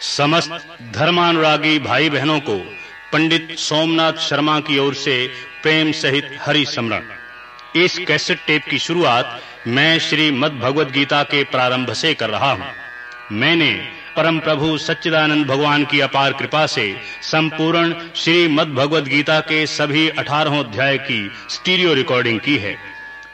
समस्त धर्मानुरागी भाई बहनों को पंडित सोमनाथ शर्मा की ओर से प्रेम सहित हरि समरण। इस कैसेट टेप की शुरुआत मैं श्री मद भगवत गीता के प्रारंभ से कर रहा हूँ। मैंने परम प्रभु सच्चिदानंद भगवान की अपार कृपा से संपूर्ण श्री मद भगवत गीता के सभी 18 अध्याय की स्टीरियो रिकॉर्डिंग की है।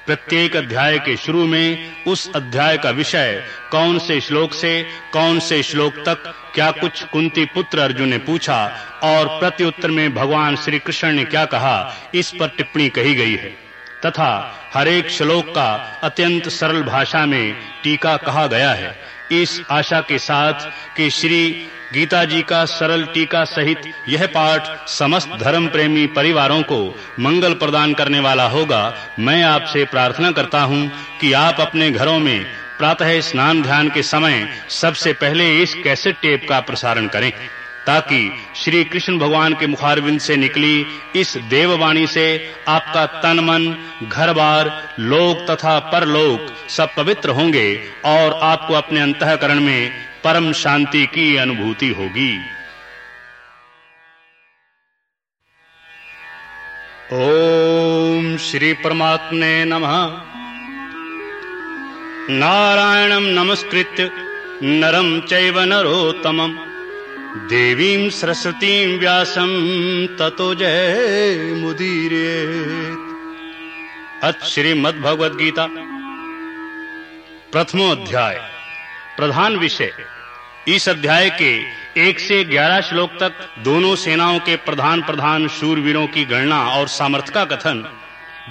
प्रत्येक अध्याय के शुरू में उस अध्याय का विषय, कौन से श्लोक से, कौन से श्लोक तक, क्या कुछ कुंती पुत्र अर्जुन ने पूछा, और प्रत्युत्तर में भगवान श्री कृष्ण ने क्या कहा, इस पर टिप्पणी कही गई है। तथा हर एक श्लोक का अत्यंत सरल भाषा में टीका कहा गया है। इस आशा के साथ कि श्री गीता जी का सरल टीका सहित यह पाठ समस्त धर्म प्रेमी परिवारों को मंगल प्रदान करने वाला होगा। मैं आपसे प्रार्थना करता हूँ कि आप अपने घरों में प्रातः स्नान ध्यान के समय सबसे पहले इस कैसेट टेप का प्रसारण करें, ताकि श्री कृष्ण भगवान के मुखारविंद से निकली इस देववाणी से आपका तन मन, घर-बार, लोक तथा परलोक सब पवित्र होंगे और आपको अपने अंतःकरण में परम शांति की अनुभूति होगी। ओम श्री परमात्मे नमः। नारायणं नमस्कृत्य नरं चैव नरोत्तमम् देवीं सरस्वतीं व्यासं ततो जय मुदीरेत। अथ श्रीमद् भगवद गीता प्रथमो अध्याय प्रधान विषय। इस अध्याय के एक से ग्यारह श्लोक तक दोनों सेनाओं के प्रधान प्रधान शूरवीरों की गणना और सामर्थ्य का कथन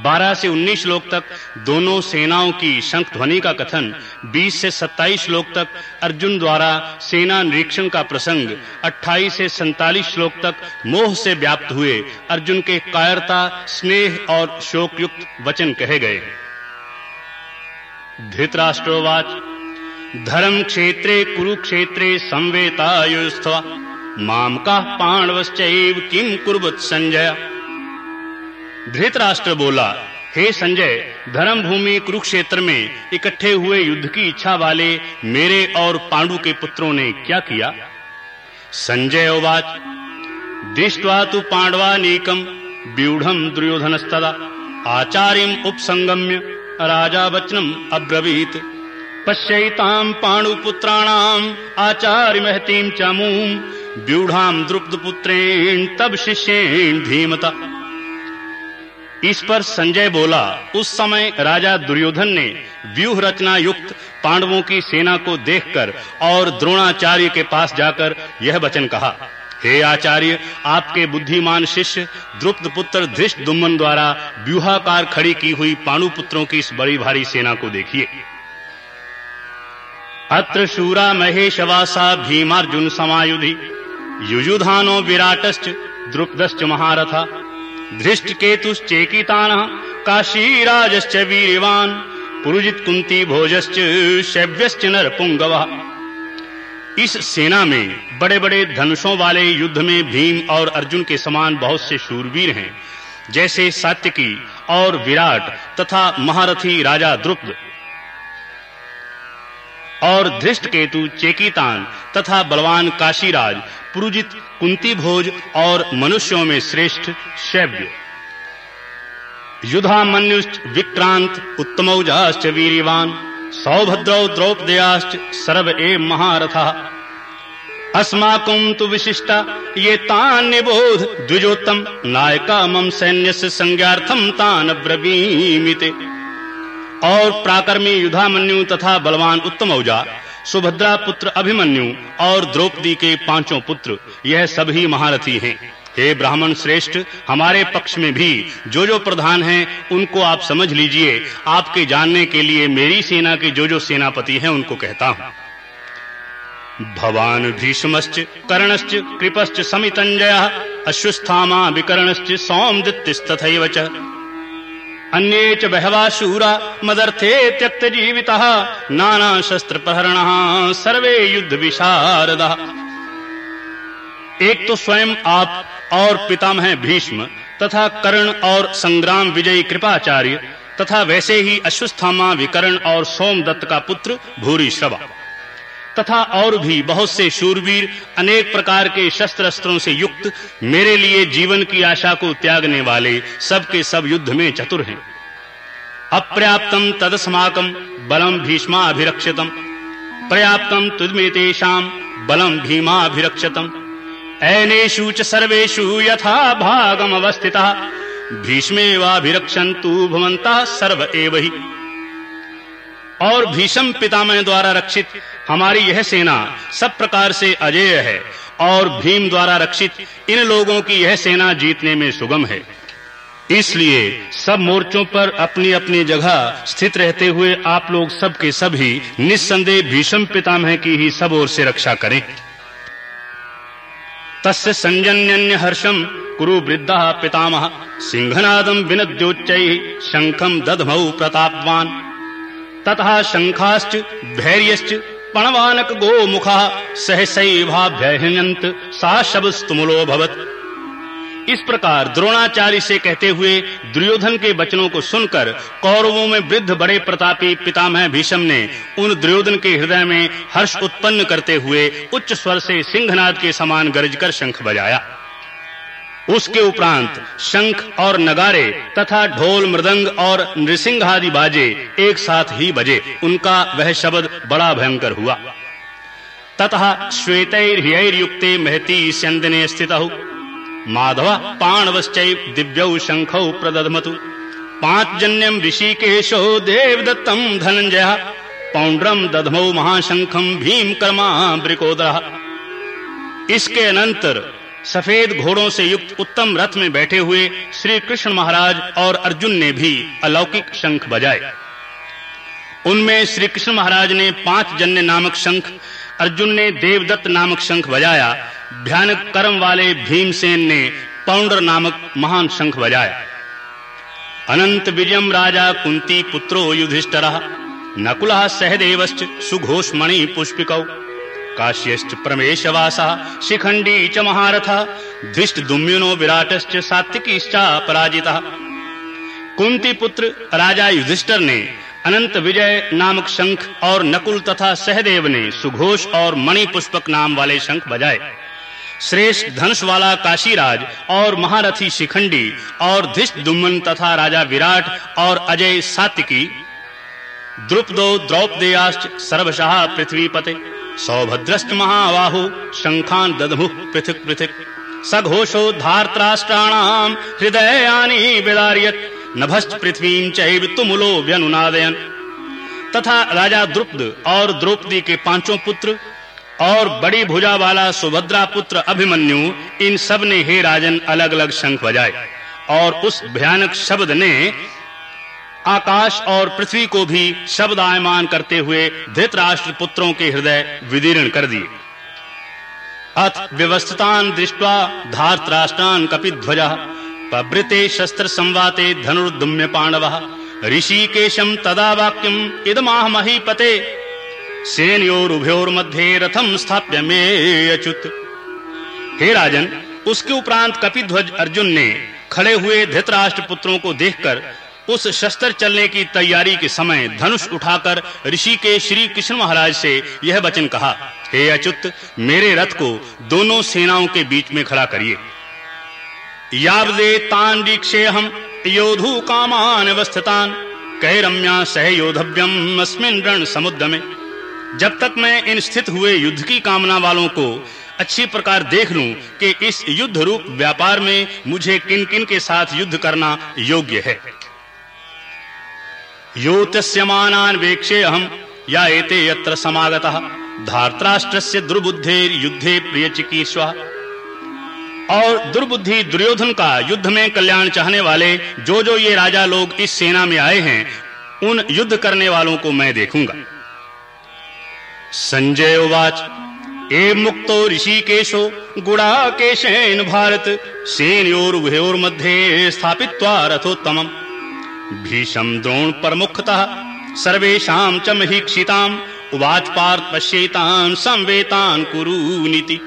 12 से 19 श्लोक तक दोनों सेनाओं की शंख ध्वनि का कथन 20 से 27 श्लोक तक अर्जुन द्वारा सेना निरीक्षण का प्रसंग 28 से 47 श्लोक तक मोह से व्याप्त हुए अर्जुन के कायरता, स्नेह और शोक युक्त वचन कहे गए। धृतराष्ट्रोवाच धर्म क्षेत्रे, कुरुक्षेत्रे संवेतायुस्त्वा। माम का पांडवश्चैव किम कुर्वत संजय? धृतराष्ट्र बोला, हे संजय धर्म भूमि कुरुक्षेत्र में इकट्ठे हुए युद्ध की इच्छा वाले मेरे और पांडु के पुत्रों ने क्या किया? संजय उवाच, दृष्ट्वा तु पांडवानीकम व्यूढ़म दुर्योधनस्तदा। आचार्यम उपसंगम्य, राजा वचनम अब्रवीत। पश्यैताम आचार्य महतीम चामूम व्यूढ़ाम द्रुपदपुत्रेण तब शिष्येण धीमता। इस पर संजय बोला, उस समय राजा दुर्योधन ने व्यूह रचना युक्त पांडवों की सेना को देखकर और द्रोणाचार्य के पास जाकर यह वचन कहा, हे आचार्य, आपके बुद्धिमान शिष्य द्रुप्त पुत्र धृष्ट दुम्मन द्वारा व्यूहाकार खड़ी की हुई पांडु पुत्रों की इस बड़ी भारी सेना को देखिए। अत्र शूरा महेशवासा भीमार्जुन समायुधि। युजुधानो विराटश्च द्रुपदश्च महारथा। धृष्टकेतुश्चेकितानः, काशीराजश्च वीरवान्। पुरुजित कुंती भोजश्च, शैव्यश्च नरपुंगवः। इस सेना में बड़े-बड़े धनुषों वाले युद्ध में भीम और अर्जुन के समान बहुत से शूरवीर हैं, जैसे सात्यकी और विराट तथा महारथी राजा द्रुपद और धृष्ट केतु चेकितान तथा बलवान काशीराज, पुरुजित कुंती भोज और मनुष्यों में श्रेष्ठ शैव्य। युधामन्युश्च विक्रांत उत्तमौजाश्च वीरवान सौभद्रौ द्रौपदयाश्च सर्व ए महारथा। अस्माकं विशिष्टा, ये तान् निबोध द्विजोत्तम, नायका मम सैन्यस्य संज्ञार्थम तान् ब्रवीमिते। और प्राकर्मी युधामन्यु तथा बलवान उत्तम औजा, सुभद्रा पुत्र अभिमन्यु और द्रौपदी के पाँचों पुत्र, यह सभी महारथी हैं। हे ब्राह्मण श्रेष्ठ, हमारे पक्ष में भी जो जो प्रधान हैं, उनको आप समझ लीजिए। आपके जानने के लिए मेरी सेना के जो जो सेनापति हैं, उनको कहता हूँ। भवान भीष्मश्च, कर्णश्च, कृपश्च समितञ्जयः अश्वस्थामा विकर्णश्च सौमदित्यस्तथैव च। अन्ये च बहवा शूरा, मदर्थे त्यक्तजीवितः नानाशस्त्रप्रहरणः सर्वे युद्ध विशारदः एक तो स्वयं आप और पितामह भीष्म, तथा कर्ण और संग्राम विजयी कृपाचार्य, तथा वैसे ही अश्वस्थामा विकर्ण और सोमदत्त का पुत्र भूरी श्रवा तथा और भी बहुत से शूरवीर अनेक प्रकार के शस्त्र अस्त्रों से युक्त मेरे लिए जीवन की आशा को त्यागने वाले सबके सब युद्ध में चतुर हैं। अपर्याप्तम तदस्माकम बलम भीष्माभिरक्षितम। पर्याप्तम तुद्मेतेषां बलम भीमाभिरक्षतम। ऐनेषु च सर्वेषु यथा भागमवस्थितः। भीष्मेवाभिरक्षन्तु भवन्तः सर्व एव ही। और भीषम पितामह द्वारा रक्षित हमारी यह सेना सब प्रकार से अजेय है और भीम द्वारा रक्षित इन लोगों की यह सेना जीतने में सुगम है। इसलिए सब मोर्चों पर अपनी अपनी जगह स्थित रहते हुए आप लोग सब के सभी निस्संदेह भीषम पितामह की ही सब ओर से रक्षा करें। तस्य संजन्यन्य हर्षम कुरु वृद्धा पितामह सिंहनादम विनद्योच्चैः शंखम दधमौ प्रतापवान ततः शंखाश्च, धैर्यश्च, पणवानक गोमुखः सहसैवाभ्यहन्यन्त सा शबस्तुमुलो भवत्। इस प्रकार द्रोणाचार्य से कहते हुए दुर्योधन के वचनों को सुनकर कौरवों में वृद्ध बड़े प्रतापी पितामह भीषम ने उन दुर्योधन के हृदय में हर्ष उत्पन्न करते हुए उच्च स्वर से सिंहनाद के समान गरजकर शंख बजाया। उसके उपरांत शंख और नगारे तथा ढोल, मृदंग और नृसिंह आदि बाजे एक साथ ही बजे। उनका वह शब्द बड़ा भयंकर हुआ। ततः श्वेतैर्ह्यैर्युक्ते महती स्यंदने स्थितौ। माधव पाणवश्चैव दिव्यौ शंखौ प्रदधमतु। पांचजन्यम ऋषिकेशो देवदत्तम धनंजय पौंड्रम दधमौ महाशंखम भीम कर्मा ब्रिकोदर इसके अनंतर सफ़ेद घोड़ों से युक्त उत्तम रथ में बैठे हुए श्री कृष्ण महाराज और अर्जुन ने भी अलौकिक शंख बजाए। उनमें श्री कृष्ण महाराज ने पाँच जन्य नामक शंख, अर्जुन ने देवदत्त नामक शंख बजाया, भयानक कर्म वाले भीमसेन ने पौंडर नामक महान शंख बजाया। अनंत विजयम राजा कुंती पुत्रो युधिष्ठर, नकुलः सहदेवश्च सुघोष मणि पुष्पिकौ। काश्यश्च प्रमेशवासः शिखंडी च महारथः, धृष्टदुम्युनो विराटश्च सात्विकीश्च पराजितः। कुंती पुत्र राजा युधिष्ठर ने अनंत विजय नामक शंख और नकुल तथा सहदेव ने सुघोष और मणि पुष्पक नाम वाले शंख बजाए। श्रेष्ठ धनुष वाला काशीराज और महारथी शिखंडी और धिष्ट दुमन तथा राजा विराट और अजय सात्विकी, द्रुपदो द्रौपदेयाश्च सर्वशः पृथ्वीपते। सौभद्रश्च महाबाहु, शंखान दधमुः पृथक पृथक। सघोषो धार्त्राष्ट्राणाम हृदयानि विदार्यत नभश्च पृथ्वीं चैव तुमुलो व्यनुनादयन। तथा राजा द्रुपद और द्रौपदी के पाँचों पुत्र और बड़ी भुजा वाला सुभद्रा पुत्र अभिमन्यु, इन सबने हे राजन अलग-अलग शंख बजाए। और उस भयानक शब्द ने आकाश और पृथ्वी को भी शब्द आयमान करते हुए धृतराष्ट्र पुत्रों के हृदय विदीर्ण कर दिए। अथ व्यवस्थितान दृष्ट्वा धार्तराष्ट्रान कपिध्वजः, पवृते शस्त्र संवाते धनुर्दुम्य पांडवः ऋषिकेशम तदा वाक्यम इदमाह महीपते सेनयोर मध्य रथम स्थाप्य मे अच्युत हे राजन, उसके उपरांत कपिध्वज अर्जुन ने खड़े हुए धृतराष्ट्र पुत्रों को देखकर उस शस्त्र चलने की तैयारी के समय धनुष उठाकर ऋषि के श्री कृष्ण महाराज से यह वचन कहा, हे अच्युत, मेरे रथ को दोनों सेनाओं के बीच में खड़ा करिए। तान हम योधु कामान अवस्थितान, कैरम्या सह योधव्यम अस्मिन रण समुद्र में। जब तक मैं इन स्थित हुए युद्ध की कामना वालों को अच्छी प्रकार देख लूँ कि इस युद्ध रूप व्यापार में मुझे किन-किन के साथ युद्ध करना योग्य है। यो तस्यमानान वेक्षे अहम या एते यत्र समागतः। धार्तराष्ट्रस्य दुर्बुद्धेर युद्धे प्रियचिकीस्वा और दुर्बुद्धि दुर्योधन का युद्ध में कल्याण चाहने वाले जो जो ये राजा लोग इस सेना में आए हैं, उन युद्ध करने वालों को मैं देखूँगा। संजय उवाच, ए मुक्तो ऋषिकेशो, गुडाकेशेन भारत सेनयोरुभयोर्मध्ये स्थापित्वा रथोत्तमम्। भीषम द्रोण प्रमुखतः, सर्वेषां च महीक्षिताम् उवाच पार्थ पश्येतान्, संवेतान् कुरुनीति।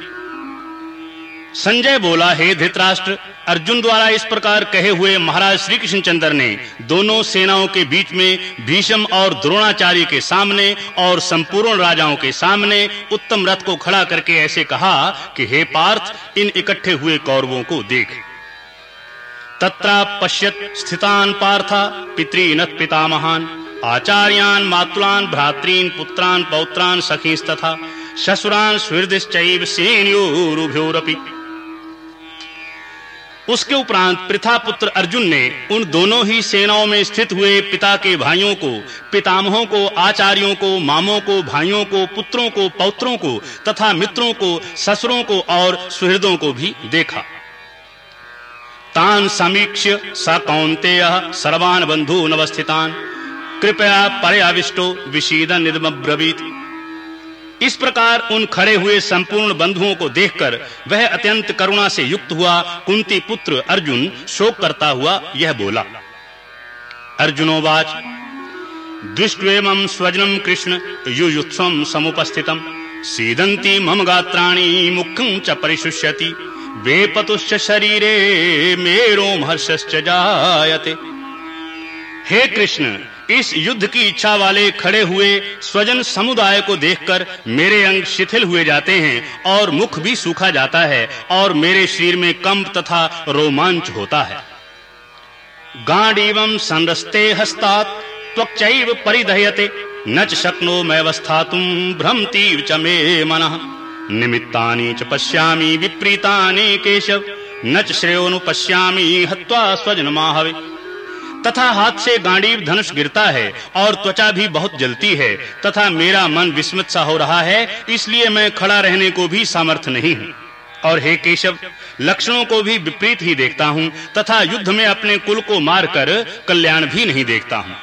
संजय बोला, हे धृतराष्ट्र, अर्जुन द्वारा इस प्रकार कहे हुए महाराज श्री कृष्णचंद्र ने दोनों सेनाओं के बीच में भीषम और द्रोणाचार्य के सामने और संपूर्ण राजाओं के सामने उत्तम रथ को खड़ा करके ऐसे कहा कि, हे पार्थ, इन इकट्ठे हुए कौरवों को देख। तत्रा पश्यत स्थितान पार्था पितृनत पितामहान। आचार्यान मातुलान भ्रातॄन पुत्रान पौत्रान सखीस्तथा ससुरान स्वीर्दिश्चैव सेनयोरुभ्योरपि। उसके उपरांत प्रथा पुत्र अर्जुन ने उन दोनों ही सेनाओं में स्थित हुए पिता के भाइयों को, पितामहों को, आचार्यों को, मामों को, भाइयों को, पुत्रों को, पौत्रों को, तथा मित्रों को, ससुरों को और सुहृदों को भी देखा। तान समीक्ष्य स कौन्तेय सर्वान् बंधून् अवस्थितान् कृपया परयाविष्टो विशीदन निदमब्रवीत इस प्रकार उन खड़े हुए संपूर्ण बंधुओं को देखकर वह अत्यंत करुणा से युक्त हुआ। कुंती पुत्र अर्जुन शोक करता हुआ यह बोला अर्जुनोवाच दृष्ट्वेमं स्वजनं कृष्ण, युयुत्सवं समुपस्थितं सीदन्ति मम गात्राणि मुखं च परिशुष्यति। वेपतुश्च शरीरे मेरोमहर्षश्च जायते। हे कृष्ण, इस युद्ध की इच्छा वाले खड़े हुए स्वजन समुदाय को देखकर मेरे अंग शिथिल हुए जाते हैं और मुख भी सूखा जाता है और मेरे शरीर में कंप तथा रोमांच होता है। गांडीवं संरस्ते हस्तात् त्वक्चैव परिदह्यते। न च शक्नो मैवस्थातुं भ्रमतीव च मे मनः। निमित्तानि च पश्यामि विपरीतानि केशव। न च श्रेयोनुपश्यामि हत्वा स्वजनमाहवे। तथा हाथ से गांडीव धनुष गिरता है और त्वचा भी बहुत जलती है। तथा मेरा मन विस्मित सा हो रहा है, इसलिए मैं खड़ा रहने को भी सामर्थ्य नहीं हूँ। और हे केशव, लक्षणों को भी विपरीत ही देखता हूँ, तथा युद्ध में अपने कुल को मारकर कल्याण भी नहीं देखता हूँ।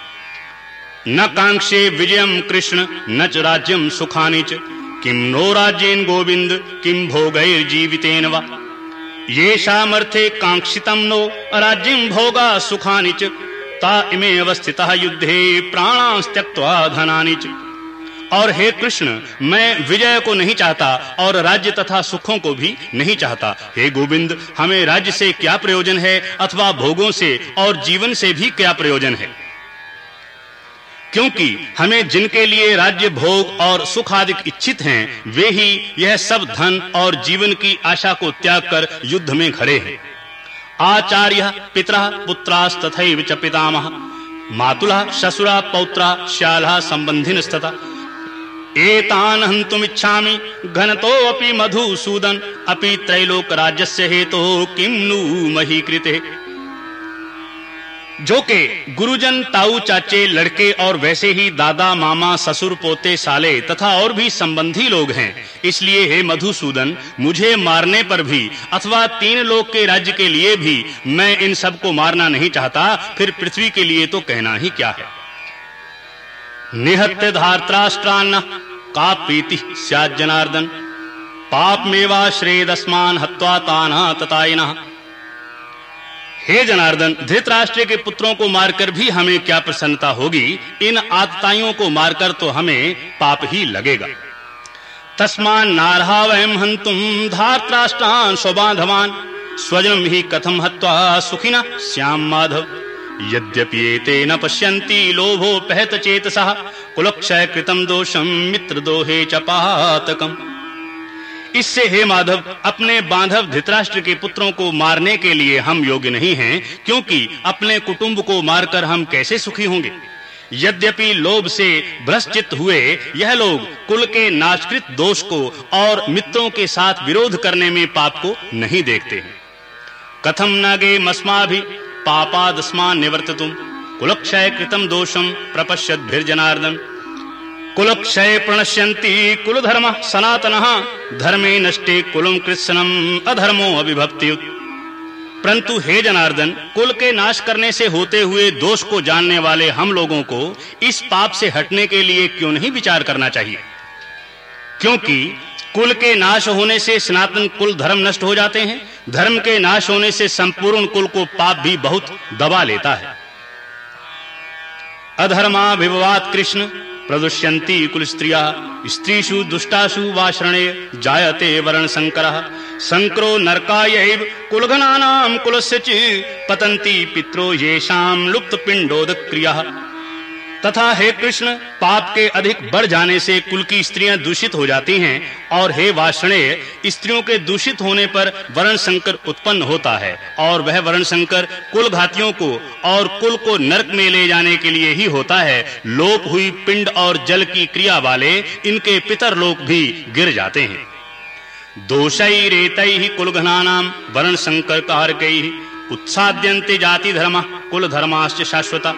न कांक्षे विजयम कृष्ण, न च राज्यम सुखानि किम नो राज्येन गोविंद किम भोगैर्जीवितेन वा? ये सामर्थे कांक्षितम नो राज्यम भोगा सुखानि च। ता इमे अवस्थितः युद्धे प्राणांस्त्यक्त्वा धनानि च। और हे कृष्ण, मैं विजय को नहीं चाहता, और राज्य तथा सुखों को भी नहीं चाहता। हे गोविंद, हमें राज्य से क्या प्रयोजन है, अथवा भोगों से और जीवन से भी क्या प्रयोजन है? क्योंकि हमें जिनके लिए राज्य भोग और सुख आदि इच्छित हैं, वे ही यह सब धन और जीवन की आशा को त्याग कर युद्ध में खड़े हैं। आचार्य पिता पुत्रास च पितामह, मातुला ससुरा पौत्रा श्याला संबंधिनस्तथा एतान हन्तुमिच्छामि मधुसूदन, अपि त्रैलोक राज्यस्य हेतो किम नु मही कृते जो के गुरुजन ताऊ चाचे, लड़के और वैसे ही दादा, मामा, ससुर, पोते, साले तथा और भी संबंधी लोग हैं। इसलिए हे मधुसूदन, मुझे मारने पर भी अथवा तीन लोग के राज्य के लिए भी मैं इन सबको मारना नहीं चाहता, फिर पृथ्वी के लिए तो कहना ही क्या है? निहत्य धार्त्राष्ट्रान्न का प्रीति स्यात् पाप मेवा श्रेदस्मान हत्वा ताना ततायिनः। हे जनार्दन, धृतराष्ट्र के पुत्रों को मारकर भी हमें क्या प्रसन्नता होगी? इन आतताइयों को मारकर तो हमें पाप ही लगेगा। तस्मान नारहा वयम हंतुम धार्त्राष्ट्रान स्वबांधवान स्वजनम ही कथम हत्वा सुखिना श्याम माधव। यद्यपि एते न पश्यन्ति, लोभो पहत चेतसः कुलक्षय कृतम दोषम मित्र दोहे च पातकम। इससे हे माधव, अपने बांधव धृतराष्ट्र के पुत्रों को मारने के लिए हम योग्य नहीं हैं, क्योंकि अपने कुटुंब को मारकर हम कैसे सुखी होंगे? यद्यपि लोभ से भ्रष्ट हुए, यह लोग कुल के नाशकृत दोष को और मित्रों के साथ विरोध करने में पाप को नहीं देखते हैं। कथम नागे मस्मा भी पापादस्मान निवर्ततुम। कुलक्षय कृतम दोषम प्रपश्यत भिर्जनार्दन कुलक्षय प्रणश्यन्ति कुलधर्म सनातनः। धर्मे नष्टे कुलम कृष्णम अधर्मो अभिभक्ति परंतु हे जनार्दन, कुल के नाश करने से होते हुए दोष को जानने वाले हम लोगों को इस पाप से हटने के लिए क्यों नहीं विचार करना चाहिए? क्योंकि कुल के नाश होने से सनातन कुल धर्म नष्ट हो जाते हैं, धर्म के नाश होने से संपूर्ण कुल को पाप भी बहुत दबा लेता है। अधर्मा विवाद कृष्ण। प्रदुष्यन्ति कुलस्त्रिया, स्त्रीषु दुष्टासु वाश्रणे, जायते वर्णशङ्करः शङ्करो नरकायैव कुलघनानां कुलस्य च पतन्ति पित्रो येषां लुप्तपिण्डोदक्रियः। तथा हे कृष्ण, पाप के अधिक बढ़ जाने से कुल की स्त्रियाँ दूषित हो जाती हैं और हे वाषणेय स्त्रियों के दूषित होने पर वर्ण संकर उत्पन्न होता है और वह वर्ण संकर कुल घातियों को और कुल को नरक में ले जाने के लिए ही होता है। लोप हुई पिंड और जल की क्रिया वाले इनके पितर लोक भी गिर जाते हैं। दोषई दोषै रेतैः कुलघनानां वर्ण संकर कारकैः उत्साद्यन्ते जाति धर्म कुल धर्माश्च शाश्वता।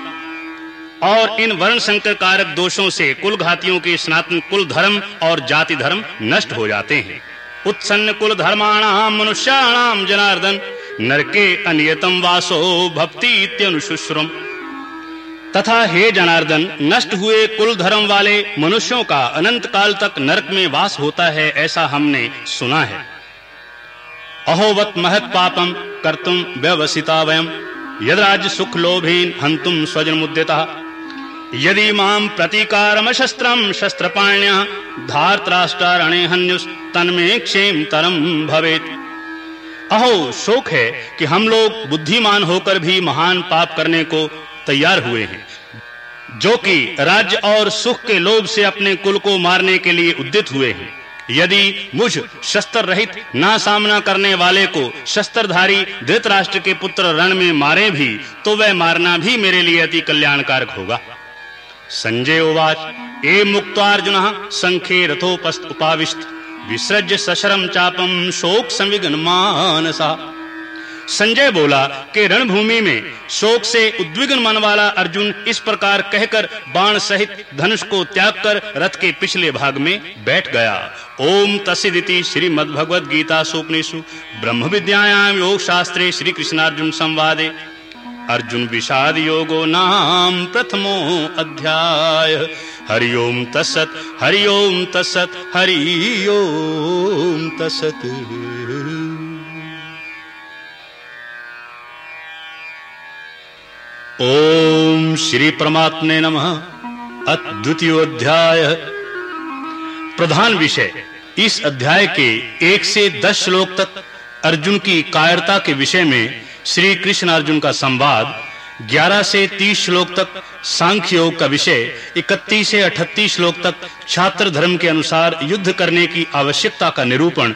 और इन वर्ण संकर कारक दोषों से कुल घातियों के सनातन कुल धर्म और जाति धर्म नष्ट हो जाते हैं। उत्सन्न कुल धर्माणाम मनुष्याणाम जनार्दन, नरके अनियतम वासो भक्ति इत्यनुशुश्रम तथा हे जनार्दन, नष्ट हुए कुल धर्म वाले मनुष्यों का अनंत काल तक नरक में वास होता है ऐसा हमने सुना है। अहोवत महत पापम कर्तुम व्यवसिता वयम। यदराज सुख लोभेन हंतुम स्वजन मुद्यता यदि माम प्रतीकारम शस्त्रम शस्त्रपाण्य धार्तराष्ट्रणे हन्युस्तन्मे क्षेम तरम भवेत। अहो, शोक है कि हम लोग बुद्धिमान होकर भी महान पाप करने को तैयार हुए हैं, जो कि राज्य और सुख के लोभ से अपने कुल को मारने के लिए उद्यत हुए हैं। यदि मुझ शस्त्र रहित ना सामना करने वाले को शस्त्रधारी धृतराष्ट्र के पुत्र रण में मारे भी तो वह मारना भी मेरे लिए अति कल्याणकारक होगा। संजय उवाच। ए मुक्तार्जुनः संखे रथोपस्थ उपाविष्ट। विसृज्य सशरम चापम शोक संविघ्न मानसा। संजय बोला कि रणभूमि में शोक से उद्विग्न मन वाला अर्जुन इस प्रकार कहकर बाण सहित धनुष को त्याग कर रथ के पिछले भाग में बैठ गया। ओम तस्दिति श्रीमद् भगवद गीता सोपनिषु ब्रह्म विद्यायाम योग शास्त्रे श्री कृष्णार्जुन संवादे। अर्जुन विषाद योगो नाम प्रथमो अध्याय। हरि ओम तत्सत हरि ओम तत्सत हरि ओम तत्सत ओम श्री परमात्मे नमः। अद्वितीय अध्याय प्रधान विषय, इस अध्याय के एक से दस श्लोक तक अर्जुन की कायरता के विषय में श्री कृष्ण अर्जुन का संवाद 11 से 30 श्लोक तक सांख्य योग का विषय 31 से 38 श्लोक तक छात्र धर्म के अनुसार युद्ध करने की आवश्यकता का निरूपण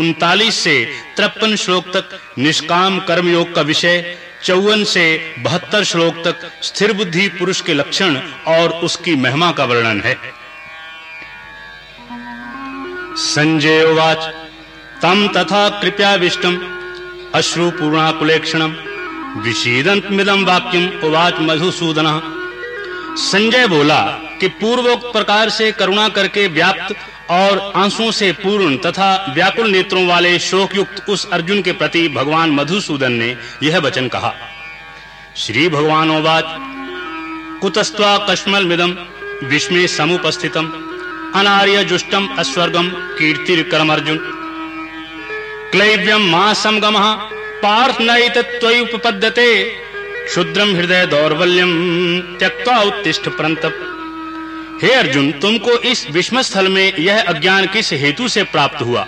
39 से 53 श्लोक तक निष्काम कर्म योग का विषय, चौवन से बहत्तर श्लोक तक स्थिर बुद्धि पुरुष के लक्षण और उसकी महिमा का वर्णन है। संजय तम तथा कृपया विष्टम। अश्रुपूर्णाकुलेक्षणम् विषीदन्तमिदं वाक्यम उवाच मधुसूदन। संजय बोला कि पूर्वोक्त प्रकार से करुणा करके व्याप्त और आंसुओं से पूर्ण तथा व्याकुल नेत्रों वाले शोक युक्त उस अर्जुन के प्रति भगवान मधुसूदन ने यह वचन कहा। श्री भगवान भगवानोवाच कुतस्त्वा कश्मलमिदं विस्मे समुपस्थितम् अनार्य जुष्टम अस्वर्गम कीर्तिर्करम अर्जुन क्लैव्यम मा समगमः पार्थ नैतत्त्वयुपपद्यते क्षुद्रम हृदय दौर्बल्यम त्यक्त्वा उत्तिष्ठ परंतप हे अर्जुन, तुमको इस विषम स्थल में यह अज्ञान किस हेतु से प्राप्त हुआ?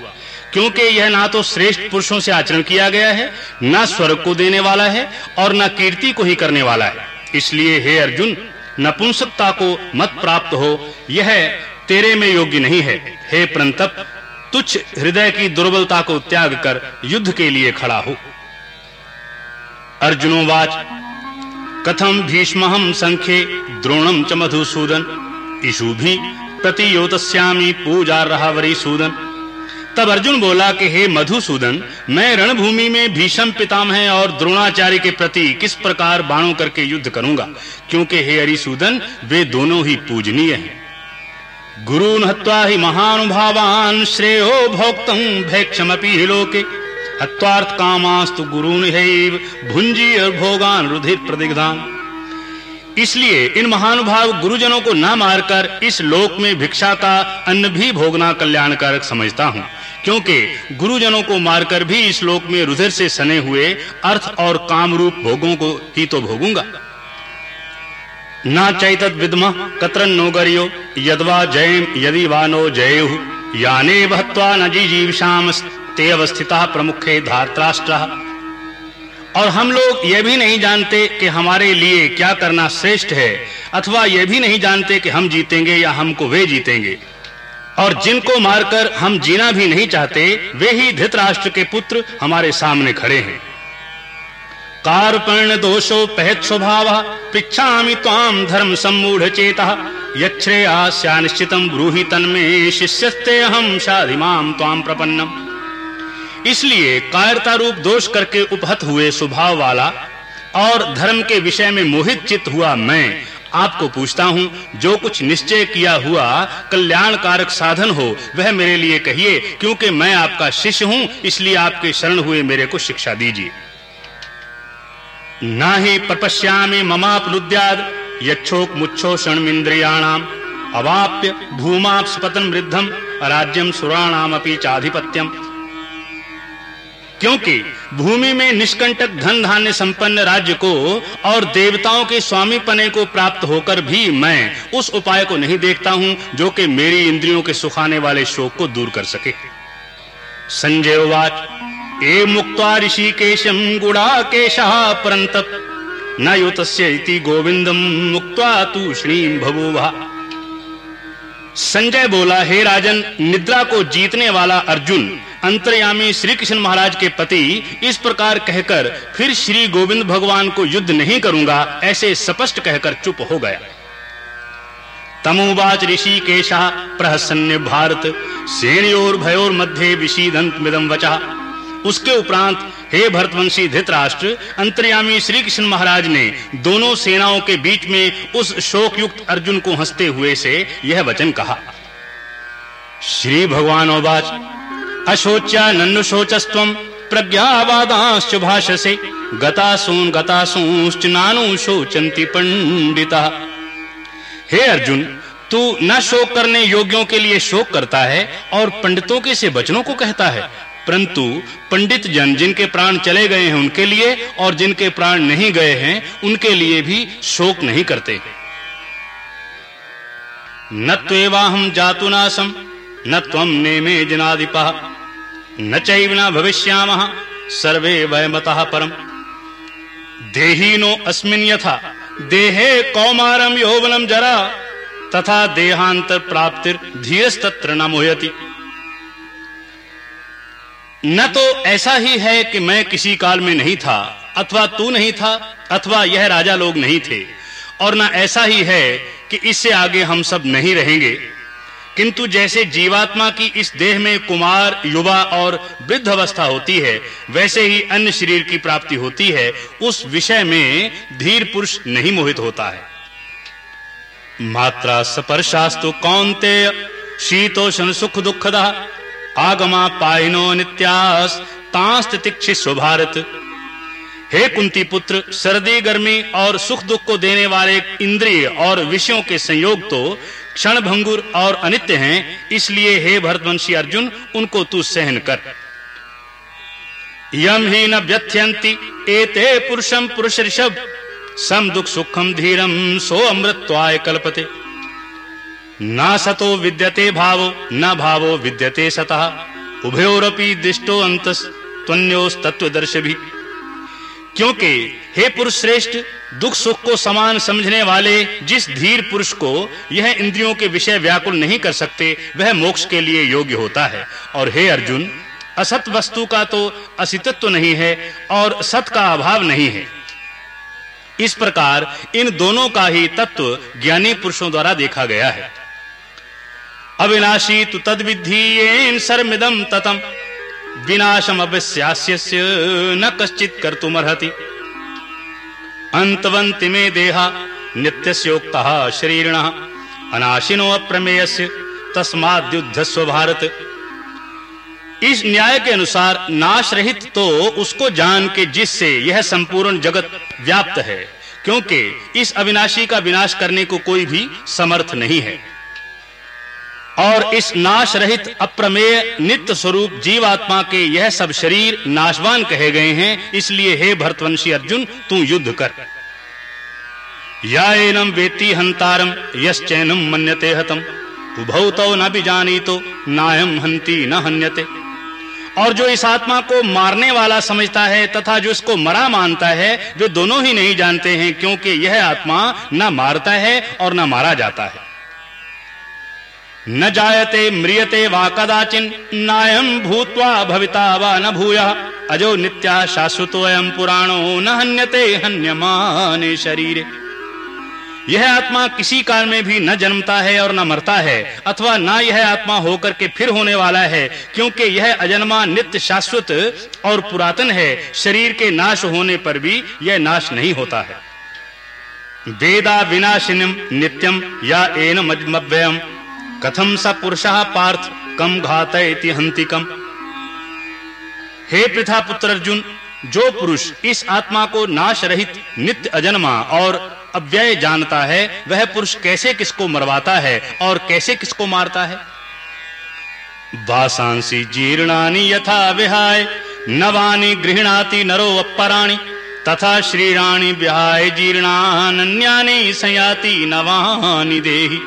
क्योंकि यह ना तो श्रेष्ठ पुरुषों से आचरण किया गया है, ना स्वर्ग को देने वाला है और ना कीर्ति को ही करने वाला है। इसलिए हे अर्जुन, नपुंसकता को मत प्राप्त हो। यह तेरे में योग्य नहीं है। हे प्रंतप तुच्छ हृदय की दुर्बलता को त्याग कर युद्ध के लिए खड़ा हो। अर्जुनोवाच कथम भीष्महम संख्ये द्रोणम च मधुसूदन। इशु भी प्रतियोतस्यामी पूजा रहा वरी सूदन। तब अर्जुन बोला कि हे मधुसूदन, मैं रणभूमि में भीषम पितामह और द्रोणाचार्य के प्रति किस प्रकार बाणों करके युद्ध करूँगा? क्योंकि हे हरिसूदन वे दोनों ही पूजनीय हैं। गुरुन् हत्वा हि महानुभावान् श्रेयो भोक्तुं भैक्षमपि हि लोके। हत्वार्थ कामास्तु गुरुन् हैव भोगान रुधिर प्रदिग्धान इसलिए इन महानुभाव गुरुजनों को न मारकर इस लोक में भिक्षा का अन्न भी भोगना कल्याणकारक समझता हूँ, क्योंकि गुरुजनों को मारकर भी इस लोक में रुधिर से सने हुए अर्थ और काम रूप भोगों को ही तो भोगूँगा। ना चैतद विद्म कत्रन नोगरियो यदवा जयम यदि वानो जयु याने बहत्वा न जीजीविषाम ते अवस्थिता प्रमुखे धार्तराष्ट्र। और हम लोग यह भी नहीं जानते कि हमारे लिए क्या करना श्रेष्ठ है, अथवा यह भी नहीं जानते कि हम जीतेंगे या हमको वे जीतेंगे। और जिनको मारकर हम जीना भी नहीं चाहते, वे ही धृतराष्ट्र के पुत्र हमारे सामने खड़े हैं। कार्पण दोषो पहत स्वभाव, पृच्छामि त्वाम धर्म सम्मूढ़ चेता। यच्छ्रेया निश्चितम ब्रूहि तन्मे, शिष्यस्ते अहम शाधिमाम त्वाम प्रपन्नम। इसलिए कायरता रूप दोष करके उपहत हुए स्वभाव वाला और धर्म के विषय में मोहित चित्त हुआ मैं, आपको पूछता हूँ, जो कुछ निश्चय किया हुआ कल्याण कारक साधन हो, वह मेरे लिए कहिए, क्योंकि मैं आपका शिष्य हूँ, इसलिए आपके शरण हुए मेरे को शिक्षा दीजिए। ना ही प्रपश्यामि ममापलुद्याद यच्छोक मुच्छोषण इंद्रियाणाम अवाप्य भूमापस्पतन वृद्धम राज्यम सुराणाम अपि चाधिपत्यम। क्योंकि भूमि में निष्कंटक धन धान्य संपन्न राज्य को और देवताओं के स्वामी पने को प्राप्त होकर भी मैं उस उपाय को नहीं देखता हूँ, जो कि मेरी इंद्रियों के सुखाने वाले शोक को दूर कर सके। संजय उवाच। ए मुक्त्वा ऋषिकेशम गुड़ाकेशः परंत न युतस्य इति गोविंदम मुक्त्वा तूष्णीम बभूवा संजय बोला, हे राजन, निद्रा को जीतने वाला अर्जुन, अंतर्यामी श्री कृष्ण महाराज के पति, इस प्रकार कहकर फिर श्री गोविंद भगवान को युद्ध नहीं करूँगा, ऐसे स्पष्ट कहकर चुप हो गया। तमुवाच ऋषि केशा प्रहसन्य भारत सेनयोर भयोर मध्य विशीदंत मिदम वचा। उसके उपरांत हे भरतवंशी धृतराष्ट्र, अंतर्यामी श्री कृष्ण महाराज ने दोनों सेनाओं के बीच में उस शोक युक्त अर्जुन को हँसते हुए से यह वचन कहा। श्री भगवान ओवाच अशोच्या नन्नुशोचस्त्वं प्रज्ञावादांश्च भाषसे गतासून गतासूंश्च नानु शोचन्ति पंडिता। हे अर्जुन, तू न शोक करने योग्यों के लिए शोक करता है और पंडितों के से वचनों को कहता है। परंतु पंडित जन जिनके प्राण चले गए हैं उनके लिए और जिनके प्राण नहीं गए हैं, उनके लिए भी शोक नहीं करते। न त्वेवाहम जातुनासम न त्वम नेमे जनाधिपा, न चैव न भविष्यामः, सर्वे वयमतः परम। देहीनो अस्मिन् यथा, देहे कौमारम यौवनम जरा, तथा देहांतर प्राप्तिर धीरस्तत्र न मोहयति। न तो ऐसा ही है कि मैं किसी काल में नहीं था, अथवा तू नहीं था, अथवा यह राजा लोग नहीं थे। और न ऐसा ही है कि इससे आगे हम सब नहीं रहेंगे। किंतु जैसे जीवात्मा की इस देह में कुमार, युवा और वृद्ध अवस्था होती है, वैसे ही अन्य शरीर की प्राप्ति होती है, उस विषय में धीर पुरुष नहीं मोहित होता है। मात्रा स्पर्शास्तु कौनते शीतोषण सुख दुखदा। आगमा पाइनो नित्यास, तांस्त तिक्षिस्व भारत हे कुंती पुत्र, सर्दी, गर्मी और सुख दुख को देने वाले इंद्रिय और विषयों के संयोग तो क्षण भंगुर और अनित्य हैं, इसलिए हे भरतवंशी अर्जुन, उनको तू सहन कर। यम ही न व्यथ्यंती एते पुरुषम पुरुष ऋषभ सम दुख सुखम धीरम सो अमृत्वाय कल्पते। न सतो विद्यते भावो, न भावो विद्यते सतः। उभयोरपि दृष्टो अंतस तत्वदर्शभि क्योंकि हे पुरुष श्रेष्ठ दुख सुख को समान समझने वाले जिस धीर पुरुष को यह इंद्रियों के विषय व्याकुल नहीं कर सकते, वह मोक्ष के लिए योग्य होता है। और हे अर्जुन, असत वस्तु का तो अस्तित्व नहीं है और सत का अभाव नहीं है। इस प्रकार इन दोनों का ही तत्व ज्ञानी पुरुषों द्वारा देखा गया है। अविनाशी तु तद विद्धि सर्मिदम ततम। विनाशम अवश्यास्य न कश्चित कर्तुमर्हति। अंतवंति में देहा नित्यस्योक्तः शरीरिणः। अनाशिनो अप्रमेयस्य तस्माद्युद्धस्व भारत इस न्याय के अनुसार नाश रहित तो उसको जान के जिससे यह संपूर्ण जगत व्याप्त है, क्योंकि इस अविनाशी का विनाश करने को कोई भी समर्थ नहीं है। और इस नाश रहित अप्रमेय नित्य स्वरूप जीवात्मा के यह सब शरीर नाशवान कहे गए हैं, इसलिए हे भरतवंशी अर्जुन, तू युद्ध कर। या एनम वेति हंतारम, यश्चैनम मन्यते हतम। उभौ तो न तो नायम हंती न हन्यते। और जो इस आत्मा को मारने वाला समझता है तथा जो इसको मरा मानता है वे दोनों ही नहीं जानते हैं, क्योंकि यह आत्मा न मारता है और न मारा जाता है। न जायते म्रियते वा कदाचिन नायम भूत्वा भविता वा न भूया। अजो नित्या शाश्वतोयम पुराणो न हन्यते हन्यमाने शरीरे। यह आत्मा किसी काल में भी न जन्मता है और न मरता है, अथवा न यह आत्मा होकर के फिर होने वाला है, क्योंकि यह अजन्मा नित्य शाश्वत और पुरातन है, शरीर के नाश होने पर भी यह नाश नहीं होता है। वेदा विनाशिनम नित्यम या एन मज्मव्ययम। कथम स पुरुषः पार्थ? कम घातयति हंतिकम हे पृथा पुत्र अर्जुन जो पुरुष इस आत्मा को नाश रहित नित्य अजन्मा और अव्यय जानता है, वह पुरुष कैसे किसको मरवाता है और कैसे किसको मारता है? वासांसी जीर्णानि यथा विहाय, नवानि गृहणाति नरो अपराणि, तथा श्रीराणि विहाय जीर्णान्यानि सयाति नवानि देहि।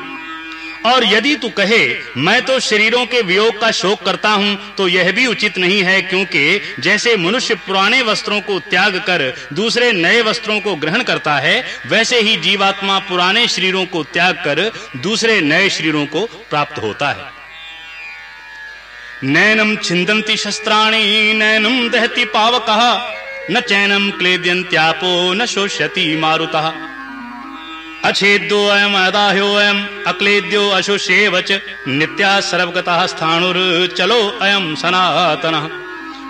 और यदि तू कहे, मैं तो शरीरों के वियोग का शोक करता हूँ तो यह भी उचित नहीं है, क्योंकि जैसे मनुष्य पुराने वस्त्रों को त्याग कर दूसरे नए वस्त्रों को ग्रहण करता है, वैसे ही जीवात्मा पुराने शरीरों को त्याग कर दूसरे नए शरीरों को प्राप्त होता है। नैनम छिंदंती शस्त्राणी नैनम दहती पावक, न चैनम क्लेद्यंत्यापो न शोष्यति मारुतः। अछेद्यो अयम, अदाह्यो अयम, अक्लेद्यो अशुषेवच, नित्या सर्वगतः स्थाणुर चलो अयम सनातन।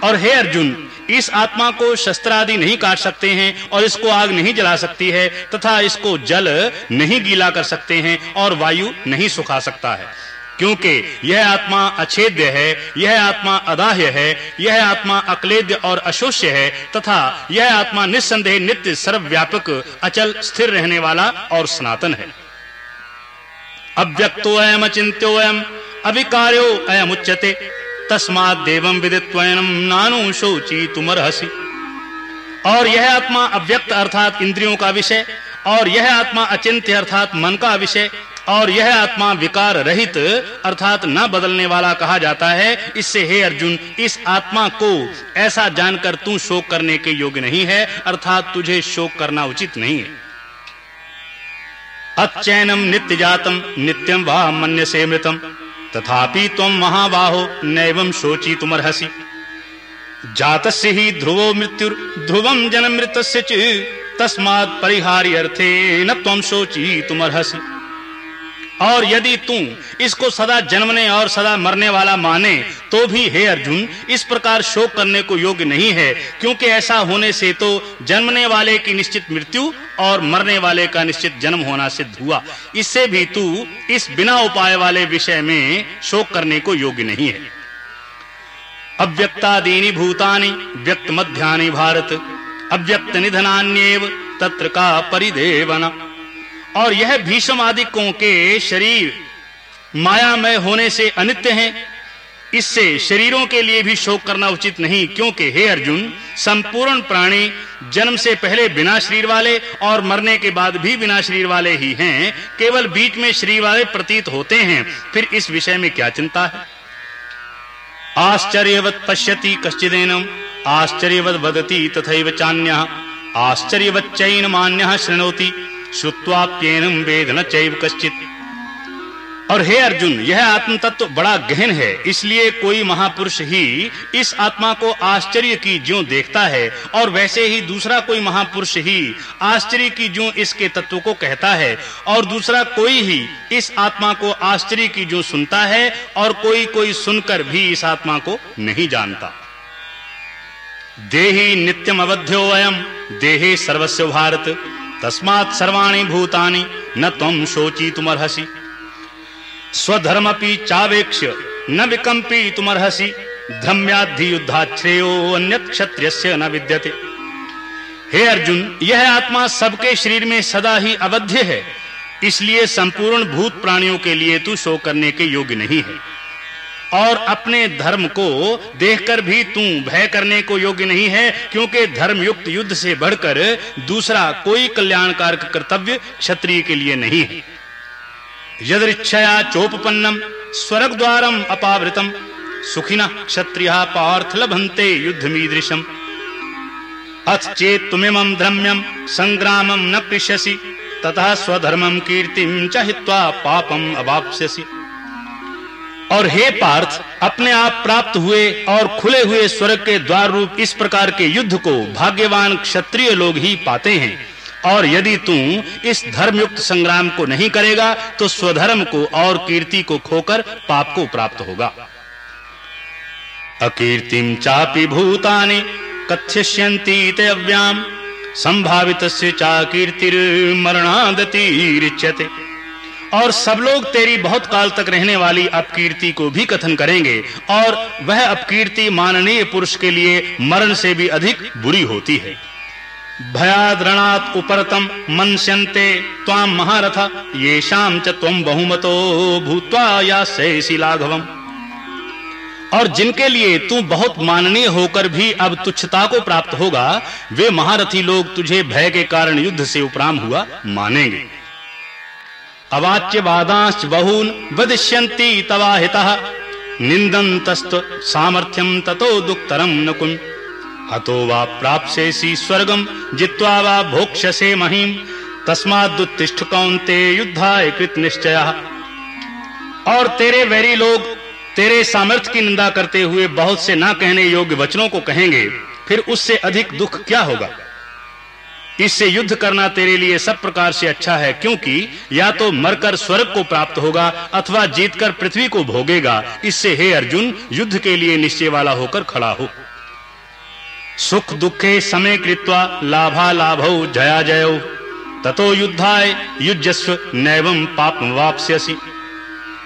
और हे अर्जुन, इस आत्मा को शस्त्र आदि नहीं काट सकते हैं, और इसको आग नहीं जला सकती है, तथा इसको जल नहीं गीला कर सकते हैं, और वायु नहीं सुखा सकता है। क्योंकि यह आत्मा अछेद्य है, यह आत्मा अदाह्य है, यह आत्मा अक्लेद्य और अशोष्य है, तथा यह आत्मा निस्संदेह नित्य सर्वव्यापक, अचल, स्थिर रहने वाला और सनातन है। अव्यक्तो अयम अचिंत्यो अयम, अविकार्यो अयम उच्यते तस्मात् देवम विदित्वयनम नानु शोची तुमरहसी और यह आत्मा अव्यक्त अर्थात इंद्रियों का विषय, और यह आत्मा अचिंत्य अर्थात मन का विषय और यह आत्मा विकार रहित, अर्थात न बदलने वाला कहा जाता है। इससे हे अर्जुन, इस आत्मा को ऐसा जानकर तू शोक करने के योग्य नहीं है, अर्थात तुझे शोक करना उचित नहीं है। अच्छैनम नित्य जातम नित्यम वाह मन्य से मृतम तथापि तुम महाबाहो नैवम शोची तुमर्हसी। जातस्य ही ध्रुवो मृत्यु ध्रुवम जन्म मृत तस्मात् परिहारी अर्थे न तुम शोची तुमर्हसी। और यदि तू इसको सदा जन्मने और सदा मरने वाला माने तो भी हे अर्जुन, इस प्रकार शोक करने को योग्य नहीं है, क्योंकि ऐसा होने से तो जन्मने वाले की निश्चित मृत्यु और मरने वाले का निश्चित जन्म होना सिद्ध हुआ। इससे भी तू इस बिना उपाय वाले विषय में शोक करने को योग्य नहीं है। अव्यक्तादीनि भूतानि व्यक्त मध्यानि भारत अव्यक्त निधनान्येव तत्र का परिदेवना। और यह भीष्म आदिकों के शरीर मायामय होने से अनित्य हैं। इससे शरीरों के लिए भी शोक करना उचित नहीं, क्योंकि हे अर्जुन, संपूर्ण प्राणी जन्म से पहले बिना शरीर वाले और मरने के बाद भी बिना शरीर वाले ही हैं, केवल बीच में शरीर वाले प्रतीत होते हैं। फिर इस विषय में क्या चिंता है? आश्चर्यवत पश्यति कश्चिदेनम आश्चर्यवत वदति तथैव चान्यः, आश्चर्यवच्चैन मान्यः शृणोति। श्रुत्वाप्येनम वेद न चैव कश्चित। और हे अर्जुन, यह आत्म तत्व बड़ा गहन है, इसलिए कोई महापुरुष ही इस आत्मा को आश्चर्य की ज्यों देखता है, और वैसे ही दूसरा कोई महापुरुष ही आश्चर्य की ज्यों इसके तत्व को कहता है, और दूसरा कोई ही इस आत्मा को आश्चर्य की ज्यों सुनता है, और कोई कोई सुनकर भी इस आत्मा को नहीं जानता। देही नित्यम अवध्यो अयम देहे सर्वस्व भारत। तस्मात् सर्वाणि भूतानि न त्वं शोचितुमर्हसि। स्वधर्मपि चावेक्ष्य न विकम्पितुमर्हसि। धर्म्याद्धि युद्धाश्रेयो अन्यत् क्षत्रियस्य न विद्यते। हे अर्जुन, यह आत्मा सबके शरीर में सदा ही अवध्य है, इसलिए संपूर्ण भूत प्राणियों के लिए तू शोक करने के योग्य नहीं है। और अपने धर्म को देखकर भी तू भय करने को योग्य नहीं है, क्योंकि धर्म युक्त युद्ध से बढ़कर दूसरा कोई कल्याणकारक कर्तव्य क्षत्रिय के लिए नहीं है। यदृच्छया चोपपन्नम स्वर्ग द्वारम अपावृतम, सुखिना क्षत्रिया पार्थ लभन्ते युद्धमीदृशम। अथ चेत तुमिमं द्रम्यम संग्रामम न कृष्यसि तथा स्वधर्मम कीर्तिम च पापम अवाप्स्यसि। और हे पार्थ, अपने आप प्राप्त हुए और खुले हुए स्वर्ग के द्वार रूप इस प्रकार के युद्ध को भाग्यवान क्षत्रिय लोग ही पाते हैं। और यदि तू इस धर्मयुक्त संग्राम को नहीं करेगा तो स्वधर्म को और कीर्ति को खोकर पाप को प्राप्त होगा। अकीर्तिम चापि भूतानि कथ्यष्यन्ति ते अव्याम संभावितस्य कीर्तिर्मरणादतिरिच्यते। और सब लोग तेरी बहुत काल तक रहने वाली अपकीर्ति को भी कथन करेंगे, और वह अपकीर्ति माननीय पुरुष के लिए मरण से भी अधिक बुरी होती है। भयाद्रणात् उपरतम मनस्यन्ते त्वाम महारथ येषाम च त्वम बहुमतो भूत्वा यास्यसि लाघवम और जिनके लिए तू बहुत माननीय होकर भी अब तुच्छता को प्राप्त होगा, वे महारथी लोग तुझे भय के कारण युद्ध से उपराम हुआ मानेंगे। अवाच्य वादांश बहून वदिष्यन्ति तवाहितः निंदन्तस्त सामर्थ्यम ततो दुक्तरम नकुम अतो वा प्राप्स्यसि स्वर्गम, जित्वा वा भोक्ष्यसे महीम। तस्मादुत्तिष्ठ कौन्ते युद्धाय कृत निश्चयः। और तेरे वैरी लोग, तेरे सामर्थ्य की निंदा करते हुए बहुत से ना कहने योग्य वचनों को कहेंगे, फिर उससे अधिक दुख क्या होगा? इससे युद्ध करना तेरे लिए सब प्रकार से अच्छा है, क्योंकि या तो मरकर स्वर्ग को प्राप्त होगा, अथवा जीतकर पृथ्वी को भोगेगा। इससे हे अर्जुन, युद्ध के लिए निश्चय वाला होकर खड़ा हो। सुख दुखे समय कृत्वा लाभा लाभौ जया जयो। ततो युद्धाय युजस्व नैवम पाप वाप्स्यसि।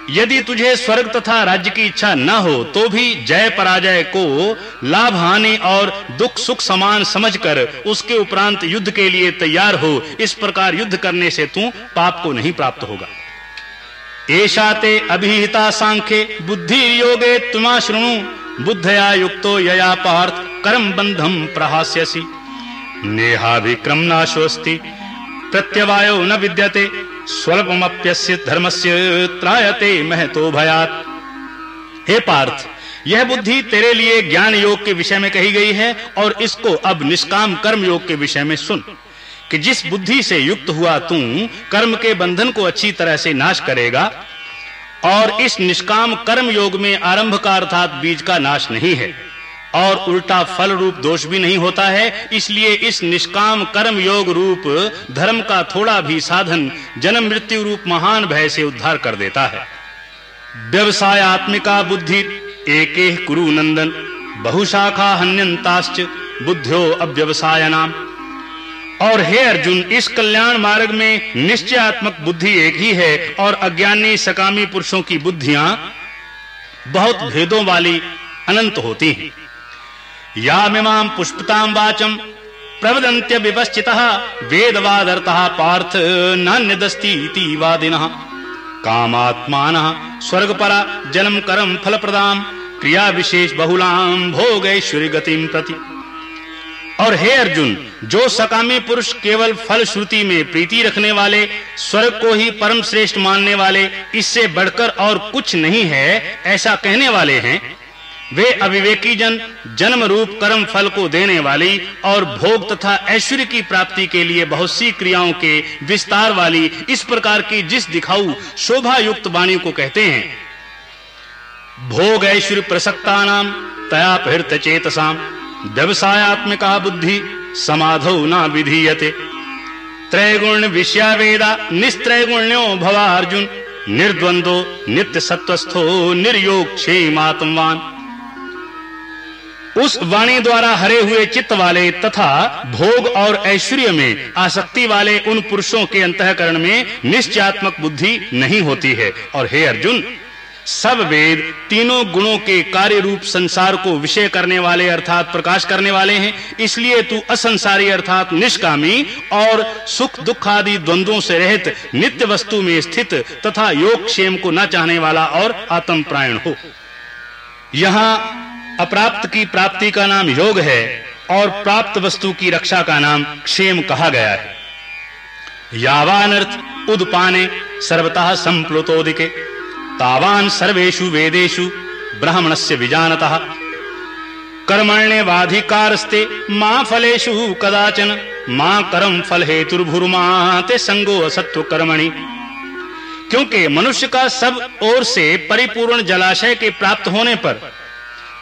यदि तुझे स्वर्ग तथा राज्य की इच्छा न हो तो भी जय पराजय को लाभ, हानि और दुख, सुख, समान समझकर उसके उपरांत युद्ध के लिए तैयार हो। इस प्रकार युद्ध करने से तू पाप को नहीं प्राप्त होगा। एषा ते अभिहिता सांख्ये, बुद्धि योगे तुमा शृणु, बुद्धया युक्तो यया पार्थ, कर्म बंधम प्रहास्यसि। नेहाभिक्रम नाशोस्ति प्रत्यवायो न विद्यते। स्वल्पमप्यस्य धर्मस्य त्रायते महतो भयात। हे पार्थ, यह बुद्धि तेरे लिए ज्ञान योग के विषय में कही गई है और इसको अब निष्काम कर्म योग के विषय में सुन, कि जिस बुद्धि से युक्त हुआ तू, कर्म के बंधन को अच्छी तरह से नाश करेगा, और इस निष्काम कर्म योग में आरंभ का अर्थात बीज का नाश नहीं है। और उल्टा फल रूप दोष भी नहीं होता है, इसलिए इस निष्काम कर्म योग रूप धर्म का थोड़ा भी साधन जन्म मृत्यु रूप महान भय से उद्धार कर देता है। व्यवसाय आत्मिका बुद्धि एक कुरु नंदन, बहुशाखा हन्यंताश्च बुद्धियो अव्यवसाय नाम और हे अर्जुन, इस कल्याण मार्ग में निश्चयात्मक बुद्धि एक ही है और अज्ञानी सकामी पुरुषों की बुद्धियाँ बहुत भेदों वाली अनंत होती हैं। यामिमां पुष्पतां वाचम प्रवदन्त्य विपश्चितः वेदवादर्थः पार्थ नान्यदस्ति इति वादिनः। कामात्मानः स्वर्गपरा जन्म कर्म फलप्रदां क्रिया विशेष बहुलां भोगैश्वर्य गतिम प्रति। और हे अर्जुन, जो सकामी पुरुष केवल फल श्रुति में प्रीति रखने वाले, स्वर्ग को ही परम श्रेष्ठ मानने वाले, इससे बढ़कर और कुछ नहीं है, ऐसा कहने वाले हैं। वे अविवेकी जन जन्म रूप कर्म फल को देने वाली और भोग तथा ऐश्वर्य की प्राप्ति के लिए बहुत सी क्रियाओं के विस्तार वाली इस प्रकार की जिस दिखाऊ शोभा युक्त वाणी को कहते हैं। भोग ऐश्वर्य प्रसक्ता नाम तया प्रहृत चेतसाम, व्यवसायत्मिका बुद्धि, समाधौ न विधीयते। त्रैगुण विषयावेदा निस्त्रैगुण्यो भवा अर्जुन, निर्द्वंदो नित्य सत्वस्थो निर्योग क्षेमात्मवान उस वाणी द्वारा हरे हुए चित्त वाले तथा भोग और ऐश्वर्य में आसक्ति वाले उन पुरुषों के अंतकरण में निश्चयात्मक बुद्धि नहीं होती है। और हे अर्जुन, सब वेद तीनों गुणों के कार्य रूप संसार को विषय करने वाले अर्थात प्रकाश करने वाले हैं। इसलिए तू असंसारी अर्थात निष्कामी और सुख दुख आदि द्वंद्वों से रहित नित्य वस्तु में स्थित तथा योग क्षेम को न चाहने वाला और आत्म प्रायण हो। यहाँ अप्राप्त की प्राप्ति का नाम योग है और प्राप्त वस्तु की रक्षा का नाम क्षेम कहा गया है। यावानर्थ उदपाने सर्वतः संप्लुतोदिके, तावान सर्वेषु वेदेषु ब्राह्मणस्य विजानतः। कर्मण्यवाधिकारस्ते मा फलेषु कदाचन, मा कर्म फल हेतुर्भुर्मा ते संगो असत्व कर्मणि। क्योंकि मनुष्य का सब ओर से परिपूर्ण जलाशय के प्राप्त होने पर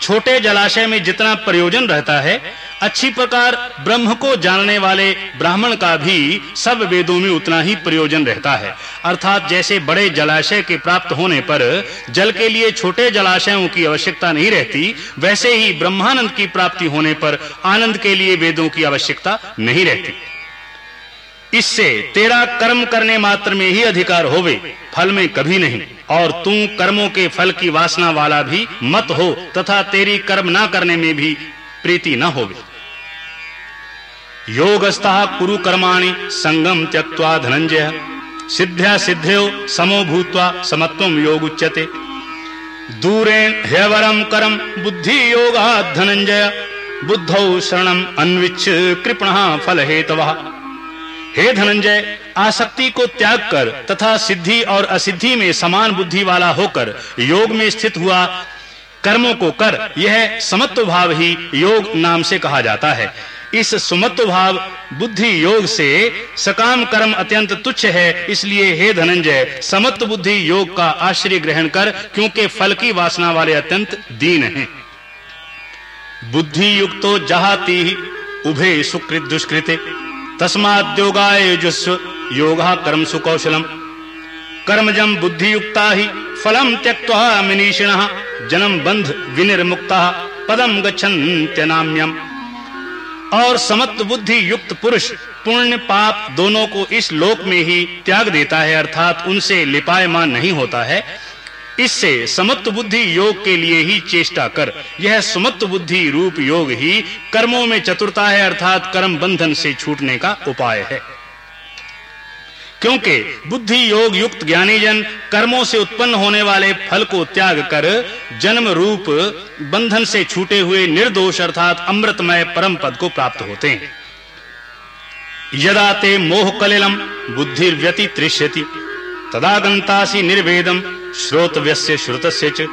छोटे जलाशय में जितना प्रयोजन रहता है, अच्छी प्रकार ब्रह्म को जानने वाले ब्राह्मण का भी सब वेदों में उतना ही प्रयोजन रहता है। अर्थात जैसे बड़े जलाशय के प्राप्त होने पर जल के लिए छोटे जलाशयों की आवश्यकता नहीं रहती, वैसे ही ब्रह्मानंद की प्राप्ति होने पर आनंद के लिए वेदों की आवश्यकता नहीं रहती। इससे तेरा कर्म करने मात्र में ही अधिकार होवे, फल में कभी नहीं। और तू कर्मों के फल की वासना वाला भी मत हो तथा तेरी कर्म ना करने में भी प्रीति न होवे। योगस्ता कुरु कर्माणि संगम त्यक्त्वा धनंजय। सिद्ध्या सिद्धयो समो भूत्वा समत्वम योग उच्यते दूरेण ह्यवरम करम बुद्धि योगा धनंजय। बुद्धौ शरणम अन्विच्छ कृपणः फल हेतवः हे धनंजय, आसक्ति को त्याग कर तथा सिद्धि और असिद्धि में समान बुद्धि वाला होकर योग में स्थित हुआ कर्मों को कर, यह समत्व भाव ही योग नाम से कहा जाता है। इस सुमत्व भाव, बुद्धि योग से सकाम कर्म अत्यंत तुच्छ है, इसलिए हे धनंजय, समत्व बुद्धि योग का आश्रय ग्रहण कर, क्योंकि फल की वासना वाले अत्यंत दीन हैं। बुद्धि युक्तो जहाती उभे सुकृत दुष्कृते। तस्माद्योगाय युजस्व योगा कर्म सुकौशलम। कर्मजम बुद्धियुक्ता ही फलम त्यक्त्वा मनीषिणः जन्म बंध विनिर्मुक्ता पदम गच्छन्त्यनाम्यम और समत्व बुद्धि युक्त पुरुष पुण्य पाप दोनों को इस लोक में ही त्याग देता है, अर्थात उनसे लिपायमान नहीं होता है। इससे समत्व बुद्धि योग के लिए ही चेष्टा कर। यह समत्व बुद्धि रूप योग ही कर्मों में चतुरता है, अर्थात कर्म बंधन से छूटने का उपाय है। क्योंकि बुद्धि योग युक्त ज्ञानी जन कर्मों से उत्पन्न होने वाले फल को त्याग कर जन्म रूप बंधन से छूटे हुए निर्दोष, अर्थात अमृतमय परम पद को प्राप्त होते हैं। यदा ते मोह कलिलम बुद्धिर्व्यति त्रिष्यति तदा गंतासी निर्वेदम श्रोतव्यस्य श्रुतस्य च।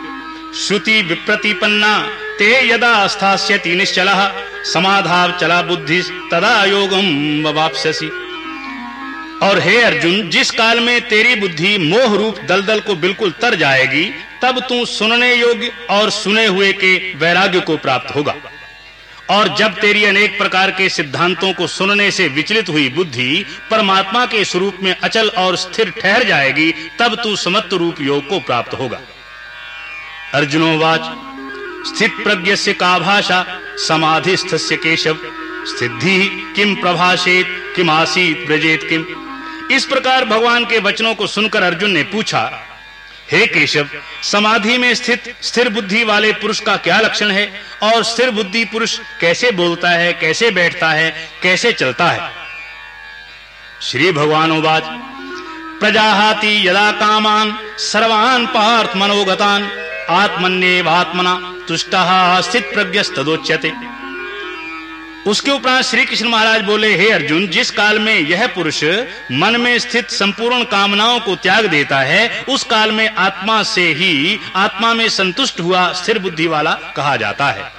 श्रुति विप्रतिपन्ना, ते यदा स्थास्यति निश्चलः, समाधाव चला बुद्धि तदा योगम वापस्यसि और हे अर्जुन, जिस काल में तेरी बुद्धि मोह रूप दलदल को बिल्कुल तर जाएगी, तब तू सुनने योग्य और सुने हुए के वैराग्य को प्राप्त होगा। और जब तेरी अनेक प्रकार के सिद्धांतों को सुनने से विचलित हुई बुद्धि परमात्मा के स्वरूप में अचल और स्थिर ठहर जाएगी, तब तू समत्व रूप योग को प्राप्त होगा। अर्जुनोवाच स्थित प्रज्ञ से का भाषा समाधिस्थ केशव, सिद्धि किम प्रभाषेत किम आसीत ब्रजेत किम इस प्रकार भगवान के वचनों को सुनकर अर्जुन ने पूछा हे केशव, समाधि में स्थित स्थिर बुद्धि वाले पुरुष का क्या लक्षण है? और स्थिर बुद्धि पुरुष कैसे बोलता है, कैसे बैठता है, कैसे चलता है? श्री भगवानोवाच प्रजाहाति यदा कामान, सर्वान पार्थ मनोगतान आत्मन्येवात्मना तुष्टः स्थित प्रज्ञस्तदोच्यते उसके उपरांत श्री कृष्ण महाराज बोले, हे अर्जुन, जिस काल में यह पुरुष मन में स्थित संपूर्ण कामनाओं को त्याग देता है, उस काल में आत्मा से ही आत्मा में संतुष्ट हुआ स्थिर बुद्धि वाला कहा जाता है।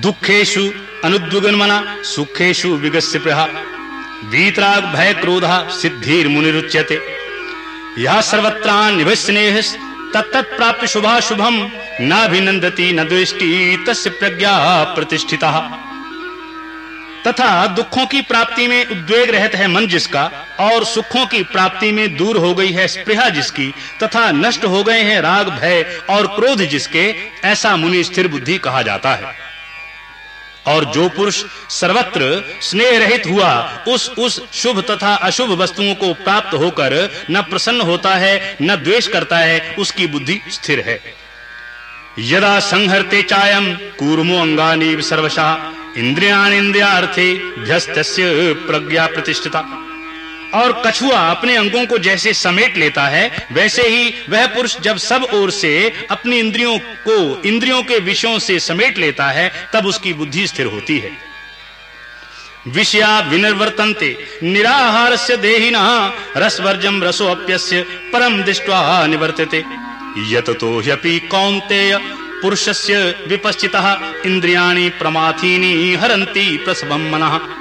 दुखेशु अनुद्वगन मना सुखेशु विगस्य प्रहा वीतराग भय क्रोधा सिद्धिर मुनिरुच्यते यह सर्वत्रान निभस्नेह तत्त प्राप्त शुभा शुभम नाभिनंदती न दृष्टि तस् प्रज्ञा प्रतिष्ठिता। तथा दुखों की प्राप्ति में उद्वेग रहता है मन जिसका, और सुखों की प्राप्ति में दूर हो गई है स्पृहा जिसकी, तथा नष्ट हो गए हैं राग, भय और क्रोध जिसके, ऐसा मुनि स्थिर बुद्धि कहा जाता है। और जो पुरुष सर्वत्र स्नेह रहित हुआ, उस उस शुभ तथा अशुभ वस्तुओं को प्राप्त होकर न प्रसन्न होता है, न द्वेष करता है, उसकी बुद्धि स्थिर है। यदा संहरते चायम कूर्मो अंगानी सर्वशा, इंद्रियाण अर्थे भ्यस्तस्य प्रज्ञा प्रतिष्ठिता। और कछुआ अपने अंगों को जैसे समेट लेता है, वैसे ही वह पुरुष जब सब ओर से अपनी इंद्रियों को इंद्रियों के विषयों से समेट लेता है, तब उसकी बुद्धि स्थिर होती है। विषया विनिर्वर्तन्ते, निराहारस्य देहिनः रसवर्जम रसोऽप्यस्य परम दृष्ट्वा निवर्तते। यततो ह्यपि कौन्तेय, पुरुषस्य विपश्चितः इंद्रियाणि प्रमाथीनि हरन्ति प्रसवम मनः।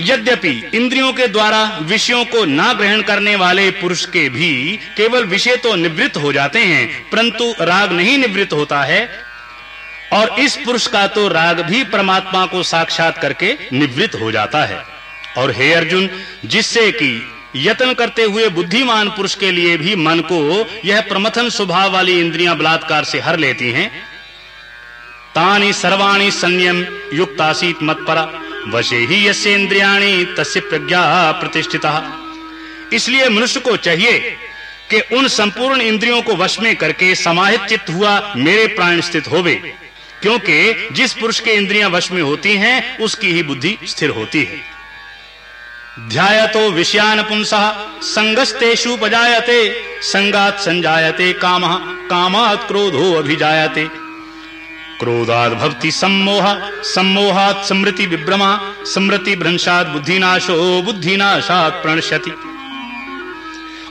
यद्यपि इंद्रियों के द्वारा विषयों को ना ग्रहण करने वाले पुरुष के भी केवल विषय तो निवृत्त हो जाते हैं, परंतु राग नहीं निवृत्त होता है, और इस पुरुष का तो राग भी परमात्मा को साक्षात करके निवृत्त हो जाता है। और हे अर्जुन, जिससे कि यत्न करते हुए बुद्धिमान पुरुष के लिए भी मन को यह प्रमथन स्वभाव वाली इंद्रियाँ बलात्कार से हर लेती हैं, तानी सर्वाणी संयम युक्तासीत मत्परा। वशे ही यस्य इंद्रियाणि तस्य प्रज्ञा प्रतिष्ठिता। इसलिए मनुष्य को चाहिए कि उन संपूर्ण इंद्रियों को वश में करके समाहित चित्त हुआ मेरे प्राण स्थित होवे, क्योंकि जिस पुरुष के इंद्रियाँ वश में होती हैं, उसकी ही बुद्धि स्थिर होती है। ध्यायतो विषयान पुंसः संगस्तेषु पजायते, संगात संजायते कामः, कामात् क्रोधो अभिजायते। क्रोधाद भवति सम्मोह, सम्मोहात् स्मृति विभ्रमा, स्मृति भ्रंशात् बुद्धिनाशो, बुद्धिनाशात् प्रणश्यति।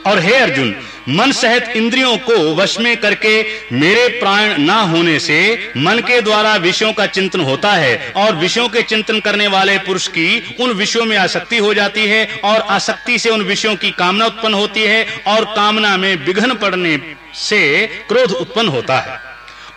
और हे अर्जुन, मन सहित इंद्रियों को वश में करके मेरे प्राण ना होने से मन के द्वारा विषयों का चिंतन होता है और विषयों के चिंतन करने वाले पुरुष की उन विषयों में आसक्ति हो जाती है और आसक्ति से उन विषयों की कामना उत्पन्न होती है और कामना में विघ्न पड़ने से क्रोध उत्पन्न होता है।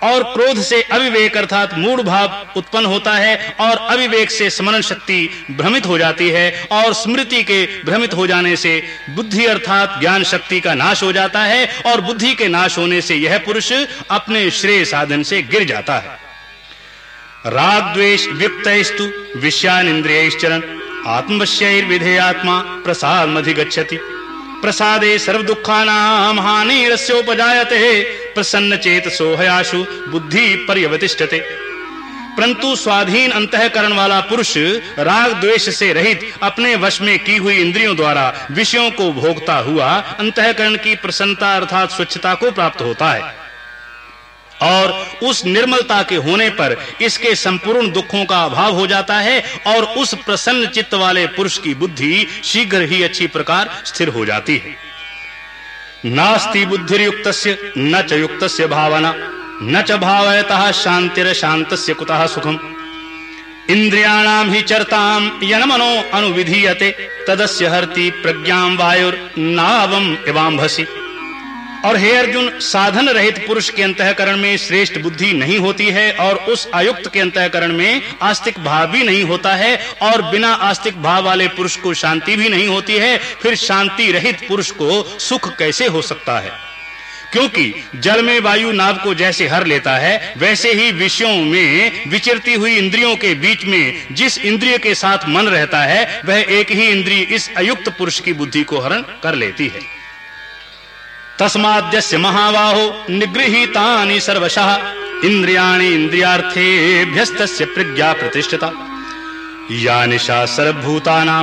और क्रोध से अविवेक अर्थात मूड भाव उत्पन्न होता है और अविवेक से स्मरण शक्ति भ्रमित हो जाती है और स्मृति के भ्रमित हो जाने से बुद्धि अर्थात ज्ञान शक्ति का नाश हो जाता है और बुद्धि के नाश होने से यह पुरुष अपने श्रेय साधन से गिर जाता है। राग द्वेष विप्तस्तु विषयान इंद्रियश्चरण आत्मवश्यैर्विधेयात्मा प्रसाद मधिगच्छति प्रसादे सर्व दुखानाम हानि रस्योपजायते प्रसन्न चेत सोहयाशु, बुद्धि पर्यवतिष्ठते। परंतु स्वाधीन अंतकरण वाला पुरुष राग द्वेष से रहित अपने वश में की हुई इंद्रियों द्वारा विषयों को भोगता हुआ अंतकरण की प्रसन्नता अर्थात स्वच्छता को प्राप्त होता है। और उस निर्मलता के होने पर इसके संपूर्ण दुखों का अभाव हो जाता है और उस प्रसन्न चित्त वाले पुरुष की बुद्धि शीघ्र ही अच्छी प्रकार स्थिर हो जाती है। नास्ति बुद्धिर्युक्तस्य, न च युक्तस्य भावना, न च भावयतः शांतिर शांत कुतः सुखम। इंद्रियाणाम ही चरताम यनमनो अनुविधीयते, तदस्य हरति प्रज्ञां वायुर्नावम एवांभसी और हे अर्जुन, साधन रहित पुरुष के अंतकरण में श्रेष्ठ बुद्धि नहीं होती है और उस आयुक्त के अंतकरण में आस्तिक भाव भी नहीं होता है और बिना आस्तिक भाव वाले पुरुष को शांति भी नहीं होती है, फिर शांति रहित पुरुष को सुख कैसे हो सकता है? क्योंकि जल में वायु नाव को जैसे हर लेता है, वैसे ही विषयों में विचरती हुई इंद्रियों के बीच में जिस इंद्रिय के साथ मन रहता है, वह एक ही इंद्रिय इस अयुक्त पुरुष की बुद्धि को हरण कर लेती है। तस्माद्यस्य महाबाहो निगृहीतानि सर्वशः इन्द्रियाणि इन्द्रियार्थेभ्यस्तस्य प्रज्ञा प्रतिष्ठिता। या निशा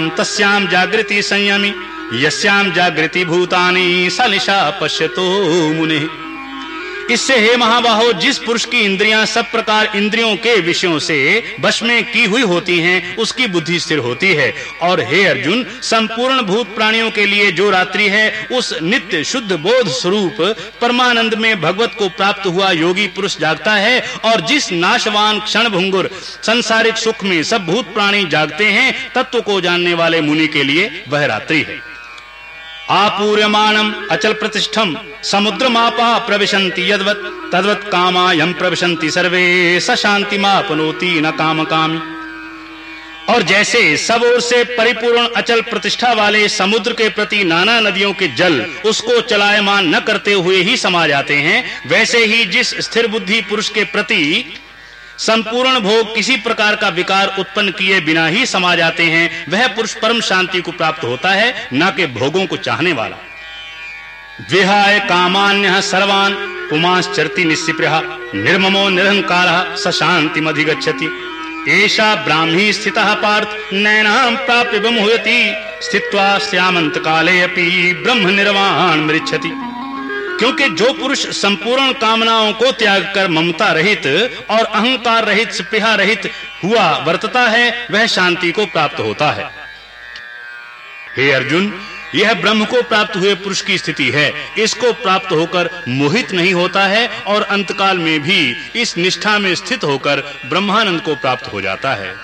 तस्यां जागृति संयमी, यस्यां जागृति भूतानि सा निशा पश्यतो मुनिः। इससे हे महाबाहो, जिस पुरुष की इंद्रियाँ सब प्रकार इंद्रियों के विषयों से वश में की हुई होती हैं, उसकी बुद्धि स्थिर होती है। और हे अर्जुन, संपूर्ण भूत प्राणियों के लिए जो रात्रि है, उस नित्य शुद्ध बोध स्वरूप परमानंद में भगवत को प्राप्त हुआ योगी पुरुष जागता है, और जिस नाशवान क्षण भंगुर संसारिक सुख में सब भूत प्राणी जागते हैं, तत्व को जानने वाले मुनि के लिए वह रात्रि है। आपूर्यमाणम अचल प्रतिष्ठम समुद्रमापा प्रविशन्ति यद्वत्, तद्वत् कामायम प्रविशन्ति सर्वे, स शांति मापनोति न काम कामी और जैसे सब ओर से परिपूर्ण अचल प्रतिष्ठा वाले समुद्र के प्रति नाना नदियों के जल उसको चलायमान न करते हुए ही समा जाते हैं, वैसे ही जिस स्थिर बुद्धि पुरुष के प्रति संपूर्ण भोग किसी प्रकार का विकार उत्पन्न किए बिना ही समा जाते हैं। वह पुरुष परम शांति को प्राप्त होता है, न कि भोगों को चाहने वाला। विहाय कामान्य सर्वान पुमाश्चरति निस्सिप्रिय निर्ममो निरहंकार, स शांति मधिगछति ऐसा ब्राह्मी स्थित पार्थ नैनाम प्राप्य विमुहति स्थित्वा श्यामंत काले अपि ब्रह्म निर्वाण मृच्छति। क्योंकि जो पुरुष संपूर्ण कामनाओं को त्याग कर ममता रहित और अहंकार रहित, स्पृहा रहित हुआ, वर्तता है, वह शांति को प्राप्त होता है। हे अर्जुन, यह ब्रह्म को प्राप्त हुए पुरुष की स्थिति है। इसको प्राप्त होकर मोहित नहीं होता है और अंतकाल में भी इस निष्ठा में स्थित होकर ब्रह्मानंद को प्राप्त हो जाता है।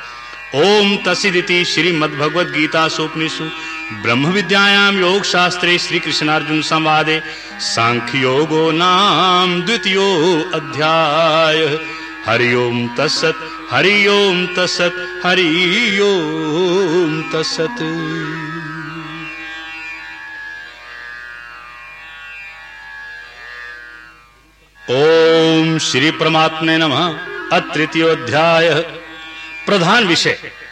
ओम तसिदिति भगवद गीता सोपनिषु ब्रह्म विद्यायाम योग शास्त्रे श्री कृष्णार्जुन संवादे। सांख्य योगो नाम द्वितीयो अध्याय। हरि ओम तत्सत, हरि ओम तत्सत ओम श्री परमात्मे नमः। अतृतीयोध्याय प्रधान विषय।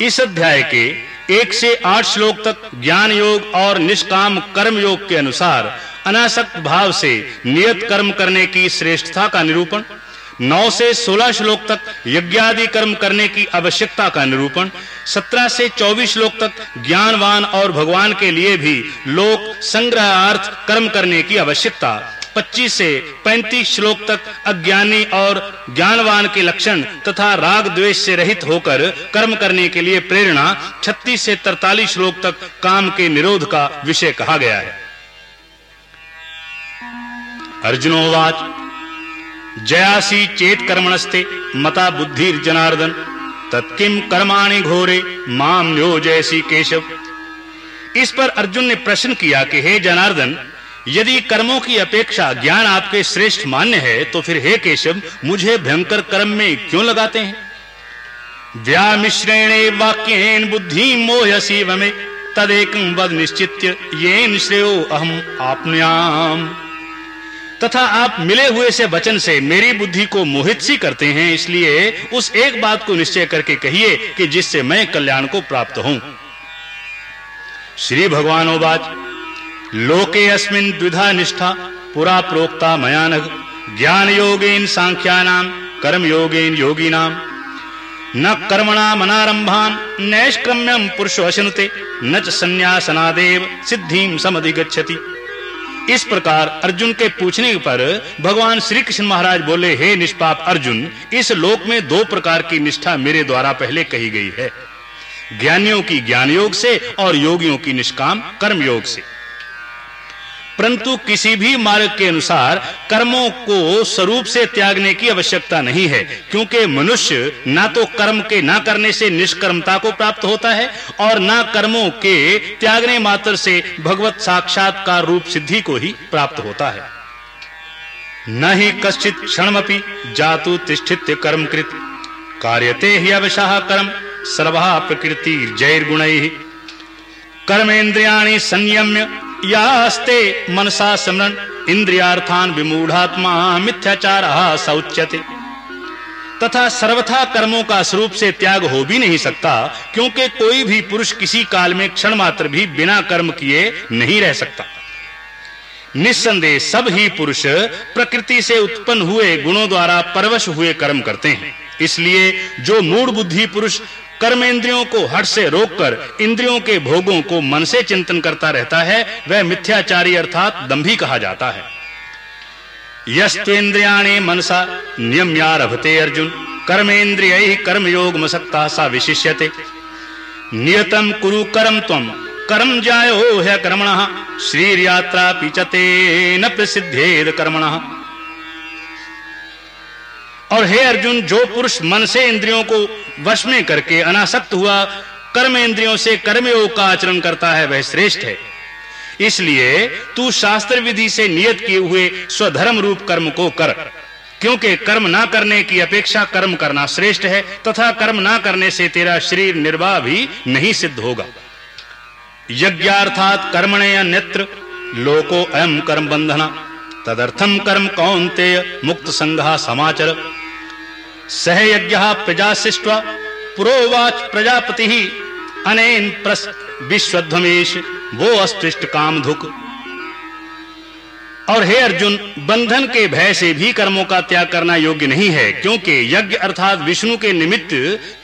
इस अध्याय के एक से आठ श्लोक तक ज्ञान योग और निष्काम कर्म योग के अनुसार अनासक्त भाव से नियत कर्म करने की श्रेष्ठता का निरूपण, नौ से सोलह श्लोक तक यज्ञादि कर्म करने की आवश्यकता का निरूपण, सत्रह से चौबीस श्लोक तक ज्ञानवान और भगवान के लिए भी लोक संग्रहार्थ कर्म करने की आवश्यकता। 25 से 35 श्लोक तक अज्ञानी और ज्ञानवान के लक्षण तथा राग द्वेष से रहित होकर कर्म करने के लिए प्रेरणा 36 से 43 श्लोक तक काम के निरोध का विषय कहा गया है। अर्जुनोवाच जयासी चेत कर्मणस्ते मता बुद्धिर जनार्दन। तत्किम कर्माणि घोरे माम जैसी केशव। इस पर अर्जुन ने प्रश्न किया कि हे जनार्दन यदि कर्मों की अपेक्षा ज्ञान आपके श्रेष्ठ मान्य है तो फिर हे केशव, मुझे भयंकर कर्म में क्यों लगाते हैं? व्यामिश्रेणे वाक्येन बुद्धि मोहसी वमे तदेकं वद निश्चित्य येन श्रेयो अहम आपन्याम। तथा आप मिले हुए से वचन से मेरी बुद्धि को मोहित सी करते हैं, इसलिए उस एक बात को निश्चय करके कहिए कि जिससे मैं कल्याण को प्राप्त हूँ श्री भगवानोवाच लोके अस्मिन् द्विधा निष्ठा, पुरा प्रोक्ता मया नघ ज्ञान योगेन सांख्यानाम कर्म योगेन योगिनाम। न कर्मणा मनारंभान नैष्क्रम्यम पुरुष अशनुते, न च संन्यासनादेव सिद्धिम समधिगच्छति। इस प्रकार अर्जुन के पूछने पर भगवान श्री कृष्ण महाराज बोले, हे निष्पाप अर्जुन, इस लोक में दो प्रकार की निष्ठा मेरे द्वारा पहले कही गई है। ज्ञानियों की ज्ञान योग से और योगियों की निष्काम कर्म योग से। परंतु किसी भी मार्ग के अनुसार कर्मों को स्वरूप से त्यागने की आवश्यकता नहीं है, क्योंकि मनुष्य ना तो कर्म के ना करने से निष्कर्मता को प्राप्त होता है और ना कर्मों के त्यागने मात्र से भगवत साक्षात्कार रूप सिद्धि को ही प्राप्त होता है। न ही कश्चित क्षणमपि जातु तिष्ठित्य कर्म कृत कार्यते ही अवशाह कर्म, सर्वा प्रकृति जैर्गुणैः। कर्मेन्द्रियाणि संयम्य यास्ते मनसा समरण इंद्रियार्थान विमूढ़ात्मा मिथ्याचार सौच्यते तथा सर्वथा कर्मों का स्वरूप से त्याग हो भी नहीं सकता, क्योंकि कोई भी पुरुष किसी काल में क्षण मात्र भी बिना कर्म किए नहीं रह सकता। निस्संदेह सब ही पुरुष प्रकृति से उत्पन्न हुए गुणों द्वारा परवश हुए कर्म करते हैं। इसलिए जो मूड बुद्धि पुरुष कर्मेंद्रियों को हट से रोककर, इंद्रियों के भोगों को मन से चिंतन करता रहता है, वह मिथ्याचारी अर्थात दंभी कहा जाता है। यस्त्वेन्द्रियाणि मनसा नियम्यारभते अर्जुन कर्मेन्द्रियैः कर्मयोग मसक्ता सा विशिष्यते। नियतम कुरु कर्म तम कर्म जायो ह्य कर्मणः श्रीर्यात्रा पिचते न प्रसिद्धेद कर्मणः। और हे अर्जुन, जो पुरुष मन से इंद्रियों को वश में करके अनासक्त हुआ, कर्म इंद्रियों से कर्मयोग का आचरण करता है, वह श्रेष्ठ है। इसलिए तू शास्त्र विधि से नियत किए हुए स्वधर्म रूप कर्म को कर, क्योंकि कर्म ना करने की अपेक्षा कर्म करना श्रेष्ठ है, तथा कर्म ना करने से तेरा शरीर निर्वाह भी नहीं सिद्ध होगा। यज्ञार्थात कर्मणे अन्यत्र, लोको अयम कर्म बंधना तदर्थम कर्म कौन्तेय मुक्त संघा समाचर। सह यज्ञ प्रजा सृष्ट्वा पुरोवाच प्रजापति। अनेन प्रस विश्वध्वमेश, वो अस्पृष्ट कामधुक। और हे अर्जुन, बंधन के भय से भी कर्मों का त्याग करना योग्य नहीं है, क्योंकि यज्ञ अर्थात विष्णु के निमित्त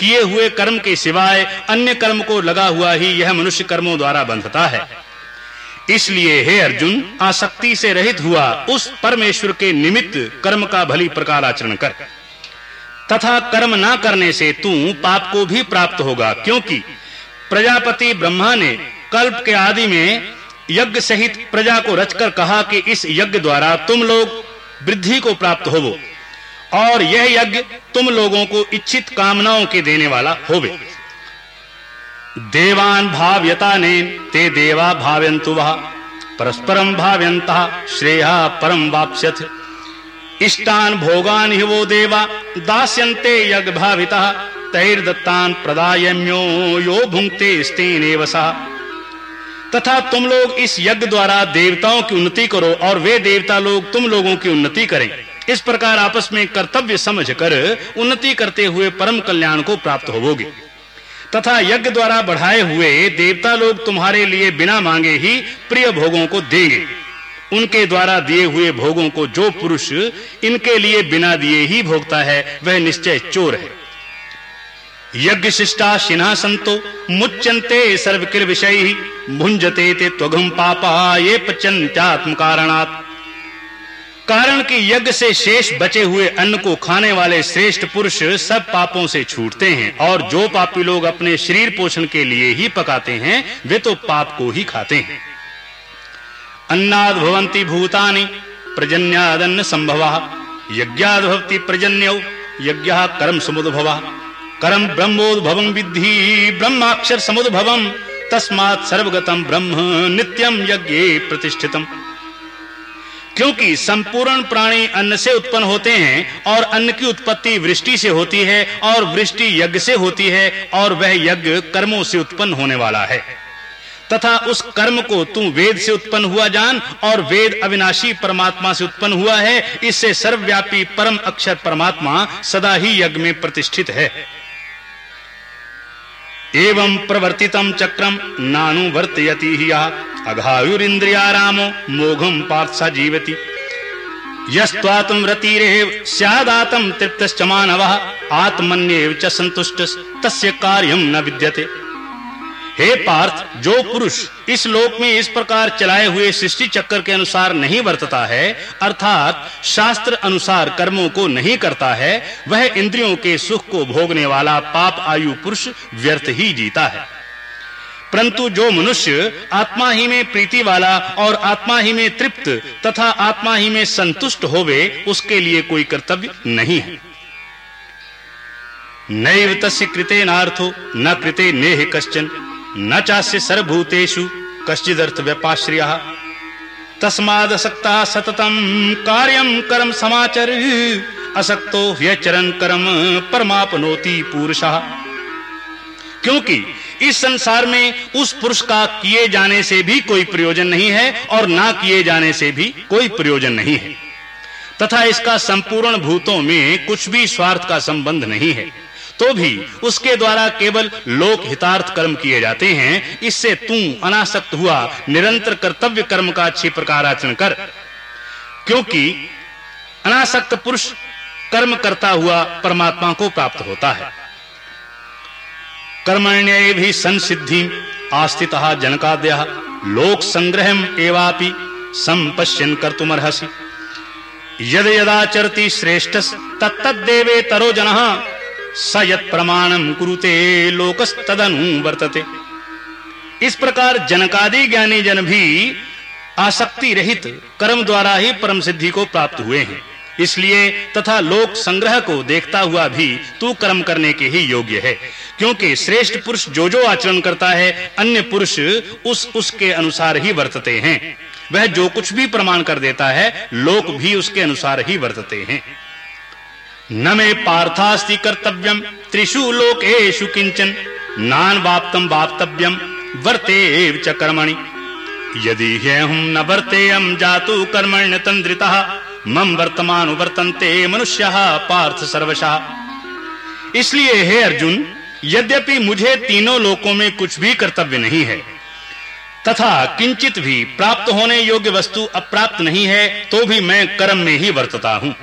किए हुए कर्म के सिवाय अन्य कर्म को लगा हुआ ही यह मनुष्य कर्मों द्वारा बंधता है। इसलिए हे अर्जुन, आसक्ति से रहित हुआ उस परमेश्वर के निमित्त कर्म का भली प्रकार आचरण कर। तथा कर्म ना करने से तू पाप को भी प्राप्त होगा, क्योंकि प्रजापति ब्रह्मा ने कल्प के आदि में यज्ञ सहित प्रजा को रचकर कहा कि इस यज्ञ द्वारा तुम लोग वृद्धि को प्राप्त होवो, और यह यज्ञ तुम लोगों को इच्छित कामनाओं के देने वाला होवे। देवान भाव्यता ने ते देवा भाव्यंतु वह परस्परम भाव्यंता श्रेया परम वाप्स्यथ। इष्टान भोगान हि वो देवा, दास्यन्ते यज्ञ भाविता तैर्दत्तान प्रदायम्यो यो भुंक्ते स्तेनेव सा। तथा तुम लोग इस यज्ञ द्वारा देवताओं की उन्नति करो और वे देवता लोग तुम लोगों की उन्नति करें। इस प्रकार आपस में कर्तव्य समझ कर उन्नति करते हुए परम कल्याण को प्राप्त होवोगे। तथा यज्ञ द्वारा बढ़ाए हुए देवता लोग तुम्हारे लिए बिना मांगे ही प्रिय भोगों को देंगे। उनके द्वारा दिए हुए भोगों को जो पुरुष इनके लिए बिना दिए ही भोगता है, वह निश्चय चोर है। यज्ञ शिष्टा शिना संतो मुच्यन्ते सर्वकिल विषय ही भुंजते ते त्वघम पापा, ये पचंत्यात्म कारणात् कारण कि यज्ञ से शेष बचे हुए अन्न को खाने वाले श्रेष्ठ पुरुष सब पापों से छूटते हैं, और जो पापी लोग अपने शरीर पोषण के लिए ही पकाते हैं, वे तो पाप को ही खाते हैं। अन्नाद भवंती भूतानि प्रजन्यादन्न संभवा। यज्ञाद भवति प्रजन्यो, यज्ञ कर्म समुद्भवा। कर्म ब्रह्मोद्भवं विद्धि ब्रह्माक्षर तस्मात् सर्वगतम ब्रह्म नित्यम यज्ञे प्रतिष्ठितम। क्योंकि संपूर्ण प्राणी अन्न से उत्पन्न होते हैं और अन्न की उत्पत्ति वृष्टि से होती है और वृष्टि यज्ञ से होती है और वह यज्ञ कर्मों से उत्पन्न होने वाला है। तथा उस कर्म को तू वेद से उत्पन्न हुआ जान और वेद अविनाशी परमात्मा से उत्पन्न हुआ है, इससे सर्वव्यापी परम अक्षर परमात्मा सदा ही यज्ञ में प्रतिष्ठित है। एवं प्रवर्तितम चक्रम नानु वर्तयति ही अघायुरिंद्रियारामो मोघम पार्थ स जीवति। यस्त्वातम रतिरेव स्यादातम तृप्तश्च मानवः, आत्मन्येव च संतुष्टस्, तस्य कार्यम न विद्यते। हे पार्थ, जो पुरुष इस लोक में इस प्रकार चलाए हुए सृष्टि चक्र के अनुसार नहीं वर्तता है, अर्थात शास्त्र अनुसार कर्मों को नहीं करता है, वह इंद्रियों के सुख को भोगने वाला पाप आयु पुरुष व्यर्थ ही जीता है। परंतु जो मनुष्य आत्मा ही में प्रीति वाला और आत्मा ही में तृप्त तथा आत्मा ही में संतुष्ट होवे, उसके लिए कोई कर्तव्य नहीं है। नैव तस्य कृते नार्थो, न कृते नेह कश्चन। न चास्य सर्वभूतेषु कश्चिदर्थ व्यपाश्रिय तस्मादसक्ता सततम कार्यम कर्म समाचर, असक्तो ह्यचरन कर्म परमापनोति पुरुषः। क्योंकि इस संसार में उस पुरुष का किए जाने से भी कोई प्रयोजन नहीं है और ना किए जाने से भी कोई प्रयोजन नहीं है। तथा इसका संपूर्ण भूतों में कुछ भी स्वार्थ का संबंध नहीं है। तो भी उसके द्वारा केवल लोक हितार्थ कर्म किए जाते हैं, इससे तू अनासक्त हुआ, निरंतर कर्तव्य कर्म का अच्छी प्रकार आचरण कर। क्योंकि अनासक्त पुरुष कर्म करता हुआ परमात्मा को प्राप्त होता है। कर्मण्य भी संसिद्धि आस्थित जनकाद्य, लोक संग्रह एवापि संपश्यन कर्तुमर्हसि। यद यदाचरति श्रेष्ठ तत्तदेवे तरो जनः स यत प्रमाणम कुरुते, लोकस्तदनु वर्तते। इस प्रकार जनकादि ज्ञानी जन भी आसक्ति रहित कर्म द्वारा ही परम सिद्धि को प्राप्त हुए हैं। इसलिए तथा लोक संग्रह को देखता हुआ भी तू कर्म करने के ही योग्य है, क्योंकि श्रेष्ठ पुरुष जो जो आचरण करता है, अन्य पुरुष उस उसके अनुसार ही वर्तते हैं। वह जो कुछ भी प्रमाण कर देता है, लोक भी उसके अनुसार ही वर्तते हैं। न मे पार्थास्ति कर्तव्यम त्रिषु लोकेशु किंचन नान वाप्तम वाप्तव्यम वर्ते च कर्मणि। यदि ह्यहम न वर्तेयम जातु कर्मण्य तंद्रिता मम वर्तमान वर्तन्ते मनुष्यः पार्थ सर्वशः। इसलिए हे अर्जुन, यद्यपि मुझे तीनों लोकों में कुछ भी कर्तव्य नहीं है, तथा किंचित भी प्राप्त होने योग्य वस्तु अप्राप्त नहीं है तो भी मैं कर्म में ही वर्तता हूँ।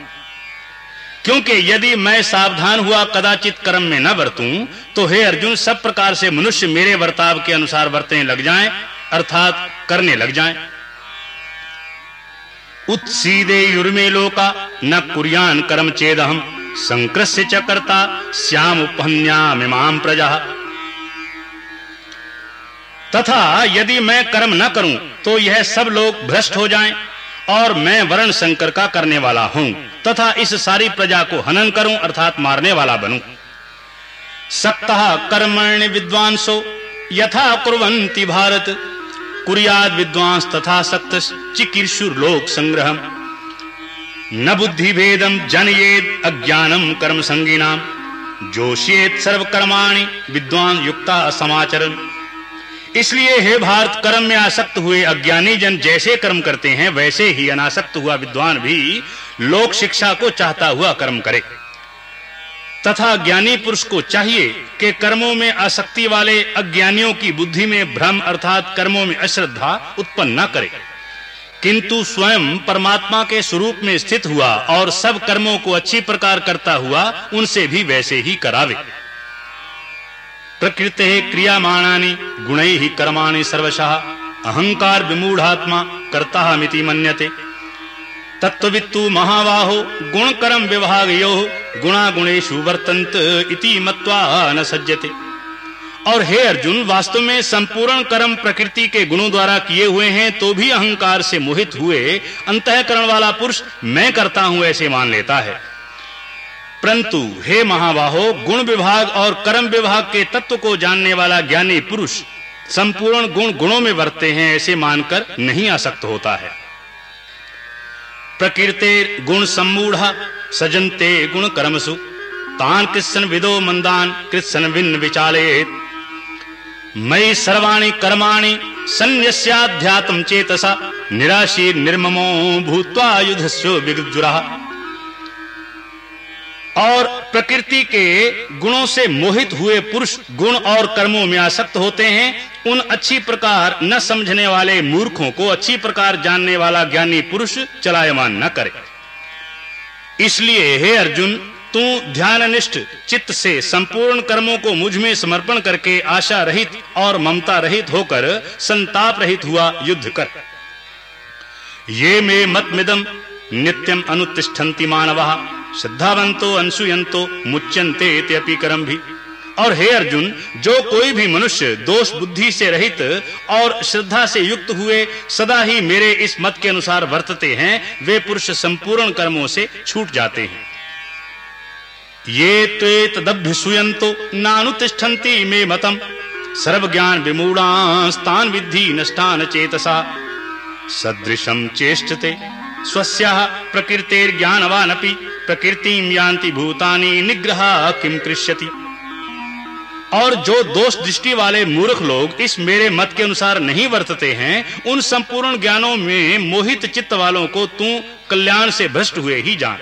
क्योंकि यदि मैं सावधान हुआ, कदाचित कर्म में न बरतूं तो हे अर्जुन, सब प्रकार से मनुष्य मेरे वर्ताव के अनुसार वर्तने लग जाएँ, अर्थात करने लग जाएँ। उत्सीदे युर्मे लोका, न कुर्यान कर्म चेदहम संकृष्य च कर्ता, श्याम उपहन्यामिमाम प्रजा। तथा यदि मैं कर्म न करूँ तो यह सब लोग भ्रष्ट हो जाएँ। और मैं वर्ण शंकर का करने वाला हूँ, तथा इस सारी प्रजा को हनन करूँ, अर्थात मारने वाला बनूं। सक्तः कर्मण्य विद्वांसो, यथा कुर्वन्ति भारत। कुर्याद विद्वांस तथा सक्त चिकीर्षुर लोक संग्रह न बुद्धि भेदम जनयेद अज्ञानम कर्म संगीनाम जोशियेत सर्व कर्माणि विद्वान युक्ता समाचरण इसलिए हे भारत, कर्म में आसक्त हुए अज्ञानी जन जैसे कर्म करते हैं, वैसे ही अनासक्त हुआ विद्वान भी लोक शिक्षा को चाहता हुआ कर्म करे। तथा ज्ञानी पुरुष को चाहिए कि कर्मों में आसक्ति वाले अज्ञानियों की बुद्धि में भ्रम अर्थात कर्मों में अश्रद्धा उत्पन्न न करे। किंतु स्वयं परमात्मा के स्वरूप में स्थित हुआ और सब कर्मों को अच्छी प्रकार करता हुआ उनसे भी वैसे ही करावे। प्रकृते क्रियामाणानि गुणैः कर्माणि सर्वशः। अहंकार विमूढ़ात्मा कर्ता मिति मन्यते। तत्ववित्तु महाबाहो गुण कर्म विभागयो गुणा गुणेषु वर्तन्त इति मत्वा न सज्जते। और हे अर्जुन, वास्तव में संपूर्ण कर्म प्रकृति के गुणों द्वारा किए हुए हैं तो भी अहंकार से मोहित हुए अंतःकरण वाला पुरुष मैं करता हूँ ऐसे मान लेता है। परंतु हे महाबाहो, गुण विभाग और कर्म विभाग के तत्व को जानने वाला ज्ञानी पुरुष संपूर्ण गुण गुणों में वर्तते हैं ऐसे मानकर नहीं आसक्त होता है। प्रकृते गुण सम्मूढ़ा, सजन्ते गुण कर्मसु, तान कृष्ण विदो मंदान कृष्ण विन विचालेत। मयि सर्वाणि कर्माणि सन्न्यस्याध्यात्म चेतसा, निराशी निर्ममो भूत्वा युधस्यो विगजुरः और प्रकृति के गुणों से मोहित हुए पुरुष गुण और कर्मों में आसक्त होते हैं। उन अच्छी प्रकार न समझने वाले मूर्खों को अच्छी प्रकार जानने वाला ज्ञानी पुरुष चलायमान न करे। इसलिए, हे अर्जुन, तू ध्याननिष्ठ चित्त से संपूर्ण कर्मों को मुझमें समर्पण करके आशा रहित और ममता रहित होकर संताप रहित हुआ युद्ध कर। ये मे मतमिदम नित्यम अनुतिष्ठन्ति मानवा। श्रद्धावंतो अंशुयंतो मुच्यंते इत्यपि करम भी और हे अर्जुन, जो कोई भी मनुष्य दोष बुद्धि से रहित और श्रद्धा से युक्त हुए सदा ही मेरे इस मत के अनुसार वर्तते हैं, वे पुरुष संपूर्ण कर्मों से छूट जाते हैं। ये त्वेतदभ्य सुयंतो नानुतिष्ठन्ति मे मतम। सर्व ज्ञान विमूढ़ास्तान विद्धि नष्टान चेतसा। सदृशम चेष्टते। स्वस्याः प्रकृतेर्ज्ञानवानपि प्रकृतिम यान्ति भूतानि निग्रह किम कृष्यति और जो दोष दृष्टि वाले मूर्ख लोग इस मेरे मत के अनुसार नहीं वर्तते हैं, उन संपूर्ण ज्ञानों में मोहित चित्त वालों को तू कल्याण से भ्रष्ट हुए ही जान।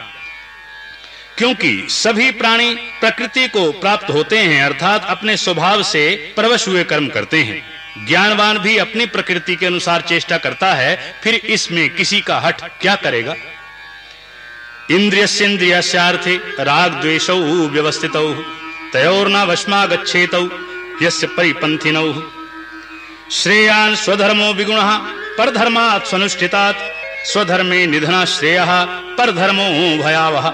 क्योंकि सभी प्राणी प्रकृति को प्राप्त होते हैं, अर्थात अपने स्वभाव से प्रवश हुए कर्म करते हैं। ज्ञानवान भी अपनी प्रकृति के अनुसार चेष्टा करता है, फिर इसमें किसी का हट क्या करेगा? इंद्रियस्येन्द्रियस्यार्थे राग द्वेषौ व्यवस्थितौ, तयोर्न वश्मा गच्छेतौ यस्य परिपन्थिनौ। श्रेयान् स्वधर्मो विगुणः, परधर्मात् स्वधर्मे निधना श्रेयः, परधर्मो भयावह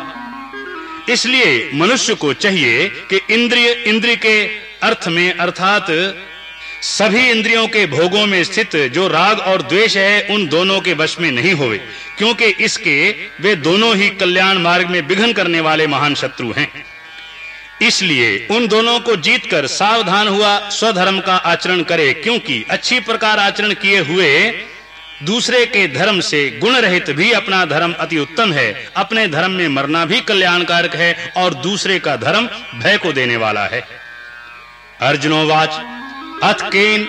इसलिए मनुष्य को चाहिए कि इंद्रिय इंद्रिय के अर्थ में अर्थात सभी इंद्रियों के भोगों में स्थित जो राग और द्वेष है, उन दोनों के वश में नहीं होवे, क्योंकि इसके वे दोनों ही कल्याण मार्ग में विघ्न करने वाले महान शत्रु हैं। इसलिए उन दोनों को जीतकर सावधान हुआ, स्वधर्म का आचरण करे, क्योंकि अच्छी प्रकार आचरण किए हुए दूसरे के धर्म से गुण रहित भी अपना धर्म अति उत्तम है, अपने धर्म में मरना भी कल्याणकारक है और दूसरे का धर्म भय को देने वाला है। अर्जुनोवाच अथ केन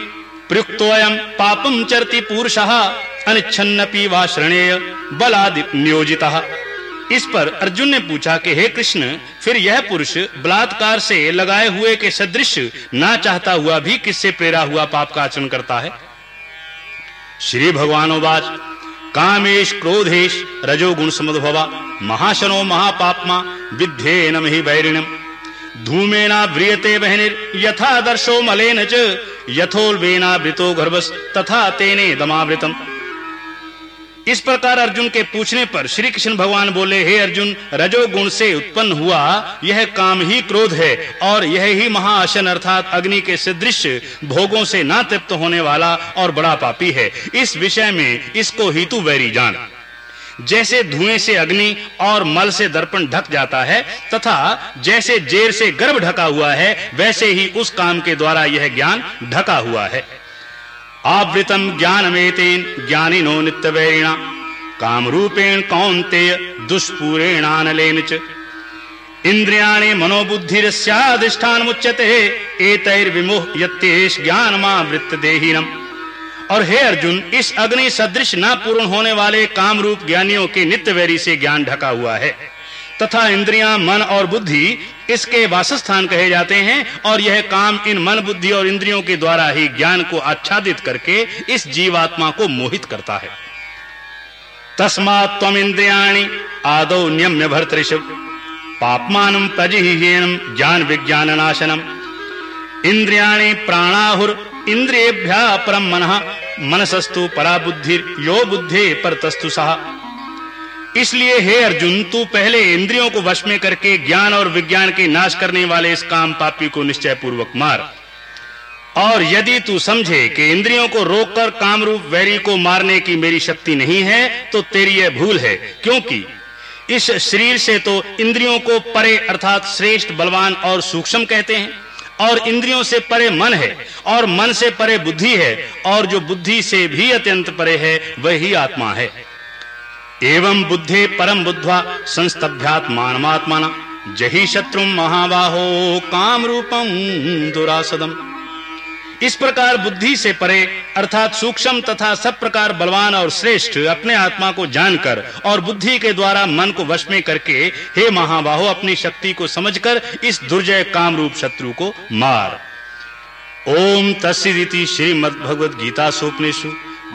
प्रयुक्तोऽयं पापं चरति पुरुषः, अनिच्छन्नपि वा श्रणेय बलादि नियोजितः। इस पर अर्जुन ने पूछा कि हे कृष्ण, फिर यह पुरुष बलात्कार से लगाए हुए के सदृश ना चाहता हुआ भी किससे प्रेरा हुआ पाप का आचरण करता है? श्री भगवानोवाच कामेश क्रोधेश रजोगुण समुद्भवा। महाशनो महापापमा विद्येन हि वैरिणम्। धूमेना व्रियते बहनिर, यथा दर्शो मलेन च, यथोल्वेना वृतो गर्भस, तथा तेने दमावृतम। इस प्रकार अर्जुन के पूछने पर श्री कृष्ण भगवान बोले, हे अर्जुन, रजोगुण से उत्पन्न हुआ, यह काम ही क्रोध है, और यह ही महाअशन अर्थात अग्नि के सदृश भोगों से ना तृप्त होने वाला और बड़ा पापी है। इस विषय में इसको हितु वैरी जान। जैसे धुएँ से अग्नि और मल से दर्पण ढक जाता है, तथा जैसे जेर से गर्भ ढका हुआ है, वैसे ही उस काम के द्वारा यह ज्ञान ढका हुआ है। आवृतम ज्ञान ज्ञानमेतेन ज्ञानिनो नित्यवैरिणा कामरूपेण कौन्तेय दुष्पूरेणानलेन च। इंद्रियाणि मनोबुद्धिरस्याधिष्ठानमुच्यते यत्येष ज्ञानमावृत्तदेहिनम्। और हे अर्जुन, इस अग्नि सदृश न पूर्ण होने वाले काम रूप ज्ञानियों के नित्य वैरी से ज्ञान ढका हुआ है। तथा इंद्रियाँ, मन और बुद्धि इसके वासस्थान कहे जाते हैं और यह काम इन मन बुद्धि और इंद्रियों के द्वारा ही ज्ञान को आच्छादित करके इस जीवात्मा को मोहित करता है। तस्मात् त्वम इंद्रियाणि आदौ नियम्य भर्तृष। पापमानं प्रजिह्येनं ज्ञान विज्ञान नाशनम इंद्रियाणि प्राणाहुर इंद्रियेभ्यः परम मनः। मनसस्तु परा बुद्धि यो बुद्धे परतस्तु सहा इसलिए हे अर्जुन, तू पहले इंद्रियों को वश में करके ज्ञान और विज्ञान के नाश करने वाले इस काम पापी को निश्चय पूर्वक मार। और यदि तू समझे कि इंद्रियों को रोककर कामरूप वैरी को मारने की मेरी शक्ति नहीं है तो तेरी यह भूल है। क्योंकि इस शरीर से तो इंद्रियों को परे अर्थात श्रेष्ठ, बलवान और सूक्ष्म कहते हैं। और इंद्रियों से परे मन है और मन से परे बुद्धि है और जो बुद्धि से भी अत्यंत परे है, वही आत्मा है। एवं बुद्धे परम बुद्धवा संस्तभ्यात जही शत्रु महाबाहो काम रूपम दुरासदम। इस प्रकार बुद्धि से परे, अर्थात सूक्ष्म तथा सब प्रकार बलवान और श्रेष्ठ अपने आत्मा को जानकर और बुद्धि के द्वारा मन को वश में करके, हे महाबाहो, अपनी शक्ति को समझकर इस दुर्जय काम रूप शत्रु को मार। ओम तस्दिति श्रीमद् भगवद गीता सोपनिषु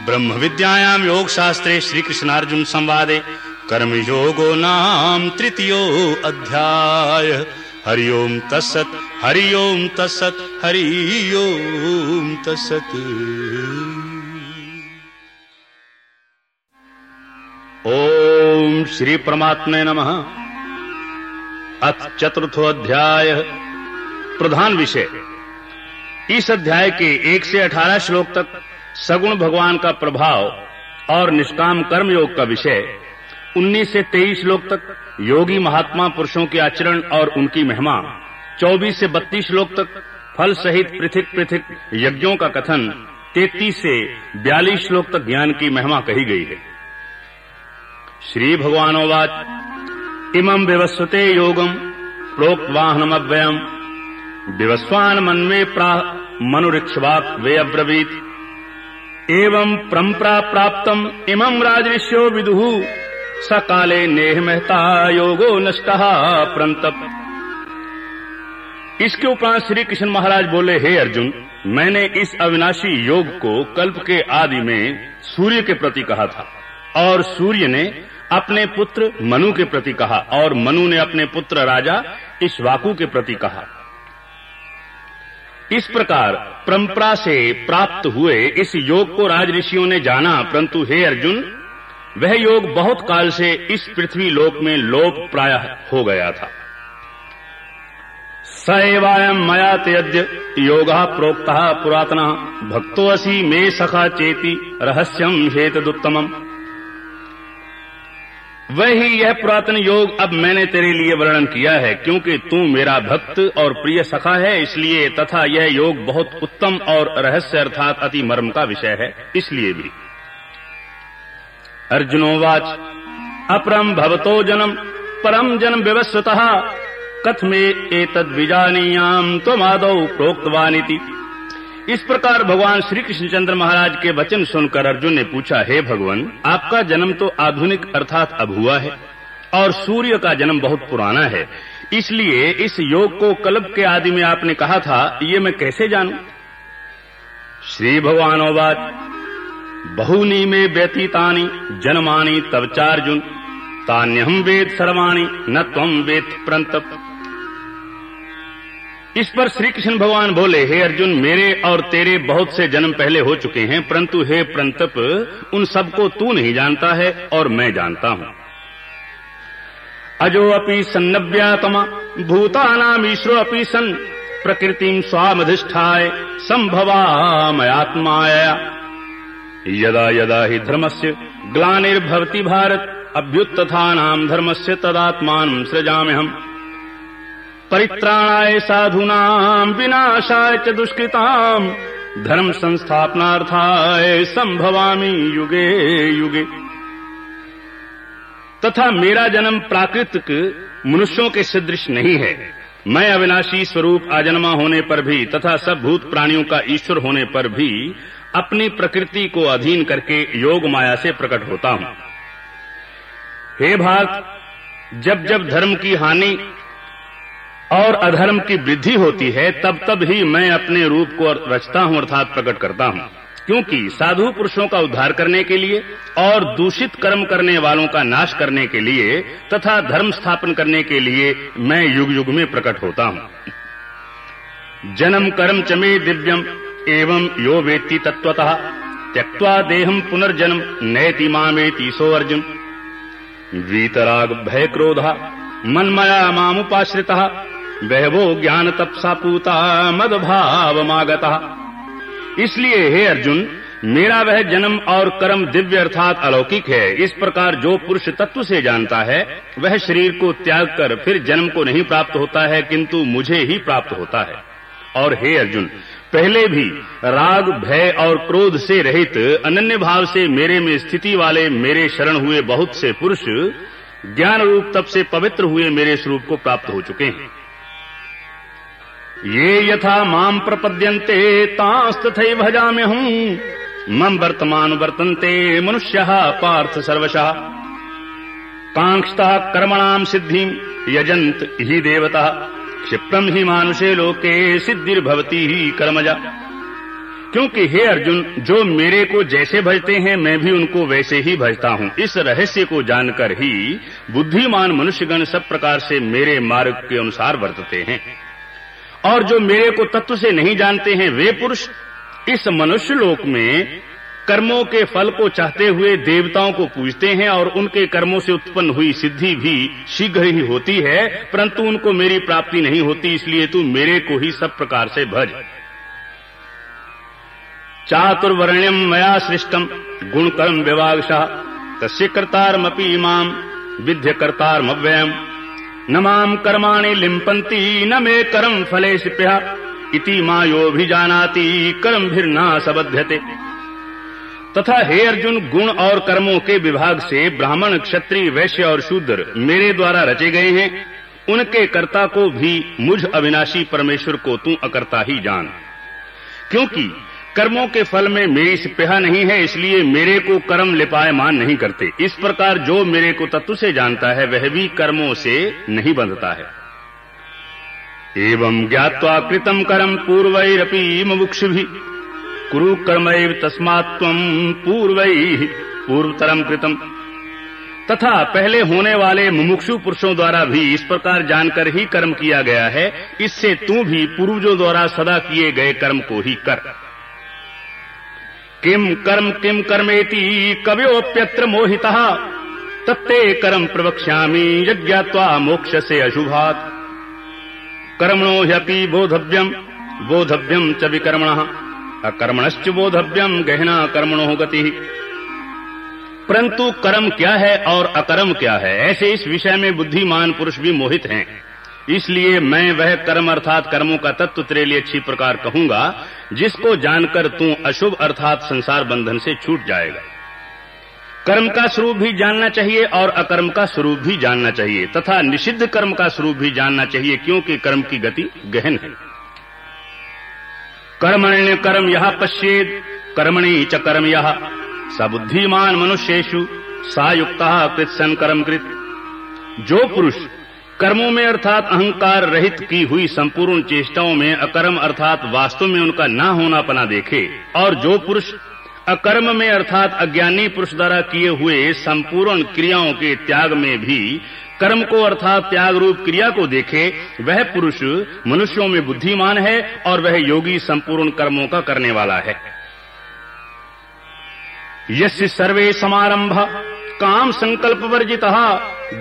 ब्रह्म विद्यायाम योग शास्त्रे श्री कृष्णार्जुन संवादे कर्म योगो नाम तृतीयो अध्याय। हरि ओम तत्सत हरि ओम तत्सत हरि ओम तत्सत ओम श्री परमात्मे नमः। अथ चतुर्थो अध्याय, प्रधान विषय। इस अध्याय के एक से अठारह श्लोक तक सगुण भगवान का प्रभाव और निष्काम कर्म योग का विषय। 19 से 23 श्लोक तक योगी महात्मा पुरुषों के आचरण और उनकी महिमा 24 से 32 श्लोक तक फल सहित पृथक पृथक यज्ञों का कथन 33 से 42 श्लोक तक ज्ञान की महिमा कही गई है। श्री भगवानोवाच इमं विवस्वते योगम प्रोक्तवाहनमव्ययम विवस्वान मन्वे प्रा मनुरिक्षवाक वे अब्रवीत। एवं परंपरा प्राप्तम इमं राजऋष्यो विदुः। सकाले नेह महता, योगो नष्ट, प्रंतप। इसके उपरांत श्री कृष्ण महाराज बोले, हे अर्जुन, मैंने इस अविनाशी योग को कल्प के आदि में सूर्य के प्रति कहा था, और सूर्य ने अपने पुत्र मनु के प्रति कहा, और मनु ने अपने पुत्र राजा इश्वाकु के प्रति कहा। इस प्रकार परंपरा से प्राप्त हुए इस योग को राज ऋषियों ने जाना, परंतु हे अर्जुन वह योग बहुत काल से इस पृथ्वी लोक में लोप प्राय हो गया था। सैवायम मया त्यज्य योगा प्रोक्ता पुरातना भक्तो असी मे सखा चेती रहस्यम हेतुत्तमम वही यह पुरातन योग अब मैंने तेरे लिए वर्णन किया है, क्योंकि तू मेरा भक्त और प्रिय सखा है, इसलिए तथा यह योग बहुत उत्तम और रहस्य अर्थात अति मर्म का विषय है, इसलिए भी। अर्जुनोवाच अपरम भवतो जन्म परम जन्म व्यवस्थतः। कथमे एतद् विजानीयाम, त्वमादौ प्रोक्तवानिति। इस प्रकार भगवान श्री कृष्णचंद्र महाराज के वचन सुनकर अर्जुन ने पूछा, हे भगवान, आपका जन्म तो आधुनिक अर्थात अब हुआ है, और सूर्य का जन्म बहुत पुराना है। इसलिए इस योग को कल्प के आदि में आपने कहा था, ये मैं कैसे जानूं? श्री भगवान बहुनी में व्यतीतानि, जनमानि तब चार्जुन। तान्यहम वेद सर्वाणी, न त्वम वेद प्रंतप इस पर श्री कृष्ण भगवान बोले, हे अर्जुन, मेरे और तेरे बहुत से जन्म पहले हो चुके हैं, परंतु हे प्रंतप उन सबको तू नहीं जानता है और मैं जानता हूँ। अजो अपि सन्नव्यातमा भूतानाम ईश्वरो अपि सन्। प्रकृतिं स्वामधिष्ठाय, संभवामयात्माया। यदा यदा हि धर्मस्य ग्लानिर्भवति भारत, अभ्युत्थानाम् धर्मस्य तदात्मानं सृजाम्यहम्। परित्राणाय साधूनाम् विनाशाय च दुष्कृताम्, धर्म संस्थापनार्थाय संभवामी युगे युगे। तथा मेरा जन्म प्राकृतिक मनुष्यों के सदृश नहीं है। मैं अविनाशी स्वरूप आजन्मा होने पर भी तथा सब भूत प्राणियों का ईश्वर होने पर भी अपनी प्रकृति को अधीन करके योग माया से प्रकट होता हूँ। हे भारत, जब जब धर्म की हानि और अधर्म की वृद्धि होती है, तब तब ही मैं अपने रूप को रचता हूँ, अर्थात प्रकट करता हूँ। क्योंकि साधु पुरुषों का उद्धार करने के लिए और दूषित कर्म करने वालों का नाश करने के लिए तथा धर्म स्थापन करने के लिए मैं युग युग में प्रकट होता हूँ। जन्म कर्म चमे दिव्यम। एवं यो वेत्ति तत्वतः त्यक्वा देहम पुनर्जन्म नैति मामेति सो अर्जुन वीतराग भय क्रोधा मनमया मामुपाश्रितः बहवो ज्ञान तपसा पूता मद भावमागता इसलिए हे अर्जुन, मेरा वह जन्म और कर्म दिव्य अर्थात अलौकिक है। इस प्रकार जो पुरुष तत्व से जानता है, वह शरीर को त्याग कर फिर जन्म को नहीं प्राप्त होता है, किंतु मुझे ही प्राप्त होता है। और हे अर्जुन पहले भी राग, भय और क्रोध से रहित अनन्य भाव से मेरे में स्थिति वाले मेरे शरण हुए बहुत से पुरुष ज्ञान रूप तप से पवित्र हुए मेरे स्वरूप को प्राप्त हो चुके हैं। ये यथा माम प्रपद्यन्ते तास्तथै भजाम्यहम् मम वर्तमान वर्तन्ते, मनुष्य पार्थ सर्वशः। काङ्क्षतः कर्मणाम सिद्धि यजंत ही देवतः। क्षिप्रम ही मानुषे लोके सिद्धिर्भवती ही कर्मजा। क्योंकि हे अर्जुन, जो मेरे को जैसे भजते हैं, मैं भी उनको वैसे ही भजता हूँ। इस रहस्य को जानकर ही बुद्धिमान मनुष्यगण सब प्रकार से मेरे मार्ग के अनुसार वर्तते हैं। और जो मेरे को तत्व से नहीं जानते हैं, वे पुरुष, इस मनुष्य लोक में कर्मों के फल को चाहते हुए देवताओं को पूजते हैं और उनके कर्मों से उत्पन्न हुई सिद्धि भी शीघ्र ही होती है, परंतु उनको मेरी प्राप्ति नहीं होती, इसलिए तू मेरे को ही सब प्रकार से भज। चातुर्वर्ण्यम मया सृष्टम गुण कर्म विभागशाह तस्य कर्तारमपि इमाम विद्य कर्तारमव्ययम। न माम कर्माणि लिम्पन्ति, न मे कर्म फले शिप्या इति मायो भी जानाति कर्म भी न सबध्यते तथा हे अर्जुन, गुण और कर्मों के विभाग से ब्राह्मण, क्षत्रिय, वैश्य और शूद्र मेरे द्वारा रचे गए हैं। उनके कर्ता को भी मुझ अविनाशी परमेश्वर को तू अकर्ता ही जान। क्योंकि कर्मों के फल में मेरी सिपेहा नहीं है, इसलिए मेरे को कर्म लिपायमान नहीं करते। इस प्रकार जो मेरे को तत्व से जानता है, वह भी कर्मों से नहीं बंधता है। एवं ज्ञावा कृतम कर्म पूर्वैरपि भी कुरु कर्म तस्मात् पूर्व पूर्वतरम कृतम। तथा पहले होने वाले मुमुक्षु पुरुषों द्वारा भी इस प्रकार जानकर ही कर्म किया गया है, इससे तू भी पूर्वजों द्वारा सदा किए गए कर्म को ही कर। किम कर्म किम कर्मेति कव्योप्यत्र मोहिता, तत्ते कर्म प्रवक्ष्यामि यज्ञात्वा मोक्ष से अशुभात। कर्मणो ह्यपि बोधव्यम बोधव्यम च विकर्मणः। अकर्मणश्च बोधव्यम गहना कर्मणो गति। परंतु कर्म क्या है और अकर्म क्या है? ऐसे इस विषय में बुद्धिमान पुरुष भी मोहित हैं। इसलिए मैं वह कर्म अर्थात कर्मों का तत्व तेरे लिए अच्छी प्रकार कहूँगा, जिसको जानकर तू अशुभ अर्थात संसार बंधन से छूट जाएगा। कर्म का स्वरूप भी जानना चाहिए और अकर्म का स्वरूप भी जानना चाहिए, तथा निषिद्ध कर्म का स्वरूप भी जानना चाहिए, क्योंकि कर्म की गति गहन है। कर्मण्य कर्म यह पश्चेद कर्मणि च कर्म यह सबुद्धिमान मनुष्येशु सायुक्ता कृत्सन कर्म कृत। जो पुरुष कर्मों में अर्थात अहंकार रहित की हुई संपूर्ण चेष्टाओं में अकर्म अर्थात वास्तव में उनका न होना पना देखे, और जो पुरुष अकर्म में अर्थात अज्ञानी पुरुष द्वारा किए हुए संपूर्ण क्रियाओं के त्याग में भी कर्म को अर्थात त्याग रूप क्रिया को देखे, वह पुरुष मनुष्यों में बुद्धिमान है और वह योगी संपूर्ण कर्मों का करने वाला है। यस्य सर्वे समारंभ, काम संकल्प वर्जित,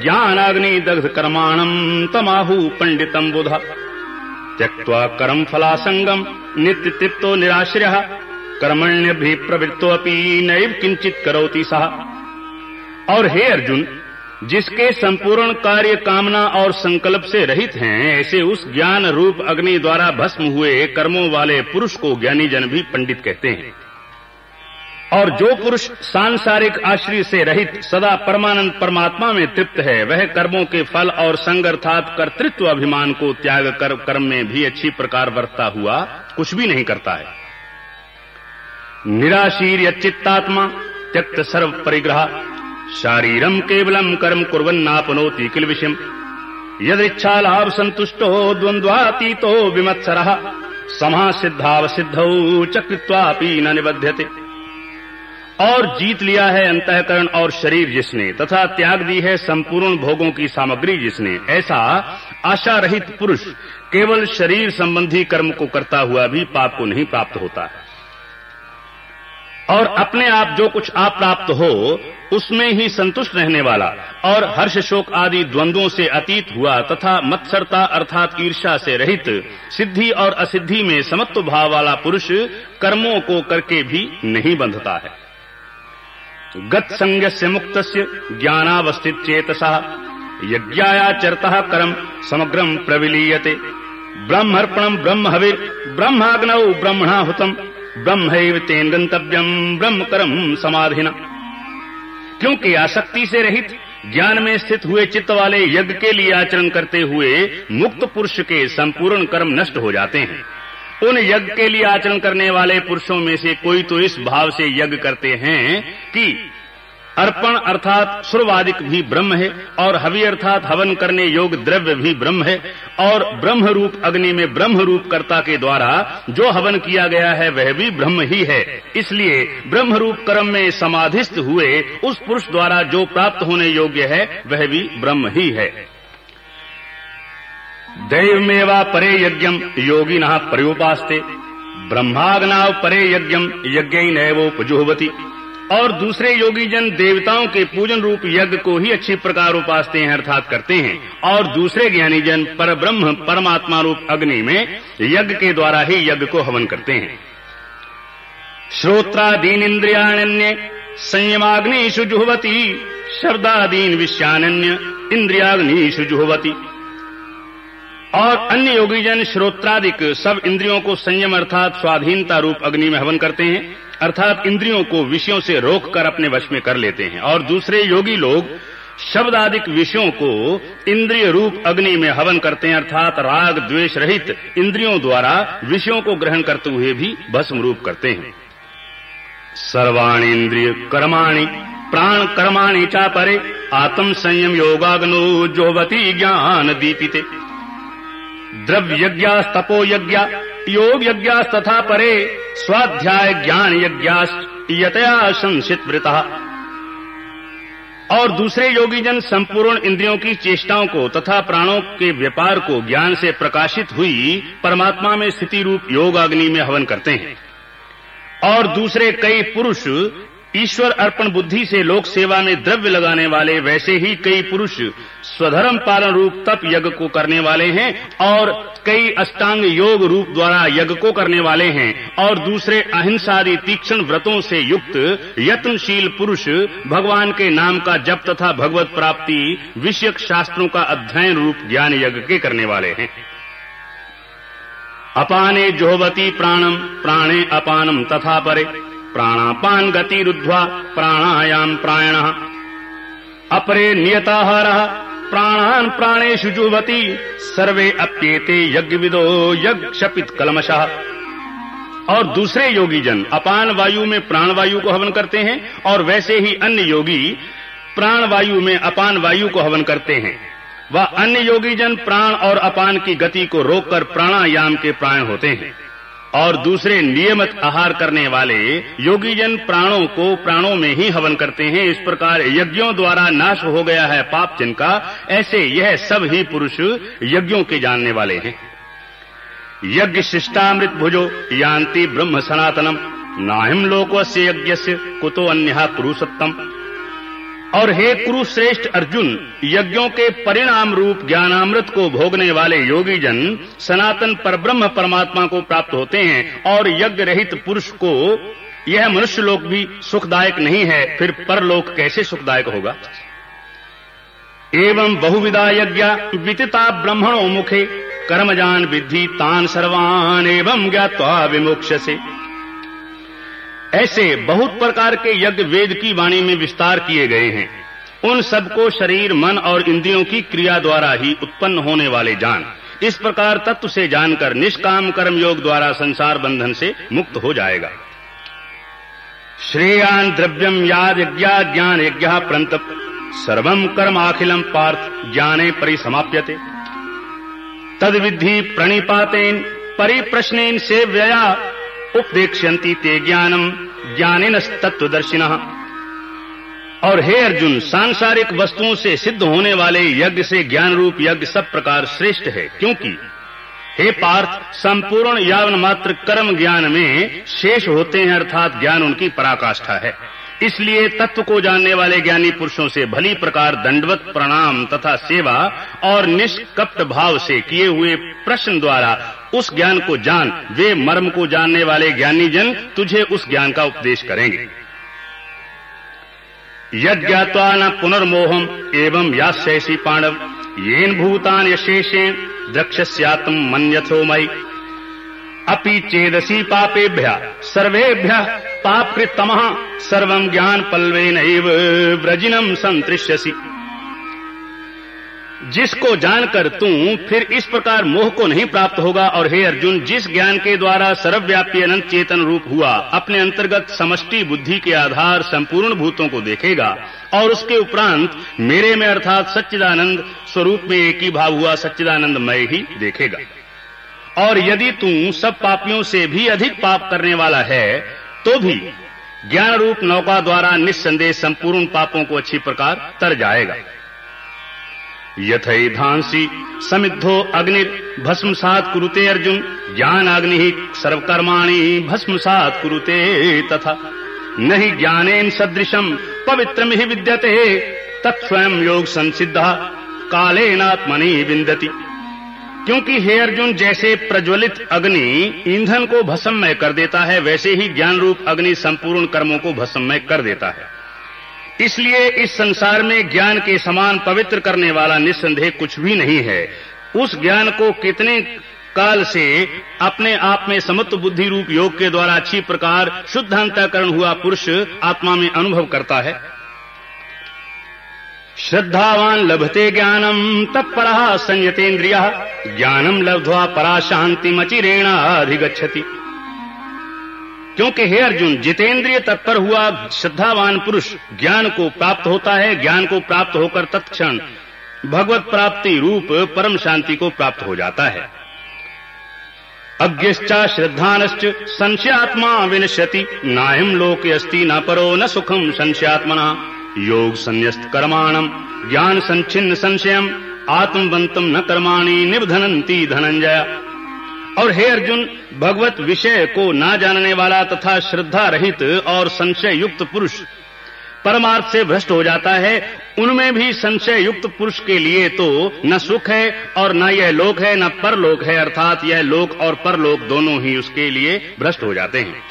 ज्ञानाग्नि दग्ध कर्माणम तमाहु पंडितम बुध। त्यक्त्वा कर्म फलासंगम नित्य तृप्तो निराश्रय कर्मण्य भी प्रवृत्तो अपनी नैव किंचित करोति सह और हे अर्जुन जिसके संपूर्ण कार्य कामना और संकल्प से रहित हैं, ऐसे उस ज्ञान रूप अग्नि द्वारा भस्म हुए कर्मों वाले पुरुष को ज्ञानी जन भी पंडित कहते हैं। और जो पुरुष सांसारिक आश्रय से रहित सदा परमानंद परमात्मा में तृप्त है, वह कर्मों के फल और संग अर्थात कर्तृत्व अभिमान को त्याग कर कर्म में भी अच्छी प्रकार वर्तता हुआ, कुछ भी नहीं करता है। निराशीर चित्तात्मा, त्यक्त सर्व परिग्रह शारीरम केवलम कर्म कुरन्नापनोति किल विषम यदिच्छा लाभ संतुष्टो द्वंद्वातीतो विमत्सर, समासिद्धावसिद्धौ चकृत्वापि न निबध्यते। और जीत लिया है अंतकरण और शरीर जिसने, तथा त्याग दी है संपूर्ण भोगों की सामग्री जिसने, ऐसा आशा रहित पुरुष केवल शरीर संबंधी कर्म को करता हुआ भी पाप को नहीं प्राप्त होता। है और अपने आप जो कुछ आप प्राप्त हो, उसमें ही संतुष्ट रहने वाला। और हर्ष शोक आदि द्वंद्वों से अतीत हुआ तथा मत्सरता अर्थात ईर्षा से रहित, सिद्धि और असिद्धि में समत्व भाव वाला पुरुष कर्मों को करके भी नहीं बंधता है। गत संज्ञस्य मुक्तस्य ज्ञानावस्थित चेतसः, यज्ञायाचरतः करम समग्रम प्रविलीयते। ब्रह्मर्पणम ब्रह्म हविर ब्रह्माग्नौ ब्रह्मणाहुतम। ब्रह्मैव तेन गंतव्यम ब्रह्म करम समाधिना। क्योंकि आसक्ति से रहित, ज्ञान में स्थित हुए चित्त वाले यज्ञ के लिए आचरण करते हुए मुक्त पुरुष के संपूर्ण कर्म नष्ट हो जाते हैं। उन यज्ञ के लिए आचरण करने वाले पुरुषों में से कोई तो इस भाव से यज्ञ करते हैं कि अर्पण अर्थात सुरवादिक भी ब्रह्म है और हवि अर्थात हवन करने योग द्रव्य भी ब्रह्म है और ब्रह्म रूप अग्नि में ब्रह्म रूप कर्ता के द्वारा जो हवन किया गया है, वह भी ब्रह्म ही है। इसलिए ब्रह्म रूप कर्म में समाधिस्थ हुए उस पुरुष द्वारा जो प्राप्त होने योग्य है, वह भी ब्रह्म ही है। दैवमेवा परे यज्ञम योगी न ब्रह्माग्नाव परे यज्ञम यज्ञ नैवोपजुहवती और दूसरे योगी जन देवताओं के पूजन रूप यज्ञ को ही अच्छी प्रकार उपासते हैं, अर्थात करते हैं। और दूसरे ज्ञानी जन पर ब्रह्म परमात्मा रूप अग्नि में यज्ञ के द्वारा ही यज्ञ को हवन करते हैं। श्रोत्रादीन इंद्रियाण्य संयमाग्निशु जुहवती, शब्दादीन विषयान्य इंद्रियाग्निशु जुहवती। और अन्य योगीजन श्रोत्रादिक सब इंद्रियों को संयम, अर्थात स्वाधीनता रूप अग्नि में हवन करते हैं। अर्थात इंद्रियों को विषयों से रोक कर अपने वश में कर लेते हैं। और दूसरे योगी लोग शब्दादिक विषयों को इंद्रिय रूप अग्नि में हवन करते हैं, अर्थात राग, द्वेष रहित इंद्रियों द्वारा विषयों को ग्रहण करते हुए भी भस्म रूप करते हैं। सर्वाणी इंद्रिय कर्माणि, प्राण कर्माणि चा परे, आत्म संयम योगाग्नो जोवती ज्ञान दीपिते। द्रव्यज्ञा तपो यज्ञ योग यज्ञास तथा परे स्वाध्याय ज्ञान यज्ञास यतया संसित वृता। और दूसरे योगी जन संपूर्ण इंद्रियों की चेष्टाओं को तथा प्राणों के व्यापार को ज्ञान से प्रकाशित हुई परमात्मा में स्थिति रूप योग अग्नि में हवन करते हैं। और दूसरे कई पुरुष ईश्वर अर्पण बुद्धि से लोक सेवा में द्रव्य लगाने वाले वैसे ही कई पुरुष स्वधर्म पालन रूप तप यज्ञ को करने वाले हैं और कई अष्टांग योग रूप द्वारा यज्ञ को करने वाले हैं और दूसरे अहिंसादी तीक्ष्ण व्रतों से युक्त यत्नशील पुरुष भगवान के नाम का जप तथा भगवत प्राप्ति विषयक शास्त्रों का अध्ययन रूप ज्ञान यज्ञ के करने वाले हैं। अपाने जोहवती प्राणम प्राणे अपानम तथा परे। प्राणापान गति रुद्ध्वा प्राणायाम प्रायण। अपरे नियताहार, प्राणान प्राणेषु जुवती सर्वे अप्येते यज्ञ विदो यज्ञ शपित कलमश। और दूसरे योगी जन अपान वायु में प्राण वायु को हवन करते हैं, और वैसे ही अन्य योगी प्राण वायु में अपान वायु को हवन करते हैं। वह अन्य योगी जन प्राण और अपान की गति को रोककर प्राणायाम के प्राण होते हैं। और दूसरे नियमित आहार करने वाले योगी जन प्राणों को प्राणों में ही हवन करते हैं। इस प्रकार यज्ञों द्वारा नाश हो गया है पाप जिनका। ऐसे यह सब ही पुरुष यज्ञों के जानने वाले हैं। यज्ञ शिष्टामृत भुजो यान्ति ब्रह्म सनातनम। नाहिम लोकस्य यज्ञस्य कुतो अन्यः पुरुषोत्तम और हे कुरुश्रेष्ठ अर्जुन, यज्ञों के परिणाम रूप ज्ञानामृत को भोगने वाले योगी जन सनातन परब्रह्म परमात्मा को प्राप्त होते हैं और यज्ञ रहित पुरुष को यह मनुष्य लोक भी सुखदायक नहीं है, फिर परलोक कैसे सुखदायक होगा? एवं बहुविधा यज्ञ वितिता ब्रह्मणो मुखे कर्मजान विधि तान सर्वान एवं ज्ञावा विमोक्ष से ऐसे बहुत प्रकार के यज्ञ वेद की वाणी में विस्तार किए गए हैं। उन सबको शरीर, मन और इंद्रियों की क्रिया द्वारा ही उत्पन्न होने वाले जान। इस प्रकार तत्व से जानकर निष्काम कर्म योग द्वारा संसार बंधन से मुक्त हो जाएगा। श्रेयान द्रव्यम याद यज्ञ ज्ञान यज्ञ प्रंत। सर्वम कर्म अखिलम पार्थ ज्ञाने परिसमाप्यते। तद विधि प्रणिपातेन, परिप्रश्नेन सेव्यया उपदेक्षन्ति ते ज्ञानम। ज्ञानिन तत्वदर्शिन और हे अर्जुन, सांसारिक वस्तुओं से सिद्ध होने वाले यज्ञ से ज्ञान रूप यज्ञ सब प्रकार श्रेष्ठ है। क्योंकि, हे पार्थ, संपूर्ण यावन मात्र कर्म ज्ञान में शेष होते हैं, अर्थात ज्ञान उनकी पराकाष्ठा है। इसलिए तत्व को जानने वाले ज्ञानी पुरुषों से भली प्रकार दंडवत, प्रणाम तथा सेवा और निष्कपट भाव से किए हुए प्रश्न द्वारा उस ज्ञान को जान, वे मर्म को जानने वाले ज्ञानी जन तुझे उस ज्ञान का उपदेश करेंगे। यज्ञात्वा न पुनर्मोहम एवं यास्यसी पांडव, येन भूतान यशेषेण द्रक्ष्यात्म मन्यथो मई अपि चेदसी पापेभ्य, सर्वेभ्य पापकृतमः सर्व ज्ञान पल्वेन व्रजिनम संतृष्यसी जिसको जानकर तू फिर इस प्रकार मोह को नहीं प्राप्त होगा और हे अर्जुन जिस ज्ञान के द्वारा सर्वव्यापी अनंत चेतन रूप हुआ अपने अंतर्गत समष्टि बुद्धि के आधार संपूर्ण भूतों को देखेगा और उसके उपरांत मेरे में अर्थात सच्चिदानंद स्वरूप में एक ही भाव हुआ सच्चिदानंद मय ही देखेगा। और यदि तू सब पापियों से भी अधिक पाप करने वाला है तो भी ज्ञान रूप नौका द्वारा निस्संदेह संपूर्ण पापों को अच्छी प्रकार तर जाएगा। यथैधांसी समिद्धो अग्निर भस्मसात कुरुते अर्जुन। ज्ञान अग्नि सर्वकर्माणि भस्मसात कुरुते तथा। नहीं ज्ञानेन सदृशम पवित्रम ही विद्यते। तत्स्वयं योग संसिद्ध, कालेनात्मनि विंदति क्योंकि हे अर्जुन, जैसे प्रज्वलित अग्नि ईंधन को भस्ममय कर देता है, वैसे ही ज्ञान रूप अग्नि संपूर्ण कर्मों को भस्ममय कर देता है। इसलिए इस संसार में ज्ञान के समान पवित्र करने वाला निस्संदेह कुछ भी नहीं है। उस ज्ञान को कितने काल से अपने आप में समत्व बुद्धि रूप योग के द्वारा अच्छी प्रकार शुद्ध हुआ पुरुष आत्मा में अनुभव करता है। श्रद्धावान लभते ज्ञानम, तत्पर संयतेन्द्रिय। ज्ञानम लब्ध्वा परा शांति अधिगछति क्योंकि हे अर्जुन, जितेंद्रिय तत्पर हुआ श्रद्धावान पुरुष, ज्ञान को प्राप्त होता है, ज्ञान को प्राप्त होकर तत्क्षण भगवत प्राप्ति रूप परम शांति को प्राप्त हो जाता है। अज्ञश्चा श्रद्धानश्च संशयात्मा विनश्यति नायम लोके अस्ति न परो न सुखम संशयात्मना, योग संन्यस्त कर्माणम, ज्ञान संचिन्न संशयम, आत्मवंतम न कर्माणी निबधनंती धनंजय। और हे अर्जुन, भगवत विषय को ना जानने वाला तथा श्रद्धा रहित और संशय युक्त पुरुष परमार्थ से भ्रष्ट हो जाता है, उनमें भी संशय युक्त पुरुष के लिए तो न सुख है और न यह लोक है, न परलोक है, अर्थात यह लोक और परलोक दोनों ही उसके लिए भ्रष्ट हो जाते हैं।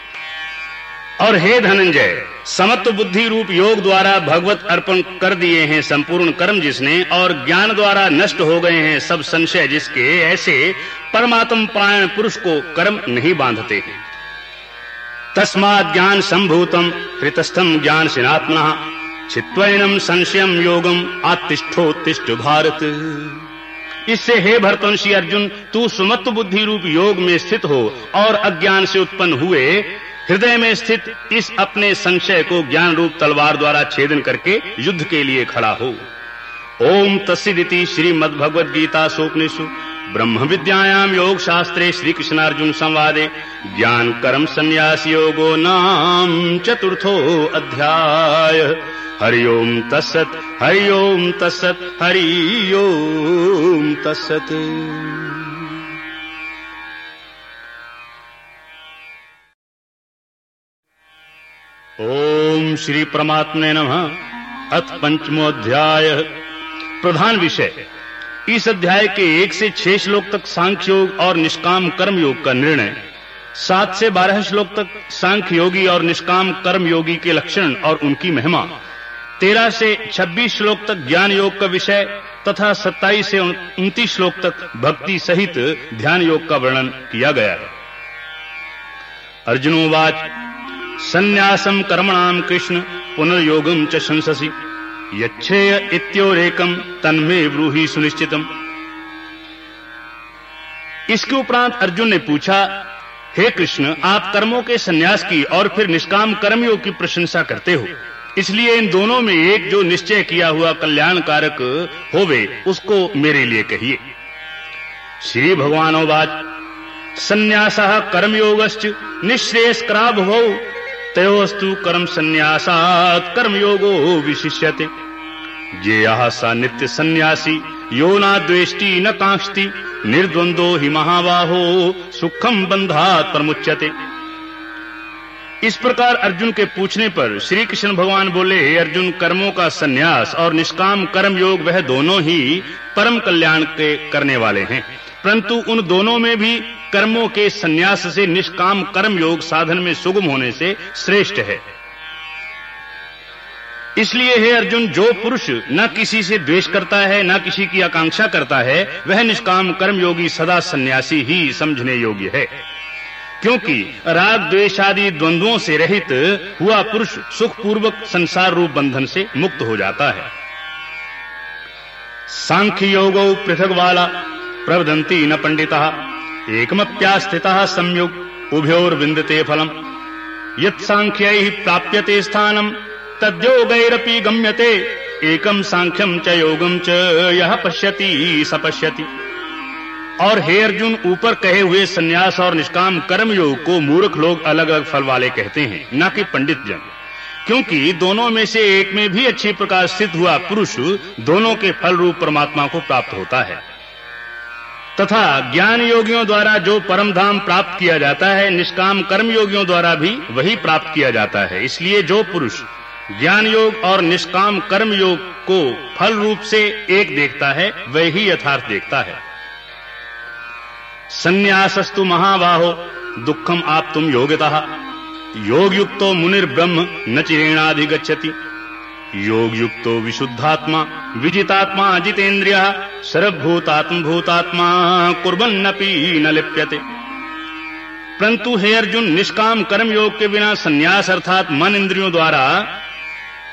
और हे धनंजय, समत्व बुद्धि रूप योग द्वारा भगवत अर्पण कर दिए हैं संपूर्ण कर्म जिसने और ज्ञान द्वारा नष्ट हो गए हैं सब संशय जिसके ऐसे परमात्म प्राण पुरुष को कर्म नहीं बांधते हैं। तस्मात् ज्ञान संभूतम हृतस्थम ज्ञान सिनात्मना चित्वैनम संशयम योगम आतिष्ठोत्तिष्ठ भारत। इससे हे भरतवंशी अर्जुन, तू सुमत्व बुद्धि रूप योग में स्थित हो और अज्ञान से उत्पन्न हुए हृदय में स्थित इस अपने संशय को ज्ञान रूप तलवार द्वारा छेदन करके युद्ध के लिए खड़ा हो। ओम तस्दिति श्रीमद भगवद गीता सोपनिषु। ब्रह्म विद्यायाम योग शास्त्रे श्री कृष्णार्जुन संवादे। ज्ञान कर्म संन्यास योगो नाम चतुर्थो अध्याय। हरि ओम तत्सत, हरि ओम तत्सत, हरि ओम तत्सत। ओम श्री परमात्मे नमः। अथ पंचमो अध्याय प्रधान विषय। इस अध्याय के एक से छह श्लोक तक सांख्य योग और निष्काम कर्म योग का निर्णय। सात से बारह श्लोक तक सांख्य योगी और निष्काम कर्म योगी के लक्षण और उनकी महिमा। तेरह से छब्बीस श्लोक तक ज्ञान योग का विषय तथा सत्ताईस से उनतीस श्लोक तक भक्ति सहित ध्यान योग का वर्णन किया गया है। अर्जुनोवाच संन्यासम कर्मणाम कृष्ण पुनर्योगम च शंससी। यच्छेय इत्योरेकम तन्मे ब्रूहि सुनिश्चितम। इसके उपरांत अर्जुन ने पूछा, हे कृष्ण, आप कर्मों के संन्यास की और फिर निष्काम कर्मयोग की प्रशंसा करते हो। इसलिए इन दोनों में एक जो निश्चय किया हुआ कल्याणकारक होवे, उसको मेरे लिए कहिए। श्री भगवानोवाच संन्यास कर्मयोगश्च निःश्रेयस्करा भवौ तयोस्तु कर्म संन्यासात् कर्मयोगो विशिष्यते। ज्ञेयः सा नित्य सन्यासी, यो न द्वेष्टि न कांक्षति, निर्द्वंदो हि महाबाहो सुखम बंधात प्रमुच्यते। इस प्रकार अर्जुन के पूछने पर श्री कृष्ण भगवान बोले हे अर्जुन कर्मों का सन्यास और निष्काम कर्म योग वह दोनों ही परम कल्याण के करने वाले हैं। परंतु उन दोनों में भी कर्मों के सन्यास से निष्काम कर्म योग साधन में सुगम होने से श्रेष्ठ है। इसलिए हे अर्जुन, जो पुरुष न किसी से द्वेष करता है, न किसी की आकांक्षा करता है, वह निष्काम कर्म योगी सदा सन्यासी ही समझने योग्य है। क्योंकि राग, द्वेष आदि द्वंद्वों से रहित हुआ पुरुष सुखपूर्वक संसार रूप बंधन से मुक्त हो जाता है। सांख्य योगो पृथक वाला प्रवदंती न पंडिता। एकमप्यास्थितः संयुग उभयोर विंदते फलम। यत् सांख्यै प्राप्यते स्थानम तद्योगैरपि गम्यते। एकम सांख्यम च योगम च यह पश्यति सपश्यति और हे अर्जुन, ऊपर कहे हुए सन्यास और निष्काम कर्म योग को मूर्ख लोग अलग अलग फल वाले कहते हैं, न कि पंडित जन। क्योंकि दोनों में से एक में भी अच्छी प्रकार स्थित हुआ पुरुष दोनों के फल रूप परमात्मा को प्राप्त होता है। तथा ज्ञान योगियों द्वारा जो परम धाम प्राप्त किया जाता है, निष्काम कर्म योगियों द्वारा भी वही प्राप्त किया जाता है। इसलिए जो पुरुष ज्ञान योग और निष्काम कर्म योग को फल रूप से एक देखता है, वही यथार्थ देखता है। संन्यासस्तु महाबाहो, दुखम आप तुम योग्यता योग युक्तो मुनिर्ब्रह्म न चिरेणाधिगछति योग युक्तो विशुद्धात्मा, विजितात्मा, जितेन्द्रिय सर्वभूतात्म भूतात्मा कुर्बन्नपि न लिप्यते। परंतु हे अर्जुन, निष्काम कर्म योग के बिना संन्यास अर्थात मन इंद्रियों द्वारा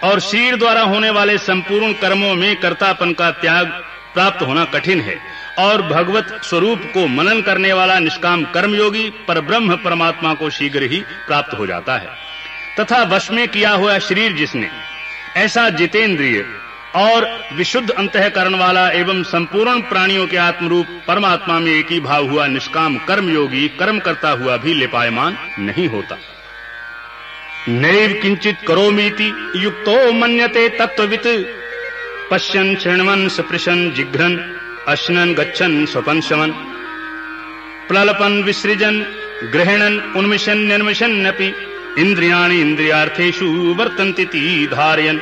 और शरीर द्वारा होने वाले संपूर्ण कर्मों में कर्तापन का त्याग प्राप्त होना कठिन है और भगवत स्वरूप को मनन करने वाला निष्काम कर्मयोगी पर ब्रह्म परमात्मा को शीघ्र ही प्राप्त हो जाता है। तथा वश में किया हुआ शरीर जिसने ऐसा जितेंद्रिय और विशुद्ध अंतकरण वाला एवं संपूर्ण प्राणियों के आत्मरूप परमात्मा में एक ही भाव हुआ, निष्काम कर्मयोगी कर्म करता हुआ भी लिपायमान नहीं होता। नैव किंचित करोमीति युक्तो मन्यते तत्ववित पश्यन्, शृण्वन्, सपृशन्, जिघ्रन्, अश्नन्, गच्छन् स्वपन् शमन् प्ललपन् विसृजन्, ग्रहणन्, उन्मिषन्, निर्मिषन्नपि। इंद्रियाणि इंद्रियार्थेषु वर्तन्ति धारयन्।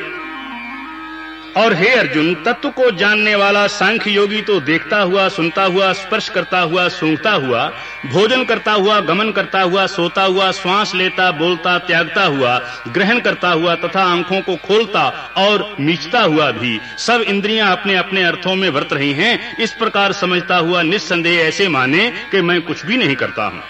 और हे अर्जुन, तत्व को जानने वाला सांख्य योगी तो देखता हुआ, सुनता हुआ, स्पर्श करता हुआ, सूंघता हुआ, भोजन करता हुआ, गमन करता हुआ, सोता हुआ, श्वास लेता, बोलता, त्यागता हुआ, ग्रहण करता हुआ तथा आँखों को खोलता और मीचता हुआ भी, सब इंद्रियाँ अपने अपने अर्थों में वर्त रही हैं। इस प्रकार समझता हुआ निस्संदेह ऐसे माने कि मैं कुछ भी नहीं करता हूँ।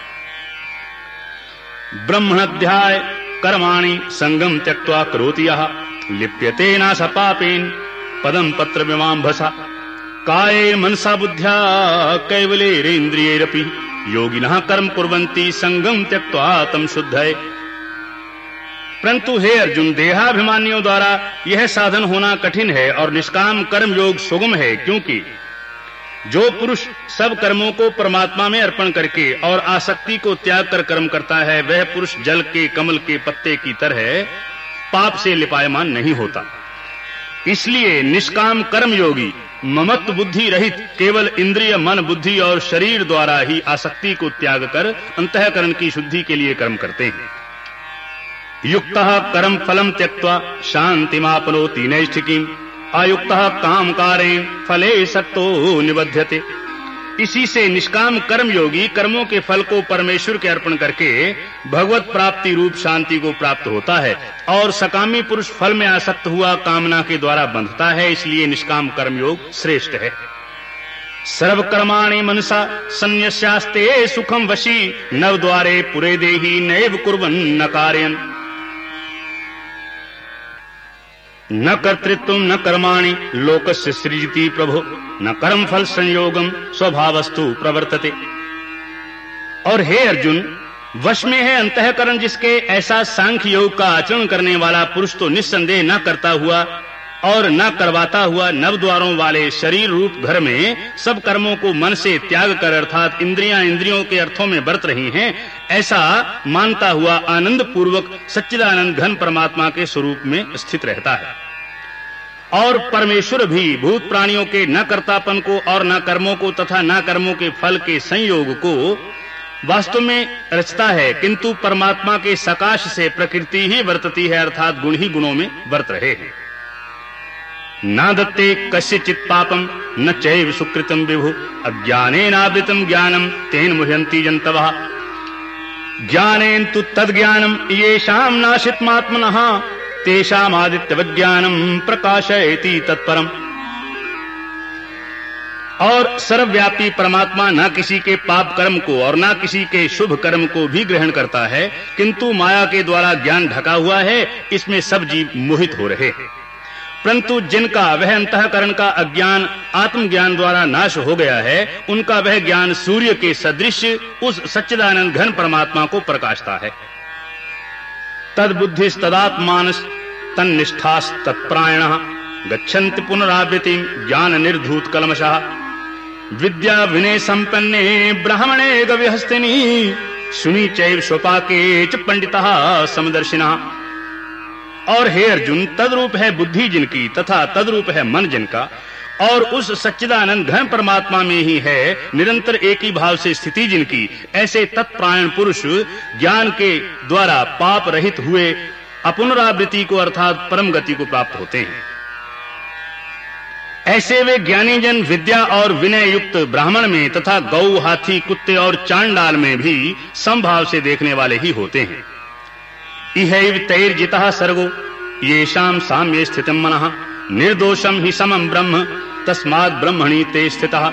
ब्रह्मण्याध्याय कर्माणि संगम त्यक्त्वा करोति यः। लिप्यते न स पापेन पदम पत्र विमांभसा काये मनसा बुद्ध्या, कैवलेरेन्द्रियैरपि योगिनः कर्म कुर्वन्ति संगम त्यक्त्वा तम शुद्धये। परंतु हे अर्जुन, देहाभिमानियों द्वारा यह साधन होना कठिन है और निष्काम कर्म योग सुगम है, क्योंकि जो पुरुष सब कर्मों को परमात्मा में अर्पण करके और आसक्ति को त्याग कर कर्म करता है, वह पुरुष जल के, कमल के पत्ते की तरह पाप से लिपायमान नहीं होता। इसलिए निष्काम कर्म योगी ममत्व बुद्धि रहित, केवल इंद्रिय, मन, बुद्धि और शरीर द्वारा ही आसक्ति को त्याग कर अंतकरण की शुद्धि के लिए कर्म करते हैं। युक्त कर्म फलम त्यक्त त्यक्त्वा शांतिमापनोति नैष्ठिकीम। अयुक्तः कामकारेण फले सक्तो निबध्यते। इसी से निष्काम कर्म योगी कर्मों के फल को परमेश्वर के अर्पण करके भगवत प्राप्ति रूप शांति को प्राप्त होता है और सकामी पुरुष फल में आसक्त हुआ कामना के द्वारा बंधता है, इसलिए निष्काम कर्म योग श्रेष्ठ है। सर्व कर्माणि मनसा संन्यास्ते सुखम वशी नव द्वारे पुरे देही नैव कुर्वन् न कार्यन। न कर्तृत्व न कर्माणि, लोकस्य सृजती प्रभो। न कर्म फल संयोगम स्वभावस्तु प्रवर्तते। और हे अर्जुन, वश में है अंतकरण जिसके ऐसा सांख्य योग का आचरण करने वाला पुरुष तो निस्संदेह न करता हुआ और न करवाता हुआ नव द्वारों वाले शरीर रूप घर में सब कर्मों को मन से त्याग कर अर्थात इंद्रियाँ इंद्रियों के अर्थों में बरत रही हैं, ऐसा मानता हुआ आनंद पूर्वक सच्चिदानंद घन परमात्मा के स्वरूप में स्थित रहता है। और परमेश्वर भी भूत प्राणियों के न कर्तापन को और न कर्मों को तथा न कर्मों के फल के संयोग को वास्तव में रचता है, किंतु परमात्मा के सकाश से प्रकृति ही वर्तती है, अर्थात गुण ही गुणों में वर्त रहे हैं। न दत्ते कस्यचित् पापम न चैव सुकृतम विभु। अज्ञानेनावृतम ज्ञानम तेन मुह्यन्ति जन्तवः। ज्ञानेन तु तद्ज्ञानम येषां नाशितमात्मनः। तेषामादित्यवज्ञानम प्रकाशयति तत्परम। और सर्वव्यापी परमात्मा न किसी के पाप कर्म को और न किसी के शुभ कर्म को भी ग्रहण करता है, किंतु माया के द्वारा ज्ञान ढका हुआ है, इसमें सब जीव मोहित हो रहे हैं। परंतु जिनका वह अंतकरण का अज्ञान आत्मज्ञान द्वारा नाश हो गया है, उनका वह ज्ञान सूर्य के सदृश उस सच्चिदानंद घन परमात्मा को प्रकाशता है। तद बुद्धि तदात्मानस बुद्धिस्तदात्मानस तन्निष्ठास्तत्प्रायणः गच्छन्ति पुनरावृत्तिं ज्ञान निर्धूत कलमशः। विद्या विनय संपन्ने ब्राह्मणे गविहस्तिनी सुनी चैव स्वपाके च पंडितः समदर्शिनः। और हे अर्जुन, तदरूप है बुद्धि जिनकी, तथा तदरूप है मन जिनका, और उस सच्चिदानंद घन परमात्मा में ही है, निरंतर एक ही भाव से स्थिति जिनकी, ऐसे तत्प्रायण पुरुष ज्ञान के द्वारा पाप रहित हुए अपुनरावृत्ति को अर्थात परम गति को प्राप्त होते हैं। ऐसे वे ज्ञानी जन विद्या और विनय युक्त ब्राह्मण में तथा गौ, हाथी, कुत्ते और चांडाल में भी संभाव से देखने वाले ही होते हैं। इहैव तैर्जितः सर्गो येषां साम्ये स्थितम् मनः। निर्दोषम हि समम ब्रह्म। तस्मात् ब्रह्मणि ते स्थितः।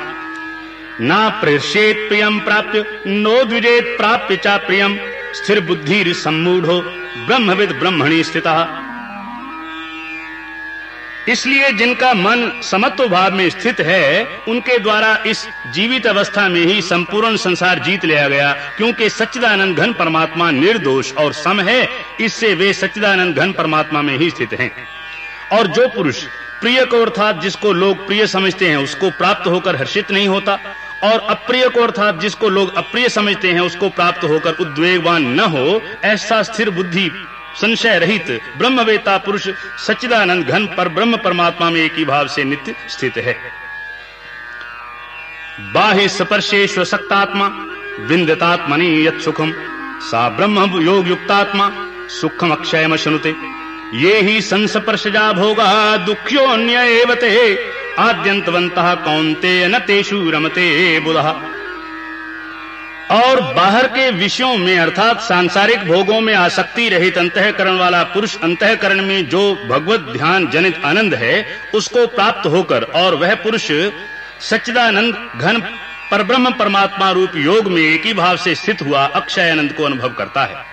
न प्रहृष्येत प्रियम् प्राप्य, नो द्विजेत प्राप्य चा प्रियम् स्थिर बुद्धि सम्मूढ़ो ब्रह्मविद ब्रह्मणि स्थिता। इसलिए जिनका मन समत्व भाव में स्थित है, उनके द्वारा इस जीवित अवस्था में ही संपूर्ण संसार जीत लिया गया, क्योंकि सच्चिदानंद घन परमात्मा निर्दोष और सम है, इससे वे सच्चिदानंद घन परमात्मा में ही स्थित हैं। और जो पुरुष प्रिय को अर्थात जिसको लोग प्रिय समझते हैं, उसको प्राप्त होकर हर्षित नहीं होता, और अप्रिय को अर्थात जिसको लोग अप्रिय समझते हैं, उसको प्राप्त होकर उद्वेगवान न हो, ऐसा स्थिर बुद्धि संशय रहित ब्रह्मवेता पुरुष सच्चिदानंद घन पर ब्रह्म परमात्मा में एक ही भाव से नित्य स्थित है। बाह्य स्पर्शेश्व सक्तात्मा, विंदतात्मनि यत सुखम। सा ब्रह्म योग युक्तात्मा, सुखम अक्षयम शुनुते ये ही संस्पर्शजा भोगा दुख्योन्य एवते आद्यंतवंतः कौंते न तेषु रमते बुधा। और बाहर के विषयों में, अर्थात सांसारिक भोगों में आसक्ति रहित अंतकरण वाला पुरुष अंतकरण में जो भगवत ध्यान जनित आनंद है, उसको प्राप्त होकर और वह पुरुष सच्चिदानंद घन परब्रह्म परमात्मा रूप योग में एक ही भाव से स्थित हुआ अक्षय आनंद को अनुभव करता है।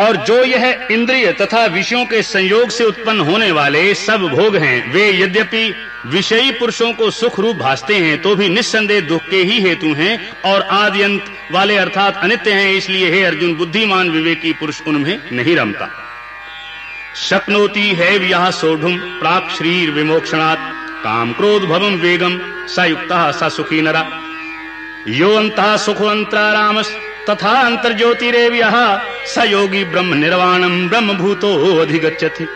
और जो यह इंद्रिय तथा विषयों के संयोग से उत्पन्न होने वाले सब भोग हैं, वे यद्यपि विषयी पुरुषों को सुख रूप भासते हैं तो भी निस्संदेह दुख के ही हेतु हैं और आद्यंत वाले अर्थात अनित्य हैं, इसलिए हे अर्जुन, बुद्धिमान विवेकी पुरुष, उनमें नहीं रमता। शक्नोति है यह सोढ़ुम, प्राक शरीर विमोक्षणात् काम क्रोध भवम वेगम, स युक्तः स सुखी नरा। यो अंत अंतः सुखवंतराराम तथा अंतर्ज्योतिरेव्यः स योगी ब्रह्म निर्वाणम ब्रह्म भूतो अधिगच्छति।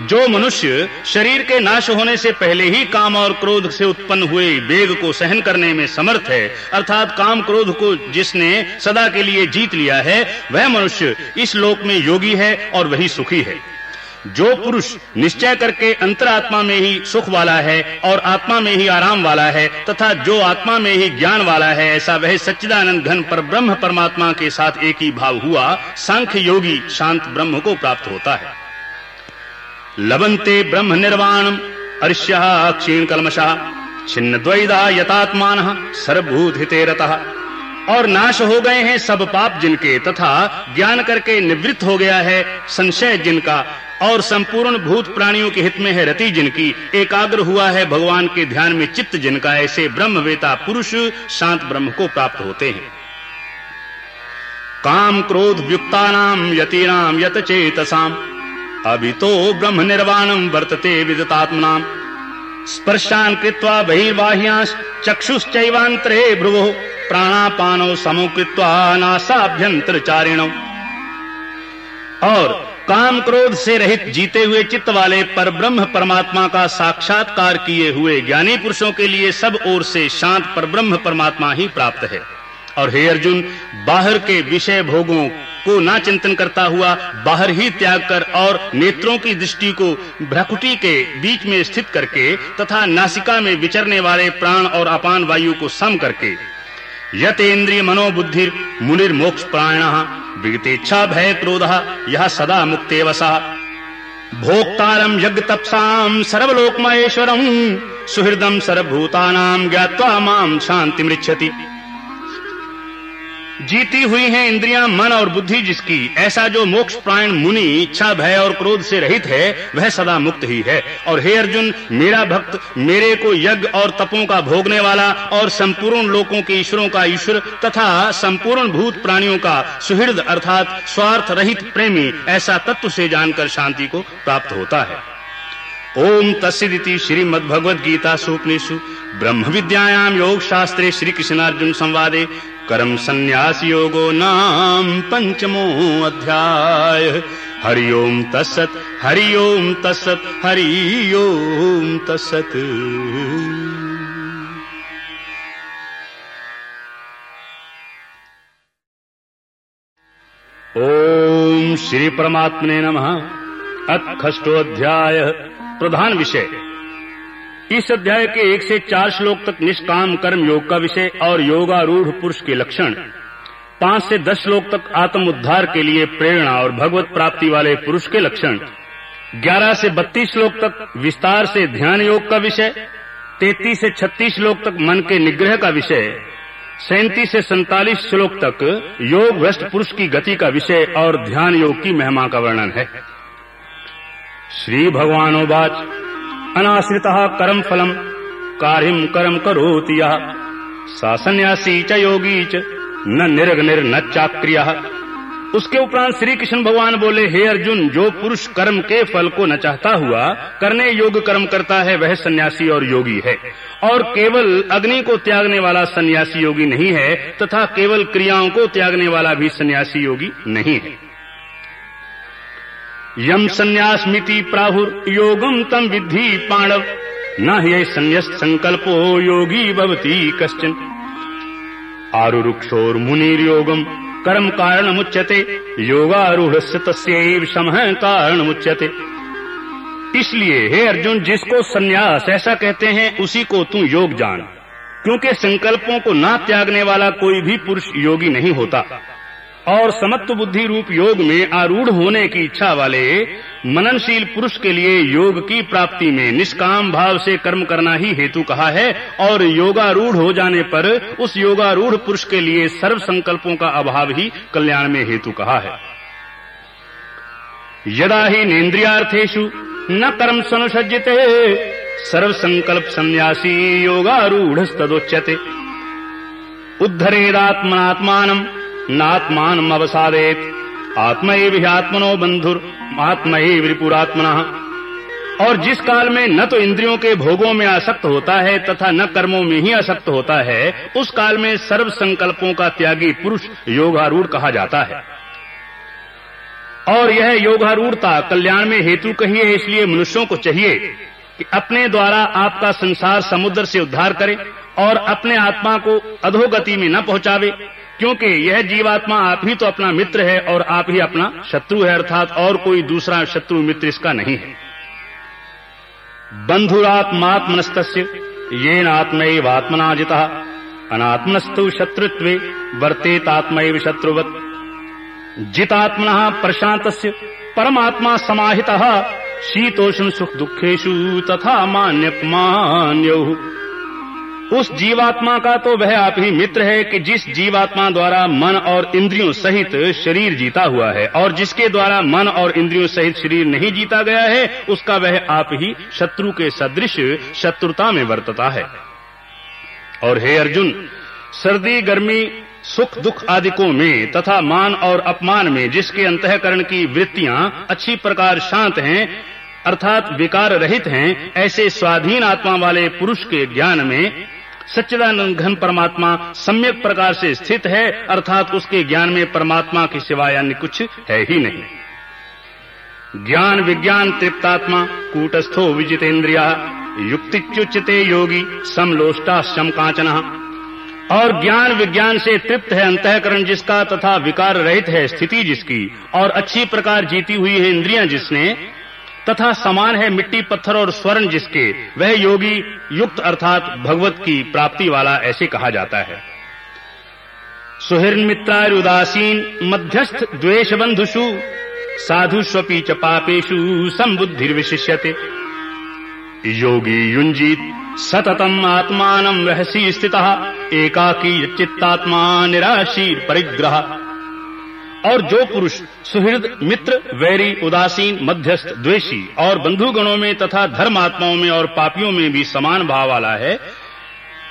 जो मनुष्य शरीर के नाश होने से पहले ही काम और क्रोध से उत्पन्न हुए वेग को सहन करने में समर्थ है, अर्थात काम क्रोध को जिसने सदा के लिए जीत लिया है, वह मनुष्य इस लोक में योगी है और वही सुखी है। जो पुरुष निश्चय करके अंतरात्मा में ही सुख वाला है और आत्मा में ही आराम वाला है तथा जो आत्मा में ही ज्ञान वाला है, ऐसा वह सच्चिदानंद घन पर ब्रह्म परमात्मा के साथ एक ही भाव हुआ, सांख्य योगी शांत ब्रह्म को प्राप्त होता है। लबन्ते ब्रह्म निर्वाणम अर्ष्यः क्षीण कलमशः छिन्न द्वैदा यतात्मान सर्वभूत हिते रतः। और नाश हो गए हैं सब पाप जिनके, तथा ज्ञान करके निवृत्त हो गया है संशय जिनका, और संपूर्ण भूत प्राणियों के हित में है रति जिनकी। एकाग्र हुआ है भगवान के ध्यान में चित्त जिनका, ऐसे ब्रह्मवेता पुरुष शांत ब्रह्म को प्राप्त होते हैं। काम क्रोध व्युक्तानाम यतीनाम यत चेतसाम अभी तो ब्रह्म निर्वाणम वर्तते विदतात्मनाम स्पर्शान कृत्वा बहिर्बाह्यांश चक्षुश्चैवान्तरे भ्रुवो प्राणापानो समो कृत्वा नासाभ्यंतर चारिणो और काम क्रोध से रहित जीते हुए चित्त वाले पर ब्रह्म परमात्मा का साक्षात्कार किए हुए ज्ञानी पुरुषों के लिए सब ओर से शांत पर ब्रह्म परमात्मा ही प्राप्त है। और हे अर्जुन, बाहर के विषय भोगों को ना चिंतन करता हुआ बाहर ही त्याग कर और नेत्रों की दृष्टि को भ्रकुटी के बीच में स्थित करके तथा नासिका में विचरने वाले प्राण और अपान वायु को सम करके। यतेन्द्रिय मनोबुद्धि मुनिर मोक्ष प्राण विगतेच्छा भय क्रोध यह सदा मुक्ते वसा भोक्तारम यज्ञ तपसाम सर्वलोक महेश्वरम सुहृदम सर्वभूतानाम ज्ञात्वा माम शांति मृच्छति जीती हुई है इंद्रियाँ, मन और बुद्धि जिसकी। ऐसा जो मोक्ष प्राण मुनि, इच्छा, भय और क्रोध से रहित है, वह सदा मुक्त ही है। और हे अर्जुन, मेरा भक्त, मेरे को यज्ञ और तपों का भोगने वाला और संपूर्ण लोकों के ईश्वरों का ईश्वर तथा संपूर्ण भूत प्राणियों का सुहृद अर्थात स्वार्थ रहित प्रेमी, ऐसा तत्व से जानकर शांति को प्राप्त होता है। ओम तस्दिति श्रीमद्भगवद गीता सुपनिषु। ब्रह्म विद्यायाम योग शास्त्रे श्री कृष्णार्जुन संवादे। कर्म संन्यास योगो नाम पंचमो अध्याय। हरि ओम तत्सत हरि ओम तत्सत हरि ओम तत्सत। ओम श्री परमात्मने नमः। अथ खष्टो अध्याय प्रधान विषय इस अध्याय के एक से चार श्लोक तक निष्काम कर्म योग का विषय और योगारूढ़ पुरुष के लक्षण। पाँच से दस श्लोक तक आत्म उद्धार के लिए प्रेरणा और भगवत प्राप्ति वाले पुरुष के लक्षण। ग्यारह से बत्तीस श्लोक तक विस्तार से ध्यान योग का विषय। तैतीस से छत्तीस श्लोक तक मन के निग्रह का विषय। सैंतीस से सैतालीस श्लोक तक योग भ्रष्ट पुरुष की गति का विषय और ध्यान योग की महिमा का वर्णन है। श्री भगवानोवाच अनाश्रितः कर्म फलम। कार्यम कर्म करोति यः। सा सन्यासी च योगी च, न निर्गनिर न चाक्रिय उसके उपरांत श्री कृष्ण भगवान बोले, हे अर्जुन, जो पुरुष कर्म के फल को न चाहता हुआ, करने योग कर्म करता है, वह सन्यासी और योगी है। और केवल अग्नि को त्यागने वाला सन्यासी योगी नहीं है, तथा केवल क्रियाओं को त्यागने वाला भी सन्यासी योगी नहीं है। यम संन्यासमिति प्राहुर योगम तम विद्धि पाणव। न ये संन्यास संकल्पो योगी भवती कश्चन। आरुरुक्षोर मुनिर्योगम कर्म कारण मुच्यते योगारूढ़ तस्व कारण मुच्यते इसलिए हे अर्जुन, जिसको संन्यास ऐसा कहते हैं, उसी को तू योग जान। क्योंकि संकल्पों को ना त्यागने वाला कोई भी पुरुष योगी नहीं होता। और समत्व बुद्धि रूप योग में आरूढ़ होने की इच्छा वाले, मननशील पुरुष के लिए योग की प्राप्ति में निष्काम भाव से कर्म करना ही हेतु कहा है, और योगारूढ़ हो जाने पर उस योगारूढ़ पुरुष के लिए सर्व संकल्पों का अभाव ही कल्याण में हेतु कहा है। यदा ही नेन्द्रियार्थेशु न कर्म सनुसज्जिते सर्व संकल्प संन्यासी योगारूढ़ तदोच्यते नात्मान अवसादेत आत्मैव आत्मनो बंधुर आत्मैव रिपुरात्मन। और जिस काल में न तो इंद्रियों के भोगों में आसक्त होता है तथा न कर्मों में ही आसक्त होता है, उस काल में सर्व संकल्पों का त्यागी पुरुष योगारूढ़ कहा जाता है। और यह योगारूढ़ता कल्याण में हेतु कही है, इसलिए मनुष्यों को चाहिए कि अपने द्वारा आपका संसार समुद्र से उद्धार करे और अपने आत्मा को अधोगति में न पहुंचावे। क्योंकि यह जीवात्मा आप ही तो अपना मित्र है और आप ही अपना शत्रु है, अर्थात और कोई दूसरा शत्रु मित्र इसका नहीं है। बंधुरात्मात्मनस्त ये नात्मैवात्मना जिता अनात्मस्तु शत्रुत्वे वर्तेतात्मैव शत्रुवत्। जितात्मन प्रशांत परमात्मा समाहित शीतोष्ण सुख दुखेशु तथा मान्यपमान्य उस जीवात्मा का तो वह आप ही मित्र है कि जिस जीवात्मा द्वारा मन और इंद्रियों सहित शरीर जीता हुआ है, और जिसके द्वारा मन और इंद्रियों सहित शरीर नहीं जीता गया है, उसका वह आप ही शत्रु के सदृश शत्रुता में वर्तता है। और हे अर्जुन, सर्दी, गर्मी, सुख, दुख आदिकों में तथा मान और अपमान में जिसके अंतकरण की वृत्तियाँ अच्छी प्रकार शांत हैं, अर्थात विकार रहित हैं, ऐसे स्वाधीन आत्मा वाले पुरुष के ज्ञान में सच्चिदानंद घन परमात्मा सम्यक प्रकार से स्थित है, अर्थात उसके ज्ञान में परमात्मा के सिवाय अन्य कुछ है ही नहीं। ज्ञान विज्ञान तृप्तात्मा, कूटस्थो विजितेन्द्रिया, युक्तिच्युच्यते योगी, समलोष्टा शम कांचना। और ज्ञान विज्ञान से तृप्त है अंतकरण जिसका तथा विकार रहित है स्थिति जिसकी, और अच्छी प्रकार जीती हुई है इंद्रियाँ जिसने तथा समान है मिट्टी, पत्थर और स्वर्ण जिसके। वह योगी युक्त अर्थात भगवत की प्राप्ति वाला ऐसे कहा जाता है। सुहृन मित्रार उदासीन मध्यस्थ द्वेष बंधुषु साधुष्वपी च पापेशु संबुद्धिर्विशिष्यते। योगी युंजीत सततम आत्मान रहसी स्थित, एकाकी चित्तात्मा निराशी परिग्रह और जो पुरुष सुहृद, मित्र, वैरी, उदासीन, मध्यस्थ, द्वेषी और बंधुगणों में तथा धर्मात्माओं में और पापियों में भी समान भाव वाला है,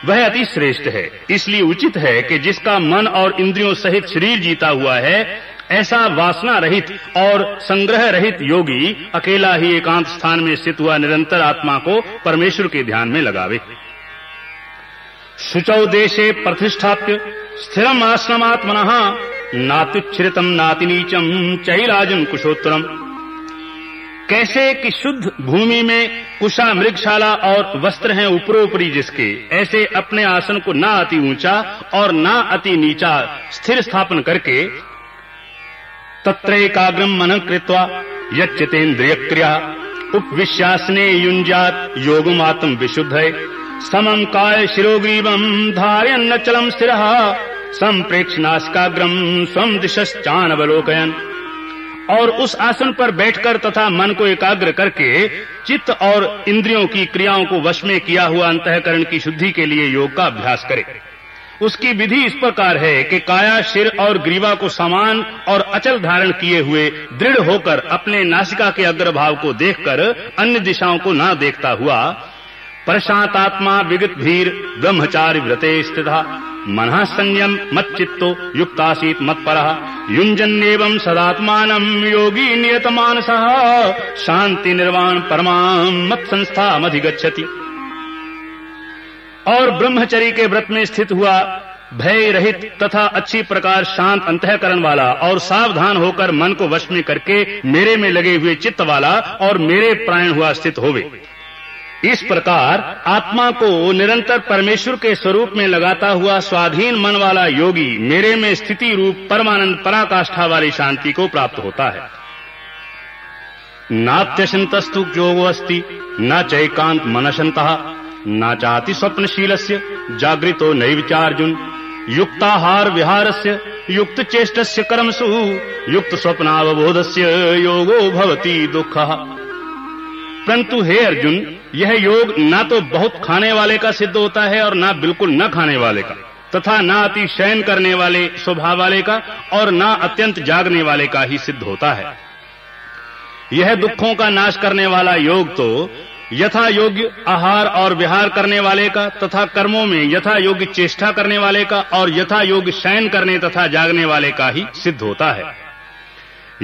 वह अति श्रेष्ठ है। इसलिए उचित है कि जिसका मन और इंद्रियों सहित शरीर जीता हुआ है, ऐसा वासना रहित और संग्रह रहित योगी अकेला ही एकांत स्थान में स्थित हुआ निरंतर आत्मा को परमेश्वर के ध्यान में लगावे। शुचौ देशे प्रतिष्ठाप्य, स्थिरम आश्रमात्मन नातुच्छ्रितम नाति नीचम चैराजन कुशोत्तरम। कैसे कि शुद्ध भूमि में कुशा मृगशाला और वस्त्र हैं ऊपरोपरी जिसके, ऐसे अपने आसन को ना अति ऊँचा और ना अति नीचा स्थिर स्थापन करके तत्रैकाग्रम मन कृत्वा यच्चितेन्द्रियक्रिया, उपविश्यासने युञ्जात् योगमात्म विशुद्ध है समम काय शिरोग्रीवम चलम स्थिरः संप्रेक्ष नासिकाग्रम स्वम दिशश्चानवलोकयन। और उस आसन पर बैठकर तथा मन को एकाग्र करके चित्त और इंद्रियों की क्रियाओं को वश में किया हुआ अंतकरण की शुद्धि के लिए योग का अभ्यास करे। उसकी विधि इस प्रकार है कि काया, शिर और ग्रीवा को समान और अचल धारण किए हुए दृढ़ होकर अपने नासिका के अग्रभाव को देखकर अन्य दिशाओं को न देखता हुआ प्रशांतात्मा विगत भीर ब्रह्मचारी व्रते स्थित। मन संयम मत चित्तो युक्तासीत मत पर युंजन एवं सदात्मान योगी नियत मानस शांति निर्वाण परमा मत संस्था मधिगछति और ब्रह्मचरी के व्रत में स्थित हुआ भय रहित तथा अच्छी प्रकार शांत अंतकरण वाला और सावधान होकर मन को वश में करके मेरे में लगे हुए चित्त वाला और मेरे प्राण हुआ स्थित होवे। इस प्रकार आत्मा को निरंतर परमेश्वर के स्वरूप में लगाता हुआ स्वाधीन मन वाला योगी मेरे में स्थिति रूप परमानंद पराकाष्ठा वाली शांति को प्राप्त होता है। नात्यशंतस्तु योगो अस्ति, न चैकांत मनशंत, न चाति स्वप्नशीलस्य, जागृतो नैविचार्जुन, युक्ताहार विहार से युक्त चेष्टस्य कर्मसु, युक्त स्वप्नावबोधस्य योगो भवति दुख। परंतु हे अर्जुन, यह योग ना तो बहुत खाने वाले का सिद्ध होता है और ना बिल्कुल न खाने वाले का, तथा ना अति शयन करने वाले स्वभाव वाले का और ना अत्यंत जागने वाले का ही सिद्ध होता है। यह दुखों का नाश करने वाला योग तो यथा योग्य आहार और विहार करने वाले का तथा कर्मों में यथा योग्य चेष्टा करने वाले का और यथा योग्य शयन करने तथा जागने वाले का ही सिद्ध होता है।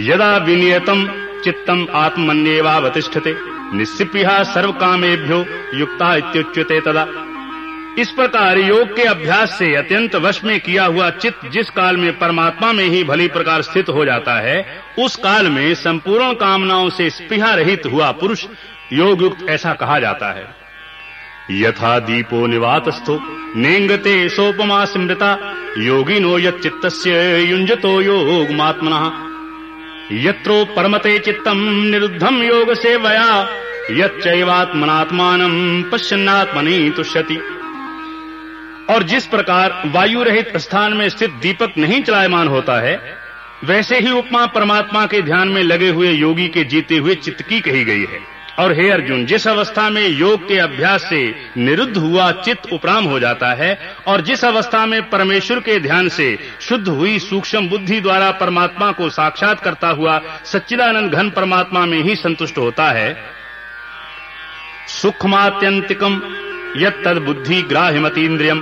यदा विनियतम चित्तम आत्मन्येवावतिष्ठते निस्सिप्या सर्व कामेभ्यो युक्ता इत्युच्यते तदा। इस प्रकार योग के अभ्यास से अत्यंत वश में किया हुआ चित्त जिस काल में परमात्मा में ही भली प्रकार स्थित हो जाता है, उस काल में संपूर्ण कामनाओं से स्पृहा रहित हुआ पुरुष योग युक्त ऐसा कहा जाता है। यथा दीपो निवातस्थो, नेंगते सोपमा स्मृता योगिनो यच्चित्तस्य युञ्जतो योगमात्मनः। यत्रो परमते चित्तम निरुद्धम योग से सेवया यत्मनात्मान पश्यन्नात्मनि तुष्यति और जिस प्रकार वायु रहित स्थान में स्थित दीपक नहीं चलायमान होता है, वैसे ही उपमा परमात्मा के ध्यान में लगे हुए योगी के जीते हुए चित्त की कही गई है। और हे अर्जुन, जिस अवस्था में योग के अभ्यास से निरुद्ध हुआ, चित्त उपराम हो जाता है, और जिस अवस्था में परमेश्वर के ध्यान से शुद्ध हुई, सूक्ष्म बुद्धि द्वारा परमात्मा को साक्षात करता हुआ, सच्चिदानंद घन परमात्मा में ही संतुष्ट होता है सुखमात्यंतिकम यद बुद्धि ग्राह्यमतीन्द्रियम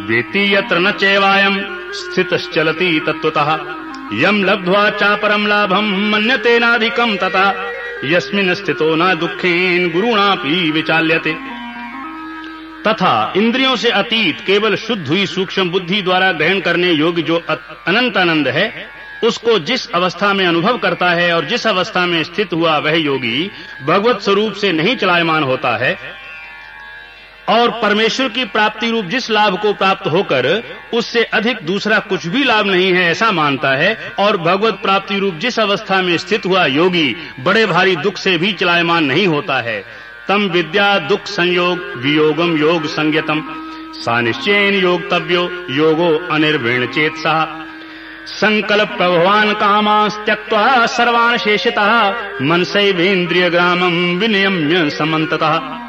वेति यत्र न चैवायम स्थितश्चलति तत्वतः यम लब्ध्वा चापरम लाभम मन्यतेनाधिकम तथा। यस्मिन स्थितो न दुखेन गुरुणापि विचाल्यते। तथा इंद्रियों से अतीत केवल शुद्ध हुई सूक्ष्म बुद्धि द्वारा ग्रहण करने योग्य जो अनंत आनंद है, उसको जिस अवस्था में अनुभव करता है और जिस अवस्था में स्थित हुआ वह योगी भगवत स्वरूप से नहीं चलायमान होता है और परमेश्वर की प्राप्ति रूप जिस लाभ को प्राप्त होकर, उससे अधिक दूसरा कुछ भी लाभ नहीं है, ऐसा मानता है। और भगवत प्राप्ति रूप जिस अवस्था में स्थित हुआ योगी, बड़े भारी दुख से भी चलायमान नहीं होता है। तम विद्या दुख संयोग वियोगम योग संयतम सा निश्चयन योगतव्यो योगो अनिर्वीण चेत संकल्प प्रभवान कामास्त्यक्त्वा सर्वान शेषिता। मन सैवेन्द्रिय ग्रामम विनियम्य समन्ततः।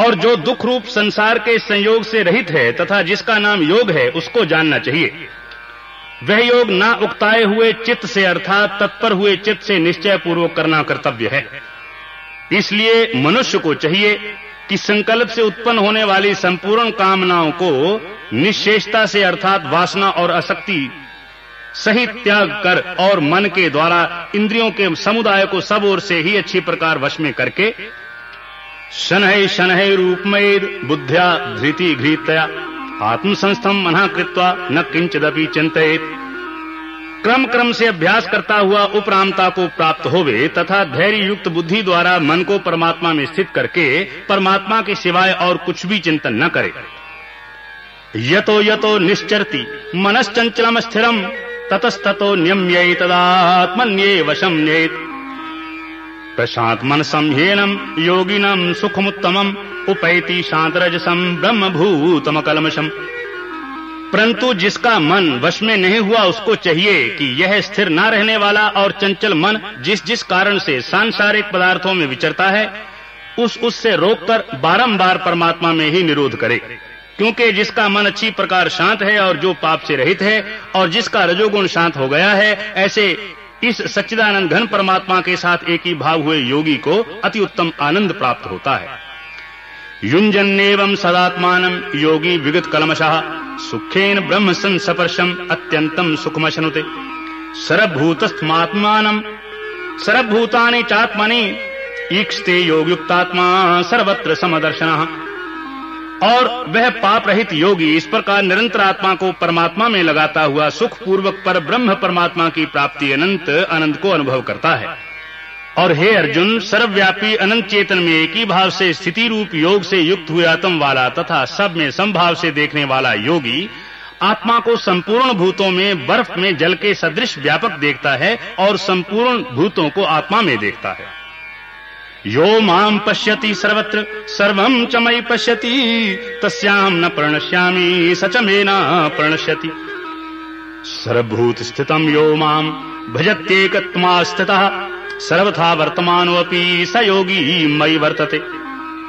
और जो दुख रूप संसार के संयोग से रहित है तथा जिसका नाम योग है, उसको जानना चाहिए। वह योग ना उकताए हुए चित्त से अर्थात तत्पर हुए चित्त से निश्चय पूर्वक करना कर्तव्य है। इसलिए मनुष्य को चाहिए कि संकल्प से उत्पन्न होने वाली संपूर्ण कामनाओं को निशेषता से अर्थात वासना और आसक्ति सहित त्याग कर और मन के द्वारा इंद्रियों के समुदाय को सब ओर से ही अच्छी प्रकार वश में करके शनहै शनहै रूपमयेद बुद्ध्या धृति घृतया। आत्मसंस्थम मना कृत्वा न किंचदपि चिंतित क्रम क्रम से अभ्यास करता हुआ उपरामता को प्राप्त होवे तथा धैर्य युक्त बुद्धि द्वारा मन को परमात्मा में स्थित करके परमात्मा के सिवाय और कुछ भी चिंतन न करे। यतो यतो निश्चरति मनश्चंचलम स्थिरम, ततस्ततो न्यम्ये तदात्मन्ये वशम प्रशांत मन संहेनम, योगिनम सुखमुत्तमम, उपैति शांत रजसम ब्रह्म भूतम कलमशम परंतु जिसका मन वश में नहीं हुआ, उसको चाहिए कि यह स्थिर न रहने वाला और चंचल मन जिस जिस कारण से सांसारिक पदार्थों में विचरता है, उस उससे रोककर बारंबार परमात्मा में ही निरोध करे। क्योंकि जिसका मन अच्छी प्रकार शांत है और जो पाप से रहित है, और जिसका रजोगुण शांत हो गया है, ऐसे इस सच्चिदानंद घन परमात्मा के साथ एक ही भाव हुए योगी को अति उत्तम आनंद प्राप्त होता है। युंजन्नेवं सदात्मान योगी विगत कलमशः, सुखेन ब्रह्म संसपर्शम अत्यंतम सुखमशनुते। सरभूतस्थमात्मानं सरभूतानि चात्मनि ईक्षते योगयुक्तात्मा, सर्वत्र समदर्शनः। और वह पाप रहित योगी इस प्रकार निरंतर आत्मा को परमात्मा में लगाता हुआ सुख पूर्वक पर ब्रह्म परमात्मा की प्राप्ति अनंत आनंद को अनुभव करता है। और हे अर्जुन, सर्वव्यापी अनंत चेतन में एक ही भाव से स्थिति रूप योग से युक्त हुए आत्म वाला तथा सब में संभाव से देखने वाला योगी आत्मा को संपूर्ण भूतों में, बर्फ़ में, जल के सदृश व्यापक देखता है और संपूर्ण भूतों को आत्मा में देखता है। यो माम पश्यति सर्वत्र सर्वं च मयि पश्यति। तस्यां न प्रणश्यामि स च मे न प्रणश्यति। सर्वभूत स्थितं यो माम भजत्येकत्मा स्थितः सर्वथा वर्तमानोऽपि स योगी मयि वर्तते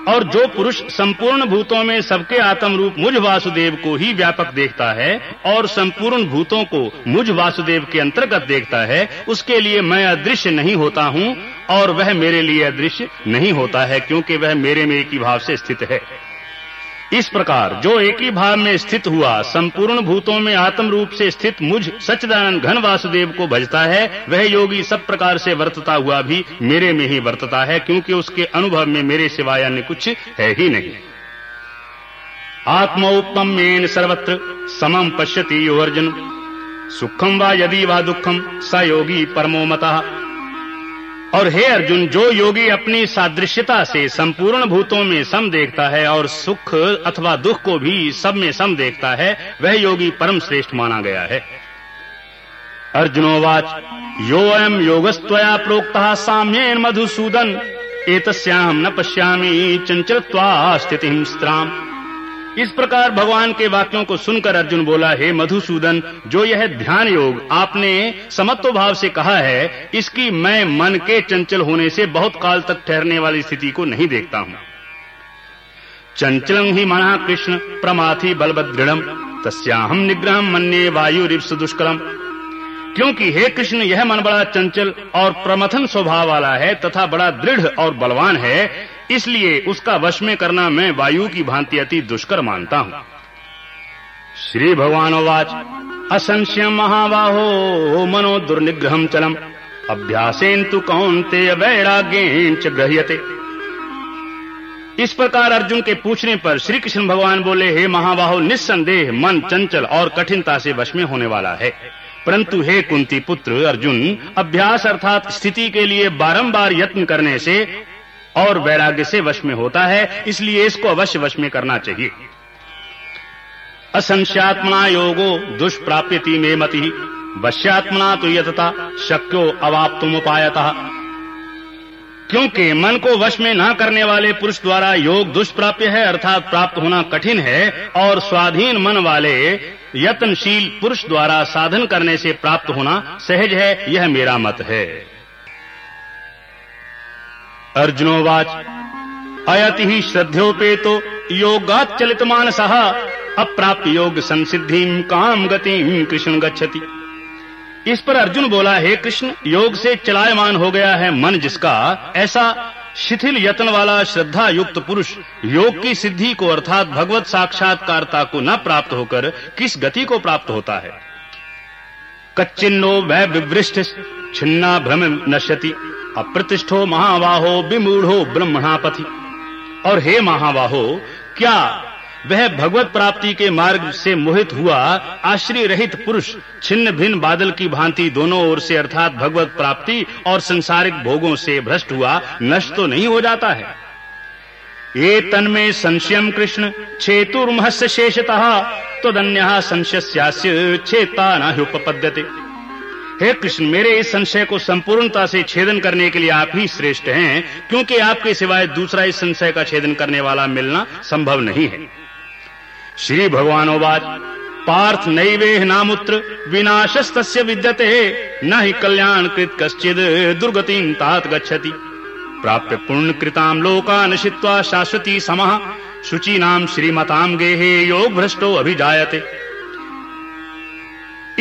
और जो पुरुष संपूर्ण भूतों में सबके आत्म रूप मुझ वासुदेव को ही व्यापक देखता है और संपूर्ण भूतों को मुझ वासुदेव के अंतर्गत देखता है, उसके लिए मैं अदृश्य नहीं होता हूँ और वह मेरे लिए अदृश्य नहीं होता है, क्योंकि वह मेरे में एक ही भाव से स्थित है। इस प्रकार जो एक ही भाव में स्थित हुआ, संपूर्ण भूतों में आत्म रूप से स्थित मुझ सच्चिदानंद घन वासुदेव को भजता है, वह योगी सब प्रकार से वर्तता हुआ भी मेरे में ही वर्तता है, क्योंकि उसके अनुभव में मेरे सिवाय अन्य कुछ है ही नहीं। आत्मोपमेन सर्वत्र समम पश्यति यो अर्जुन सुखम व यदि वा दुखम स योगी परमो मतः। और हे अर्जुन, जो योगी अपनी सादृश्यता से संपूर्ण भूतों में सम देखता है और सुख अथवा दुख को भी सब में सम देखता है, वह योगी परम श्रेष्ठ माना गया है। अर्जुनोवाच यो अयम योगस्त्वया प्रोक्तः साम्येन मधुसूदन एतस्याहम न पश्यामि चंचलत्वा स्थितिं स्त्राम। इस प्रकार भगवान के वाक्यों को सुनकर अर्जुन बोला, हे मधुसूदन, जो यह ध्यान योग आपने समत्व भाव से कहा है, इसकी मैं मन के चंचल होने से बहुत काल तक ठहरने वाली स्थिति को नहीं देखता हूँ। चंचलम ही मना कृष्ण, प्रमाथि बलभद्रम तस्याहम निग्रह मन्ये वायु रिप्स दुष्करम क्योंकि हे कृष्ण, यह मन बड़ा चंचल और प्रमथन स्वभाव वाला है तथा बड़ा दृढ़ और बलवान है इसलिए उसका वश में करना मैं वायु की भांति अति दुष्कर मानता हूँ। श्री भगवान वाच, असंशय महाबाहो, मनो दुर्निग्रहम चलम। अभ्यासेन तु वैराग्येन च ग्रह्यते। इस प्रकार अर्जुन के पूछने पर श्री कृष्ण भगवान बोले, हे महाबाहो, निस्संदेह मन चंचल और कठिनता से वश में होने वाला है। परंतु हे कुंती पुत्र अर्जुन, अभ्यास अर्थात स्थिति के लिए बारंबार यत्न करने से और वैराग्य से वश में होता है, इसलिए इसको अवश्य वश में करना चाहिए। असंख्यात्मना योगो दुष्प्राप्यति में मति। वश्यात्मना तो यथता शक्यो अवाप्तुम उपायतः क्योंकि मन को वश में ना करने वाले पुरुष द्वारा योग दुष्प्राप्य है, अर्थात प्राप्त होना कठिन है, और स्वाधीन मन वाले यत्नशील पुरुष द्वारा साधन करने से प्राप्त होना सहज है, यह मेरा मत है। अर्जुनोवाच अयति ही श्रद्धोपेतो योगात चलित मानस अप्राप्त योग संसिद्धि काम गति कृष्ण गच्छति। इस पर अर्जुन बोला, हे कृष्ण, योग से चलायमान हो गया है मन जिसका, ऐसा शिथिल यत्न वाला श्रद्धा युक्त पुरुष योग की सिद्धि को अर्थात भगवत साक्षात्कारता को न प्राप्त होकर किस गति को प्राप्त होता है? कच्चिन्नो वह विवृष्ट, छिन्ना भ्रम नश्यति, अप्रतिष्ठो महावाहो विमूढ़ो ब्रह्मणापति। और हे महावाहो क्या वह भगवत प्राप्ति के मार्ग से मोहित हुआ आश्रय रहित पुरुष, छिन्न भिन्न बादल की भांति दोनों ओर से अर्थात भगवत प्राप्ति और संसारिक भोगों से भ्रष्ट हुआ, नष्ट तो नहीं हो जाता है? ये तन्मे संशयम कृष्ण छेतुर्महस्य शेषतः तदन्य संशयस्यास्य छेता न उपपद्यते। हे कृष्ण, मेरे इस संशय को संपूर्णता से छेदन करने के लिए आप ही श्रेष्ठ हैं, क्योंकि आपके सिवाय दूसरा इस संशय का छेदन करने वाला मिलना संभव नहीं है। श्री भगवानोवाच पार्थ नैवेह नामुत्र, विनाशस्तस्य विद्यते, न ही कल्याण कृत कश्चिद दुर्गति तात गच्छति। प्राप्य पुण्य कृताम लोकान शित्वा शाश्वती समः। शुचीनाम श्रीमताम गेहे योग भ्रष्टो अभिजायते।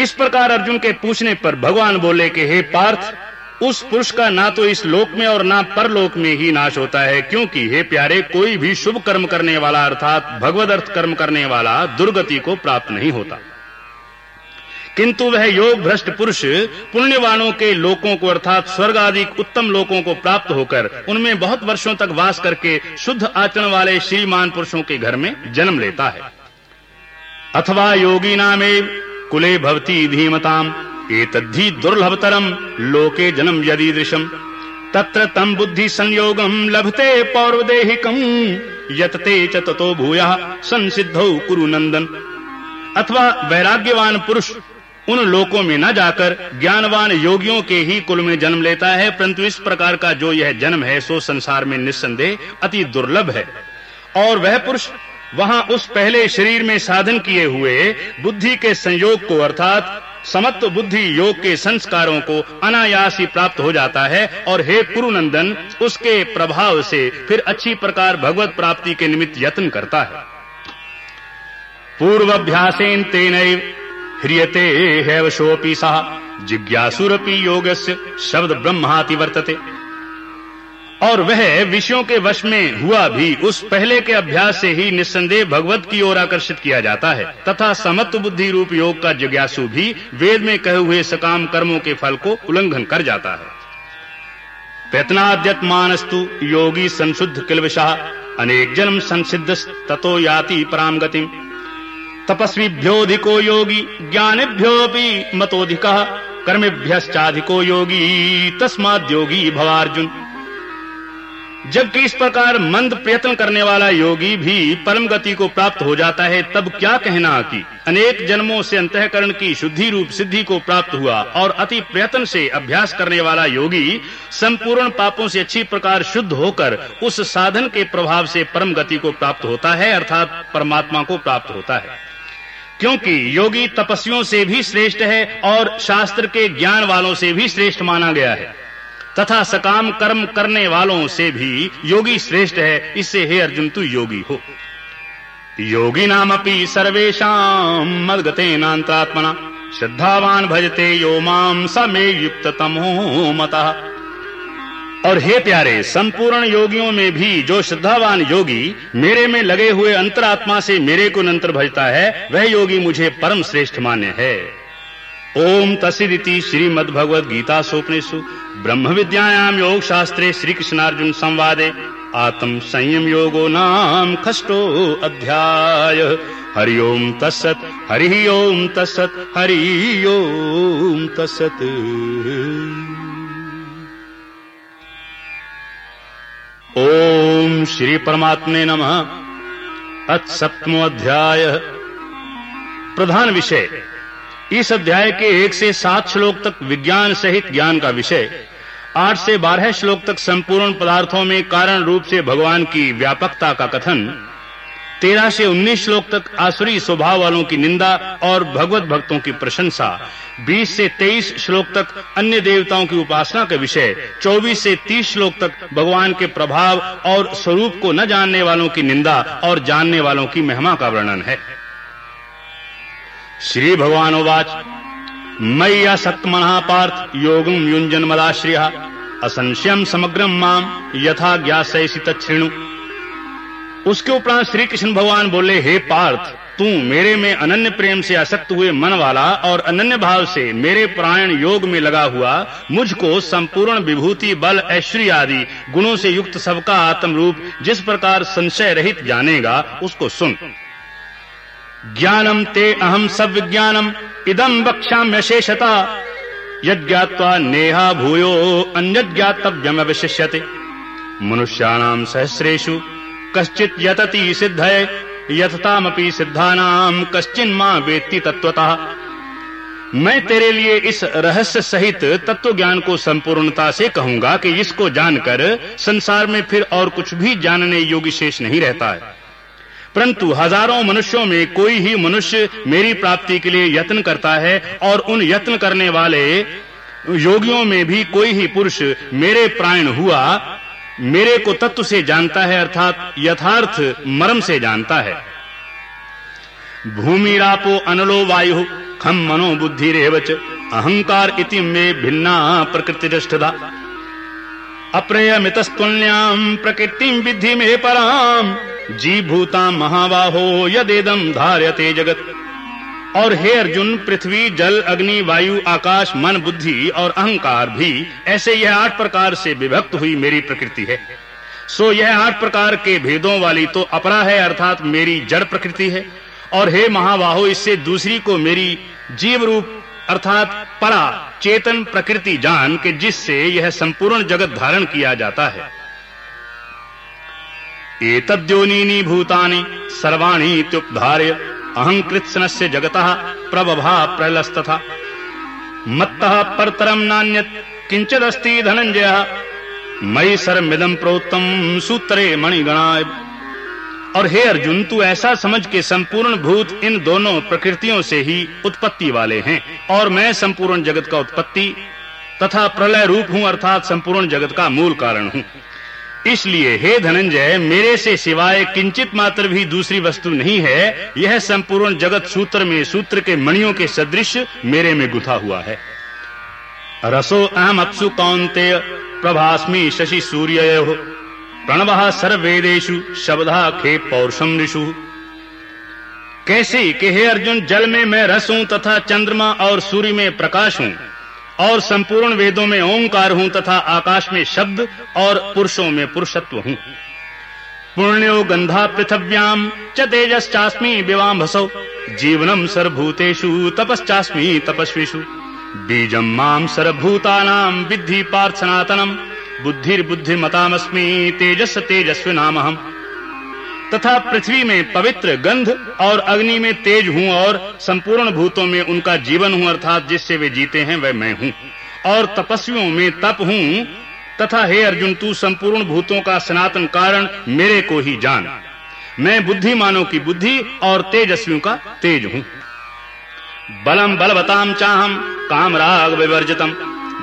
इस प्रकार अर्जुन के पूछने पर भगवान बोले कि, हे पार्थ, उस पुरुष का ना तो इस लोक में और ना परलोक में ही नाश होता है, क्योंकि, हे प्यारे, कोई भी शुभ कर्म करने वाला अर्थात भगवद अर्थ कर्म करने वाला दुर्गति को प्राप्त नहीं होता। किंतु वह योग भ्रष्ट पुरुष पुण्यवानों के लोकों को अर्थात स्वर्ग आदि उत्तम लोकों को प्राप्त होकर उनमें बहुत वर्षों तक वास करके शुद्ध आचरण वाले श्रीमान पुरुषों के घर में जन्म लेता है। अथवा योगी नामे कुले भवती धीमताम, एतद्धि दुर्लभतरम, लोके जन्म यदीदृशम तत्र तम बुद्धि संयोगम लभते पौर्वदेहिकम, यतते च ततो भूया संसिद्धौ कुरु नंदन अथवा वैराग्यवान पुरुष उन लोकों में न जाकर ज्ञानवान योगियों के ही कुल में जन्म लेता है। परंतु इस प्रकार का जो यह जन्म है, सो संसार में निस्संदेह अति दुर्लभ है। और वह पुरुष वहाँ उस पहले शरीर में साधन किए हुए बुद्धि के संयोग को, अर्थात समत्व बुद्धि योग के संस्कारों को अनायास ही प्राप्त हो जाता है। और हे पुरुनंदन, उसके प्रभाव से फिर अच्छी प्रकार भगवत प्राप्ति के निमित्त यत्न करता है। पूर्वाभ्यासेन तेन ह्रियते हैवशोऽपि सः। जिज्ञासुरपि योगस्य शब्द ब्रह्माति वर्तते। और वह विषयों के वश में हुआ भी, उस पहले के अभ्यास से ही निस्संदेह भगवत की ओर आकर्षित किया जाता है। तथा समत्व बुद्धि रूप योग का जिज्ञासु भी वेद में कहे हुए सकाम कर्मों के फल को उल्लंघन कर जाता है। प्रयत्नाद्यत मानस्तु योगी संशुद्ध किलविशा अनेक जन्म संसिद्ध ततो याति पराम गतिम। तपस्वीभ्योधिको योगी, ज्ञानेभ्योऽपि मतोधिकः कर्मेभ्यश्चाधिको योगी, तस्माद् योगी भवार्जुन। जबकि इस प्रकार मंद प्रयत्न करने वाला योगी भी परम गति को प्राप्त हो जाता है, तब क्या कहना कि अनेक जन्मों से अंतःकरण की शुद्धि रूप सिद्धि को प्राप्त हुआ और अति प्रयत्न से अभ्यास करने वाला योगी संपूर्ण पापों से अच्छी प्रकार शुद्ध होकर उस साधन के प्रभाव से परम गति को प्राप्त होता है, अर्थात परमात्मा को प्राप्त होता है। क्योंकि योगी तपस्वियों से भी श्रेष्ठ है और शास्त्र के ज्ञान वालों से भी श्रेष्ठ माना गया है। तथा सकाम कर्म करने वालों से भी योगी श्रेष्ठ है। इससे हे अर्जुन, तू योगी हो। योगी नाम अपनी सर्वेशा मदगतेनांतरात्मना श्रद्धावान भजते यो माम समे युक्त तमो मता। और हे प्यारे, संपूर्ण योगियों में भी जो श्रद्धावान योगी मेरे में लगे हुए अंतरात्मा से मेरे को नंतर भजता है, वह योगी मुझे परम श्रेष्ठ मान्य है। ओम तसिदिति श्रीमद् भगवद गीता सोपनेशु ब्रह्म विद्यायाम योग शास्त्रे श्री कृष्णार्जुन संवादे। आत्म संयम योगो नाम खष्टो अध्याय। हरि ओम तत्सत, हरि ओम तत्सत, हरि ओम तत्सत। ओम श्री परमात्मे नमः। अत्सप्तमो अध्याय। प्रधान विषय। इस अध्याय के एक से सात श्लोक तक विज्ञान सहित ज्ञान का विषय, आठ से बारह श्लोक तक संपूर्ण पदार्थों में कारण रूप से भगवान की व्यापकता का कथन तेरह से उन्नीस श्लोक तक आसुरी स्वभाव वालों की निंदा और भगवत भक्तों की प्रशंसा। बीस से तेईस श्लोक तक अन्य देवताओं की उपासना के विषय। चौबीस से तीस श्लोक तक भगवान के प्रभाव और स्वरूप को न जानने वालों की निंदा और जानने वालों की महिमा का वर्णन है। श्री भगवान उवाच मयि असक्तमनः पार्थ योगं युंजन मदाश्रियः असंशयम समग्रम माम यथा ज्ञासयसि तच्छृणु। उसके उपरांत श्री कृष्ण भगवान बोले, हे पार्थ, तू मेरे में अनन्य प्रेम से आसक्त हुए मन वाला और अनन्य भाव से मेरे प्राण योग में लगा हुआ, मुझको संपूर्ण विभूति, बल, ऐश्वर्य आदि गुणों से युक्त सबका आत्म रूप जिस प्रकार संशय रहित जानेगा, उसको सुन। ज्ञानम ते अहम सब विज्ञानम इदम वक्ष्याम्यशेषता यज्ञात्वा नेहा भूयो अन्य ज्ञातव्यम अवशिष्यते मनुष्याणाम सहस्रेषु। कश्चित यतति सिद्धय, यथतामपि सिद्धानाम कश्चिन माँ वेत्ति तत्वतः मैं तेरे लिए इस रहस्य सहित तत्व ज्ञान को संपूर्णता से कहूँगा कि इसको जानकर संसार में फिर और कुछ भी जानने योग्य शेष नहीं रहता है। परंतु हज़ारों मनुष्यों में कोई ही मनुष्य मेरी प्राप्ति के लिए यत्न करता है और उन यत्न करने वाले योगियों में भी कोई ही पुरुष मेरे प्राण हुआ मेरे को तत्व से जानता है, अर्थात यथार्थ मर्म से जानता है। भूमि रापो अनलो वायु खम मनो बुद्धि रेवच अहंकार इति में भिन्ना प्रकृति दृष्टता अप्रयमितस्तुल्याम प्रकृति विधि में पराम जी भूता महाबाहो यदेदम धार्यते जगत। और हे अर्जुन, पृथ्वी, जल, अग्नि, वायु, आकाश, मन, बुद्धि और अहंकार भी ऐसे यह आठ प्रकार से विभक्त हुई मेरी प्रकृति है। सो यह आठ प्रकार के भेदों वाली तो अपरा है, अर्थात मेरी जड़ प्रकृति है। और हे महाबाहो, इससे दूसरी को मेरी जीव रूप अर्थात परा, चेतन प्रकृति जान के जिससे यह संपूर्ण जगत धारण किया जाता है। एतद्योनीनि भूतानि सर्वाणि इत्युपधार्य। अहं कृत्स्नस्य जगतः प्रबभा प्रलस्तथा। मत्तः परतरम नान्यत् किंचिदस्ति धनंजय मयि सर्वमिदं प्रोक्तम सूत्रे मणिगणाय। और हे अर्जुन, तू ऐसा समझ के संपूर्ण भूत इन दोनों प्रकृतियों से ही उत्पत्ति वाले हैं। और मैं संपूर्ण जगत का उत्पत्ति तथा प्रलय रूप हूँ, अर्थात संपूर्ण जगत का मूल कारण हूँ। इसलिए, हे धनंजय, मेरे से सिवाय किंचित मात्र भी दूसरी वस्तु नहीं है। यह संपूर्ण जगत सूत्र में, सूत्र के मणियों के सदृश मेरे में गुथा हुआ है। रसो अहम अपसु कौनते प्रभास्मि शशि सूर्य प्रणवः सर्वेदेशु शब्दा खे पौरुषम ऋषु कैसे कि हे अर्जुन, जल में मैं रस हूँ तथा चंद्रमा और सूर्य में प्रकाश हूँ। और संपूर्ण वेदों में ओंकार हूँ तथा आकाश में शब्द और पुरुषों में पुरुषत्व हूँ। पुण्यो गंधा पृथव्याम च विवाम विवाम्भसौ। जीवनम सर्वभूतेषु, तपश्चास्मि तपस्विषु। बीजम माम सर्वभूतानां विद्धि पार्थ सनातनम बुद्धिर्बुद्धिमतामस्मि तेजस तेजस्वी नामहम तथा पृथ्वी में पवित्र गंध और अग्नि में तेज हूँ और संपूर्ण भूतों में उनका जीवन हूँ, अर्थात जिससे वे जीते हैं, वह मैं हूँ। और तपस्वियों में तप हूँ, तथा हे अर्जुन, तू संपूर्ण भूतों का सनातन कारण मेरे को ही जान। मैं बुद्धिमानों की बुद्धि और तेजस्वियों का तेज हूँ। बलम बलवताम चाहम, काम राग विवर्जितम।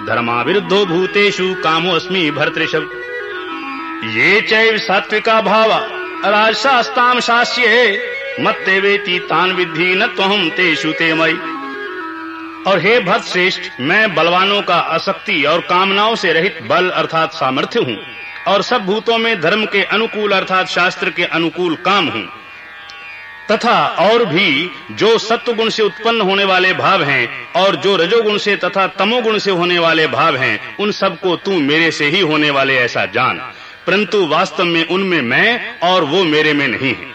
धर्मा विरुद्धो भूतेषु कामो अस्मि ये चैव सात्विका भावा। राजसास्ताम शास्ये मत्ते वेति तान विद्धि न त्वहम तेषु ते मई और हे भक्त श्रेष्ठ मैं बलवानों का आसक्ति और कामनाओं से रहित बल अर्थात सामर्थ्य हूँ, और सब भूतों में धर्म के अनुकूल अर्थात शास्त्र के अनुकूल काम हूँ। तथा और भी जो सत्व गुण से उत्पन्न होने वाले भाव हैं, और जो रजोगुण से तथा तमोगुण से होने वाले भाव हैं, उन सबको तू मेरे से ही होने वाले ऐसा जान। परंतु वास्तव में उनमें मैं और वो मेरे में नहीं है।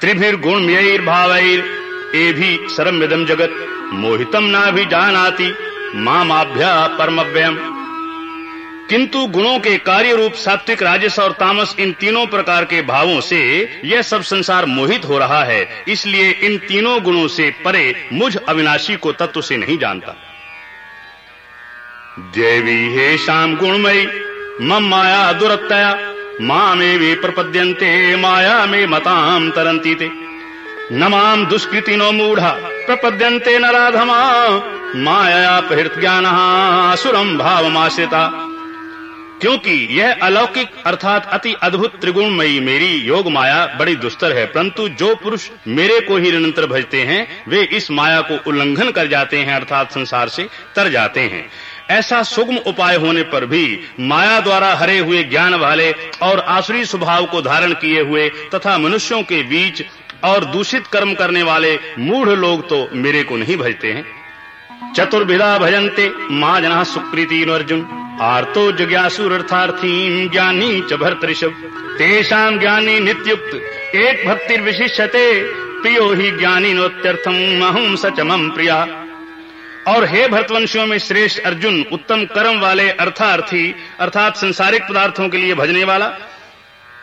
त्रिभिर गुण भावैर ए भी सरम विदम जगत मोहितम ना भी जानाति, मामाभ्या परमव्यम किंतु गुणों के कार्य रूप सात्विक राजस और तामस इन तीनों प्रकार के भावों से यह सब संसार मोहित हो रहा है, इसलिए इन तीनों गुणों से परे मुझ अविनाशी को तत्व से नहीं जानता। देवी हे शाम गुणमयी मम माया दुरत्तया मामे वे प्रपद्यन्ते, माया मे मताम तरन्ति ते न माम दुष्कृतिनो मूढ़ा, प्रपद्यन्ते नराधमा माया प्रहृत ज्ञान असुरम भावमाश्रिता। क्योंकि यह अलौकिक अर्थात अति अद्भुत त्रिगुणमयी मेरी योग माया बड़ी दुस्तर है, परंतु जो पुरुष मेरे को ही निरंतर भजते हैं, वे इस माया को उल्लंघन कर जाते हैं, अर्थात संसार से तर जाते हैं। ऐसा सुगम उपाय होने पर भी माया द्वारा हरे हुए ज्ञान वाले और आसुरी स्वभाव को धारण किए हुए तथा मनुष्यों के बीच और दूषित कर्म करने वाले मूढ़ लोग तो मेरे को नहीं भजते हैं। चतुर्विधा भजन्ते, माँ जना सुप्रीति अर्जुन। आर्तो जग्यासुरर्थार्थी ज्ञानी च भर्तृषभ। तेषाम ज्ञानी नित्युक्त, एक भक्तिर्विशिष्यते। प्रियो ही ज्ञानी नोत्यर्थम अहम सचमम प्रिया। और हे भरतवंशियों में श्रेष्ठ अर्जुन, उत्तम कर्म वाले अर्थार्थी, अर्थात संसारिक पदार्थों के लिए भजने वाला,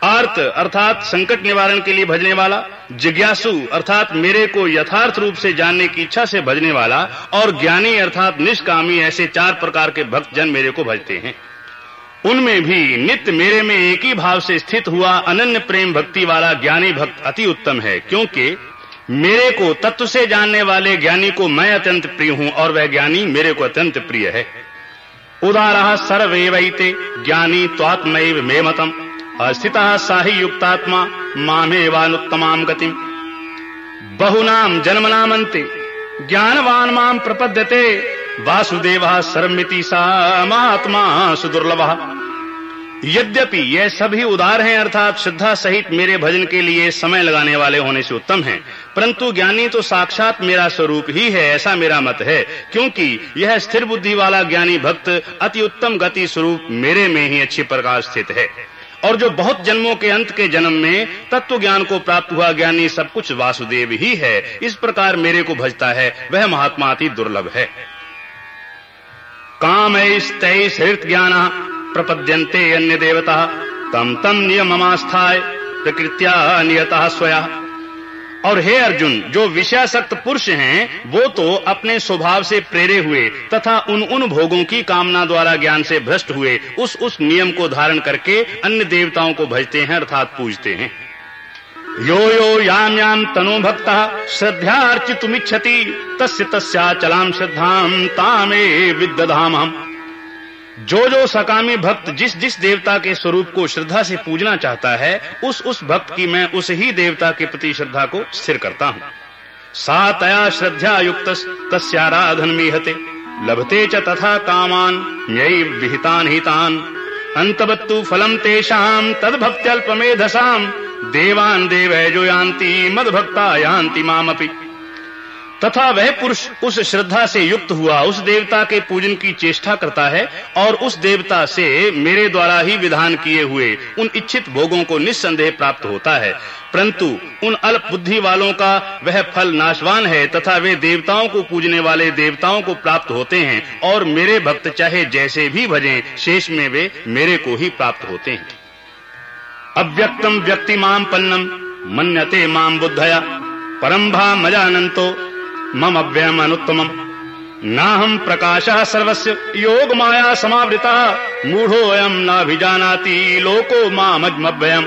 आर्त, अर्थात संकट निवारण के लिए भजने वाला, जिज्ञासु, अर्थात मेरे को यथार्थ रूप से जानने की इच्छा से भजने वाला, और ज्ञानी, अर्थात निष्कामी ऐसे चार प्रकार के भक्त जन मेरे को भजते हैं। उनमें भी नित्य मेरे में एक ही भाव से स्थित हुआ अनन्य प्रेम भक्ति वाला ज्ञानी भक्त अति उत्तम है, क्योंकि मेरे को तत्व से जानने वाले ज्ञानी को मैं अत्यंत प्रिय हूँ और वह ज्ञानी मेरे को अत्यंत प्रिय है। उदार सर्वे वैते ज्ञानी त्वात्मैव मे मतम। अस्थिता साही युक्तात्मा मामेवानुत्तमाम गति बहुनाम जन्मनामंते ज्ञानवान माम प्रपद्यते, वासुदेव सर्वमिति सा महात्मा सुदुर्लभ। यद्यपि ये सभी उदार हैं, अर्थात श्रद्धा सहित मेरे भजन के लिए समय लगाने वाले होने से उत्तम हैं परंतु ज्ञानी तो साक्षात मेरा स्वरूप ही है, ऐसा मेरा मत है, क्योंकि यह स्थिर बुद्धि वाला ज्ञानी भक्त अति उत्तम गति स्वरूप मेरे में ही अच्छी प्रकार स्थित है। और जो बहुत जन्मों के अंत के जन्म में तत्व ज्ञान को प्राप्त हुआ ज्ञानी सब कुछ वासुदेव ही है, इस प्रकार मेरे को भजता है, वह महात्मा अति दुर्लभ है। काम हृत ज्ञान, प्रपद्यन्ते अन्य देवता, तम तम नियममास्थाय, प्रकृत्या नियता स्वया। और हे अर्जुन, जो विषयासक्त पुरुष हैं, वो तो अपने स्वभाव से प्रेरे हुए तथा उन उन भोगों की कामना द्वारा ज्ञान से भ्रष्ट हुए, उस उस नियम को धारण करके अन्य देवताओं को भजते हैं अर्थात पूजते हैं। यो यो याम याम तनो भक्त श्रद्धार्चितुमिच्छति तस्य तस्याचलाम श्रद्धाम तामे विद्धाम हम जो जो सकामी भक्त जिस जिस देवता के स्वरूप को श्रद्धा से पूजना चाहता है, उस उस भक्त की मैं उस ही देवता के प्रति श्रद्धा को स्थिर करता हूँ। सा तया श्रद्धा युक्त तस्राधन मीहते। लभते च तथा कामान् न्यै विहितान् हितान्। अन्तवत्तु फलम् तेषाम्, तद्भक्त्यल्पमेधसाम्। देवान् देवैजो यान्ति मद्भक्ता यान्ति मामपि। तथा वह पुरुष उस श्रद्धा से युक्त हुआ, उस देवता के पूजन की चेष्टा करता है और उस देवता से मेरे द्वारा ही विधान किए हुए उन इच्छित भोगों को निस्संदेह प्राप्त होता है। परंतु उन अल्प बुद्धि वालों का वह फल नाशवान है तथा वे देवताओं को पूजने वाले देवताओं को प्राप्त होते हैं और मेरे भक्त चाहे जैसे भी भजें, शेष में वे मेरे को ही प्राप्त होते हैं। अव्यक्तम व्यक्ति माम पन्नम, मन्यते माम बुद्धया परम्भा मजानंतो मम अव्ययम अनुत्तमम नाहम प्रकाश सर्वस्य। योग माया समावृतः। मूढ़ोऽयं नाभिजानाति। लोको मामज्मव्ययम्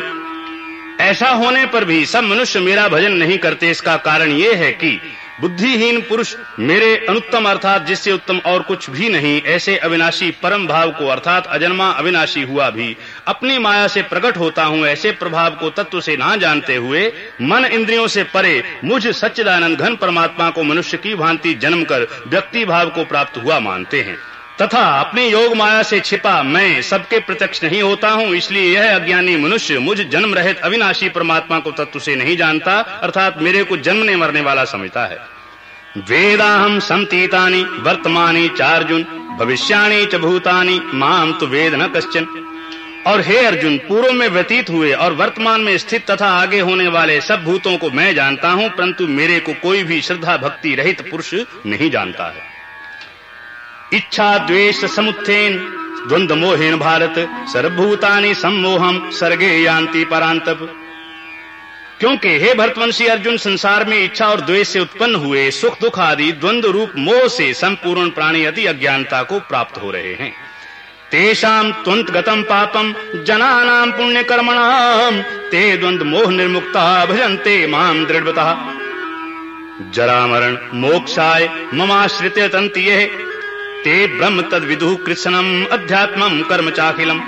ऐसा होने पर भी सब मनुष्य मेरा भजन नहीं करते। इसका कारण ये है कि बुद्धिहीन पुरुष मेरे अनुत्तम अर्थात जिससे उत्तम और कुछ भी नहीं, ऐसे अविनाशी परम भाव को अर्थात अजन्मा अविनाशी हुआ भी, अपनी माया से प्रकट होता हूँ ऐसे प्रभाव को तत्व से ना जानते हुए, मन इंद्रियों से परे, मुझ सच्चिदानंद घन परमात्मा को मनुष्य की भांति जन्म कर, व्यक्ति भाव को प्राप्त हुआ मानते हैं। तथा अपने योग माया से छिपा मैं सबके प्रत्यक्ष नहीं होता हूँ, इसलिए यह अज्ञानी मनुष्य मुझ जन्म रहित अविनाशी परमात्मा को तत्व से नहीं जानता, अर्थात मेरे को जन्मने मरने वाला समझता है। वेदाहम संतीतानि, वर्तमानी चार्जुन, भविष्याणी च भूतानि माम तो वेद न कश्चन। और हे अर्जुन, पूर्व में व्यतीत हुए और वर्तमान में स्थित तथा आगे होने वाले सब भूतों को मैं जानता हूँ, परंतु मेरे को कोई भी श्रद्धा भक्ति रहित पुरुष नहीं जानता है। इच्छा द्वेष समुत्थेन। द्वंद मोहेन भारत, सर्वभूतानि सम्मोहम सर्गे यान्ति परांतप क्योंकि हे भरतवंशी अर्जुन, संसार में इच्छा और द्वेष से उत्पन्न हुए सुख दुख आदि द्वंद रूप मोह से संपूर्ण प्राणी अति अज्ञानता को प्राप्त हो रहे हैं। तेषाम त्वंत गतम पापम जनानाम पुण्य कर्मणाम ते द्वंद मोह निर्मुक्ता भजन्ते माम दृढ़ता जरा मरण मोक्षाय ममाश्रित ते ब्रह्म तद विदु कृष्णम अध्यात्मम कर्म चाखिलम।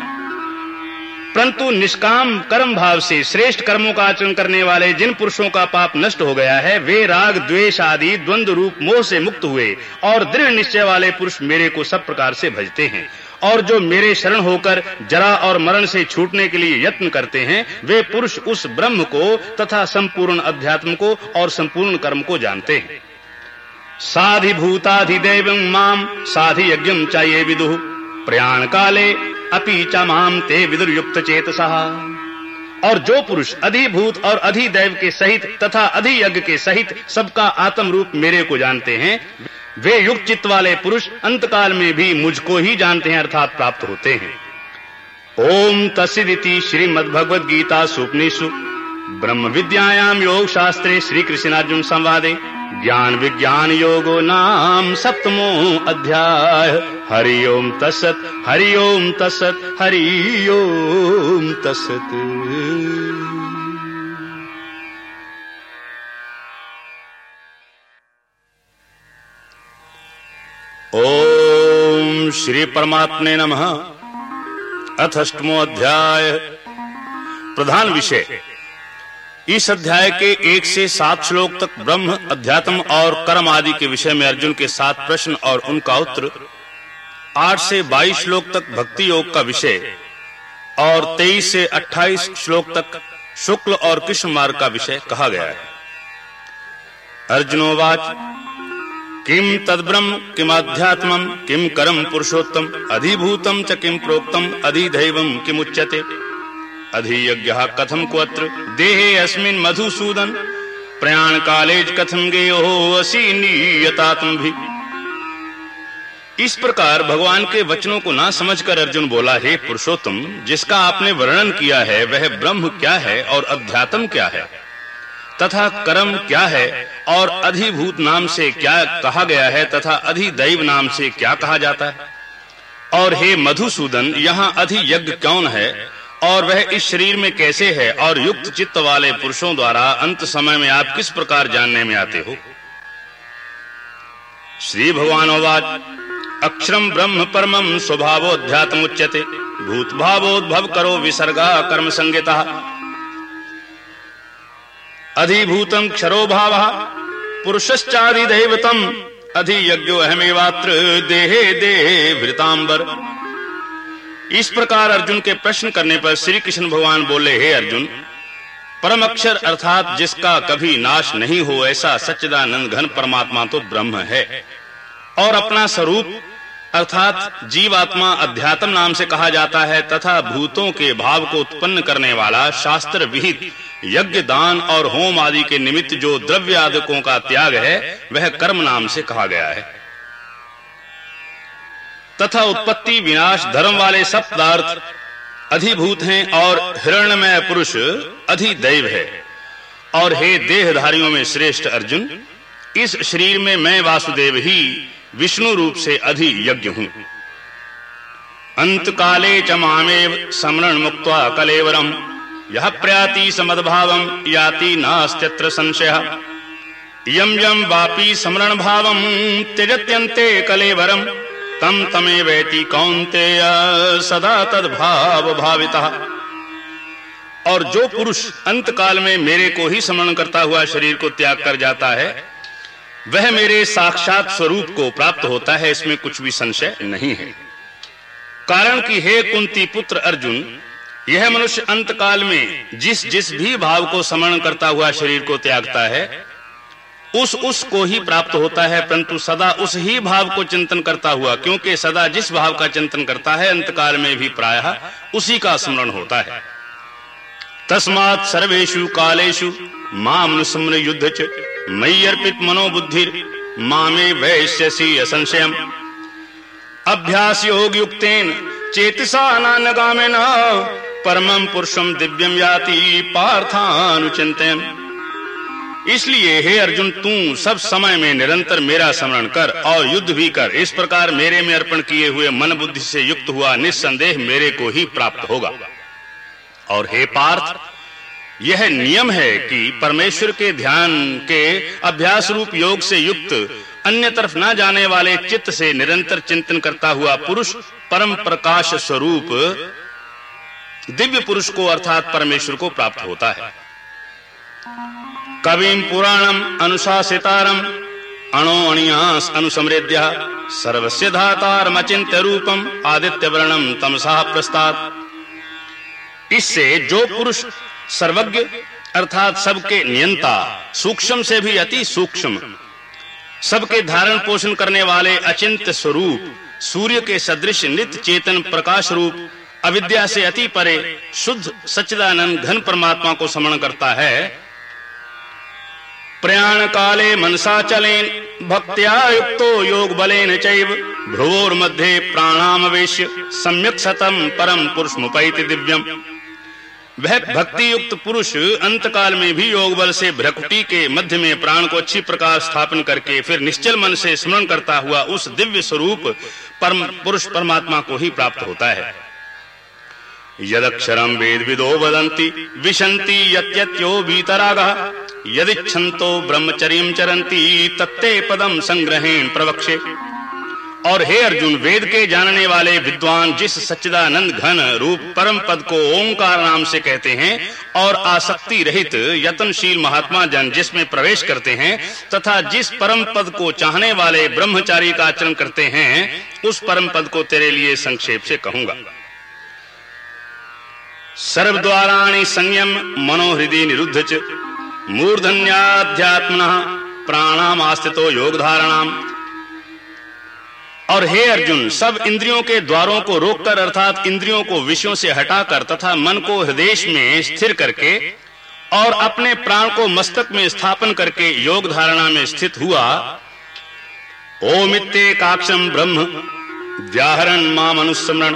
परंतु निष्काम कर्म भाव से श्रेष्ठ कर्मों का आचरण करने वाले जिन पुरुषों का पाप नष्ट हो गया है, वे राग, द्वेष आदि, द्वंद्व रूप, मोह से मुक्त हुए और दृढ़ निश्चय वाले पुरुष मेरे को सब प्रकार से भजते हैं। और जो मेरे शरण होकर जरा और मरण से छूटने के लिए यत्न करते हैं, वे पुरुष उस ब्रह्म को तथा संपूर्ण अध्यात्म को और संपूर्ण कर्म को जानते हैं। साधिभूताधिदैवं माम् साधियज्ञम् च ये विदुः। प्रयाणकाले अपि च माम् ते विदुर्युक्तचेतसः। और जो पुरुष अधिभूत और अधिदैव के सहित तथा अधियज्ञ के सहित सबका आत्म रूप मेरे को जानते हैं, वे युक्त चित्त वाले पुरुष अंतकाल में भी मुझको ही जानते हैं अर्थात प्राप्त होते हैं। ओम तस्दिति श्रीमद्भगवद गीता सुपनिषु। ब्रह्म विद्यायाम योग शास्त्रे श्री कृष्णार्जुन संवादे। ज्ञान विज्ञान योगो नाम सप्तमो अध्याय। हरि ओम तसत हरि ओम तसत हरि ओम तसत। ओम श्री परमात्मे नमः। अथष्टमो अध्याय। प्रधान विषय इस अध्याय के एक से सात श्लोक तक ब्रह्म, अध्यात्म और कर्म आदि के विषय में अर्जुन के सात प्रश्न और उनका उत्तर। आठ से बाईस श्लोक तक भक्ति योग का विषय और तेईस से अट्ठाईस श्लोक तक शुक्ल और कृष्ण मार्ग का विषय कहा गया है। अर्जुनोवाच किम तद्ब्रह्म किमाध्यात्मम किम कर्म पुरुषोत्तम अधिभूतम च किम प्रोक्तम अधिदैवम किमुच्यते? अधियज्ञः कथम क्वत्र देहे अस्मिन् मधुसूदन। प्रयाण कालेज कथम गेयो? असी नीयता भी इस प्रकार भगवान के वचनों को ना समझकर अर्जुन बोला, हे पुरुषोत्तम, जिसका आपने वर्णन किया है, वह ब्रह्म क्या है और अध्यात्म क्या है? तथा कर्म क्या है और अधिभूत नाम से क्या कहा गया है तथा अधिदैव नाम से क्या कहा जाता है? और हे मधुसूदन, यहाँ अधियज्ञ कौन है और वह इस शरीर में कैसे है और युक्त चित्त वाले पुरुषों द्वारा अंत समय में आप किस प्रकार जानने में आते हो? श्री भगवान अक्षरम ब्रह्म परमम स्वभावोध्यात्म उच्यते भूत भावोद्भव करो विसर्गा कर्म संगता। अधिभूतम क्षरो भाव पुरुषश्चादिदैवतम अधियज्ञो अहमेवात्र देहे देहे भृतांबर इस प्रकार अर्जुन के प्रश्न करने पर श्री कृष्ण भगवान बोले, हे अर्जुन, परम अक्षर अर्थात जिसका कभी नाश नहीं हो, ऐसा सच्चिदानंद घन परमात्मा तो ब्रह्म है। और अपना स्वरूप, अर्थात जीवात्मा अध्यात्म नाम से कहा जाता है, तथा भूतों के भाव को उत्पन्न करने वाला शास्त्र विहित यज्ञ दान और होम आदि के निमित्त जो द्रव्य आदकों का त्याग है, वह कर्म नाम से कहा गया है। तथा उत्पत्ति विनाश धर्म वाले सब पदार्थ अधिभूत हैं और हिरण्यमय पुरुष अधिदैव है। और हे देहधारियों में श्रेष्ठ अर्जुन, इस शरीर में मैं वासुदेव ही विष्णु रूप से अधि यज्ञ हूँ। अंत काले च मामेव समरण मुक्त कलेवरम। यह प्रयाति समद्भावम, याति नास्त्यत्र संशय। यम यम वापी समरण भाव त्यजत्यंते कलेवरम। तम तमे वैति कौंते सदा तद भाव भाविता। और जो पुरुष अंत काल में मेरे को ही स्मरण करता हुआ शरीर को त्याग कर जाता है, वह मेरे साक्षात स्वरूप को प्राप्त होता है, इसमें कुछ भी संशय नहीं है। कारण कि हे कुंती पुत्र अर्जुन, यह मनुष्य अंत काल में जिस जिस भी भाव को स्मरण करता हुआ शरीर को त्यागता है उस उस को ही प्राप्त होता है, परंतु सदा उस ही भाव को चिंतन करता हुआ, क्योंकि सदा जिस भाव का चिंतन करता है अंतकाल में भी प्रायः उसी का स्मरण होता है। तस्मात् सर्वेषु कालेषु माम अनुस्मर युद्ध च मयि अर्पित मनोबुद्धिर, मामे वैश्यसी असंशयम। अभ्यास योग युक्तेन चेतसा नानगामेन परमं पुरुषम दिव्यम याति पार्थानुचिंतन इसलिए, हे अर्जुन, तू सब समय में निरंतर मेरा स्मरण कर और युद्ध भी कर। इस प्रकार मेरे में अर्पण किए हुए मन बुद्धि से युक्त हुआ निस्संदेह मेरे को ही प्राप्त होगा। और हे पार्थ, यह नियम है कि परमेश्वर के ध्यान के अभ्यास रूप योग से युक्त, अन्य तरफ़ ना जाने वाले चित्त से निरंतर चिंतन करता हुआ पुरुष परम प्रकाश स्वरूप दिव्य पुरुष को अर्थात परमेश्वर को प्राप्त होता है। कविम पुराणम अनुशासितारम अणो अणियास अनुसमृद्य सर्वस्य रूपम आदित्य वर्णम तमसा प्रस्ताद इससे जो पुरुष सर्वज्ञ अर्थात सबके नियंता, सूक्ष्म से भी अति सूक्ष्म, सबके धारण पोषण करने वाले अचिंत्य स्वरूप, सूर्य के सदृश नित्य चेतन प्रकाश रूप, अविद्या से अति परे, शुद्ध सच्चिदानंद घन परमात्मा को स्मरण करता है प्रयाण काले मनसा चलेन भक्त्या युक्तो योग बलेन चैव। भ्रुवोर मध्य प्राणामवेश्य, सम्यक सतम परम पुरुष मुपैति दिव्यम। वह भक्ति युक्त पुरुष अंत काल में भी योग बल से भ्रकुटी के मध्य में प्राण को अच्छी प्रकार स्थापन करके फिर निश्चल मन से स्मरण करता हुआ उस दिव्य स्वरूप परम पुरुष परमात्मा को ही प्राप्त होता है। यदक्षरम वेद विदो वदंती विशंति यत्यत्यो वीतरागा यदिच्छन्तो ब्रह्मचर्यम चरंती तत्ते पदम संग्रहेण प्रवक्षे। और हे अर्जुन, वेद के जानने वाले विद्वान जिस सच्चिदानंद घन रूप परम पद को ओंकार नाम से कहते हैं, और आसक्ति रहित यत्नशील महात्मा जन जिसमें प्रवेश करते हैं, तथा जिस परम पद को चाहने वाले ब्रह्मचारी का आचरण करते हैं, उस परम पद को तेरे लिए संक्षेप से कहूँगा। सर्वद्वाराणि संयम मनोहृदय निरुद्ध च। मूर्धन्याध्यात्मनः योग धारणाम और हे अर्जुन, सब इंद्रियों के द्वारों को रोककर अर्थात इंद्रियों को विषयों से हटाकर तथा मन को हृदय में स्थिर करके और अपने प्राण को मस्तक में स्थापन करके योग धारणा में स्थित हुआ। ओमित्ते काक्षम ब्रह्म व्याहरण माम अनुस्मरण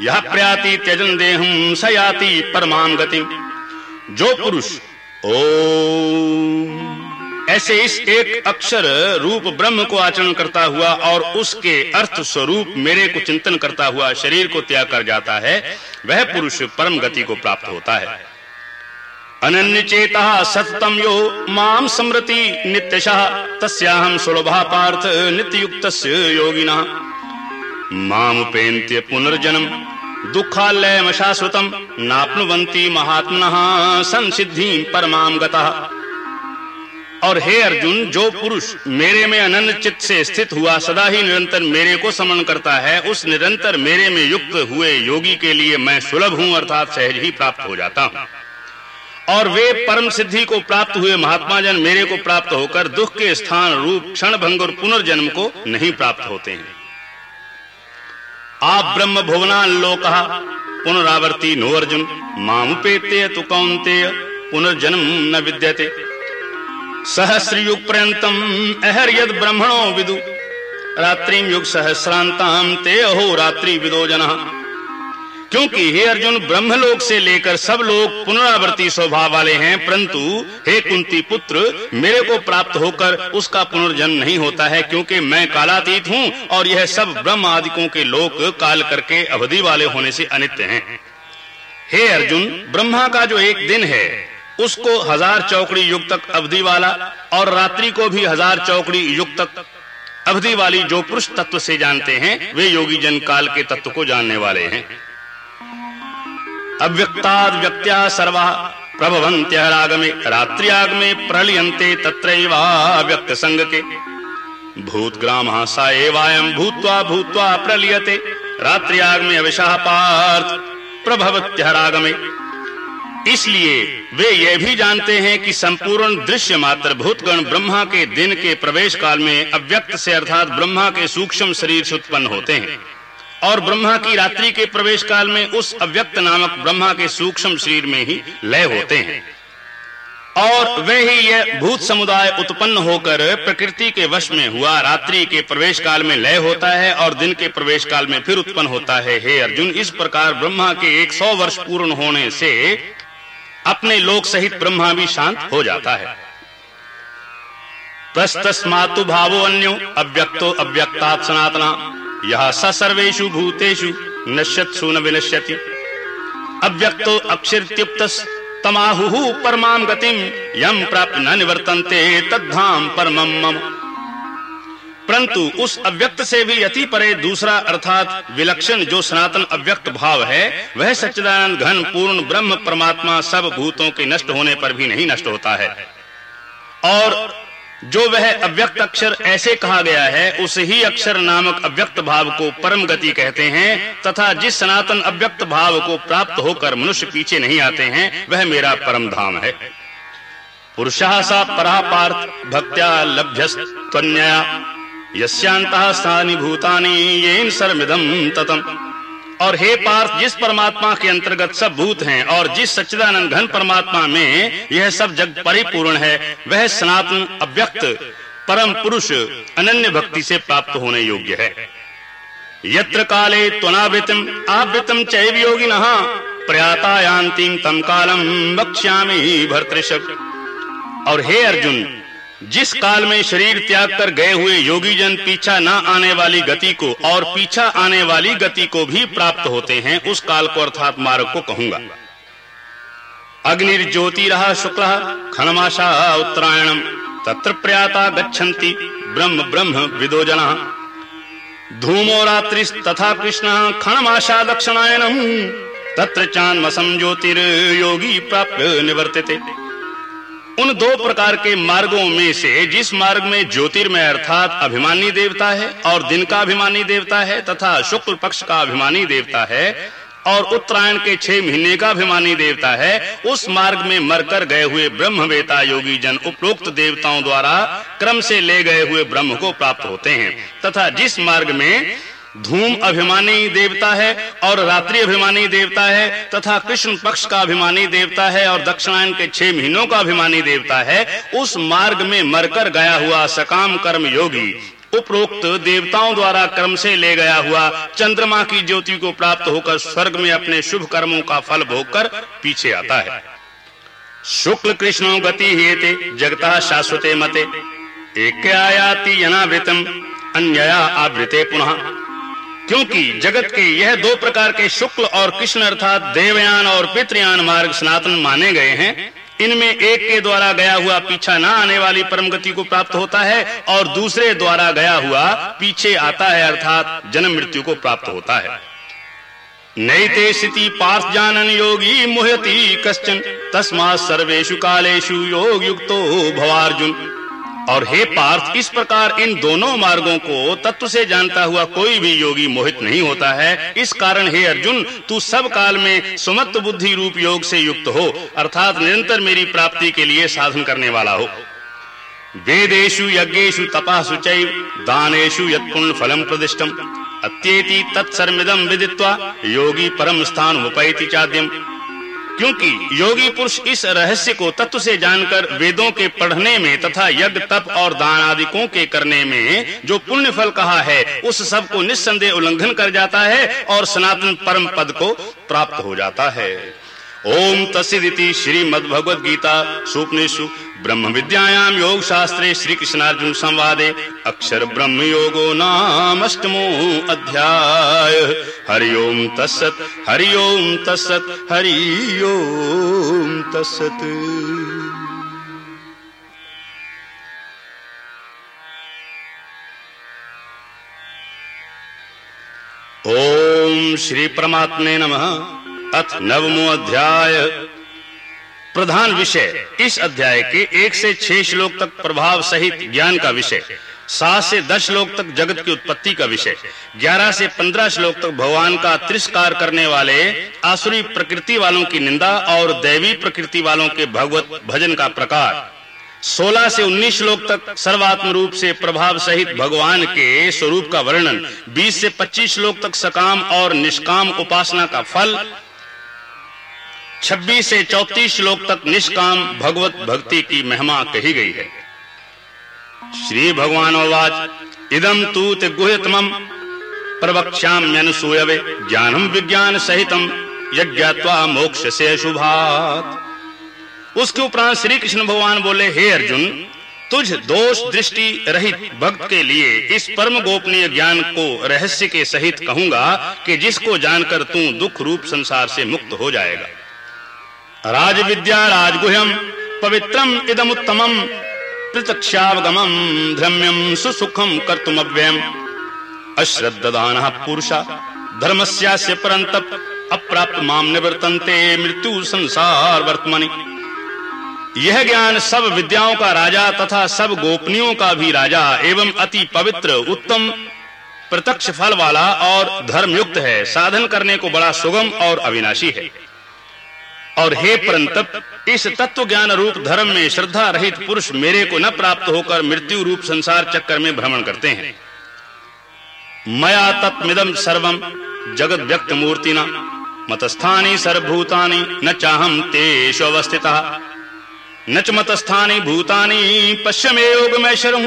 यह प्रयाति त्यजन देहम सयाति परमाम गति। जो पुरुष, ओम। ऐसे इस एक अक्षर रूप ब्रह्म को आचरण करता हुआ और उसके अर्थ स्वरूप मेरे को चिंतन करता हुआ शरीर को त्याग कर जाता है, वह पुरुष परम गति को प्राप्त होता है। अनन्य चेता सततम यो माम समृति नित्यशः तस्याहम सुलभा पार्थ नित्य युक्त योगिना। मामुपेन्त्य पुनर्जन्म। दुखालय शाश्वतम नाप्नुवंती महात्मनः संसिद्धि परमाम गतः। और हे अर्जुन, जो पुरुष मेरे में अनन्य चित्त से स्थित हुआ, सदा ही निरंतर मेरे को समन करता है, उस निरंतर मेरे में युक्त हुए योगी के लिए मैं सुलभ हूँ, अर्थात सहज ही प्राप्त हो जाता हूँ। और वे परम सिद्धि को प्राप्त हुए महात्मा जन मेरे को प्राप्त होकर दुख के स्थान रूप क्षण भंग और पुनर्जन्म को नहीं प्राप्त होते हैं। आप ब्रह्म भुवना लोक पुनरावर्ती नो अर्जुन। मामुपेत्य तु कौंतेय पुनर्जन्म न विद्यते। सहस्रयुग अहर यद ब्रह्मणो विदु। रात्रि युग सहस्रांताम ते अहो रात्रि विदो जना। क्योंकि हे अर्जुन, ब्रह्मलोक से लेकर सब लोग पुनरावर्ती स्वभाव वाले हैं, परंतु हे कुंती पुत्र, मेरे को प्राप्त होकर उसका पुनर्जन्म नहीं होता है, क्योंकि मैं कालातीत हूँ और यह सब ब्रह्म आदिकों के लोक काल करके अवधि वाले होने से अनित्य हैं। हे अर्जुन, ब्रह्मा का जो एक दिन है, उसको हज़ार चौकड़ी युग तक अवधि वाला और रात्रि को भी हज़ार चौकड़ी युग तक अवधि वाली जो पुरुष तत्व से जानते हैं, वे योगी जन काल के तत्व को जानने वाले हैं। अव्यक्ताद व्यक्त्या सर्वा प्रभवंत्य रागमे, रात्रियागमे प्रलियंते तत्रैवाव्यक्त संग के भूतग्राम सा एवायम भूत्वा भूत्वा प्रलियते रात्रियाग में अविशाह पार्थ प्रभवत्य रागमे। इसलिए वे यह भी जानते हैं कि संपूर्ण दृश्य मात्र भूतगण ब्रह्मा के दिन के प्रवेश काल में अव्यक्त से अर्थात ब्रह्मा के सूक्ष्म शरीर से उत्पन्न होते हैं। और ब्रह्मा की रात्रि के प्रवेश काल में उस अव्यक्त नामक ब्रह्मा के सूक्ष्म शरीर में ही लय होते हैं। और वे ही यह भूत समुदाय उत्पन्न होकर प्रकृति के वश में हुआ। रात्रि के प्रवेश काल में लय होता है और दिन के प्रवेश काल में फिर उत्पन्न होता है। हे अर्जुन, इस प्रकार ब्रह्मा के एक सौ वर्ष पूर्ण होने से अपने लोक सहित ब्रह्मा भी शांत हो जाता है। तस्तस्मातु भावो अन्यो, अव्यक्तो अव्यक्तात् सनातना। यह स भूतेषु नश्यत्सु न विनश्यति। अव्यक्तो अक्षरत्युक्तस् तमाहुः परमां गतिम यम प्राप्त न निवर्तन्ते तद्धाम परमम मम। परंतु उस अव्यक्त से भी अति परे दूसरा अर्थात विलक्षण जो सनातन अव्यक्त भाव है, वह सच्चिदानंद घन पूर्ण ब्रह्म परमात्मा सब भूतों के नष्ट होने पर भी नहीं नष्ट होता है। और जो वह अव्यक्त अक्षर ऐसे कहा गया है, उस ही अक्षर नामक अव्यक्त भाव को परम गति कहते हैं, तथा जिस सनातन अव्यक्त भाव को प्राप्त होकर मनुष्य पीछे नहीं आते हैं, वह मेरा परम धाम है। पुरुषः सा परा पार्थ भक्त्या लभ्यस्त्वन्यया यस्यांतः स्थानि भूतानि येन सर्वमिदं ततम। और हे पार्थ, जिस परमात्मा के अंतर्गत सब भूत हैं और जिस सच्चिदानंद घन परमात्मा में यह सब जग परिपूर्ण है, वह सनातन, अव्यक्त, परम पुरुष, अनन्य भक्ति से प्राप्त होने योग्य है। यत्र काले त्वनावृतम, आवृतम चैव योगिनः प्रयातायांतिम तम कालम वक्ष्यामि भर्तृषभ और हे अर्जुन जिस काल में शरीर त्याग कर गए हुए योगी जन पीछा न आने वाली गति को और पीछा आने वाली गति को भी प्राप्त होते हैं, उस काल को अर्थात मार्ग को कहूँगा। अग्निर्ज्योति रहा शुक्ल, खनमाशा उत्तरायणम, तत्र प्रयाता गच्छन्ति, ब्रह्म ब्रह्म विदो जना। धूमो रात्रि तथा कृष्ण, खनमाशा दक्षिणायनम, तत्र चांदमसम ज्योतिर्योगी प्राप्त निवर्तिते। उन दो प्रकार के मार्गों में से जिस मार्ग में ज्योतिर्मय अर्थात अभिमानी देवता है और दिन का अभिमानी देवता है तथा शुक्ल पक्ष का अभिमानी देवता है और उत्तरायण के छह महीने का अभिमानी देवता है, उस मार्ग में मरकर गए हुए ब्रह्मवेता योगी जन उपरोक्त देवताओं द्वारा क्रम से ले गए हुए ब्रह्म को प्राप्त होते हैं। तथा जिस मार्ग में धूम अभिमानी देवता है और रात्रि अभिमानी देवता है तथा कृष्ण पक्ष का अभिमानी देवता है और दक्षिणायन के छह महीनों का अभिमानी देवता है, उस मार्ग में मरकर गया हुआ सकाम कर्म योगी, उपरोक्त देवताओं द्वारा कर्म से ले गया हुआ चंद्रमा की ज्योति को प्राप्त होकर स्वर्ग में अपने शुभ कर्मों का फल भोगकर पीछे आता है। शुक्ल कृष्णो गति हेते, जगता शाश्वते मते, एक आयाति यनावृतम, अन्यया आवृते पुनः। क्योंकि जगत के यह दो प्रकार के शुक्ल और कृष्ण अर्थात देवयान और पितृयान मार्ग सनातन माने गए हैं। इनमें एक के द्वारा गया हुआ पीछा ना आने वाली परम गति को प्राप्त होता है और दूसरे द्वारा गया हुआ पीछे आता है अर्थात जन्म मृत्यु को प्राप्त होता है। नैते स्थिति पार्थ जानन योगी मुह्यति कश्चन तस्मा सर्वेशु कालेशु योग युक्तो भवार्जुन। और हे पार्थ, इस प्रकार इन दोनों मार्गों को तत्व से जानता हुआ कोई भी योगी मोहित नहीं होता है। इस कारण हे अर्जुन, तू सब काल में सुमत बुद्धि रूप योग से युक्त हो, अर्थात निरंतर मेरी प्राप्ति के लिए साधन करने वाला हो। वेदेषु यज्ञेषु तपःसु चैव, दानेषु यत्पुण्य फलम प्रदिष्टम अत्येति तत्सर्मिदम विदित्वा योगी परम स्थान उपैति चाद्यम। क्योंकि योगी पुरुष इस रहस्य को तत्व से जानकर वेदों के पढ़ने में तथा यज्ञ, तप और दान आदिकों के करने में जो पुण्य फल कहा है, उस सबको निस्संदेह उल्लंघन कर जाता है और सनातन परम पद को प्राप्त हो जाता है। ओम तस्दिति श्रीमद् भगवद गीता सुपनिषु ब्रह्म विद्यायाम योग शास्त्रे श्री कृष्णार्जुन संवादे अक्षर ब्रह्म योगो नाम अष्टमो अध्याय। हरि ओम तत्सत, हरि ओम तत्सत, हरि ओम तत्सत। ओम श्री परमात्मे नमः। अथ नवमो अध्याय। प्रधान विषय, इस अध्याय के एक से छह श्लोक तक प्रभाव सहित ज्ञान का विषय, सात से दस श्लोक तक जगत की उत्पत्ति का विषय, ग्यारह से पंद्रह श्लोक तक भगवान का तिरस्कार करने वाले आसुरी प्रकृति वालों की निंदा और दैवी प्रकृति वालों के भगवत भजन का प्रकार 16 से 19 श्लोक तक सर्वात्म रूप से प्रभाव सहित भगवान के स्वरूप का वर्णन 20 से 25 श्लोक तक सकाम और निष्काम उपासना का फल 26 से 34 श्लोक तक निष्काम भगवत भक्ति की महिमा कही गई है। श्री भगवान वाच इदम तू ते गुह्यतमम, प्रवक्ष्याम्यनुसूयवे ज्ञानम विज्ञान सहितम यज्ञात्वा मोक्ष से शुभात। उसके उपरांत श्री कृष्ण भगवान बोले, हे अर्जुन, तुझ दोष दृष्टि रहित भक्त के लिए इस परम गोपनीय ज्ञान को रहस्य के सहित कहूँगा कि जिसको जानकर तू दुख रूप संसार से मुक्त हो जाएगा। राज विद्या राजगुह्यम, पवित्रम इदम उत्तमम प्रत्यक्षावगमम धर्म्यम सुसुखम कर्तुमव्ययम। अश्रद्धान पुरुषा, धर्मस्यास्य परंतप अप्राप्त माम निवर्तन्ते, मृत्यु संसार वर्तमनि। यह ज्ञान सब विद्याओं का राजा तथा सब गोपनियों का भी राजा एवं अति पवित्र, उत्तम, प्रत्यक्ष फल वाला और धर्मयुक्त है। साधन करने को बड़ा सुगम और अविनाशी है। और हे परंतप, इस तत्व ज्ञान रूप धर्म में श्रद्धा रहित पुरुष मेरे को न प्राप्त होकर मृत्यु रूप संसार चक्कर में भ्रमण करते हैं। मया तत्मिदम सर्वम जगत व्यक्त मूर्तिना मतस्थानी सर्वभूतानि न चाहम तेषु अवस्थिता। न च मतस्थानी भूतानि पश्यमे योगमैश्वरम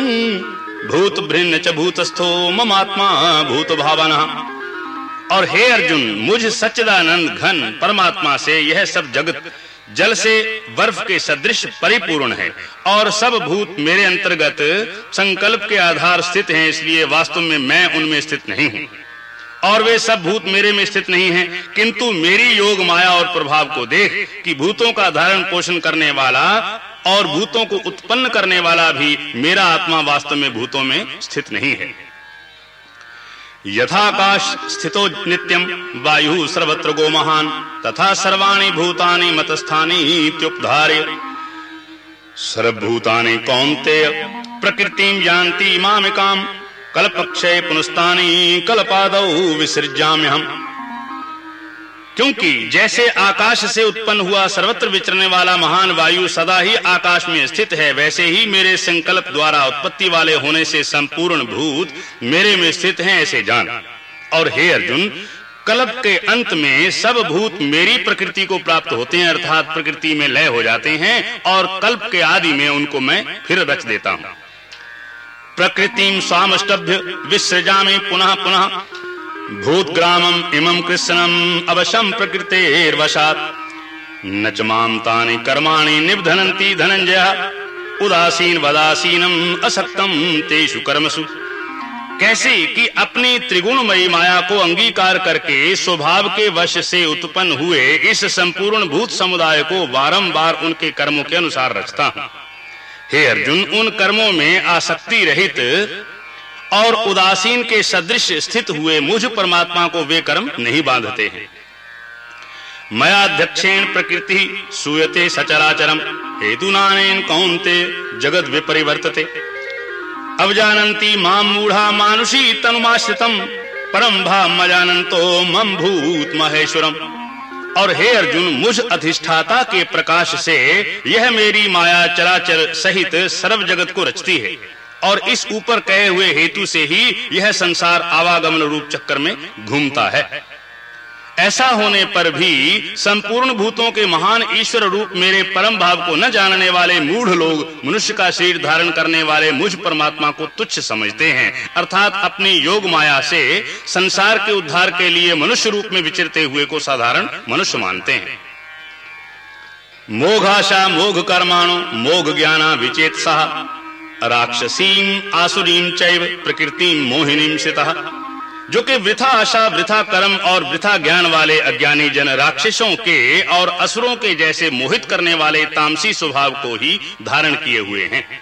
भूत भिन्न च भूतस्थो ममात्मा भूत भावना और हे अर्जुन, मुझ सच्चिदानंद घन परमात्मा से यह सब जगत जल से बर्फ़ के सदृश परिपूर्ण है और सब भूत मेरे अंतर्गत संकल्प के आधार स्थित हैं, इसलिए वास्तव में मैं उनमें स्थित नहीं हूँ। और वे सब भूत मेरे में स्थित नहीं हैं, किंतु मेरी योग माया और प्रभाव को देख कि भूतों का धारण पोषण करने वाला और भूतों को उत्पन्न करने वाला भी मेरा आत्मा वास्तव में भूतों में स्थित नहीं है। यथाकाश स्थितो नित्यम वायु सर्वत्र गो महान तथा सर्वाणी भूतानि मतस्थानी इत्युपधार्य सर्वभूतानि कौन्तेय प्रकृतिं यान्ति मामिकाम् कल्पक्षय पुनस्तानि कल्पादौ विसृज्याम्यहम्। क्योंकि जैसे आकाश से उत्पन्न हुआ सर्वत्र विचरने वाला महान वायु सदा ही आकाश में स्थित है, वैसे ही मेरे संकल्प द्वारा उत्पत्ति वाले होने से संपूर्ण भूत मेरे में स्थित हैं, ऐसे जान। और हे अर्जुन, कल्प के अंत में सब भूत मेरी प्रकृति को प्राप्त होते हैं, अर्थात प्रकृति में लय हो जाते हैं, और कल्प के आदि में उनको मैं फिर रच देता हूँ। प्रकृतिम स्वामष्टभ्य विसृजा में पुनः पुनः। भूतग्रामम् इमं कृष्णम् अवशं प्रकृतेर्वशात्। न च तानि कर्माणि निबधनन्ति उदासीन वदासीनम् असक्तम तेषु कर्मसु। कैसे कि अपनी त्रिगुणमयी माया को अंगीकार करके स्वभाव के वश से उत्पन्न हुए इस संपूर्ण भूत समुदाय को बारंबार उनके कर्मों के अनुसार रचता हूँ। हे अर्जुन, उन कर्मों में आसक्ति रहित और उदासीन के सदृश स्थित हुए मुझ परमात्मा को वे कर्म नहीं बांधते हैं। मयाध्यक्षेण प्रकृति सूयते सचराचरम हेतुनानेन कौन्ते जगत विपरिवर्तते। अवजानन्ति माँ मूढ़ा मानुषी तनुमाश्रितम परम भाव मजानंतो मम भूत महेश्वरम। और हे अर्जुन, मुझ अधिष्ठाता के प्रकाश से यह मेरी माया चराचर सहित सर्व जगत को रचती है। और इस ऊपर कहे हुए हेतु से ही यह संसार आवागमन रूप चक्कर में घूमता है। ऐसा होने पर भी संपूर्ण भूतों के महान ईश्वर रूप मेरे परम भाव को न जानने वाले मूढ़ लोग मनुष्य का शरीर धारण करने वाले मुझ परमात्मा को तुच्छ समझते हैं। अर्थात अपनी योग माया से संसार के उद्धार के लिए मनुष्य रूप में विचरते हुए को साधारण मनुष्य मानते हैं। मोघाशा मोघ कर्माणु, मोघ ज्ञाना विचेत सह राक्षसीम आसुरीम चैव प्रकृतिम मोहिनीम स्थितः जो कि वृथा आशा, वृथा कर्म और वृथा ज्ञान वाले अज्ञानी जन राक्षसों के और असुरों के जैसे मोहित करने वाले तामसी स्वभाव को ही धारण किए हुए हैं।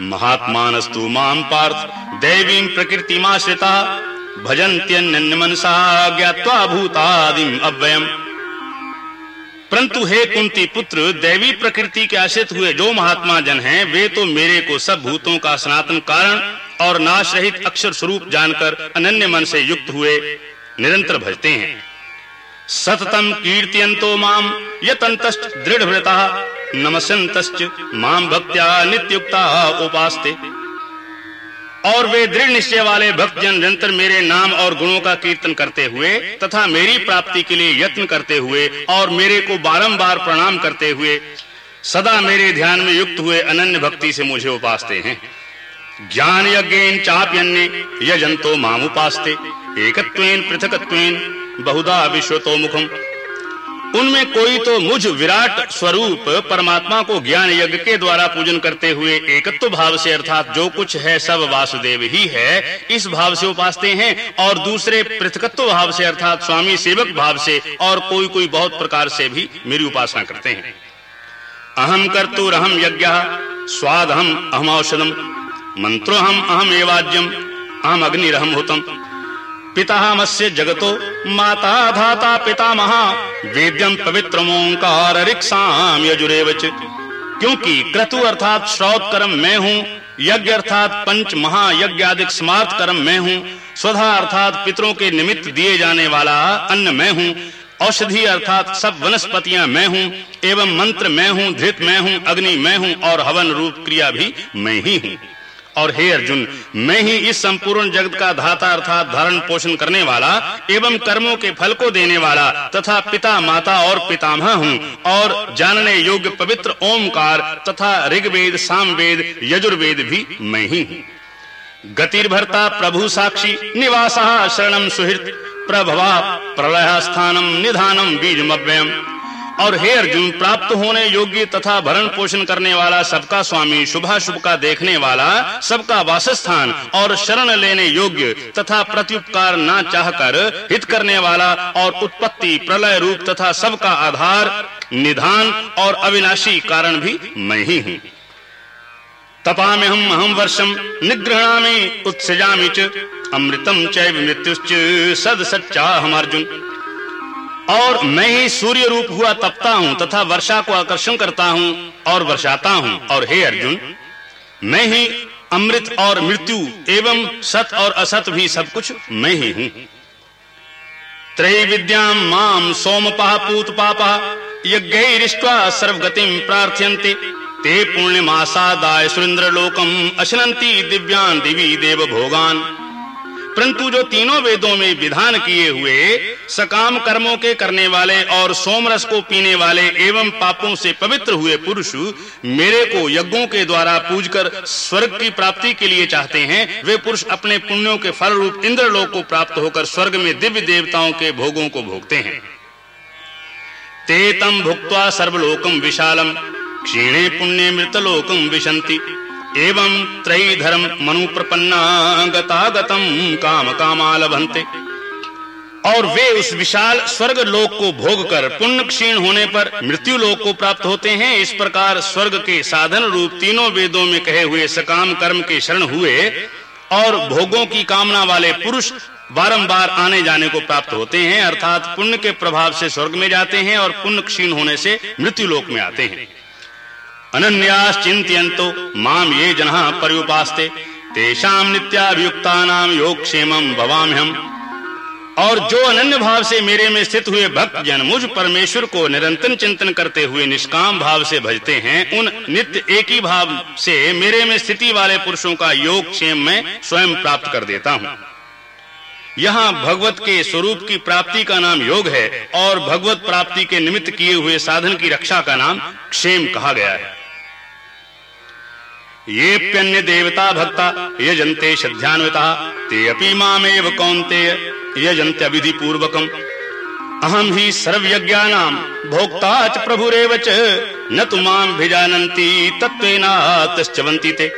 महात्मानस्तु माम पार्थ, दैवीं प्रकृतिमाश्रिता भजन्त्यन्य मनसा ज्ञात्वा भूतादिम अव्ययम। परंतु हे कुंती पुत्र, दैवी प्रकृति के आश्रित हुए जो महात्मा जन हैं, वे तो मेरे को सब भूतों का सनातन कारण और नाश रहित अक्षर स्वरूप जानकर अनन्य मन से युक्त हुए निरंतर भजते हैं। सततम कीर्तियंतो माम यतंतश्च दृढ़व्रता नमसंतश्च माम भक्त्या नित्युक्ता उपास्ते। और वे दृढ़ निश्चय वाले भक्तजन निरंतर मेरे नाम और गुणों का कीर्तन करते हुए तथा मेरी प्राप्ति के लिए यत्न करते हुए और मेरे को बारंबार प्रणाम करते हुए सदा मेरे ध्यान में युक्त हुए अनन्य भक्ति से मुझे उपासते हैं। ज्ञान यज्ञेन चाप्यन्य यजंतो मामुपास्ते, एकत्वेन पृथकत्वेन, बहुधा विश्वतो मुखम उनमें कोई तो मुझ विराट स्वरूप परमात्मा को ज्ञान यज्ञ के द्वारा पूजन करते हुए एकत्व भाव से अर्थात जो कुछ है सब वासुदेव ही है, इस भाव से उपासते हैं और दूसरे पृथकत्व भाव से अर्थात स्वामी सेवक भाव से और कोई कोई बहुत प्रकार से भी मेरी उपासना करते हैं। अहम कर्तुरहम यज्ञ स्वाद हम अहम औषधम मंत्रो हम अहम एवाज्यम अहम अग्निरहम होतम। पितामस्य जगतो माता धाता पितामह वेद्यम पवित्र ओंकार रिक्साम यजुरेवच क्योंकि क्रतु अर्थात श्रौत कर्म मैं हूँ, यज्ञ अर्थात पंच महायज्ञ आदि स्मार्त कर्म मैं हूँ, स्वधा अर्थात पितरों के निमित्त दिए जाने वाला अन्न मैं हूँ, औषधि अर्थात सब वनस्पतियाँ मैं हूँ, एवं मंत्र मैं हूँ, धृत मैं हूँ, अग्नि मैं हूँ और हवन रूप क्रिया भी मैं ही हूँ। और हे अर्जुन, मैं ही इस संपूर्ण जगत का धाता अर्थात धारण पोषण करने वाला एवं कर्मों के फल को देने वाला तथा पिता, माता और पितामह हूँ और जानने योग्य पवित्र ओमकार तथा ऋग्वेद, सामवेद, यजुर्वेद भी मैं ही हूँ। गतिर्भरता प्रभु साक्षी, निवास शरणम सुहृत, प्रभवा प्रलय स्थानम निधानम बीजमव्ययम। और हे अर्जुन, प्राप्त होने योग्य तथा भरण पोषण करने वाला सबका स्वामी, शुभाशुभ का देखने वाला सबका वासस्थान और शरण लेने योग्य तथा प्रत्युपकार न चाहकर हित करने वाला और उत्पत्ति प्रलय रूप तथा सबका आधार, निधान और अविनाशी कारण भी मैं ही हूँ। तपा में हम अहम वर्षम, निगृहणामि, उत्सजामि च, अमृतम चैव मृत्युश्च सद सच्चा हम अर्जुन और मैं ही सूर्य रूप हुआ तपता हूँ तथा वर्षा को आकर्षण करता हूँ और वर्षाता हूँ। और हे अर्जुन, मैं ही अमृत और मृत्यु एवं सत और असत भी सब कुछ मैं ही हूँ। त्रैविद्याम माम सोमपा पूत पापा यज्ञरिष्ट्वा सर्वगतिम प्रार्थयन्ते। ते पुण्यमासादाय सुरेंद्र लोकम अशनंती दिव्यान दिवी देव भोगान परंतु जो तीनों वेदों में विधान किए हुए, सकाम कर्मों के करने वाले और सोमरस को पीने वाले एवं पापों से पवित्र हुए पुरुष, मेरे को यज्ञों के द्वारा पूजकर स्वर्ग की प्राप्ति के लिए चाहते हैं, वे पुरुष अपने पुण्यों के फल रूप इंद्रलोक को प्राप्त होकर स्वर्ग में दिव्य देवताओं के भोगों को भोगते हैं। तेतम भुक्त्वा सर्वलोकम विशालम, क्षीणे पुण्य मृतलोकम विशंति एवं त्रयीधर्म मनु प्रपन्ना गतागतम काम कामा लभंते और वे उस विशाल स्वर्ग लोक को भोग कर पुण्य क्षीण होने पर मृत्यु लोक को प्राप्त होते हैं। इस प्रकार स्वर्ग के साधन रूप तीनों वेदों में कहे हुए सकाम कर्म के शरण हुए और भोगों की कामना वाले पुरुष बारंबार आने जाने को प्राप्त होते हैं। अर्थात पुण्य के प्रभाव से स्वर्ग में जाते हैं और पुण्य क्षीण होने से मृत्यु लोक में आते हैं। अनन्यास चिंतयंतो माम ये जनः पर्युपास्ते। तेषाम नित्याभियुक्तानाम योगक्षेमम भवाम्यहम। और जो अनन्य भाव से मेरे में स्थित हुए भक्त जन मुझ परमेश्वर को निरंतर चिंतन करते हुए निष्काम भाव से भजते हैं, उन नित्य एक ही भाव से मेरे में स्थिति वाले पुरुषों का योग क्षेम में स्वयं प्राप्त कर देता हूँ। यहाँ भगवत के स्वरूप की प्राप्ति का नाम योग है, और भगवत प्राप्ति के निमित्त किए हुए साधन की रक्षा का नाम क्षेम कहा गया है। ये प्यन्य देवता भक्ता, यजन्ते श्रद्धान्विता, ते अपि मामेव कौन्तेय यजन्त्य विधि पूर्वकम अहम ही सर्वयज्ञानाम भोक्ता च प्रभुरेव च, न तुमाम भिजानन्ति तत्वेनातश्चवन्ति ते।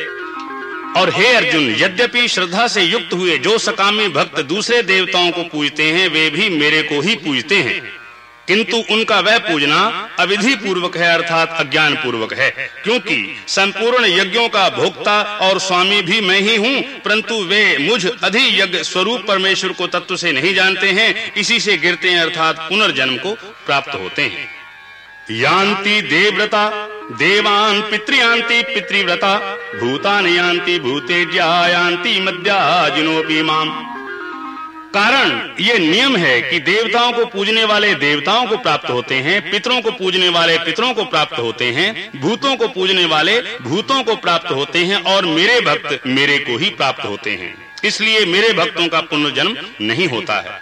और हे अर्जुन, यद्यपि श्रद्धा से युक्त हुए जो सकामी भक्त दूसरे देवताओं को पूजते हैं, वे भी मेरे को ही पूजते हैं। किंतु उनका वह पूजना अविधि पूर्वक है अर्थात अज्ञान पूर्वक है, क्योंकि संपूर्ण यज्ञों का भोक्ता और स्वामी भी मैं ही हूँ, परंतु वे मुझ अधि यज्ञ स्वरूप परमेश्वर को तत्व से नहीं जानते हैं, इसी से गिरते हैं, अर्थात पुनर्जन्म को प्राप्त होते हैं। यान्ति देवव्रता, देवान पितृयांति पितृव्रता, भूतान यान्ति भूतेज्या यान्ति मद्याजिनोपि माम। कारण ये नियम है कि देवताओं को पूजने वाले देवताओं को प्राप्त होते हैं, पितरों को पूजने वाले पितरों को प्राप्त होते हैं, भूतों को पूजने वाले भूतों को प्राप्त होते हैं और मेरे भक्त मेरे को ही प्राप्त होते हैं। इसलिए मेरे भक्तों का पुनर्जन्म नहीं होता है।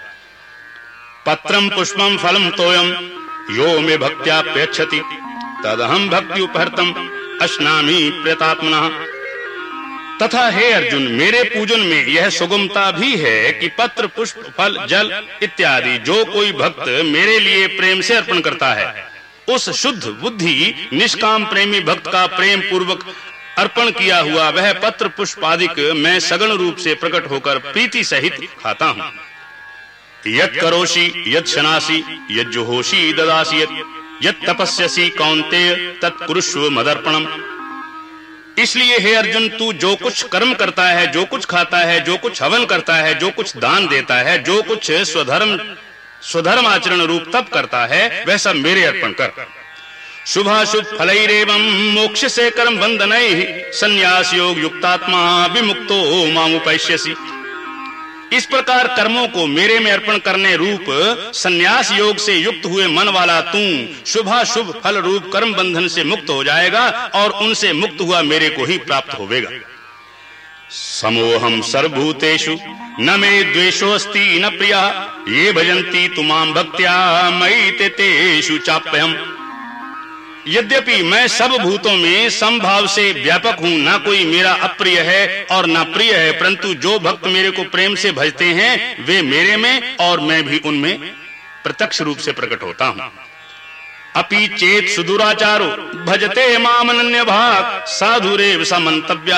पत्रम पुष्पम फलम तोयम यो मे भक्त्या प्रेक्षति तदहम भक्ति उपहर्तम अश्नामी प्रेतात्मना। तथा हे अर्जुन, मेरे पूजन में यह सुगमता भी है कि पत्र, पुष्प, फल, जल इत्यादि जो कोई भक्त मेरे लिए प्रेम से अर्पण करता है, उस शुद्ध बुद्धि, निष्काम प्रेमी भक्त का प्रेम पूर्वक अर्पण किया हुआ वह पत्र, पुष्प आदि मैं सगण रूप से प्रकट होकर प्रीति सहित खाता हूँ। यत करोषि, यत शनासी, यत ददासी यत तपस्यसी कौंते तत्कुरुष्व मदर्पणम। इसलिए हे अर्जुन, तू जो कुछ कर्म करता है, जो कुछ खाता है, जो कुछ हवन करता है, जो कुछ दान देता है, जो कुछ स्वधर्म स्वधर्म आचरण रूप तप करता है वह सब मेरे अर्पण कर। शुभा शुभ फल मोक्ष से कर्म बंधन संन्यास योग युक्तात्मा विमुक्तो मामुपैश्यसी इस प्रकार कर्मों को मेरे में अर्पण करने रूप, संन्यास योग से युक्त हुए मन वाला तू शुभ शुभ फल रूप कर्म बंधन से मुक्त हो जाएगा और उनसे मुक्त हुआ मेरे को ही प्राप्त होवेगा। समोहम सर्वभूतेषु, न मे द्वेषोस्ति न प्रिया, ये भजन्ति तुमाम भक्त्या मयि तेषु चाप्यहम। यद्यपि मैं सब भूतों में समभाव से व्यापक हूँ, ना कोई मेरा अप्रिय है और ना प्रिय है, परंतु जो भक्त मेरे को प्रेम से भजते हैं, वे मेरे में और मैं भी उनमें प्रत्यक्ष रूप से प्रकट होता हूँ। अपि चेत सुदुराचारो, भजते मामन्य भाग साधुरे समन्तव्य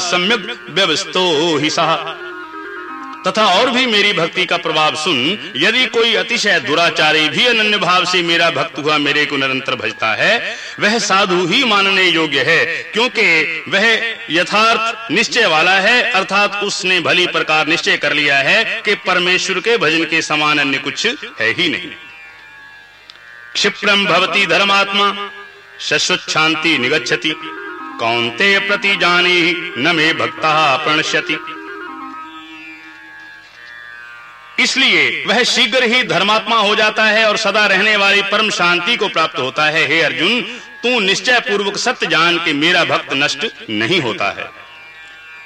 सम्यक व्यवस्थो ही सहा तथा और भी मेरी भक्ति का प्रभाव सुन, यदि कोई अतिशय दुराचारी भी अनन्य भाव से मेरा भक्त हुआ मेरे को निरंतर भजता है, वह साधु ही मानने योग्य है, क्योंकि वह यथार्थ निश्चय वाला है, अर्थात उसने भली प्रकार निश्चय कर लिया है कि परमेश्वर के भजन के समान अन्य कुछ है ही नहीं। क्षिप्रम भवती धर्मात्मा शश्वत शांति निगच्छति कौनते प्रति जानी न मे भक्ता प्रणश्यति। इसलिए वह शीघ्र ही धर्मात्मा हो जाता है और सदा रहने वाली परम शांति को प्राप्त होता है। हे अर्जुन, तू निश्चय पूर्वक सत्य जान के मेरा भक्त नष्ट नहीं होता है।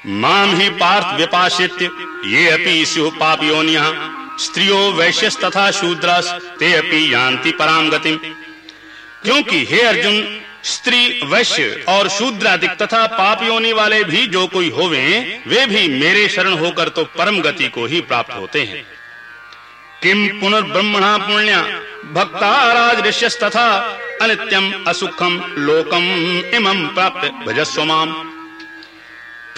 माम ही पार्थ व्यपाश्रित्य ये अपि पाप योनिया स्त्रियो वैश्य तथा शूद्रस, ते अपि यान्ति पराम गतिम। क्योंकि हे अर्जुन, स्त्री, वैश्य और शूद्रादिक तथा पाप योनि वाले भी जो कोई होवे, वे भी मेरे शरण होकर तो परम गति को ही प्राप्त होते हैं। किम पुनर्ब्रह्मणा पुण्य भक्ता राजऋष्यस्तथा अनित्यम असुखम लोकम इमं प्राप्त भजस्व माम।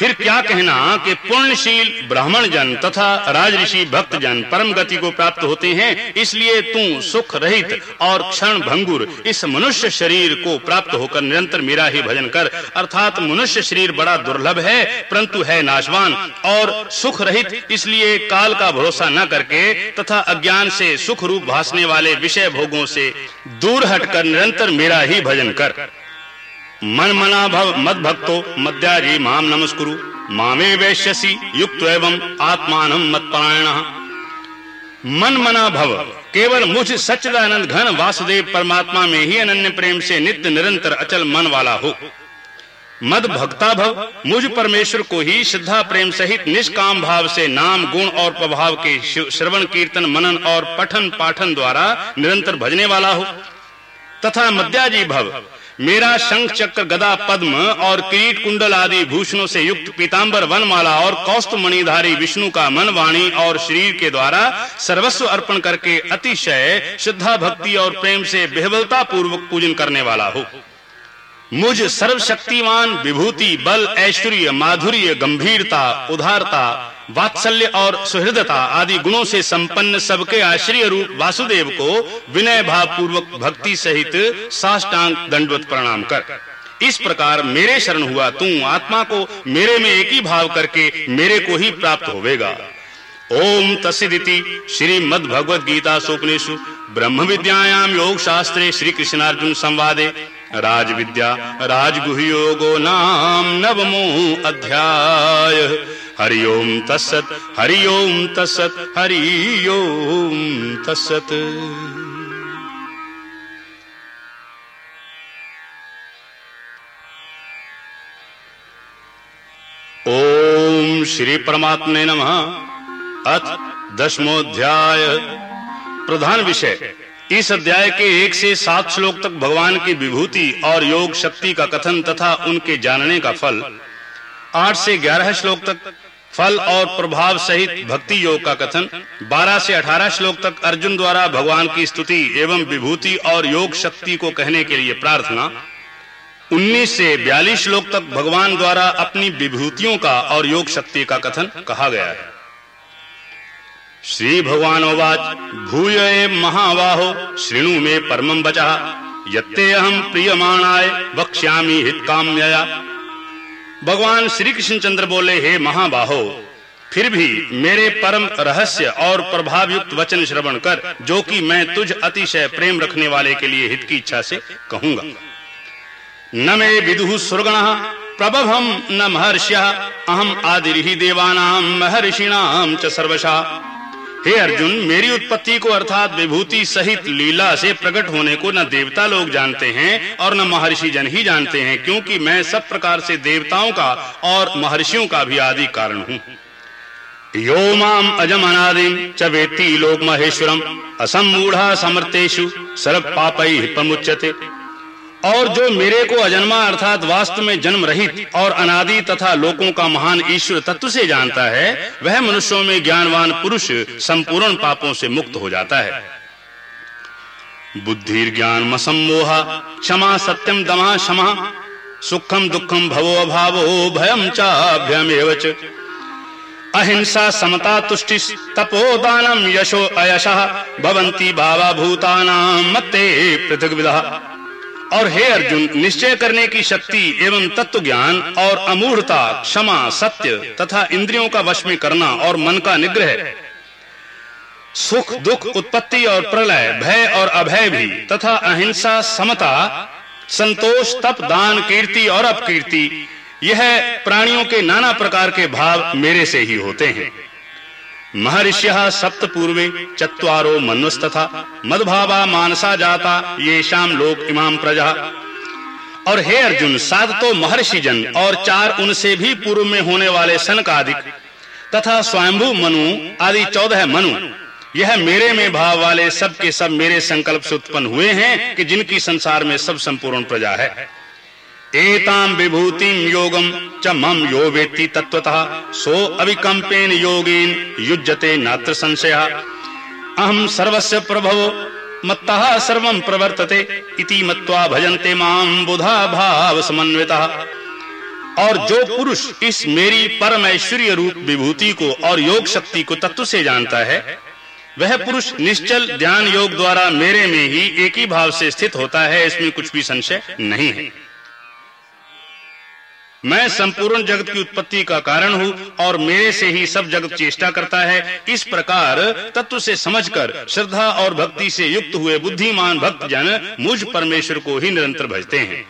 फिर क्या कहना कि पुण्यशील ब्राह्मण जन तथा राजऋषि भक्त जन परम गति को प्राप्त होते हैं, इसलिए तू सुख रहित और क्षण भंगुर इस मनुष्य शरीर को प्राप्त होकर निरंतर मेरा ही भजन कर। अर्थात मनुष्य शरीर बड़ा दुर्लभ है, परंतु है नाशवान और सुख रहित, इसलिए काल का भरोसा न करके तथा अज्ञान से सुख रूप भासने वाले विषय भोगों से दूर हटकर निरंतर मेरा ही भजन कर। मन मना भव मद भक्तो मद्याजी माम नमस्कुरु। मामे वैश्यसी युक्त एवं आत्मान मत्परायण। मन मना भव केवल मुझ सच्चिदानंद घन वासुदेव परमात्मा में ही अनन्य प्रेम से नित्य निरंतर अचल मन वाला हो। मद भक्ता भव मुझ परमेश्वर को ही श्रद्धा प्रेम सहित निष्काम भाव से नाम, गुण और प्रभाव के श्रवण, कीर्तन, मनन और पठन पाठन द्वारा निरंतर भजने वाला हो। तथा मध्याजी भव मेरा शंख चक्र गदा, पद्म और किरीट कुंडल आदि भूषणों से युक्त पीतांबर वनमाला और कौस्त मणिधारी विष्णु का मन वाणी और शरीर के द्वारा सर्वस्व अर्पण करके अतिशय श्रद्धा भक्ति और प्रेम से बेहबलता पूर्वक पूजन करने वाला हो। मुझ सर्वशक्तिमान, विभूति, बल, ऐश्वर्य, माधुर्य, गंभीरता, उदारता वात्सल्य और सुहृदता आदि गुणों से संपन्न सबके आश्रय रूप वासुदेव को विनय भाव पूर्वक भक्ति सहित साष्टांग दंडवत प्रणाम कर। इस प्रकार मेरे शरण हुआ, तू आत्मा को मेरे में एक ही भाव करके मेरे को ही प्राप्त होवेगा। ओम तस्दिति श्री मद भगवद गीता सोपनेशु ब्रह्म विद्यायाम योग शास्त्रे श्री कृष्णार्जुन संवादे। राज विद्या राजगुह्योगो नाम नवमो अध्याय। हरि ओम तत्सत हरि ओम तत्सत हरि ओम तत्सत ओम श्री परमात्मे नमः। अथ दशमोध्याय। प्रधान विषय, इस अध्याय के एक से सात श्लोक तक भगवान की विभूति और योग शक्ति का कथन तथा उनके जानने का फल। आठ से ग्यारह श्लोक तक फल और प्रभाव सहित भक्ति योग का कथन 12 से 18 श्लोक तक अर्जुन द्वारा भगवान की स्तुति एवं विभूति और योग शक्ति को कहने के लिए प्रार्थना 19 से 42 श्लोक तक भगवान द्वारा अपनी विभूतियों का और योग शक्ति का कथन कहा गया है। श्री भगवान भूय महावाहो श्रृणु में परमं बचा, यत्ते अहम प्रियमाणाय, वक्ष्यामि हित काम्यया भगवान श्री कृष्ण चंद्र बोले, हे महाबाहो, फिर भी मेरे परम रहस्य और प्रभाव युक्त वचन श्रवण कर, जो कि मैं तुझ अतिशय प्रेम रखने वाले के लिए हित की इच्छा से कहूँगा। न मे विदु सुरगण प्रभवम न महर्ष्य, अहम आदि देवानाम महर्षिणाम च सर्वशा। हे अर्जुन, मेरी उत्पत्ति को अर्थात विभूति सहित लीला से प्रकट होने को न देवता लोग जानते हैं और न महर्षि जन ही जानते हैं, क्योंकि मैं सब प्रकार से देवताओं का और महर्षियों का भी आदि कारण हूँ। यो माम अजम अनादिम च वेत्ति लोक महेश्वरम। असमूढ़ा समर्थेशु सर्व पापई प्रमुचते और जो मेरे को अजन्मा अर्थात वास्तव में जन्म रहित और अनादि तथा लोकों का महान ईश्वर तत्व से जानता है, वह मनुष्यों में ज्ञानवान पुरुष संपूर्ण पापों से मुक्त हो जाता है। बुद्धि ज्ञान मसमोहा क्षमा सत्यम दमा क्षमा सुखम दुखम भवो अभावो भयम चाभ्यम अहिंसा समता तुष्टि तपोदानम यशो अयश भवंती भावा भूतानाम पृथक विधा और हे अर्जुन, निश्चय करने की शक्ति एवं तत्व ज्ञान और अमूढ़ता क्षमा, सत्य तथा इंद्रियों का वश में करना और मन का निग्रह। सुख, दुख, उत्पत्ति और प्रलय, भय और अभय भी तथा अहिंसा, समता, संतोष, तप, दान, कीर्ति और अपकीर्ति, यह प्राणियों के नाना प्रकार के भाव मेरे से ही होते हैं। महर्षियः सप्त पूर्वे चत्वारो मन्वस्तथा, मदभावा मानसा जाता ये शाम लोक इमाम प्रजा। और हे अर्जुन सात तो महर्षि जन और चार उनसे भी पूर्व में होने वाले सनकादिक, तथा स्वयंभू मनु आदि चौदह मनु, यह मेरे में भाव वाले सब के सब मेरे संकल्प से उत्पन्न हुए हैं कि जिनकी संसार में सब संपूर्ण प्रजा है। एताम विभूतिम योगम च मम यो वेत्ति तत्वतः सो अविकंपेन योगेन युज्यते नात्र संशय। अहम सर्वस्य प्रभवो, मत्तः सर्वं प्रवर्तते इति मत्वा भजन्ते माँ बुधा भाव समन्वितः और जो पुरुष इस मेरी परम ऐश्वर्य रूप विभूति को और योग शक्ति को तत्व से जानता है, वह पुरुष निश्चल ध्यान योग द्वारा मेरे में ही एक ही भाव से स्थित होता है, इसमें कुछ भी संशय नहीं है। मैं संपूर्ण जगत की उत्पत्ति का कारण हूँ और मेरे से ही सब जगत चेष्टा करता है। इस प्रकार तत्व से समझकर, श्रद्धा और भक्ति से युक्त हुए बुद्धिमान भक्त जन मुझ परमेश्वर को ही निरंतर भजते हैं।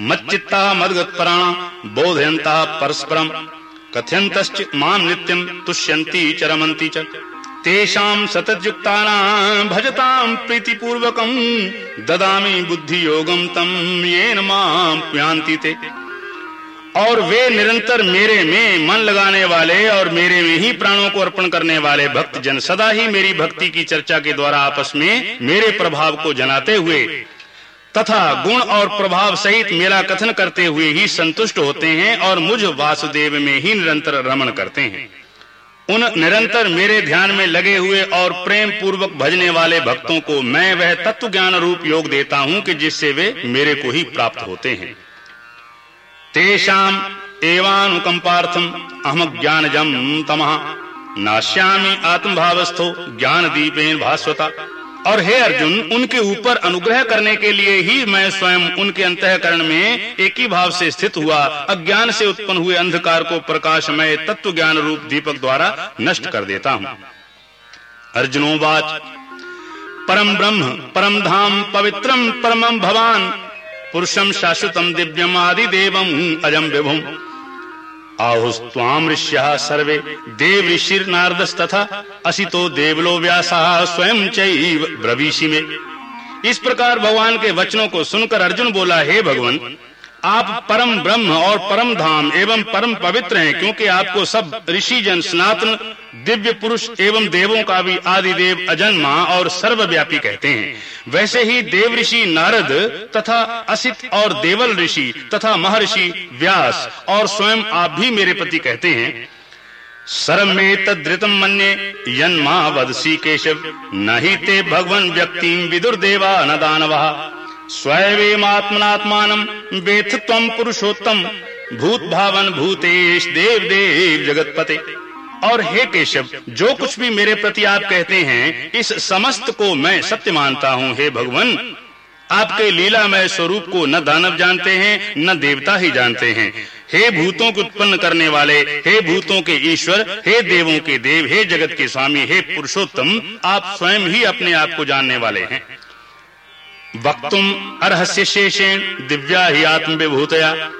मच्चित्ता मदगत पराण बोधयंता परस्परम कथयंतश्च माम नित्यम तुष्यंती चरमंती च। तेषां सततयुक्तानां भजतां प्रीतिपूर्वकं ददामि बुद्धि योगम तम येन माँ प्यांति ते। और वे निरंतर मेरे में मन लगाने वाले और मेरे में ही प्राणों को अर्पण करने वाले भक्त जन सदा ही मेरी भक्ति की चर्चा के द्वारा आपस में मेरे प्रभाव को जनाते हुए तथा गुण और प्रभाव सहित मेरा कथन करते हुए ही संतुष्ट होते हैं और मुझ वासुदेव में ही निरंतर रमण करते हैं। उन निरंतर मेरे ध्यान में लगे हुए और प्रेम पूर्वक भजने वाले भक्तों को मैं वह तत्व ज्ञान रूप योग देता हूँ कि जिससे वे मेरे को ही प्राप्त होते हैं। तेषाम एवानुकंपार्थम अहम ज्ञानजम तमः। नाश्यामी आत्मभावस्थो ज्ञान दीपेन भास्वता। और हे अर्जुन, उनके ऊपर अनुग्रह करने के लिए ही मैं स्वयं उनके अंतकरण में एक ही भाव से स्थित हुआ, अज्ञान से उत्पन्न हुए अंधकार को प्रकाशमय तत्व ज्ञान रूप दीपक द्वारा नष्ट कर देता हूँ। अर्जुनोवाच परम ब्रह्म, परम धाम, पवित्रम परमम भवान पुरुषम शाश्वतम दिव्यम आदिदेव अजम विभुम। आहुस्वाम ऋष्य सर्वे, देव ऋषि नारदस्तथा असितो देवलो व्यास स्वयं चैव ब्रवीषि में। इस प्रकार भगवान के वचनों को सुनकर अर्जुन बोला, हे भगवान आप परम ब्रह्म और परम धाम एवं परम पवित्र हैं, क्योंकि आपको सब ऋषि जन सनातन, दिव्य पुरुष एवं देवों का भी आदि देव अजन्मा और सर्वव्यापी कहते हैं। वैसे ही देव ऋषि नारद तथा असित और देवल ऋषि तथा महर्षि व्यास और स्वयं आप भी मेरे पति कहते हैं सर्व में तदृतम मन्ये यन्मा वदसी केशव नहीं ते भगवन व्यक्ति विदुर देवा न दानवा। स्वयमात्मनात्मान वेथ तम पुरुषोत्तम भूत भावन भूतेश देव देव जगतपते। और हे केशव, जो कुछ भी मेरे प्रति आप कहते हैं, इस समस्त को मैं सत्य मानता हूँ, हे भगवान। आपके लीलामय स्वरूप को न दानव जानते हैं, न देवता ही जानते हैं। हे भूतों को उत्पन्न करने वाले, हे भूतों के ईश्वर, हे देवों के देव, हे जगत के स्वामी, हे पुरुषोत्तम, आप स्वयं ही अपने आप को जानने वाले हैं। वक्तुम अर्हस्य शेषेण दिव्या ही आत्म विभूतया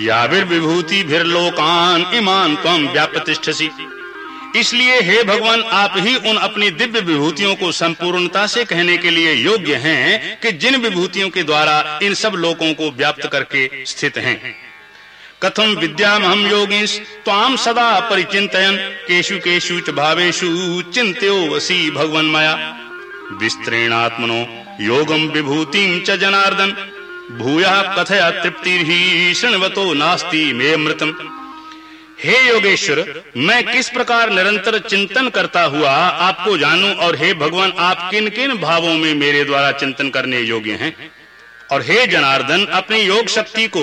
याविर्विभूतिभिर्लोकान इमान तम व्याप्रतिष्ठसी इसलिए हे भगवान, आप ही उन अपनी दिव्य विभूतियों को संपूर्णता से कहने के लिए योग्य हैं कि जिन विभूतियों के द्वारा इन सब लोगों को व्याप्त करके स्थित हैं। कथम विद्यामहम योगेश ताम सदा परिचिंतयन केशु केशु च भावेशु चिंत्यो वसी भगवन माया विस्तृणात्मनो योगम विभूति जनार्दन। भूया कथया तृप्ति, शृण्वतो नास्ति मे अमृतम हे योगेश्वर, मैं किस प्रकार निरंतर चिंतन करता हुआ आपको जानूं और हे भगवान, आप किन किन भावों में मेरे द्वारा चिंतन करने योग्य हैं? और हे जनार्दन, अपनी योग शक्ति को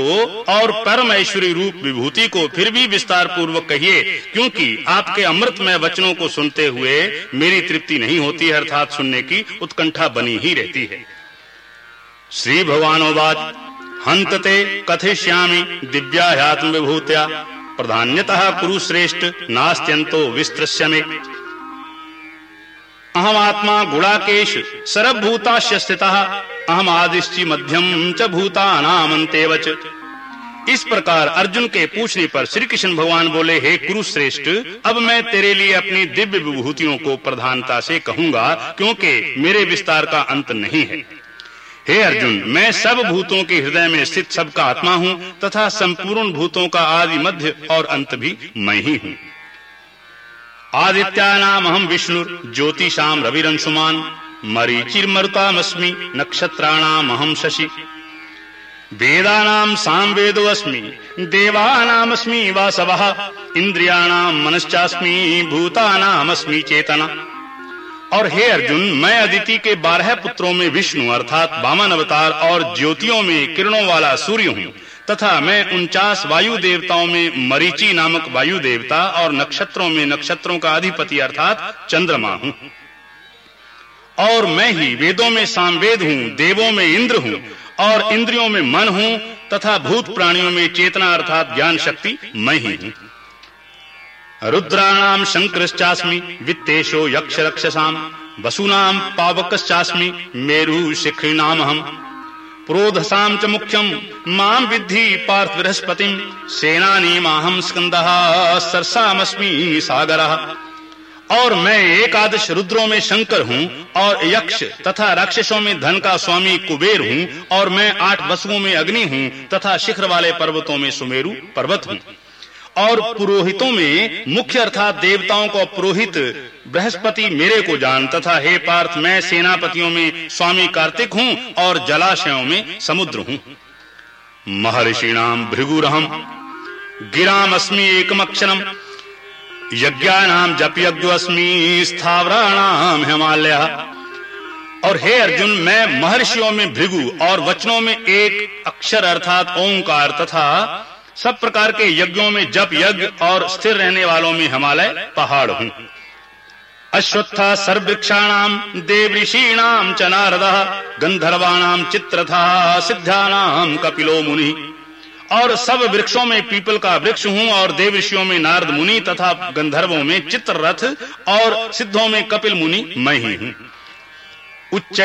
और परम ऐश्वरी रूप विभूति को फिर भी विस्तार पूर्वक कहिए, क्योंकि आपके अमृतमय वचनों को सुनते हुए मेरी तृप्ति नहीं होती है, अर्थात सुनने की उत्कंठा बनी ही रहती है। श्री भगवानोवाद हंतते कथिष्यामि दिव्याह्यात्म विभूत्या प्रधान्यतः कुरु श्रेष्ठ नास्त्यंतो विस्तृश्य में अहम आत्मा गुणाकेश सर्वभूताश्य स्थितः। अहम आदिश्चि मध्यम च भूतानामंतेवच इस प्रकार अर्जुन के पूछने पर श्री कृष्ण भगवान बोले, हे कुरुश्रेष्ठ, अब मैं तेरे लिए अपनी दिव्य विभूतियों को प्रधानता से कहूँगा, क्योंकि मेरे विस्तार का अंत नहीं है। हे अर्जुन, मैं सब भूतों के हृदय में स्थित सबका आत्मा हूँ, तथा संपूर्ण भूतों का आदि मध्य और अंत भी मैं ही हूँ। आदित्यानाम हम विष्णु ज्योतिषाम रविरंशुमान, मरीचिर्मरुतामस्मि, नक्षत्राणामहं शशि। वेदानां सामवेदोऽस्मि, देवानामस्मि वासवः, इन्द्रियाणां मनश्चास्मि, भूतानामस्मि चेतना। और हे अर्जुन, मैं अदिति के बारह पुत्रों में विष्णु, अर्थात वामन अवतार और ज्योतियों में किरणों वाला सूर्य हूँ। तथा मैं उनचास वायु देवताओं में मरीचि नामक वायु देवता और नक्षत्रों में नक्षत्रों का अधिपति अर्थात चंद्रमा हूँ। और मैं ही वेदों में सामवेद हूँ, देवों में इंद्र हूँ, और इंद्रियों में मन हूँ, तथा भूत प्राणियों में चेतना अर्थात ज्ञान शक्ति मैं ही हूँ। रुद्राणाम शंकरश्चास्मि, वित्तेशो यक्ष रक्षसाम वसुनाम पावकश्चास्मि, मेरु शिखरिणामहम् प्रोधसाम च मुख्यम माम विद्धि पार्थ बृहस्पति। सेनानी माहम स्कंद, सरसामस्मी सागर। और मैं एकादश रुद्रों में शंकर हूँ, और यक्ष तथा राक्षसों में धन का स्वामी कुबेर हूँ, और मैं आठ वसुओं में अग्नि हूँ, तथा शिखर वाले पर्वतों में सुमेरु पर्वत हूँ। और पुरोहितों में मुख्य अर्थात देवताओं को पुरोहित, बृहस्पति मेरे को जान, तथा हे पार्थ, मैं सेनापतियों में स्वामी कार्तिक हूँ और जलाशयों में समुद्र हूँ। महर्षिणाम भृगुरहम गिराम अस्मी एकमक्षरम यज्ञानाम जप यज्ञस्मी स्थावराणाम हिमालय। और हे अर्जुन, मैं महर्षियों में भृगु और वचनों में एक अक्षर अर्थात ओंकार तथा सब प्रकार के यज्ञों में जप यज्ञ और स्थिर रहने वालों में हिमालय पहाड़ हूँ। अश्वत्था सर्वृक्षाणाम देव ऋषीणाम च नारद गंधर्वाणाम चित्रथा सिद्धानाम कपिलो मुनि। और सब वृक्षों में पीपल का वृक्ष हूँ और देव ऋषियों में नारद मुनि तथा गंधर्वों में चित्ररथ और सिद्धों में कपिल मुनि मैं ही हूँ। उच्च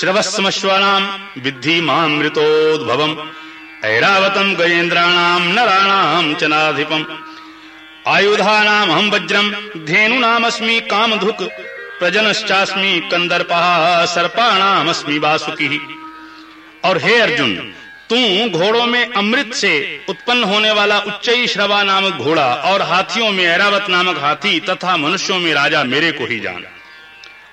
श्रवस्मश्वानाम विद्धि मामृतोद्भवम। ऐरावतम गजेन्द्राणाम नराणाम चनाधिपम आयुधानाम हम वज्रम, धेनुनामस्मि कामधुक, प्रजनश्चास्मि कंदर्पः सर्पाणामस्मि वासुकी। और हे अर्जुन, तू घोड़ों में अमृत से उत्पन्न होने वाला उच्च श्रवा नामक घोड़ा और हाथियों में ऐरावत नामक हाथी तथा मनुष्यों में राजा मेरे को ही जान।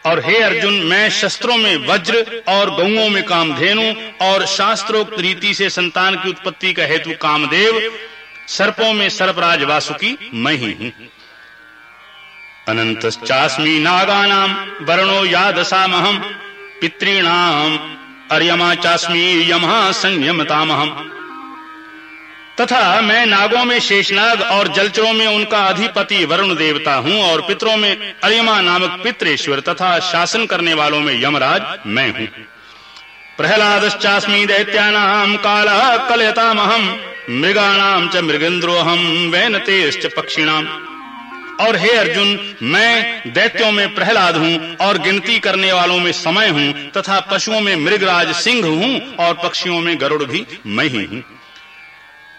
और हे अर्जुन, मैं शस्त्रों में वज्र और गौओं में कामधेनु और शास्त्रोक्त रीति से संतान की उत्पत्ति का हेतु कामदेव, सर्पों में सर्पराज वासुकी मैं ही हूँ। अनंतश्चास्मी नागानाम वर्णो यादसामहम पितृणाम अर्यमा चास्मी यमा संयमतामहम तथा मैं नागों में शेषनाग और जलचरों में उनका अधिपति वरुण देवता हूँ और पितरों में अर्यमा नामक पितरेश्वर तथा शासन करने वालों में यमराज मैं हूँ। प्रहलादश्चास्मी दैत्यानाम काला कलयतामहम मृगाणाम च मृगेन्द्रोहम वैनतेश्च पक्षिणाम और हे अर्जुन, मैं दैत्यों में प्रहलाद हूँ और गिनती करने वालों में समय हूँ तथा पशुओं में मृगराज सिंह हूँ और पक्षियों में गरुड़ भी मैं ही हूँ।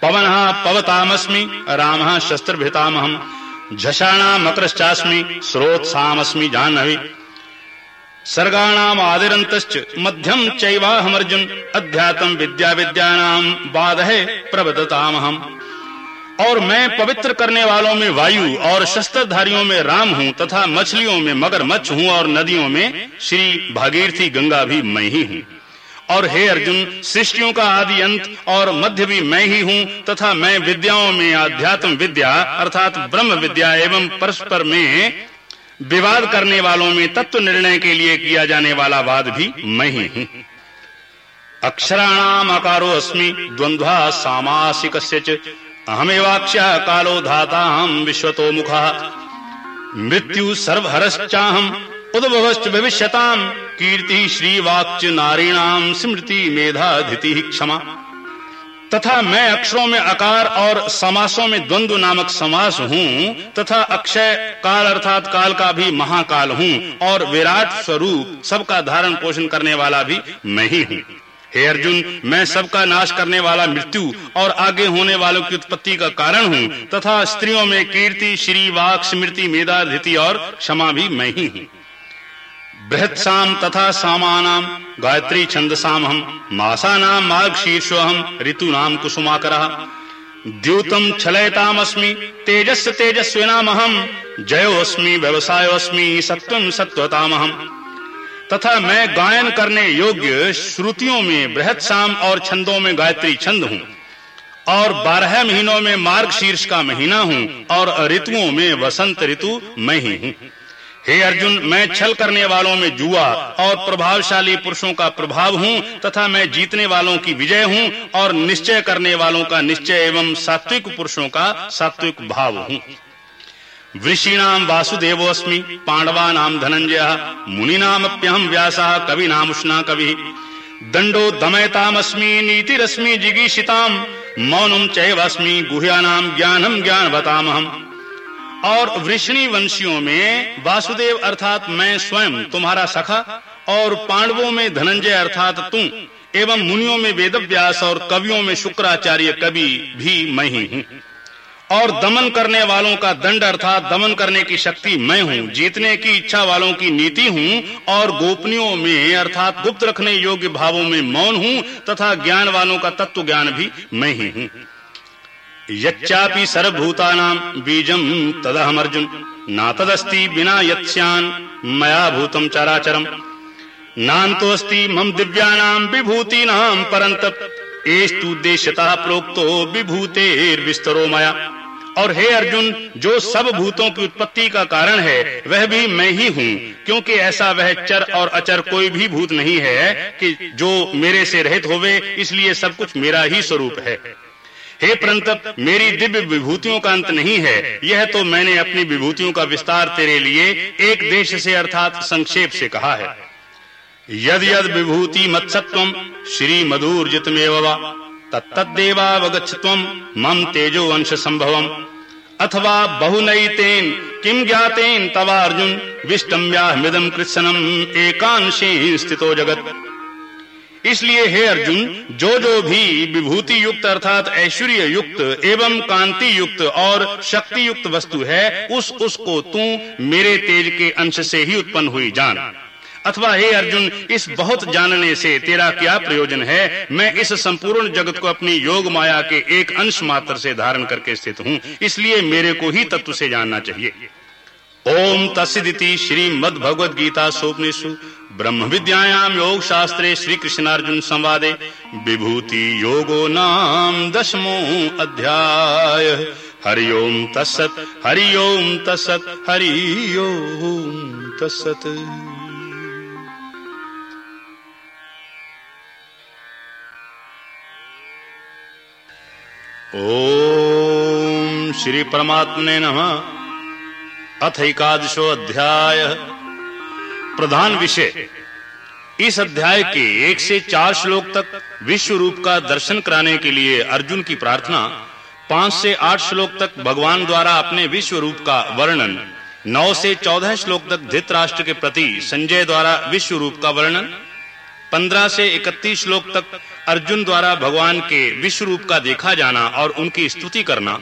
पवन पवतामस्मि, राम शस्त्रभितामहम झषाणा मकरश्चास्मि स्रोत्सामस्मि जानवी सर्गाणाम आदिरंतश्च मध्यम चैवाहमर्जुन, अध्यात्म विद्या विद्यानाम बाधे प्रबदतामहम और मैं पवित्र करने वालों में वायु, और शस्त्रधारियों में राम हूँ, तथा मछलियों में मगर मच्छ हूँ, और नदियों में श्री भागीरथी गंगा भी मैं ही हूँ। और हे अर्जुन, सृष्टियों का आदि अंत, और मध्य भी मैं ही हूँ, तथा मैं विद्याओं में आध्यात्म विद्या, अर्थात ब्रह्म विद्या एवं परस्पर में विवाद करने वालों में तत्व निर्णय के लिए किया जाने वाला वाद भी मैं ही हूँ। अक्षराणाम अकारो अस्मि द्वंद्वा सामासिक अहमेवाक्ष्य कालो धाता हम विश्वतो मुखा मृत्यु सर्वहरश्चाहम। उद्भवश्च भविष्यताम। कीर्ति, श्रीवाक्च, नारीणाम, स्मृति मेधाधिति क्षमा। तथा मैं अक्षरों में अकार और समासों में द्वंद्व नामक समास हूँ, तथा अक्षय काल अर्थात काल का भी महाकाल हूँ, और विराट स्वरूप, सबका धारण पोषण करने वाला भी मैं ही हूँ। हे अर्जुन, मैं सबका नाश करने वाला मृत्यु और आगे होने वालों की उत्पत्ति का कारण हूँ, तथा स्त्रियों में कीर्ति श्री वाक स्मृति मेधाधिति और क्षमा भी मैं ही हूँ। बृहत्साम तथा सामानाम। गायत्री छंदसाम हम मासानाम मार्ग शीर्षो शीर्षोहम ऋतुनाम कुसुमाकरः। द्यूतम छलयतामस्मि। तेजस् तेजस्विनामहम जयोस्मि व्यवसायोस्मि सत्वम सत्वतामहम तथा मैं गायन करने योग्य श्रुतियों में बृहत शाम और छंदों में गायत्री छंद हूँ। और बारह महीनों में मार्ग शीर्ष का महीना हूँ। और ऋतुओं में वसंत ऋतु मैं ही हूँ। हे अर्जुन, मैं छल करने वालों में जुआ और प्रभावशाली पुरुषों का प्रभाव हूँ तथा मैं जीतने वालों की विजय हूँ और निश्चय करने वालों का निश्चय एवं सात्विक पुरुषों का सात्विक भाव हूँ। वृषीणाम पांडवा नाम धनंजय मुनीनामप्यहम व्यासः कविनामुष्णा कवि दंडो दमयतामस्मि, नीतिरस्मि, जिगीषिताम मौनम चैवस्मि गुह्यानाम ज्ञानम ज्ञानवतामहम। और वृष्णि वंशियों में वासुदेव अर्थात मैं स्वयं तुम्हारा सखा और पांडवों में धनंजय अर्थात तुम एवं मुनियों में वेदव्यास और कवियों में शुक्राचार्य कवि भी मैं ही हूँ। और दमन करने वालों का दंड अर्थात दमन करने की शक्ति मैं हूँ, जीतने की इच्छा वालों की नीति हूँ और गोपनियों में अर्थात गुप्त रखने योग्य भावों में मौन हूँ तथा ज्ञान वालों का तत्व ज्ञान भी मैं ही हूँ। यच्चापि सर्वभूतानां बीजं तदहम अर्जुन ना तदस्ति बिना यत्स्यान् मया भूतं चराचरम्। नान्तोऽस्ति मम दिव्यानां विभूतीनां परन्तप एस्तुद्देश्यतः प्रोक्तो विभूतेर्विस्तरो मया। और हे अर्जुन, जो सब भूतों की उत्पत्ति का कारण है, वह भी मैं ही हूँ, क्योंकि ऐसा वह चर और अचर कोई भी भूत नहीं है कि जो मेरे से रहित होवे, इसलिए सब कुछ मेरा ही स्वरूप है। हे परंतप, मेरी दिव्य विभूतियों का अंत नहीं है। यह तो मैंने अपनी विभूतियों का विस्तार तेरे लिए एक देश से अर्थात संक्षेप से कहा है। यद यद विभूति मत्सत्व श्री मधुर जितमेव तत्तदेवावगछत्व मम तेजो अंश संभवम। अथवा बहुनैतेन किम ज्ञातेन तवा तवार्जुन विष्टम्याहमिदम कृत्सनम एकांशे स्थितो जगत। इसलिए हे अर्जुन जो जो भी विभूति युक्त अर्थात ऐश्वर्य युक्त एवं कांति युक्त और शक्ति युक्त वस्तु है, उस उसको तू मेरे तेज के अंश से ही उत्पन्न हुई जान। अथवा हे अर्जुन, इस बहुत जानने से तेरा क्या प्रयोजन है? मैं इस संपूर्ण जगत को अपनी योग माया के एक अंश मात्र से धारण करके स्थित हूँ, इसलिए मेरे को ही तत्व से जानना चाहिए। ओम तस्दिति श्री मद भगवद गीता सोपनिषु। ब्रह्मविद्यायां योगशास्त्रे श्रीकृष्णार्जुनसंवादे विभूति योगो नाम दशमो अध्याय। हरि ओं तत्सत् हरि ओं तत्सत् हरि ओत् ॐ श्रीपरमात्मने नमः। अथ एकादशोऽध्यायः प्रधान विषय। इस अध्याय के एक से चार श्लोक तक विश्व रूप का दर्शन कराने के लिए अर्जुन की प्रार्थना, पाँच से आठ श्लोक तक भगवान द्वारा अपने विश्व रूप का वर्णन, नौ से चौदह श्लोक तक धृतराष्ट्र के प्रति संजय द्वारा विश्व रूप का वर्णन, पंद्रह से इकतीस श्लोक तक अर्जुन द्वारा भगवान के विश्व रूप का देखा जाना और उनकी स्तुति करना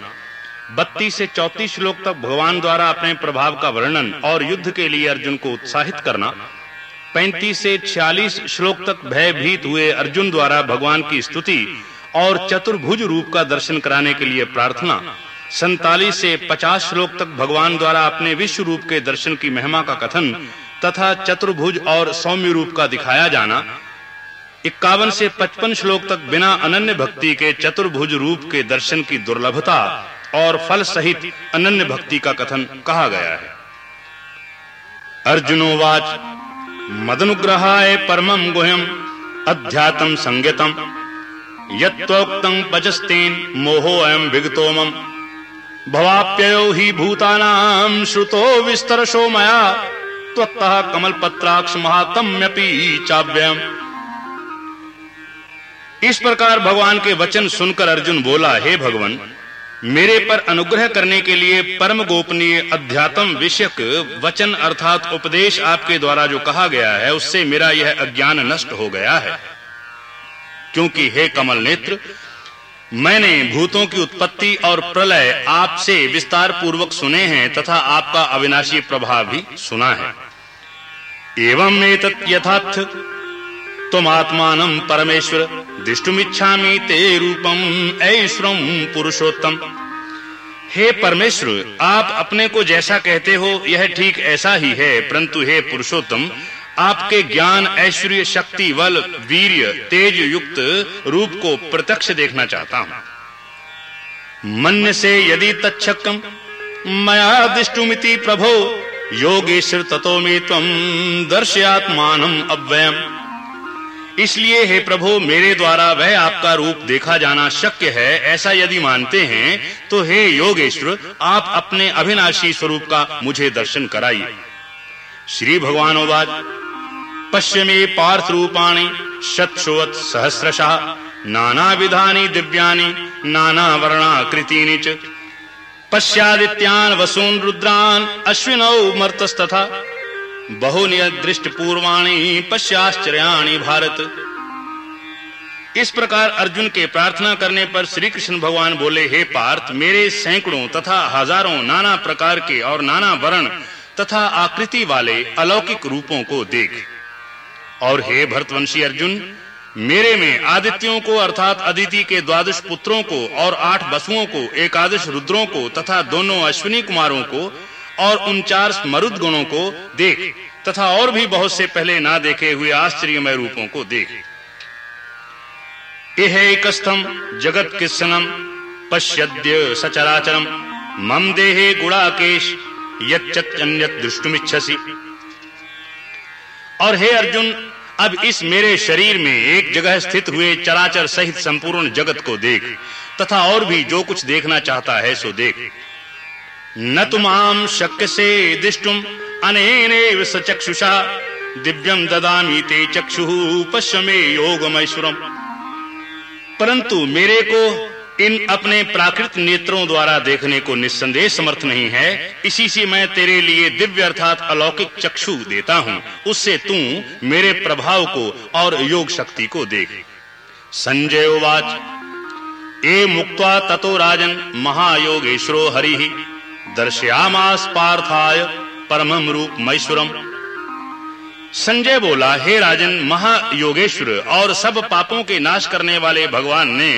बत्तीस से चौतीस श्लोक तक भगवान द्वारा अपने प्रभाव का वर्णन और युद्ध के लिए अर्जुन को उत्साहित करना। पैंतीस से छियालीस श्लोक तक भयभीत हुए अर्जुन द्वारा भगवान की स्तुति और चतुर्भुज रूप का दर्शन कराने के लिए प्रार्थना। सैतालीस से पचास श्लोक तक भगवान द्वारा अपने विश्व रूप के दर्शन की महिमा का कथन तथा चतुर्भुज और सौम्य रूप का दिखाया जाना। इक्यावन से पचपन श्लोक तक बिना अनन्य भक्ति के चतुर्भुज रूप के दर्शन की दुर्लभता और फल सहित अनन्य भक्ति का कथन कहा गया है। अर्जुनोवाच मदनुग्रहाय परमं गुह्यम अध्यात्म संगतम। यत्वोक्तं पचस्तेन मोहो अयम विगतो मम। भवाप्ययो हि भूतानां श्रुतो विस्तरशो मया। त्वत्तः कमलपत्राक्ष महात्म्यपि चाव्यम। इस प्रकार भगवान के वचन सुनकर अर्जुन बोला, हे भगवान मेरे पर अनुग्रह करने के लिए परम गोपनीय अध्यात्म विषयक वचन अर्थात उपदेश आपके द्वारा जो कहा गया है, उससे मेरा यह अज्ञान नष्ट हो गया है। क्योंकि हे कमल नेत्र, मैंने भूतों की उत्पत्ति और प्रलय आपसे विस्तार पूर्वक सुने हैं तथा आपका अविनाशी प्रभाव भी सुना है। एवं यथार्थ तुम आत्मान परमेश्वर, दृष्टुमिच्छामि ते रूपम ऐश्वरम पुरुषोत्तम। हे परमेश्वर, आप अपने को जैसा कहते हो, यह ठीक ऐसा ही है, परंतु हे पुरुषोत्तम, आपके ज्ञान, ऐश्वर्य, शक्ति, बल, वीर्य, तेज, युक्त रूप को प्रत्यक्ष देखना चाहता हूँ। मन से यदि तक्षकम मया दृष्टुमिति प्रभो, योगेश्वर ततो में तम दर्शयात्मानम अव्ययम। इसलिए हे प्रभु, मेरे द्वारा वह आपका रूप देखा जाना शक्य है, ऐसा यदि मानते हैं तो हे योगेश्वर, आप अपने अविनाशी स्वरूप का मुझे दर्शन कराइए। श्री भगवान पश्य मे पार्थ रूपाणी शतशोवत सहस्रशः नाना विधानी दिव्यानि नाना वर्णाकृतीनि च। पश्यादित्यान वसून रुद्रान अश्विनौ मर्तस्तथा। बहुनि दृष्ट पूर्वाणी पश्चाश्चर्याणि भारत। इस प्रकार अर्जुन के प्रार्थना करने पर श्री कृष्ण भगवान बोले, हे पार्थ, मेरे सैकड़ों तथा हज़ारों नाना प्रकार के और नाना वर्ण तथा आकृति वाले अलौकिक रूपों को देख। और हे भरतवंशी अर्जुन, मेरे में आदित्यों को अर्थात अदिति के द्वादश पुत्रों को और आठ बसुओं को, एकादश रुद्रों को तथा दोनों अश्विनी कुमारों को और उनचास मरुद गुणों को देख, तथा और भी बहुत से पहले ना देखे हुए आश्चर्यमय रूपों को देख। इहेकस्थम जगत किस्सनम, पश्यद्य सचराचरम, मम देहे यच्चन्यत दृष्टुमिच्छसि। और हे अर्जुन, अब इस मेरे शरीर में एक जगह स्थित हुए चराचर सहित संपूर्ण जगत को देख, तथा और भी जो कुछ देखना चाहता है सो देख। न तुमाम शक्य से दिष्टुम। स चक्षुषा। दिव्यम ददामी ते चक्षु पश्चिमे योगमैश्वरम परंतु मेरे को इन अपने प्राकृत नेत्रों द्वारा देखने को निस्संदेह समर्थ नहीं है। इसी से मैं तेरे लिए दिव्य अर्थात अलौकिक चक्षु देता हूँ। उससे तू मेरे प्रभाव को और योग शक्ति को देख। संजय ए मुक्त्वा ततो राजन महायोगेश्वरो हरि। दर्शयामास पार्थाय परमम रूप मैश्वरम संजय बोला, हे राजन, महायोगेश्वर और सब पापों के नाश करने वाले भगवान ने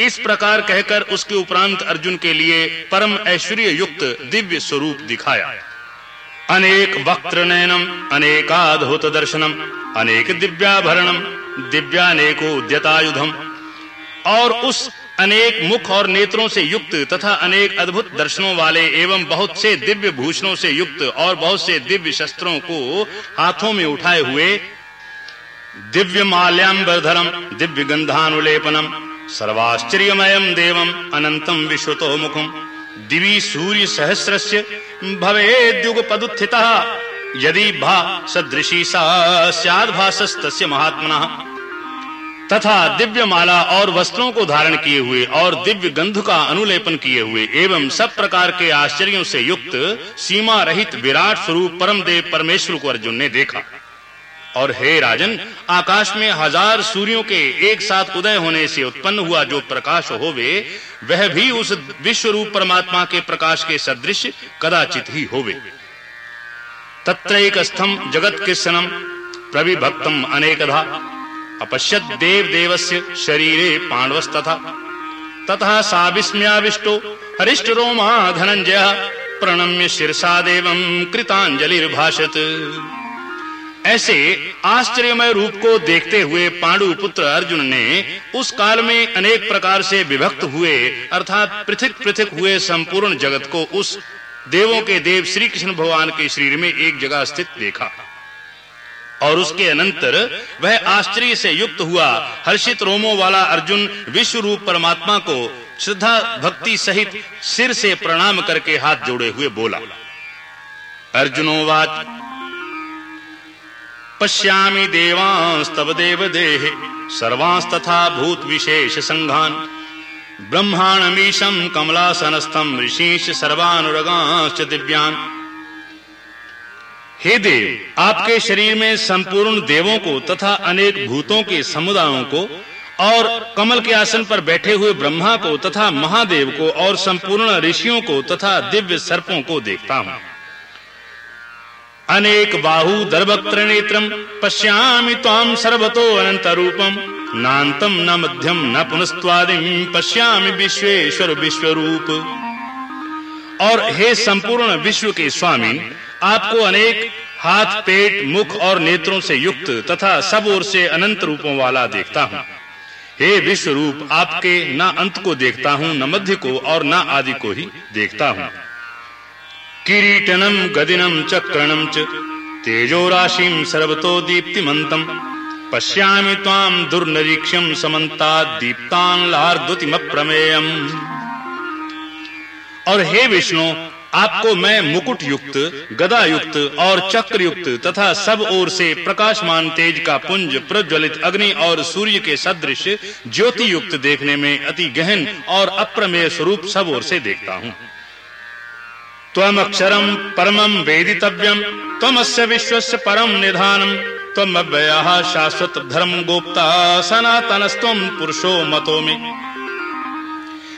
इस प्रकार कहकर उसके उपरांत अर्जुन के लिए परम ऐश्वर्य युक्त दिव्य स्वरूप दिखाया। अनेक वक्त्र नयनम अनेकाधुत दर्शनम, अनेक दिव्याभरणम दिव्यानेको उद्यतायुधम और उस अनेक मुख और नेत्रों से युक्त तथा अनेक अद्भुत दर्शनों वाले एवं बहुत से दिव्य भूषणों से युक्त और बहुत से दिव्य शस्त्रों को हाथों में उठाए हुए दिव्य माल्याम्बरधरम दिव्य गंधानुलेपनम सर्वाश्चर्यमयम देवम, अनंतम विश्वतो मुखम। दिवि सूर्य सहस्रस्य भवेद्युगपदुत्थितः यदि भा सदृशी सा महात्मनः। तथा दिव्य माला और वस्त्रों को धारण किए हुए और दिव्य गंध का अनुलेपन किए हुए एवं सब प्रकार के आश्चर्यों से युक्त सीमा रहित विराट स्वरूप परम देव परमेश्वर को अर्जुन ने देखा। और हे राजन, आकाश में हज़ार सूर्यों के एक साथ उदय होने से उत्पन्न हुआ जो प्रकाश होवे, वह भी उस विश्व रूप परमात्मा के प्रकाश के सदृश कदाचित ही होवे। तत्रैकस्थम जगत किसनम प्रविभक्तम अनेकधा। अपश्यत देव देवस्य शरीरे पांडवस्तथा तथा सा विस्मयाविष्टो हरिष्ट रोमा धनंजय प्रणम्य शिरसा देवम कृतांजलिर्भाषत ऐसे आश्चर्यमय रूप को देखते हुए पांडु पुत्र अर्जुन ने उस काल में अनेक प्रकार से विभक्त हुए, अर्थात पृथक पृथक हुए संपूर्ण जगत को उस देवों के देव श्री कृष्ण भगवान के शरीर में एक जगह स्थित देखा। और उसके अनंतर वह आश्चर्य से युक्त हुआ। हर्षित रोमों वाला अर्जुन विश्व रूप परमात्मा को श्रद्धा भक्ति सहित सिर से प्रणाम करके हाथ जोड़े हुए बोला अर्जुनोवाच पश्यामि देवांस्तव देवदेः सर्वांस्तथा भूतविशेष संघान। ब्रह्माणमीशं कमलासनस्थं ऋषीश सर्वानुरगांश्च दिव्यान। हे देव, आपके शरीर में संपूर्ण देवों को तथा अनेक भूतों के समुदायों को और कमल के आसन पर बैठे हुए ब्रह्मा को तथा महादेव को और संपूर्ण ऋषियों को तथा दिव्य सर्पों को देखता हूँ। अनेक बाहु दर्भत्र नेत्रम पश्यामि त्वाम सर्वतो अनंत रूपम नान्तम न मध्यम न पुनस्त्वादिम पश्यामि विश्वेश्वर विश्वरूप। और हे संपूर्ण विश्व के स्वामी आपको अनेक हाथ, पेट, मुख और नेत्रों से युक्त तथा सब ओर से अनंत रूपों वाला देखता हूँ। हे विश्व रूप आपके न अंत को देखता हूँ, न मध्य को और न आदि को ही देखता हूँ। किरीटनम, गदिनम, चक्रणम च, तेजो राशिम सर्वतो दीप्तिमन्तम् पश्यामि त्वां दुर्निरीक्ष्यं समन्तात् दीप्तान् लार्दुतिमप्रमेयम्। और हे विष्णु आपको मैं मुकुट युक्त गदा युक्त और चक्र युक्त तथा सब ओर से प्रकाशमान तेज का पुंज, प्रज्वलित अग्नि और सूर्य के सदृश ज्योति युक्त देखने में अति गहन और अप्रमेय स्वरूप सब ओर से देखता हूँ। त्वम अक्षरम परमम वेदितव्यम त्वमस्य विश्वस्य परम निधानम तम अव्ययः शाश्वत धर्म गोप्ता सनातनस्त्वम पुरुषो मतो में।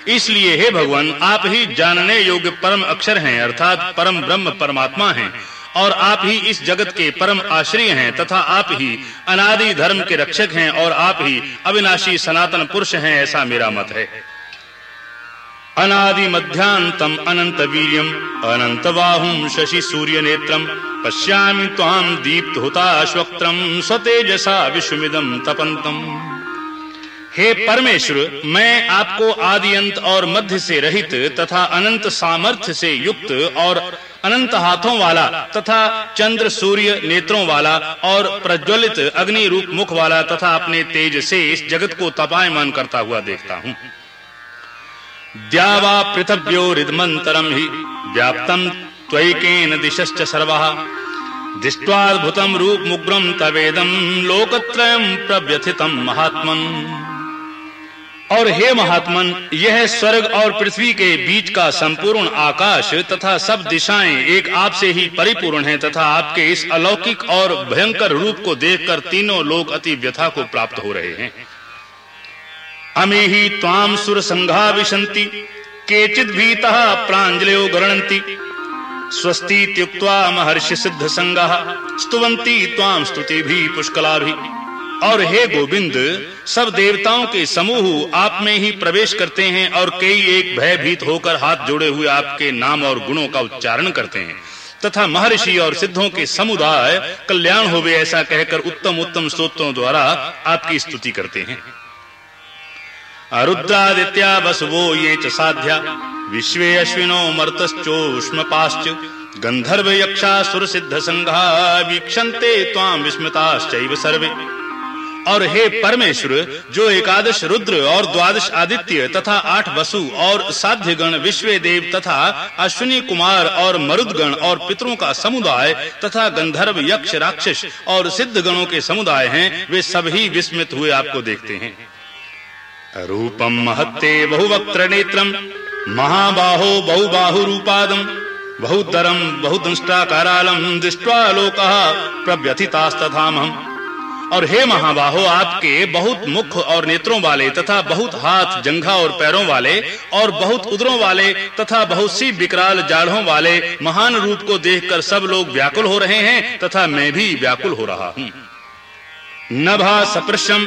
इसलिए हे भगवान, आप ही जानने योग्य परम अक्षर हैं, अर्थात परम ब्रह्म परमात्मा हैं, और आप ही इस जगत के परम आश्रय हैं, तथा आप ही अनादि धर्म के रक्षक हैं, और आप ही अविनाशी सनातन पुरुष हैं, ऐसा मेरा मत है। अनादि मध्यांतम अनंत वीर्यम, अनंत बाहुम शशि सूर्य नेत्रम, पश्यामि त्वाम दीप्त होता स्वक्त्रम स्वतेजसा विश्वमिदम तपंतम हे परमेश्वर, मैं आपको आदि अंत और मध्य से रहित तथा अनंत सामर्थ्य से युक्त और अनंत हाथों वाला तथा चंद्र सूर्य नेत्रों वाला और प्रज्वलित अग्नि रूप मुख वाला तथा अपने तेज से इस जगत को तपायमान करता हुआ देखता हूँ। द्यावा पृथव्योरिदमंतरम ही व्याप्तम त्वैकेन दिशश्च सर्वः। दृष्ट्वाद्भुतम रूप मुग्रम तवेदम लोकत्रयम प्रव्यथितम महात्मन। और हे महात्मन, यह स्वर्ग और पृथ्वी के बीच का संपूर्ण आकाश तथा सब दिशाएँ एक आप से ही परिपूर्ण है तथा आपके इस अलौकिक और भयंकर रूप को देखकर तीनों लोग अति व्यथा को प्राप्त हो रहे हैं। अमे ही ताम सुर संघा विशंति, केचित भीतः प्रांजलयो गणंती। स्वस्ति त्युक्त्वा महर्षि सिद्ध संगा स्तुवंती ताम स्तुति भी पुष्कला भी और हे गोविंद सब देवताओं के समूह आप में ही प्रवेश करते हैं और कई एक भयभीत होकर हाथ जोड़े हुए आपके नाम और गुणों का उच्चारण करते हैं। तथा महर्षि और सिद्धों के समुदाय कल्याण होवे ऐसा कहकर उत्तम उत्तम स्तोत्रों द्वारा आपकी स्तुति करते हैं। अरुद्रादित्या बसवो ये च साध्या, विश्वे अश्विनो मर्तश्चोष्मपाश्च गंधर्व यक्षा सुर सिद्ध संघा त्वां विस्मताश्चैव सर्वे। और हे परमेश्वर, जो एकादश रुद्र और द्वादश आदित्य तथा आठ वसु और साध्य गण विश्व देव तथा अश्विनी कुमार और मरुदगण और पितरों का समुदाय तथा गंधर्व, यक्ष, राक्षस और सिद्ध गणों के समुदाय हैं, वे सभी विस्मित हुए आपको देखते हैं। रूपम महत्ते बहुवक्त्र नेत्रम, महाबाहो बहुबाहु रूपादम बहुदरम बहुदंष्टाकारालम दृष्टवा लोका प्रव्यथितास्तथाम हम और हे महाबाहो, आपके बहुत मुख और नेत्रों वाले तथा बहुत हाथ, जंघा और पैरों वाले और बहुत उदरों वाले तथा बहुत सी विकराल जाड़ों वाले महान रूप को देखकर सब लोग व्याकुल हो रहे हैं तथा मैं भी व्याकुल हो रहा हूँ। नभा सपृशम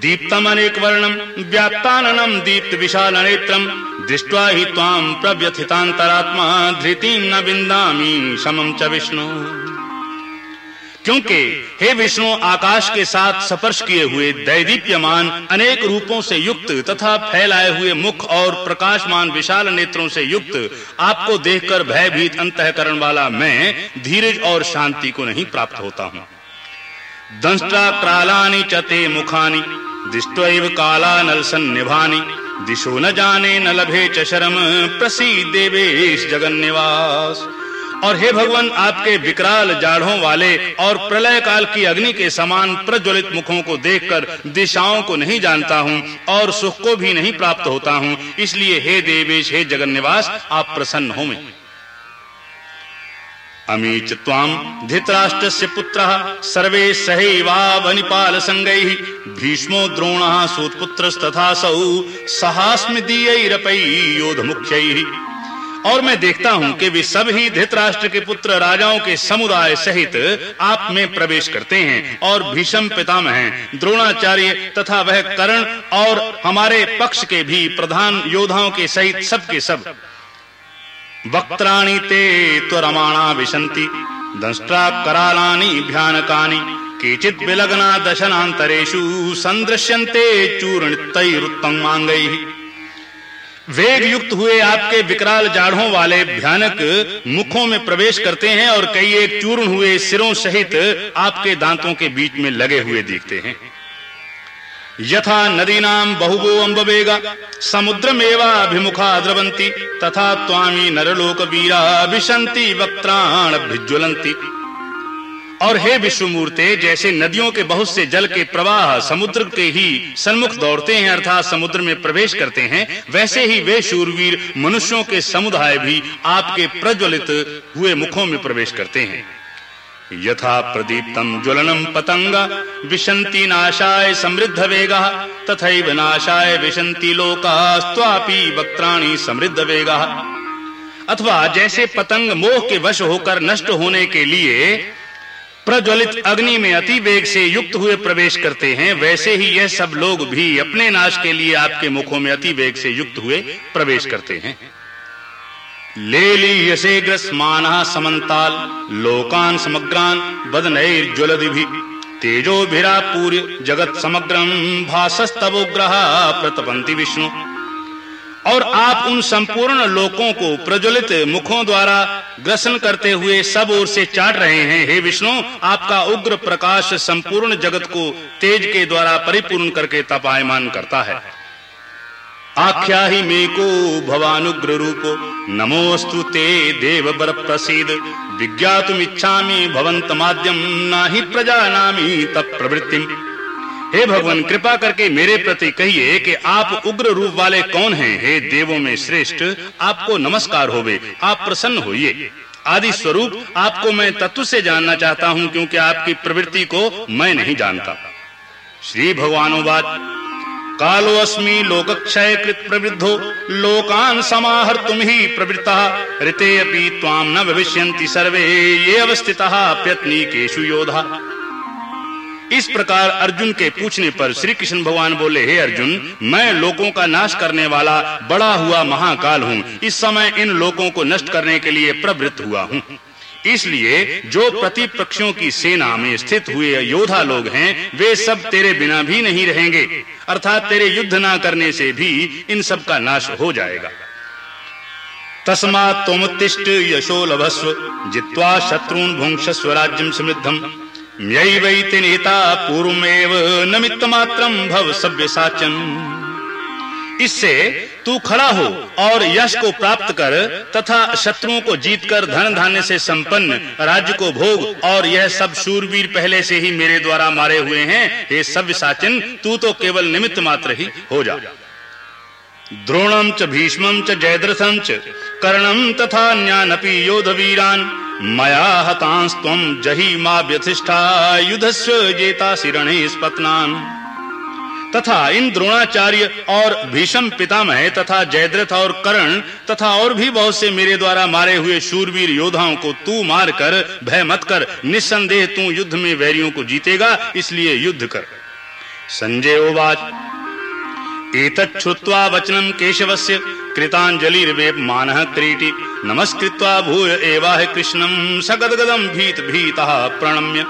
दीप्तम अनेक वर्णम व्याप्ताननम दीप्त विशाल नेत्रम दृष्टवा ही ताम प्रव्यथितांतरात्मा धृतिम न बिंदामी समम च विष्णु। क्योंकि हे विष्णु, आकाश के साथ स्पर्श किए हुए दैदीप्यमान अनेक रूपों से युक्त तथा फैलाए हुए मुख और प्रकाशमान विशाल नेत्रों से युक्त आपको देखकर भयभीत अंतकरण वाला मैं धीरज और शांति को नहीं प्राप्त होता हूँ। दंष्टा क्रालानि चते मुखानि दिष्टैव काला नल सन्निभानि, दिशो न जाने न लभे च शरम, प्रसीद देवेश जगन्निवास। और हे भगवान, आपके विकराल जाढ़ों वाले और प्रलय काल की अग्नि के समान प्रज्वलित मुखों को देखकर दिशाओं को नहीं जानता हूँ और सुख को भी नहीं प्राप्त होता हूँ। इसलिए हे देवेश, हे जगन्निवास, आप प्रसन्न हो मैं। अमीच त्वाम धृतराष्ट्रस्य पुत्रः सर्वे सहैवावनिपाल संगैः भीष्मो द्रोणः सूतपुत्रस्तथासौ सहास्मि दीयैरपै योध मुख्यैः और मैं देखता हूँ कि वे ही धृतराष्ट्र के पुत्र राजाओं के समुदाय सहित आप में प्रवेश करते हैं और भीषम पितामह हैं, द्रोणाचार्य तथा वह कर्ण और हमारे पक्ष के भी प्रधान योद्धाओं के सहित सबके सब। वक्त्राणि ते त्वरमाणा विशन्ति दंष्ट्रा करालानि भयानकानि, केचित् विलग्ना दशनान्तरेषु सन्दृश्यन्ते चूर्णितैरुत्तमाङ्गैः वेग युक्त हुए आपके विकराल जाड़ों वाले भयानक मुखों में प्रवेश करते हैं और कई एक चूर्ण हुए सिरों सहित आपके दांतों के बीच में लगे हुए दिखते हैं। यथा नदीनां बहुगो अम्बवेगा समुद्रमेवाभिमुखा द्रवंती तथा त्वामी नरलोक वीरा नरलोकवीरा विशन्ति वक्त्राणभिज्वलन्ति और हे विश्वमूर्ते जैसे नदियों के बहुत से जल के प्रवाह समुद्र के ही सन्मुख दौड़ते हैं अर्थात समुद्र में प्रवेश करते हैं, वैसे ही वे शूरवीर मनुष्यों के समुदाय भी आपके प्रज्वलित हुए मुखों में प्रवेश करते हैं। यथा प्रदीप्तम ज्वलनम पतंग विशंति नाशाय समृद्ध वेगा, तथैव नाशाय विशंति लोकास्त्वापि वक्त्राणि समृद्ध वेगा। अथवा जैसे पतंग मोह के वश होकर नष्ट होने के लिए प्रज्वलित अग्नि में अति वेग से युक्त हुए प्रवेश करते हैं, वैसे ही यह सब लोग भी अपने नाश के लिए आपके मुखों में अति वेग से युक्त हुए प्रवेश करते हैं। लेलीयसे ग्रस्मानः समन्ताल, लोकान समग्रान बदनैर्ज्वलदिभिः तेजोभिरापूर्य जगत समग्रम भासस्तवोग्रह प्रतपंति विष्णु। और आप उन संपूर्ण लोकों को प्रज्वलित मुखों द्वारा ग्रसन करते हुए सब ओर से चाट रहे हैं। हे विष्णु, आपका उग्र प्रकाश संपूर्ण जगत को तेज के द्वारा परिपूर्ण करके तपायमान करता है। आख्या ही मे को भवानुग्र रूपो। नमोस्तु ते देव बर प्रसीद विज्ञातुम इच्छामि भवंत माध्यम नाही प्रजानामि तप प्रवृत्तिम हे भगवान, कृपा करके मेरे प्रति कहिए कि आप उग्र रूप वाले कौन हैं? हे देवों में श्रेष्ठ, आपको नमस्कार होवे, आप प्रसन्न होइए। आदि स्वरूप, आपको मैं तत्व से जानना चाहता हूँ, क्योंकि आपकी प्रवृत्ति को मैं नहीं जानता। श्री भगवानुवाद कालो अस्मि लोकक्षय कृत प्रवृद्धो, लोकान समाहर तुम ही प्रवृत्ता, ऋते अपि त्वाम न भविष्यन्ति सर्वे, ये अवस्थितः केशु योधा। इस प्रकार अर्जुन के पूछने पर श्री कृष्ण भगवान बोले, हे अर्जुन, मैं लोगों का नाश करने वाला बड़ा हुआ महाकाल हूँ। इस समय इन लोगों को नष्ट करने के लिए प्रवृत्त हुआ हूँ। इसलिए जो प्रतिपक्षों की सेना में स्थित हुए योद्धा लोग हैं, वे सब तेरे बिना भी नहीं रहेंगे। अर्थात तेरे युद्ध ना करने से भी इन सब का नाश हो जाएगा। तस्मात् त्वमुत्तिष्ठ यशो लभस्व जित्वा शत्रुन भुंक्षस्व राज्यं समृद्धम्। म्यैवैति नेता पूर्वमेव भव सभ्य साचन। इससे तू खड़ा हो और यश को प्राप्त कर तथा शत्रुओं को जीतकर धन धान्य से संपन्न राज्य को भोग और यह सब शूरवीर पहले से ही मेरे द्वारा मारे हुए हैं, हे सभ्य साचन, तू तो केवल निमित्त मात्र ही हो जा। द्रोणम च भीष्मम च जयद्रथम च कर्णम तथा ज्ञानपि योध वीरान मया हतांस्त्वं जही मा व्यथिष्ठा युद्धस्य जेता सिरणे स्पत्नान। तथा इन द्रोणाचार्य और भीषम पितामह तथा जयद्रथ और कर्ण तथा और भी बहुत से मेरे द्वारा मारे हुए शूरवीर योद्धाओं को तू मार कर भय मत कर, निस्संदेह तू युद्ध में वैरियों को जीतेगा, इसलिए युद्ध कर। संजय उवाच एतच्छ्रुत्वा वचनं केशवस्य कृताञ्जलिर्वेपमानः क्रीटि नमस्कृत्वा भूय एवाह कृष्णं सगदगदं भीत भीतः प्रणम्य।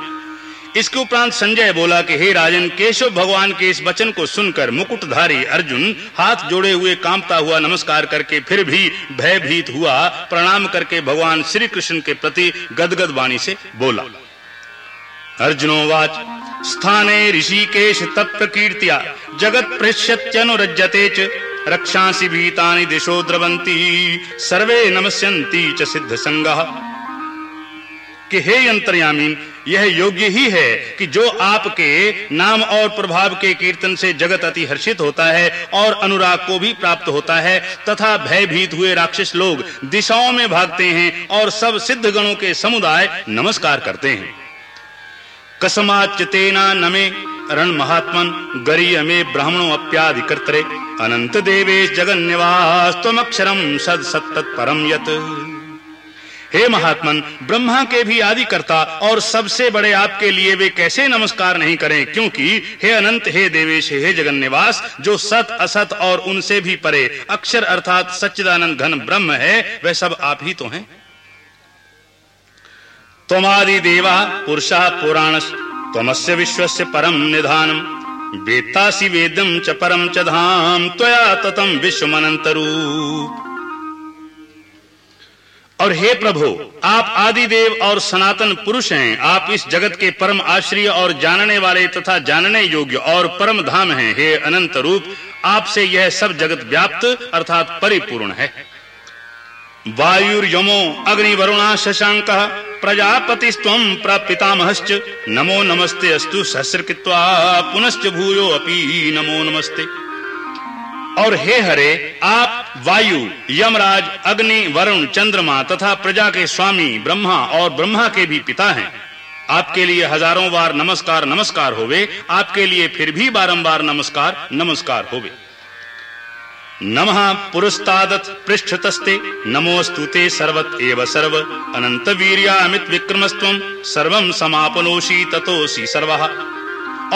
इसके उपरांत संजय बोला कि हे राजन, केशव भगवान के इस वचन को सुनकर मुकुटधारी अर्जुन हाथ जोड़े हुए कांपता हुआ नमस्कार करके फिर भी भयभीत हुआ। प्रणाम करके भगवान श्री कृष्ण के प्रति गदगद वाणी से बोला। अर्जुनोवाच स्थाने ऋषिकेश तत्प्रकीर्त्या जगत पृष्यत्यनुरज्यते च। रक्षांसि भीतानि दिशो द्रवन्ति। सर्वे नमस्यन्ति च सिद्ध संगः कि हे अंतर्यामीन यह योग्य ही है कि जो आपके नाम और प्रभाव के कीर्तन से जगत अति हर्षित होता है और अनुराग को भी प्राप्त होता है, तथा भयभीत हुए राक्षस लोग दिशाओं में भागते हैं और सब सिद्ध गणों के समुदाय नमस्कार करते हैं। कसमाच्यतेना नमे रण महात्मन गरीय में ब्राह्मणों अप्याधिकर्तरे। अनंत देवेश जगन्निवास तमक्षरम सद सत्त परम यत। हे महात्मन, ब्रह्मा के भी आदि करता और सबसे बड़े आपके लिए वे कैसे नमस्कार नहीं करें, क्योंकि हे अनंत, हे देवेश, हे जगन निवास जो सत, असत और उनसे भी परे अक्षर अर्थात सच्चिदानंद घन ब्रह्म है, वह सब आप ही तो हैं। त्वमादि देवा पुरुषः पुराणस् त्वमस्य विश्वस्य परम निधानम वेत्तासि वेदम च परम च धाम त्वया ततम विश्वमनंतरूप और हे प्रभु, आप आदि देव और सनातन पुरुष हैं। आप इस जगत के परम आश्रय और जानने वाले तथा जानने योग्य और परम धाम हैं। हे अनंत रूप आपसे यह सब जगत व्याप्त अर्थात परिपूर्ण है। वायुर्यमो अग्निवरुणा शशांक प्रजापतिस्त्वं प्रपितामहश्च नमो नमस्ते अस्तु सहस्रकृत्वा, पुनश्च भूयो अपि नमो नमस्ते। और हे हरे, आप वायु, यमराज, अग्नि, वरुण, चंद्रमा तथा प्रजा के स्वामी, ब्रह्मा और ब्रह्मा के भी पिता हैं। आपके लिए हज़ारों बार नमस्कार नमस्कार होवे। आपके लिए फिर भी बारंबार नमस्कार नमस्कार होवे। नमः पुरस्तादत पृष्ठतस्ते। नमोस्तुते सर्वत एव सर्व। अनंत वीर्यामित विक्रमस्त्वं सर्वं समापनोषि ततोषि सर्वः।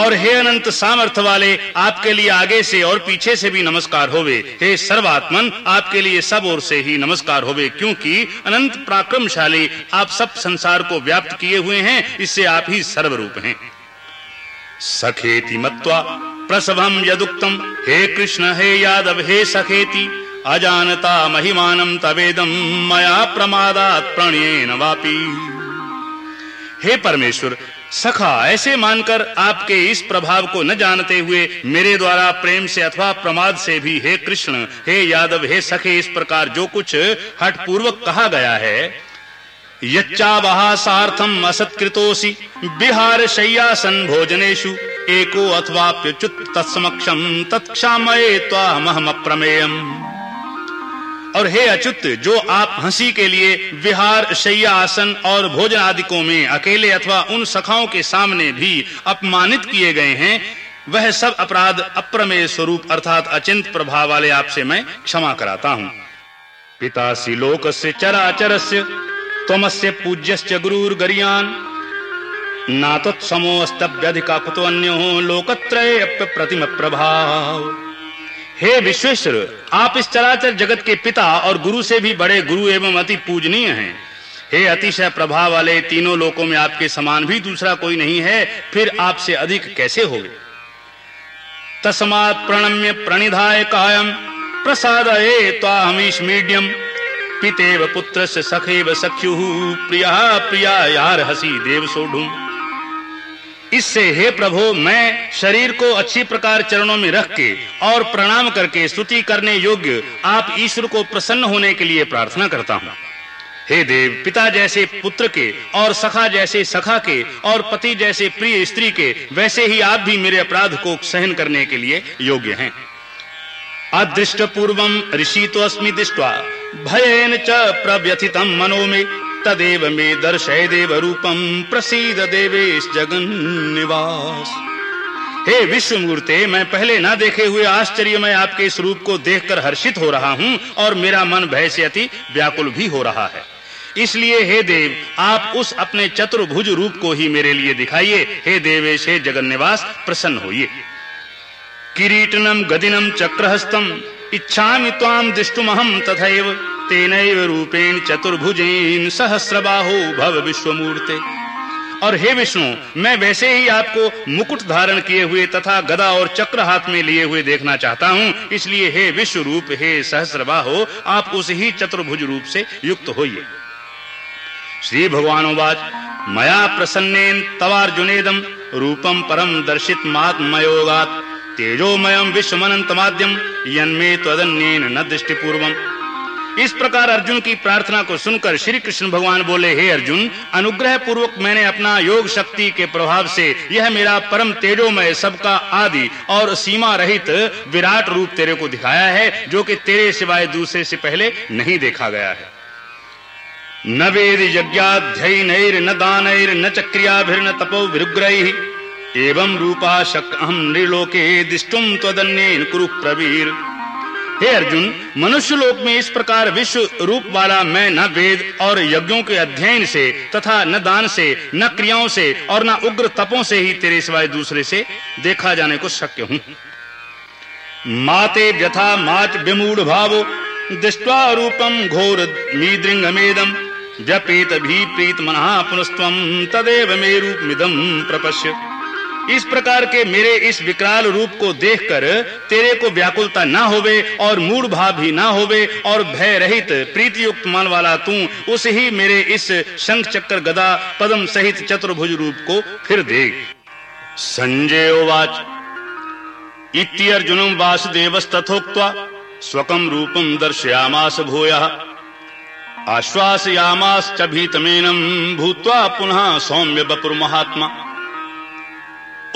और हे अनंत सामर्थ्य वाले आपके लिए आगे से और पीछे से भी नमस्कार होवे। हे सर्वात्मन, आपके लिए सब ओर से ही नमस्कार होवे, क्योंकि अनंत पराक्रमशाली आप सब संसार को व्याप्त किए हुए हैं, इससे आप ही सर्वरूप हैं। सखेति मत्वा प्रसभम यदुक्तम हे कृष्ण, हे यादव, हे सखेति, अजानता महिमानम तवेदम मया प्रमादात प्रणयेन वापी। हे परमेश्वर, सखा, ऐसे मानकर आपके इस प्रभाव को न जानते हुए मेरे द्वारा प्रेम से अथवा प्रमाद से भी, हे कृष्ण, हे यादव, हे सखे, इस प्रकार जो कुछ हट पूर्वक कहा गया है यच्चा सार्थम असत्कृतोसी बिहार शय्यासन भोजनेशु एको अथवाप्युच्युत तत्समक्षम तत्क्षामये त्वामहम प्रमेयम और हे अच्युत, जो आप हँसी के लिए विहार शैया आसन और भोजन आदिकों में अकेले अथवा उन सखाओं के सामने भी अपमानित किए गए हैं, वह सब अपराध अप्रमेय स्वरूप अर्थात अचिंत प्रभाव वाले आपसे मैं क्षमा कराता हूँ। पिता लोक से चराचर से तमस्य पूज्य गुरुर गरियान नातोत्समोस्तभ्यधिका कुतो अन्यो लोकत्रय प्रतिम प्रभाव हे विश्वेश्वर, आप इस चराचर जगत के पिता और गुरु से भी बड़े गुरु एवं अति पूजनीय हैं। हे अतिशय प्रभाव वाले तीनों लोकों में आपके समान भी दूसरा कोई नहीं है, फिर आपसे अधिक कैसे होगे? तस्मात् प्रणम्य प्रणिधाय कायम प्रसाद त्वाहमीश मीडियम। पितेव पुत्र से सखेव सख्यु, प्रिया प्रिया यार हसी देव सोढ़ूं। इससे हे प्रभु, मैं शरीर को अच्छी प्रकार चरणों में रख के और प्रणाम करके स्तुति करने योग्य आप ईश्वर को प्रसन्न होने के लिए प्रार्थना करता हूँ। हे देव, पिता जैसे पुत्र के और सखा जैसे सखा के और पति जैसे प्रिय स्त्री के, वैसे ही आप भी मेरे अपराध को सहन करने के लिए योग्य हैं। अदृष्ट पूर्वम ऋषि तो अस्मि दृष्टवा। भयन च प्रव्यथितम मनो में। तदेव मे दर्शय देव रूपम प्रसीद देवेश जगन निवास हे विश्व मूर्ते मैं पहले ना देखे हुए आश्चर्य में आपके इस रूप को देखकर हर्षित हो रहा हूँ और मेरा मन भय से अति व्याकुल भी हो रहा है। इसलिए हे देव, आप उस अपने चतुर्भुज रूप को ही मेरे लिए दिखाइए। हे देवेश, हे जगन निवास प्रसन्न होइए। किरीटनम, गदिनम, चक्रहस्तम इच्छामि त्वाम दृष्टुमहम तथैव, तेनैव रूपेण चतुर्भुजेन सहस्रबाहो भव विश्वमूर्ते। और हे विष्णु, मैं वैसे ही आपको मुकुट धारण किए हुए तथा गदा और चक्र हाथ में लिए हुए देखना चाहता हूँ, इसलिए हे विश्व रूप, हे सहस्रबाहो, आप उस ही चतुर्भुज रूप से युक्त होइए। श्री भगवान मया प्रसन्नेन तवार्जुनेदम रूपम परम दर्शित मात्मयोगात तेजोमयम विश्वमनंत माध्यम यन्मे त्वदन्येन न दृष्टि पूर्वम इस प्रकार अर्जुन की प्रार्थना को सुनकर श्री कृष्ण भगवान बोले, हे अर्जुन अनुग्रह पूर्वक मैंने अपना योग शक्ति के प्रभाव से यह मेरा परम तेजोमय सबका आदि और सीमा रहित विराट रूप तेरे को दिखाया है, जो कि तेरे सिवाय दूसरे से पहले नहीं देखा गया है। न वेद यज्ञाध्ययनैर न दानैर, न चक्रियाभिर्न तपो विरुग्रैः। एवं रूपा शक अहम निर्लोके दिष्टुम त्वदन्येन कुरु प्रवीर। हे अर्जुन मनुष्य लोक में इस प्रकार विश्व रूप वाला मैं न वेद और यज्ञों के अध्ययन से तथा न दान से, न क्रियाओं से और न उग्र तपों से ही तेरे सिवाय दूसरे से देखा जाने को शक्य हूँ। माते व्यथा माच विमूढ़ भावो, दृष्टवा रूपम घोर मीदृंगमेदम व्यपेत भी प्रीत मना पुनस्तम तदेव मे रूप मिदम प्रपश्य। इस प्रकार के मेरे इस विकराल रूप को देखकर तेरे को व्याकुलता ना होवे और मूड भाव भी ना होवे और भय रहित प्रीति युक्त मन वाला तू उस ही मेरे इस शंख चक्र गदा पद्म सहित चतुर्भुज रूप को फिर देख। संजय उवाच। इति अर्जुनम वासुदेवस्तथोक्त्वा स्वकं रूपं दर्शयामास भूयः। आश्वासयामाश्च भीतमेनं भूत्वा पुनः सौम्य बपुर महात्मा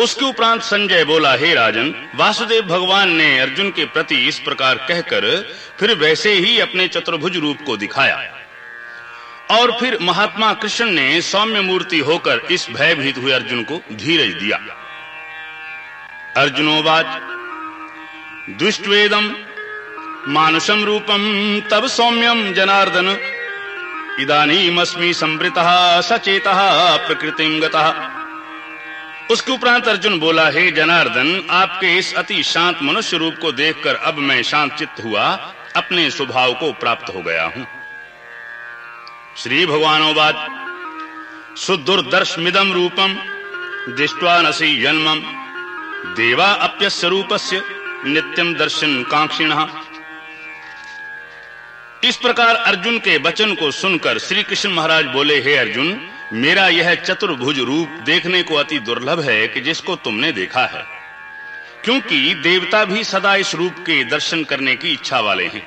उसके उपरांत संजय बोला, हे राजन, वासुदेव भगवान ने अर्जुन के प्रति इस प्रकार कहकर फिर वैसे ही अपने चतुर्भुज रूप को दिखाया। और फिर महात्मा कृष्ण ने सौम्य मूर्ति होकर इस भयभीत हुए अर्जुन को धीरज दिया। अर्जुनोवाच दुष्टवेदम मानुषम रूपम तब सौम्यम जनार्दन, इदानीमस्मि संवृतः सचेतः प्रकृतिम गतः। उसके उपरांत अर्जुन बोला, हे जनार्दन, आपके इस अति शांत मनुष्य रूप को देखकर अब मैं शांत चित्त हुआ, अपने स्वभाव को प्राप्त हो गया हूँ। श्री भगवानोवाद सुदुर्दर्शमिदम रूपम, दृष्ट्वा नसी जन्मम देवा अप्यस्य रूपस्य नित्यम दर्शन कांक्षिण। इस प्रकार अर्जुन के वचन को सुनकर श्री कृष्ण महाराज बोले, हे अर्जुन मेरा यह चतुर्भुज रूप देखने को अति दुर्लभ है कि जिसको तुमने देखा है, क्योंकि देवता भी सदा इस रूप के दर्शन करने की इच्छा वाले हैं।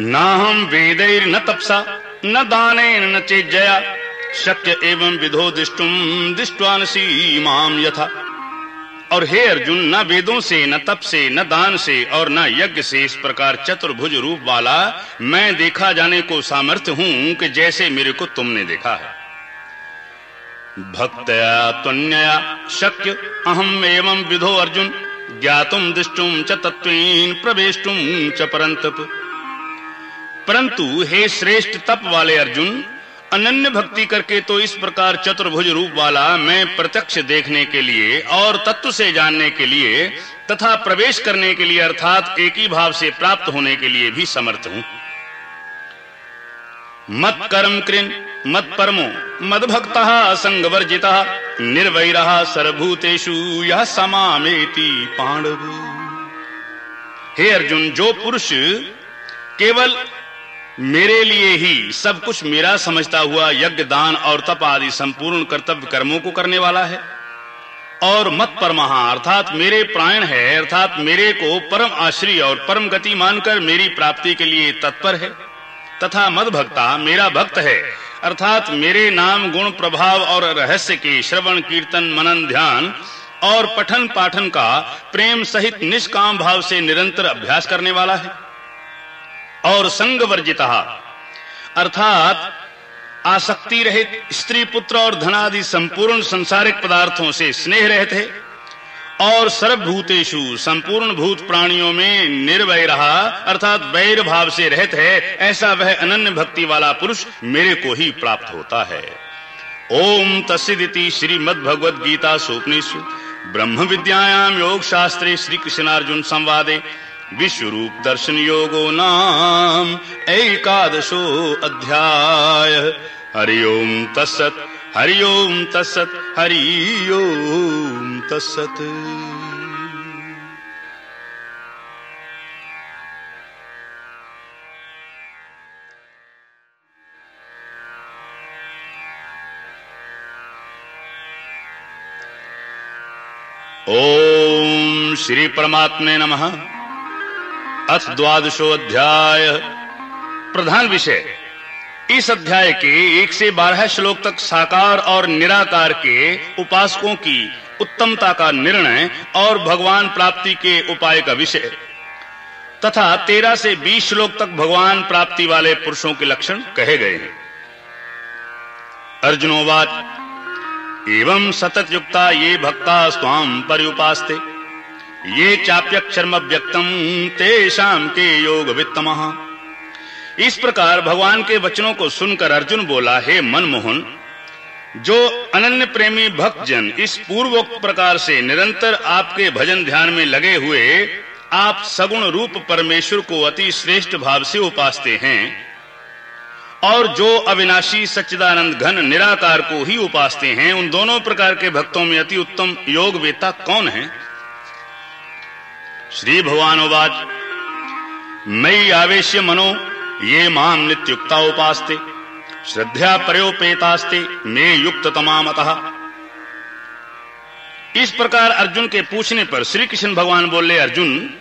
ना हम वेदैर न तपसा, न दाने न चेजया शक्य एवं विधो दिष्टुम दिष्टानसी माम यथा। और हे अर्जुन, न वेदों से, न तप से, न दान से और न यज्ञ से इस प्रकार चतुर्भुज रूप वाला मैं देखा जाने को सामर्थ्य हूँ कि जैसे मेरे को तुमने देखा है। भक्तया त्वन्यया शक्य, अहम एवं विधो अर्जुन ज्ञातुम दृष्टुम च तत्वेन प्रवेशुम च परंतप परंतु हे श्रेष्ठ तप वाले अर्जुन अनन्य भक्ति करके तो इस प्रकार चतुर्भुज रूप वाला मैं प्रत्यक्ष देखने के लिए और तत्व से जानने के लिए तथा प्रवेश करने के लिए अर्थात एक ही भाव से प्राप्त होने के लिए भी समर्थ हूँ। मत कर्म कृन, मत परमो, मद भक्त संग वर्जिता निर्वैर, सर्वभूतेषु यह समामेति पांडव हे अर्जुन, जो पुरुष केवल मेरे लिए ही सब कुछ मेरा समझता हुआ यज्ञ दान और तप आदि संपूर्ण कर्तव्य कर्मों को करने वाला है। और मत परमहा, अर्थात मेरे प्राण है, अर्थात मेरे को परम आश्रय और परम गति मानकर मेरी प्राप्ति के लिए तत्पर है। तथा मद भक्ता, मेरा भक्त है, अर्थात मेरे नाम गुण प्रभाव और रहस्य के श्रवण, कीर्तन, मनन, ध्यान और पठन पाठन का प्रेम सहित निष्काम भाव से निरंतर अभ्यास करने वाला है। और संग वर्जिता अर्थात आसक्ति रहित स्त्री पुत्र और धनादि संपूर्ण संसारिक पदार्थों से स्नेह रहित है और सर्वभूतेषु संपूर्ण भूत प्राणियों में निर्वय रहा, अर्थात वैर भाव से रहत है, ऐसा वह अनन्य भक्ति वाला पुरुष मेरे को ही प्राप्त होता है। ओम तस्दिति श्रीमद् भगवद गीता सोपनिषु ब्रह्म विद्यायाम योग शास्त्रे श्री कृष्णार्जुन संवादे। विश्व रूप दर्शन योगो नाम, एकादशो अध्याय। हरि ओम तत्सत, हरि ओम तत्सत, हरि ओम तत्सत। ओम श्री परमात्मे नमः। अथ द्वादशो अध्याय। प्रधान विषय। इस अध्याय के एक से बारह श्लोक तक साकार और निराकार के उपासकों की उत्तमता का निर्णय और भगवान प्राप्ति के उपाय का विषय। तथा तेरह से बीस श्लोक तक भगवान प्राप्ति वाले पुरुषों के लक्षण कहे गए हैं। अर्जुनोवाच एवं सतत युक्ता ये भक्ता स्वाम पर पर्युपास्ते। ये चाप्यक्षरम व्यक्तम तेषाम के योग वित्तम इस प्रकार भगवान के वचनों को सुनकर अर्जुन बोला, हे मनमोहन, जो अनन्य प्रेमी भक्त जन इस पूर्वोक्त प्रकार से निरंतर आपके भजन ध्यान में लगे हुए, आप सगुण रूप परमेश्वर को अति श्रेष्ठ भाव से उपासते हैं और जो अविनाशी सच्चिदानंद घन निराकार को ही उपासते हैं, उन दोनों प्रकार के भक्तों में अति उत्तम योग वेता कौन है? श्री भगवान उवाच। मई आवेश्य मनो, ये माम नित्युक्ता उपास्ते। श्रद्धा प्रयोपेतास्ते मे युक्त तमामतः। इस प्रकार अर्जुन के पूछने पर श्री कृष्ण भगवान बोले, अर्जुन,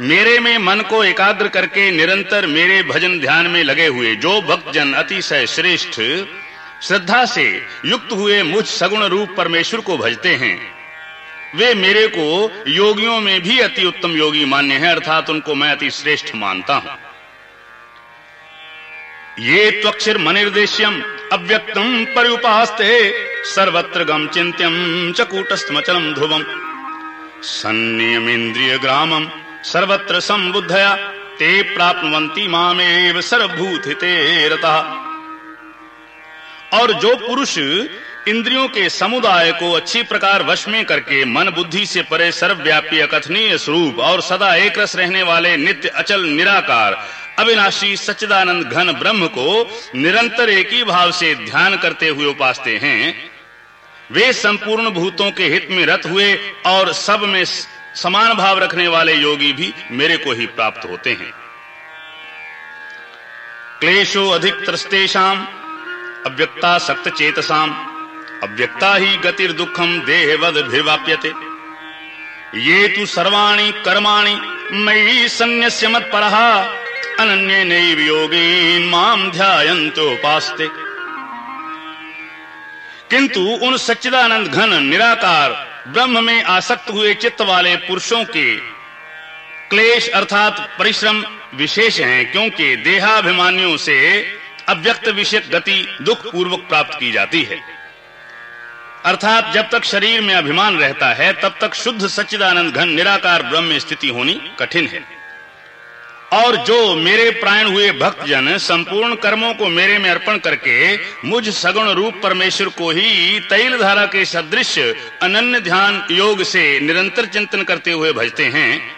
मेरे में मन को एकाग्र करके निरंतर मेरे भजन ध्यान में लगे हुए जो भक्तजन अतिशय श्रेष्ठ, श्रद्धा से युक्त हुए मुझ सगुण रूप परमेश्वर को भजते हैं। वे मेरे को योगियों में भी अति उत्तम योगी मान्य हैं, अर्थात उनको मैं अति श्रेष्ठ मानता हूँ। ये त्वक्षर मनिर्देश्यम अव्यक्तम पर्युपास्ते सर्वत्र गम चिंत्यम च कूटस्थमचलम ध्रुवम। संयमेन्द्रिय ग्रामम सर्वत्र संबुद्धया ते प्राप्नुवन्ति मामेव सर्वभूत रता। और जो पुरुष इंद्रियों के समुदाय को अच्छी प्रकार वश में करके मन बुद्धि से परे सर्वव्यापी अकथनीय स्वरूप और सदा एक रस रहने वाले नित्य, अचल, निराकार, अविनाशी, सच्चिदानंद घन ब्रह्म को निरंतर एक ही भाव से ध्यान करते हुए उपासते हैं, वे संपूर्ण भूतों के हित में रत हुए और सब में समान भाव रखने वाले योगी भी मेरे को ही प्राप्त होते हैं। क्लेशो अधिक त्रस्तेषाम अव्यक्ता सक्त चेतसाम। अव्यक्ता ही गतिर दुखम देहवद भिवाप्यते। ये तु सर्वाणी कर्माणि मयि सन्न्यस्य मत्परः, अनन्य नैव योगेन माम ध्यायन्तोपास्ते किंतु उन सच्चिदानंद घन निराकार, ब्रह्म में आसक्त हुए चित्त वाले पुरुषों के क्लेश अर्थात परिश्रम विशेष हैं, क्योंकि देहाभिमानियों से अव्यक्त विषय गति दुख पूर्वक प्राप्त की जाती है। अर्थात जब तक शरीर में अभिमान रहता है, तब तक शुद्ध सच्चिदानंद घन निराकार ब्रह्म स्थिति होनी कठिन है। और जो मेरे प्राण हुए भक्त जन संपूर्ण कर्मों को मेरे में अर्पण करके मुझ सगुण रूप परमेश्वर को ही तैल धारा के सदृश अनन्य ध्यान योग से निरंतर चिंतन करते हुए भजते हैं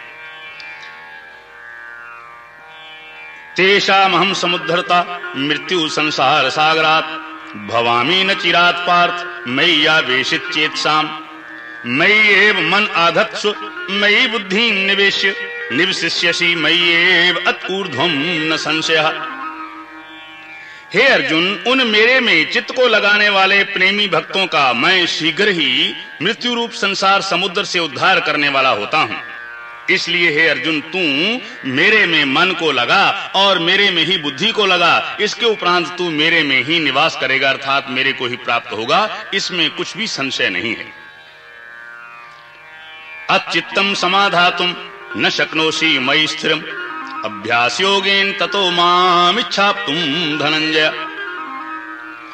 तेषामहम समुद्धरता, मृत्यु संसार सागरात। भवामी न चिरात पार्थ, मैया वेशित चेतसाम मई एव मन आधत्सु मई बुद्धि निवेश निवशिष्यसी मय्येव अतूर्ध्वम न संशय। हे अर्जुन, उन मेरे में चित्त को लगाने वाले प्रेमी भक्तों का मैं शीघ्र ही मृत्यु रूप संसार समुद्र से उद्धार करने वाला होता हूँ। इसलिए हे अर्जुन, तू मेरे में मन को लगा और मेरे में ही बुद्धि को लगा। इसके उपरांत तू मेरे में ही निवास करेगा, अर्थात मेरे को ही प्राप्त होगा। इसमें कुछ भी संशय नहीं है। अचित्तम समाधातुम, न शक्नोषि मई स्थिर अभ्यास योगेन ततो माम इच्छा तुम धनंजय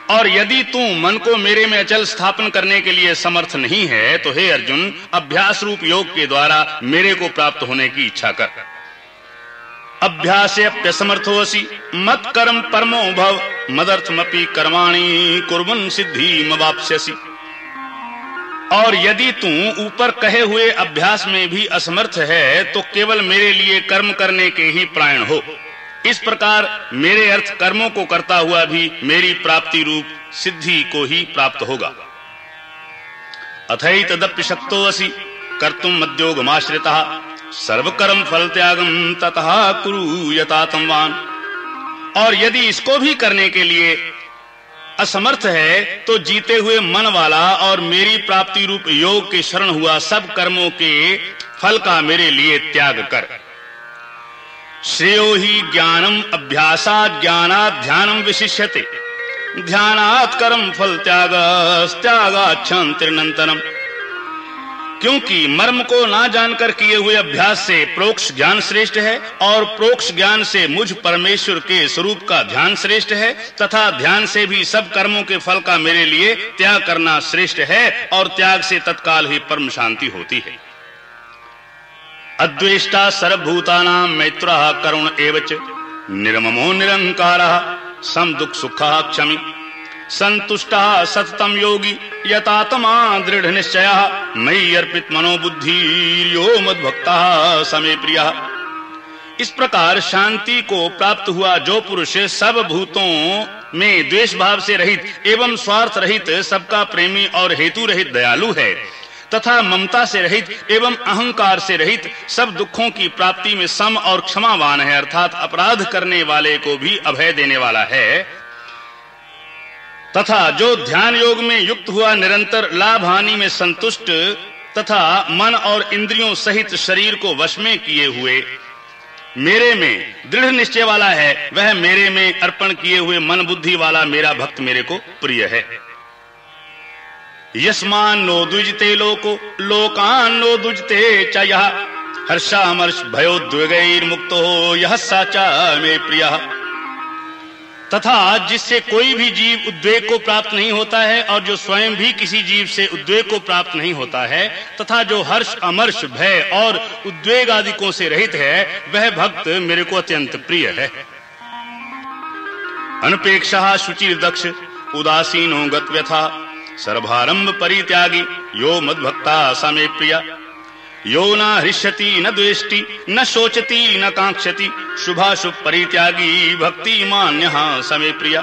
और यदि तू मन को मेरे में अचल स्थापन करने के लिए समर्थ नहीं है तो हे अर्जुन अभ्यास रूप योग के द्वारा मेरे को प्राप्त होने की इच्छा कर। अभ्यासेप्यसमर्थोऽसि मत कर्म परमो भव, मदर्थमपि कर्माणि कुर्वन् सिद्धि मवाप्स्यसि। और यदि तू ऊपर कहे हुए अभ्यास में भी असमर्थ है तो केवल मेरे लिए कर्म करने के ही प्राण हो। इस प्रकार मेरे अर्थ कर्मों को करता हुआ भी मेरी प्राप्ति रूप सिद्धि को ही प्राप्त होगा। अथई तदप्य शक्तो असि कर्तुम मद्योगमाश्रिता, सर्वकर्म फल त्यागम तथा कुरु यथातमवान और यदि इसको भी करने के लिए असमर्थ है तो जीते हुए मन वाला और मेरी प्राप्ति रूप योग के शरण हुआ सब कर्मों के फल का मेरे लिए त्याग कर। श्रेयो ही ज्ञानम अभ्यासा ज्ञाना ध्यानम विशिष्यते। ध्यानात् कर्म फल त्याग त्यागाच्छंतिरनंतरम क्योंकि मर्म को ना जानकर किए हुए अभ्यास से प्रोक्ष ज्ञान श्रेष्ठ है, और प्रोक्ष ज्ञान से मुझ परमेश्वर के स्वरूप का ध्यान श्रेष्ठ है, तथा ध्यान से भी सब कर्मों के फल का मेरे लिए त्याग करना श्रेष्ठ है, और त्याग से तत्काल ही परम शांति होती है। अद्वेष्टा सर्वभूतानां मैत्र करुण एवच। निर्ममो निरंकार सम दुख सुखा क्षमी। संतुष्टा सततम योगी यतात्मा दृढ़ निश्चय। मई अर्पित मनोबुद्धि, यो मद भक्ता समय प्रिय। इस प्रकार शांति को प्राप्त हुआ जो पुरुष सब भूतों में द्वेष भाव से रहित एवं स्वार्थ रहित सबका प्रेमी और हेतु रहित दयालु है। तथा ममता से रहित एवं अहंकार से रहित सब दुखों की प्राप्ति में सम और क्षमावान है, अर्थात अपराध करने वाले को भी अभय देने वाला है। तथा जो ध्यान योग में युक्त हुआ, निरंतर लाभ हानि में संतुष्ट तथा मन और इंद्रियों सहित शरीर को वश में किए हुए, मेरे में दृढ़ निश्चय वाला है, वह मेरे में अर्पण किए हुए मन बुद्धि वाला मेरा भक्त मेरे को प्रिय है। यस्मान नो द्विजते लोको, लोकान नो द्विजते च यह हर्षामर्ष भयोद्वेगैर मुक्तो यह साचा मे प्रिय। तथा जिससे कोई भी जीव उद्वेग को प्राप्त नहीं होता है, और जो स्वयं भी किसी जीव से उद्वेग को प्राप्त नहीं होता है, तथा जो हर्ष, अमर्ष, भय और उद्वेग आदिकों से रहित है, वह भक्त मेरे को अत्यंत प्रिय है। अनपेक्षा शुचिर दक्ष उदासीनो गत व्यथा सर्वारंभ परित्यागी। यो मद्भक्ता समे प्रिया। यो न हृष्यति, न द्वेष्टि, न शोचति, न कांक्षति शुभाशुभ परित्यागी, भक्ति मान्य समय प्रिया।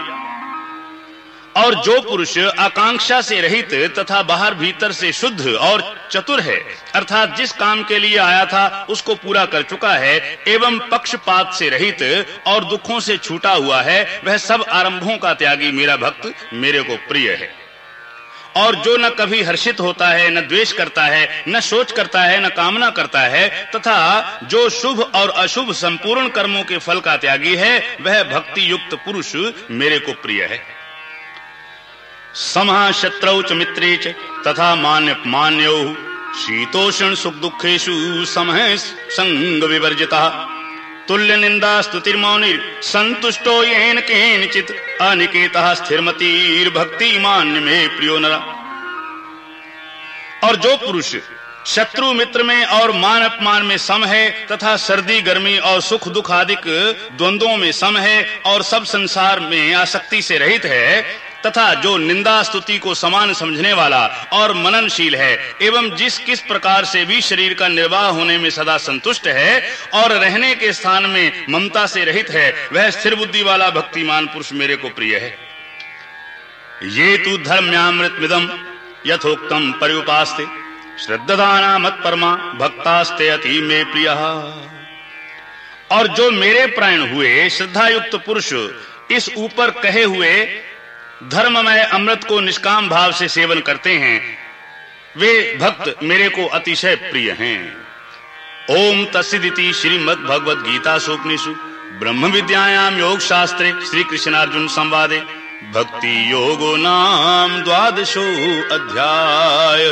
और जो पुरुष आकांक्षा से रहित तथा बाहर भीतर से शुद्ध और चतुर है, अर्थात जिस काम के लिए आया था, उसको पूरा कर चुका है, एवं पक्षपात से रहित और दुखों से छूटा हुआ है, वह सब आरंभों का त्यागी मेरा भक्त, मेरे को प्रिय है। और जो न कभी हर्षित होता है, न द्वेष करता है, न सोच करता है, न कामना करता है, तथा जो शुभ और अशुभ संपूर्ण कर्मों के फल का त्यागी है, वह भक्ति युक्त पुरुष मेरे को प्रिय है। समा शत्रौ च मित्रे च तथा मान्य मान्यो शीतोषण सुख दुखेशु समय संग विवर्जिता। तुल्य निंदा स्तुतिर्मौनिर संतुष्टो येन केनचित अनिकेतः स्थिरमतीर भक्ति मान्य में प्रियो नरा। और जो पुरुष शत्रु मित्र में और मान अपमान में सम है, तथा सर्दी, गर्मी और सुख दुख आदि द्वंद्वों में सम है, और सब संसार में आसक्ति से रहित है तथा जो निंदा स्तुति को समान समझने वाला और मननशील है, एवं जिस किस प्रकार से भी शरीर का निर्वाह होने में सदा संतुष्ट है और रहने के स्थान में ममता से रहित है, वह स्थिर बुद्धि वाला भक्तिमान पुरुष मेरे को प्रिय है। ये तु धर्म्यामृत मिदम यथोक्तम परिउपास्ते श्रद्धाना मत परमा भक्तास्ते अति में प्रिय। और जो मेरे प्राण हुए श्रद्धा युक्त पुरुष, इस ऊपर कहे हुए धर्ममय अमृत को निष्काम भाव से सेवन करते हैं। वे भक्त मेरे को अतिशय प्रिय हैं। ओम तस्दिति श्रीमद भगवद गीता सोपनिषु ब्रह्म विद्यायाम योग शास्त्रे श्री कृष्णार्जुन संवादे। भक्ति योगो नाम द्वादशो अध्याय।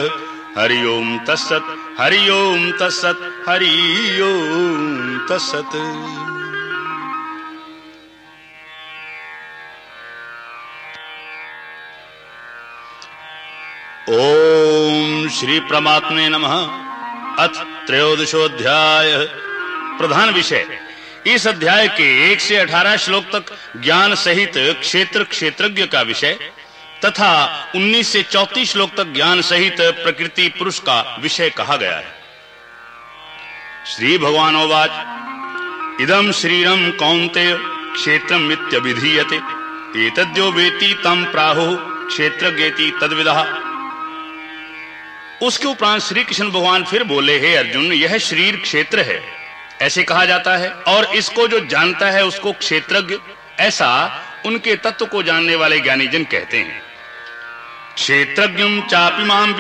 हरि ओम तत्सत, हरि ओम तस्सत हरि ओम तत्सत। ओम श्री परमात्मे नमः। अथ त्रयोदशोध्याय। प्रधान विषय। इस अध्याय के एक से अठारह श्लोक तक ज्ञान सहित क्षेत्र क्षेत्रज्ञ का विषय, तथा 19 से 34 श्लोक तक ज्ञान सहित प्रकृति पुरुष का विषय कहा गया है। श्री भगवानोवाच इदम श्रीरम कौंते क्षेत्र मित्य विधीयते एतद्यो वेति तम प्राहो क्षेत्रज्ञेति तद्विदा। उसके उपरांत श्री कृष्ण भगवान फिर बोले, हे अर्जुन, यह शरीर क्षेत्र है। ऐसे कहा जाता है। और इसको जो जानता है, उसको क्षेत्रज्ञ, ऐसा उनके तत्व को जानने वाले ज्ञानी जन कहते हैं। क्षेत्रज्ञ चापि माम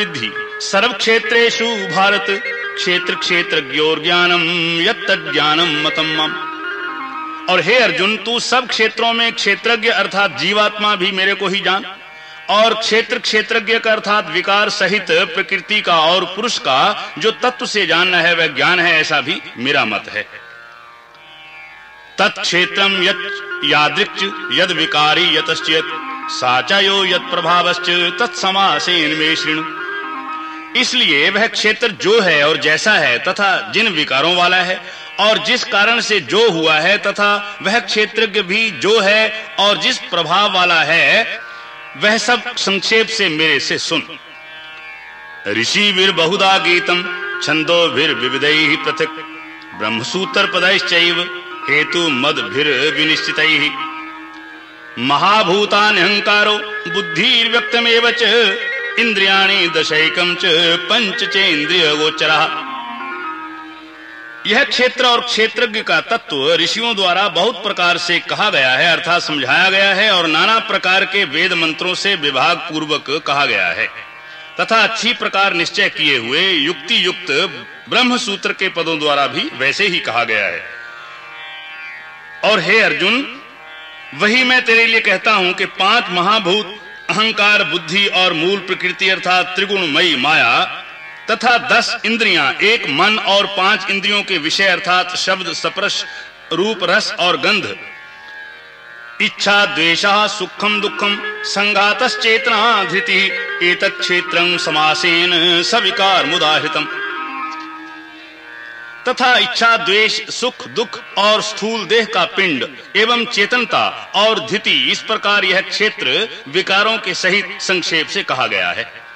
सर्व क्षेत्रेशु भारत क्षेत्र क्षेत्रज्ञोर ज्ञानम मतम और हे अर्जुन, तू सब क्षेत्रों में क्षेत्रज्ञ अर्थात जीवात्मा भी मेरे को ही जान। और क्षेत्र क्षेत्रज्ञ का अर्थात विकार सहित प्रकृति का और पुरुष का जो तत्व से जानना है वह ज्ञान है, ऐसा भी मेरा मत है। तत्क्षेत्रम यादृक् यद विकारी यतश्चेत, साचायो यद प्रभावश्च, तत्समासेन इसलिए वह क्षेत्र जो है और जैसा है, तथा जिन विकारों वाला है, और जिस कारण से जो हुआ है, तथा वह क्षेत्रज्ञ भी जो है और जिस प्रभाव वाला है वह सब संक्षेप से मेरे से सुन। ऋषि वीर बहुदा गीतम छंदो वीर विविधई पृथक। ब्रह्मसूत्र पदैश्चैव हेतु मद भिर विनिश्चित। महाभूतान्यहंकारो बुद्धिर्व्यक्तमेव च। इंद्रियाणि दशैकम च पंच चेन्द्रिय गोचरा यह क्षेत्र और क्षेत्रज्ञ का तत्व ऋषियों द्वारा बहुत प्रकार से कहा गया है, अर्थात समझाया गया है और नाना प्रकार के वेद मंत्रों से विभाग पूर्वक कहा गया है। तथा अच्छी प्रकार निश्चय किए हुए युक्ति युक्त ब्रह्म सूत्र के पदों द्वारा भी वैसे ही कहा गया है। और हे अर्जुन, वही मैं तेरे लिए कहता हूँ कि पाँच महाभूत, अहंकार, बुद्धि और मूल प्रकृति अर्थात त्रिगुणमयी माया तथा दस इंद्रियाँ, एक मन और पाँच इंद्रियों के विषय अर्थात शब्द, स्पर्श, रूप, रस और गंध। इच्छा, द्वेषा, सुखम, दुखम संघात चेतना धृति एक क्षेत्र समासेन सविकार मुदाहृतम। तथा इच्छा, द्वेष, सुख, दुख और स्थूल देह का पिंड एवं चेतनता और धिति, इस प्रकार यह क्षेत्र विकारों के सहित संक्षेप से कहा गया है।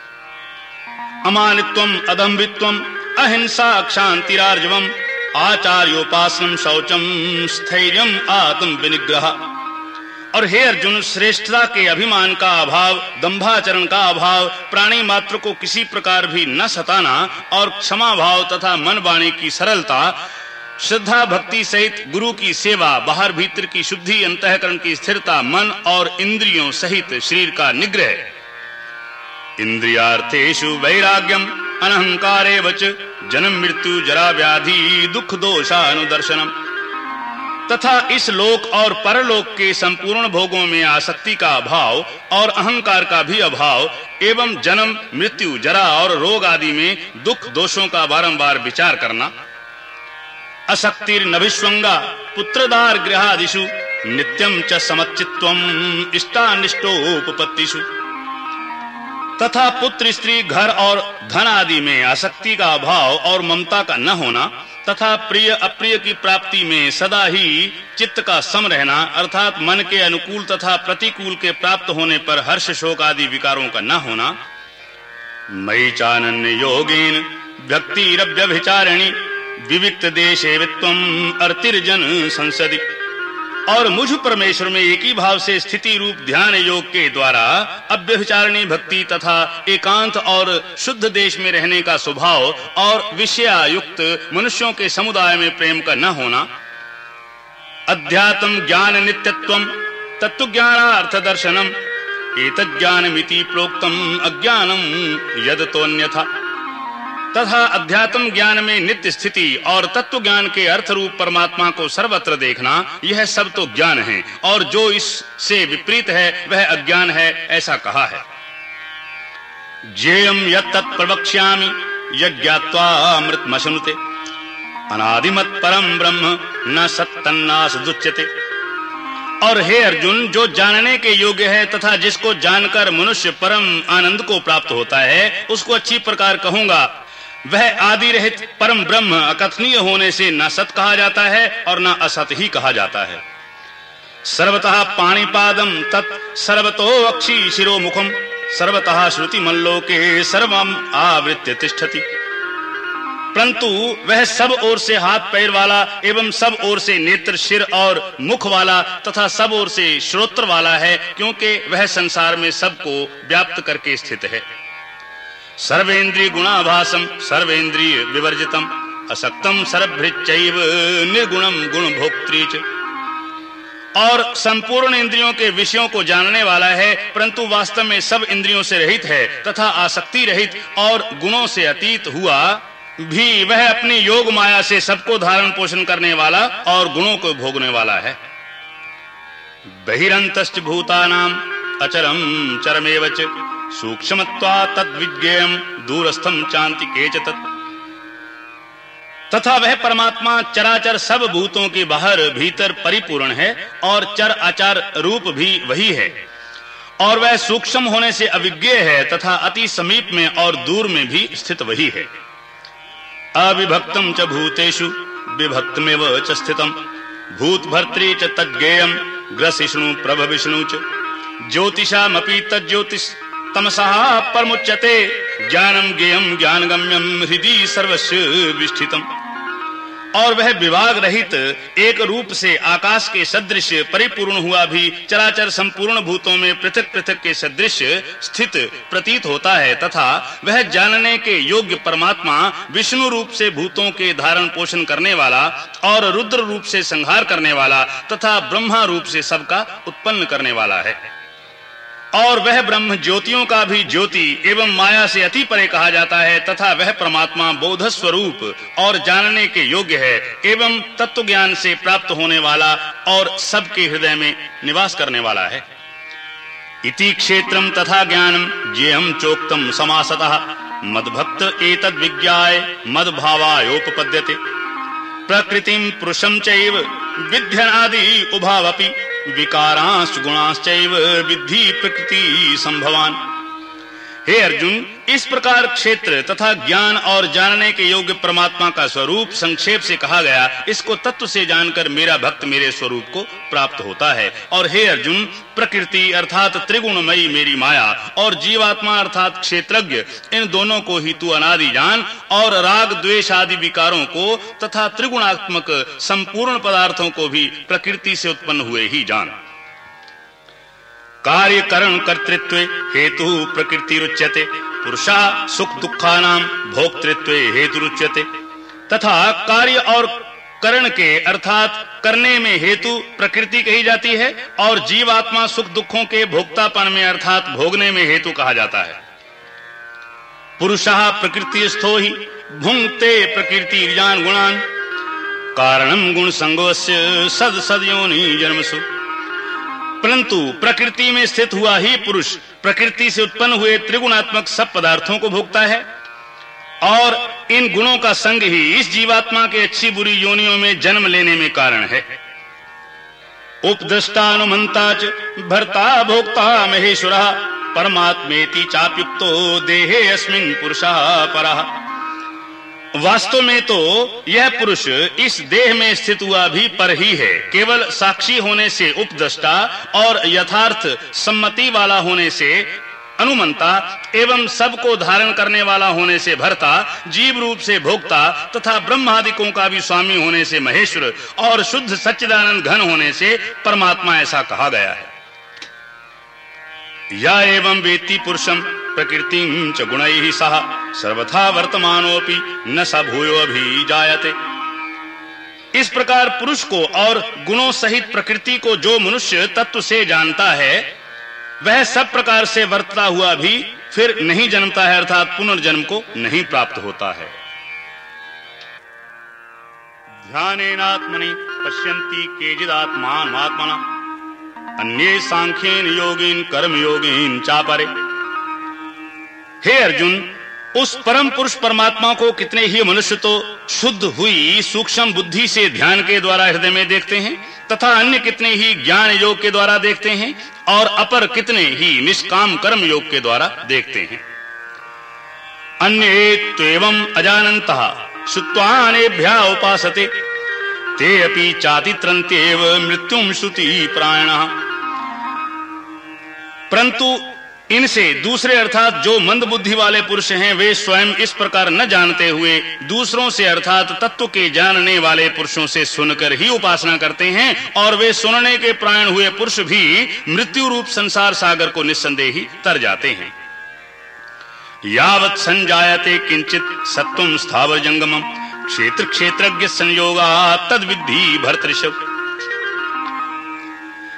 अमानित्वम अदम्भित्वम अहिंसा क्षांतिरार्जवम आचार्योपासनम शौचम स्थैर्यम आत्म विनिग्रह। और हे अर्जुन, श्रेष्ठता के अभिमान का अभाव दंभाचरण का अभाव, प्राणी मात्र को किसी प्रकार भी न सताना और क्षमा भाव तथा मन वाणी की सरलता, श्रद्धा भक्ति सहित गुरु की सेवा, बाहर भीतर की शुद्धि, अंतकरण की स्थिरता, मन और इंद्रियों सहित शरीर का निग्रह। इंद्रियार्थेषु वैराग्यम अनहंकारे वच जन्म, मृत्यु जरा व्याधि दुख, दोषानुदर्शनम। तथा इस लोक और परलोक के संपूर्ण भोगों में आसक्ति का अभाव और अहंकार का भी अभाव, एवं जन्म, मृत्यु, जरा और रोग आदि में दुख, दोषों का बारंबार विचार करना। अशक्तिर नभिस्वंगा पुत्रदार गृहादिषु नित्यम च समचित्वम इष्टानिष्टोपपत्तिषु। तथा पुत्र, स्त्री, घर और धन आदि में आसक्ति का अभाव और ममता का न होना तथा प्रिय, अप्रिय की प्राप्ति में सदा ही चित्त का सम रहना अर्थात मन के अनुकूल तथा प्रतिकूल के प्राप्त होने पर हर्ष, शोक आदि विकारों का न होना। मई चानन्य योगेन व्यक्तिरव्यभिचारिणी विविक्त देशे वित्वम अर्तिर्जन संसदी। और मुझ परमेश्वर में एक ही भाव से स्थिति रूप ध्यान योग के द्वारा अव्यभिचारणी भक्ति तथा एकांत और शुद्ध देश में रहने का स्वभाव और विषयायुक्त मनुष्यों के समुदाय में प्रेम का न होना। अध्यात्म ज्ञान नित्यत्व तत्व ज्ञानार्थ दर्शनम एक ज्ञानमिति प्रोक्तम अज्ञानम यद तो अन्यथा तथा अध्यात्म ज्ञान में नित्य स्थिति और तत्व ज्ञान के अर्थ रूप परमात्मा को सर्वत्र देखना, यह सब तो ज्ञान है, और जो इससे विपरीत है, वह अज्ञान है, ऐसा कहा है। जेयम यत्प्रवक्ष्यामि यज्ञात्वा मशनुते अनादिमत परम ब्रह्म न सत्तन्नास दुच्यते। और हे अर्जुन, जो जानने के योग्य है तथा जिसको जानकर मनुष्य परम आनंद को प्राप्त होता है, उसको अच्छी प्रकार कहूँगा वह आदि रहित परम ब्रह्म अकथनीय होने से न सत कहा जाता है और न असत ही कहा जाता है। सर्वतः पाणीपादम तत् सर्वतो अक्षी शिरो मुखम सर्वतः श्रुति मल्लोके सर्वम आवृत्य तिष्ठति। परंतु वह सब ओर से हाथ पैर वाला एवं सब ओर से नेत्र सिर और मुख वाला तथा सब ओर से श्रोत्र वाला है, क्योंकि वह संसार में सबको व्याप्त करके स्थित है। सर्वेन्द्रिय गुणाभासम सर्वेन्द्रिय विवर्जितम असक्तम सर्वभृचैव निर्गुणम गुण भोक्तृच और संपूर्ण इंद्रियों के विषयों को जानने वाला है, परंतु वास्तव में सब इंद्रियों से रहित है, तथा आसक्ति रहित और गुणों से अतीत हुआ, भी वह अपनी योग माया से सबको धारण पोषण करने वाला और गुणों को भोगने वाला है। बहिरंत भूतानाम अचरम चरमेवच तद्विज्ञेयम दूरस्थम चांति केच तथा वह परमात्मा चराचर सब भूतों के बाहर भीतर परिपूर्ण है और चर आचार रूप भी वही है। और वह सूक्ष्म होने से अविज्ञ है तथा अति समीप में और दूर में भी स्थित वही है। अविभक्तम च भूतेषु, विभक्तमेव च स्थितम। भूत भर्तृ च तज्ञेयम ग्रसिष्णु प्रभ विष्णु च। ज्योतिषामपि तज्ज्योतिष तमसा परमुच्यते। ज्ञानम ज्ञेयम ज्ञानगम्यम हृदय सर्वस्व और वह विभाग रहित एक रूप से आकाश के सदृश परिपूर्ण हुआ भी चराचर संपूर्ण भूतों में पृथक पृथक के सदृश स्थित प्रतीत होता है तथा वह जानने के योग्य परमात्मा विष्णु रूप से भूतों के धारण पोषण करने वाला और रुद्र रूप से संहार करने वाला तथा ब्रह्मा रूप से सबका उत्पन्न करने वाला है। और वह ब्रह्म ज्योतियों का भी ज्योति एवं माया से अति परे कहा जाता है, तथा वह परमात्मा बोध स्वरूप और जानने के योग्य है एवं तत्व ज्ञान से प्राप्त होने वाला और सबके हृदय में निवास करने वाला है। इति क्षेत्रम तथा ज्ञानम जेहम चोक्तम समासतः। विज्ञाय मदभावायोपपद्यते। प्रकृतिम पुरुषम चैव विध्यनादि उभावपि विकारांश गुणांश्चैव विद्धि प्रकृति संभवान हे अर्जुन, इस प्रकार क्षेत्र तथा ज्ञान और जानने के योग्य परमात्मा का स्वरूप संक्षेप से कहा गया, इसको तत्व से जानकर मेरा भक्त मेरे स्वरूप को प्राप्त होता है। और हे अर्जुन, प्रकृति अर्थात त्रिगुणमयी मेरी माया और जीवात्मा अर्थात क्षेत्रज्ञ, इन दोनों को ही तू अनादि जान और राग, द्वेष आदि विकारों को तथा त्रिगुणात्मक संपूर्ण पदार्थों को भी प्रकृति से उत्पन्न हुए ही जान। कार्य करण कर्तृत्व हेतु प्रकृति रुच्यते। पुरुषा सुख दुखानाम भोक्तृत्व हेतु रुच्यते। तथा कार्य और करण के अर्थात करने में हेतु प्रकृति कही जाती है और जीवात्मा सुख दुखों के भोक्तापन में अर्थात भोगने में हेतु कहा जाता है। पुरुषा प्रकृति स्थो ही भुंगते प्रकृति गुणान। कारणम गुण संगोस्य सद सद योनि जन्मसु परंतु प्रकृति में स्थित हुआ ही पुरुष प्रकृति से उत्पन्न हुए त्रिगुणात्मक सब पदार्थों को भोगता है। और इन गुणों का संग ही इस जीवात्मा के अच्छी बुरी योनियों में जन्म लेने में कारण है। उपदृष्टानुमंता च भर्ता भोक्ता महेश्वर परमात्मेति चाप्युक्तो देहे अस्मिन पुरुषः परः। वास्तव में तो यह पुरुष इस देह में स्थित हुआ भी पर ही है। केवल साक्षी होने से उपदष्टा और यथार्थ सम्मति वाला होने से अनुमंता एवं सबको धारण करने वाला होने से भरता, जीव रूप से भोक्ता तथा ब्रह्मादिकों का भी स्वामी होने से महेश्वर और शुद्ध सच्चिदानंद घन होने से परमात्मा ऐसा कहा गया है। या एवं वेत्ति पुरुषम प्रकृति च गुणैः सह, सर्वथा वर्तमानोपि न स भूयो भी जायते इस प्रकार पुरुष को और गुणों सहित प्रकृति को जो मनुष्य तत्व से जानता है, वह सब प्रकार से वर्तता हुआ भी फिर नहीं जन्मता है, अर्थात पुनर्जन्म को नहीं प्राप्त होता है। ध्यानेनात्मनि पश्यन्ति केचिदात्मान आत्मना। अन्ये सांख्येन योगीन कर्म योगीन चापरे। हे अर्जुन, उस परम पुरुष परमात्मा को कितने ही मनुष्य तो शुद्ध हुई, सूक्ष्म बुद्धि से ध्यान के द्वारा हृदय में देखते हैं, तथा अन्य कितने ही ज्ञान योग के द्वारा देखते हैं, और अपर कितने ही निष्काम कर्म योग के द्वारा देखते हैं। अन्य एवं अजानत श्रुत्वानेभ्या उपासते। ते अपि चातित्रन्त्येव मृत्युम श्रुति प्रायण। परंतु इनसे दूसरे अर्थात जो मंद बुद्धि वाले पुरुष हैं, वे स्वयं इस प्रकार न जानते हुए दूसरों से अर्थात तत्व के जानने वाले पुरुषों से सुनकर ही उपासना करते हैं और वे सुनने के प्राण हुए पुरुष भी मृत्यु रूप संसार सागर को निस्संदेह तर जाते हैं। यावत संजायते किंचित सत्वम स्थावर जंगमम। क्षेत्र क्षेत्रज्ञ संयोगा तद विद्धि भरतृषभ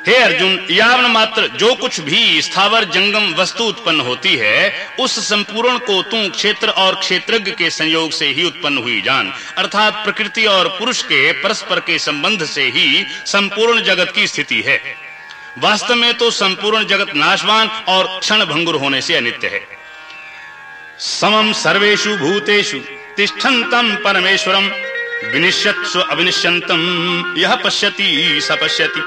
हे अर्जुन, यावन मात्र जो कुछ भी स्थावर जंगम वस्तु उत्पन्न होती है, उस संपूर्ण को तू क्षेत्र और क्षेत्रज्ञ के संयोग से ही उत्पन्न हुई जान, अर्थात प्रकृति और पुरुष के परस्पर के संबंध से ही संपूर्ण जगत की स्थिति है। वास्तव में तो संपूर्ण जगत नाशवान और क्षण भंगुर होने से अनित्य है। समम सर्वेशु भूतेषु। तिष्ठन्तम परमेश्वरम। विनिश्यत्स्व अविनिश्यंतम यह पश्यति सपश्यति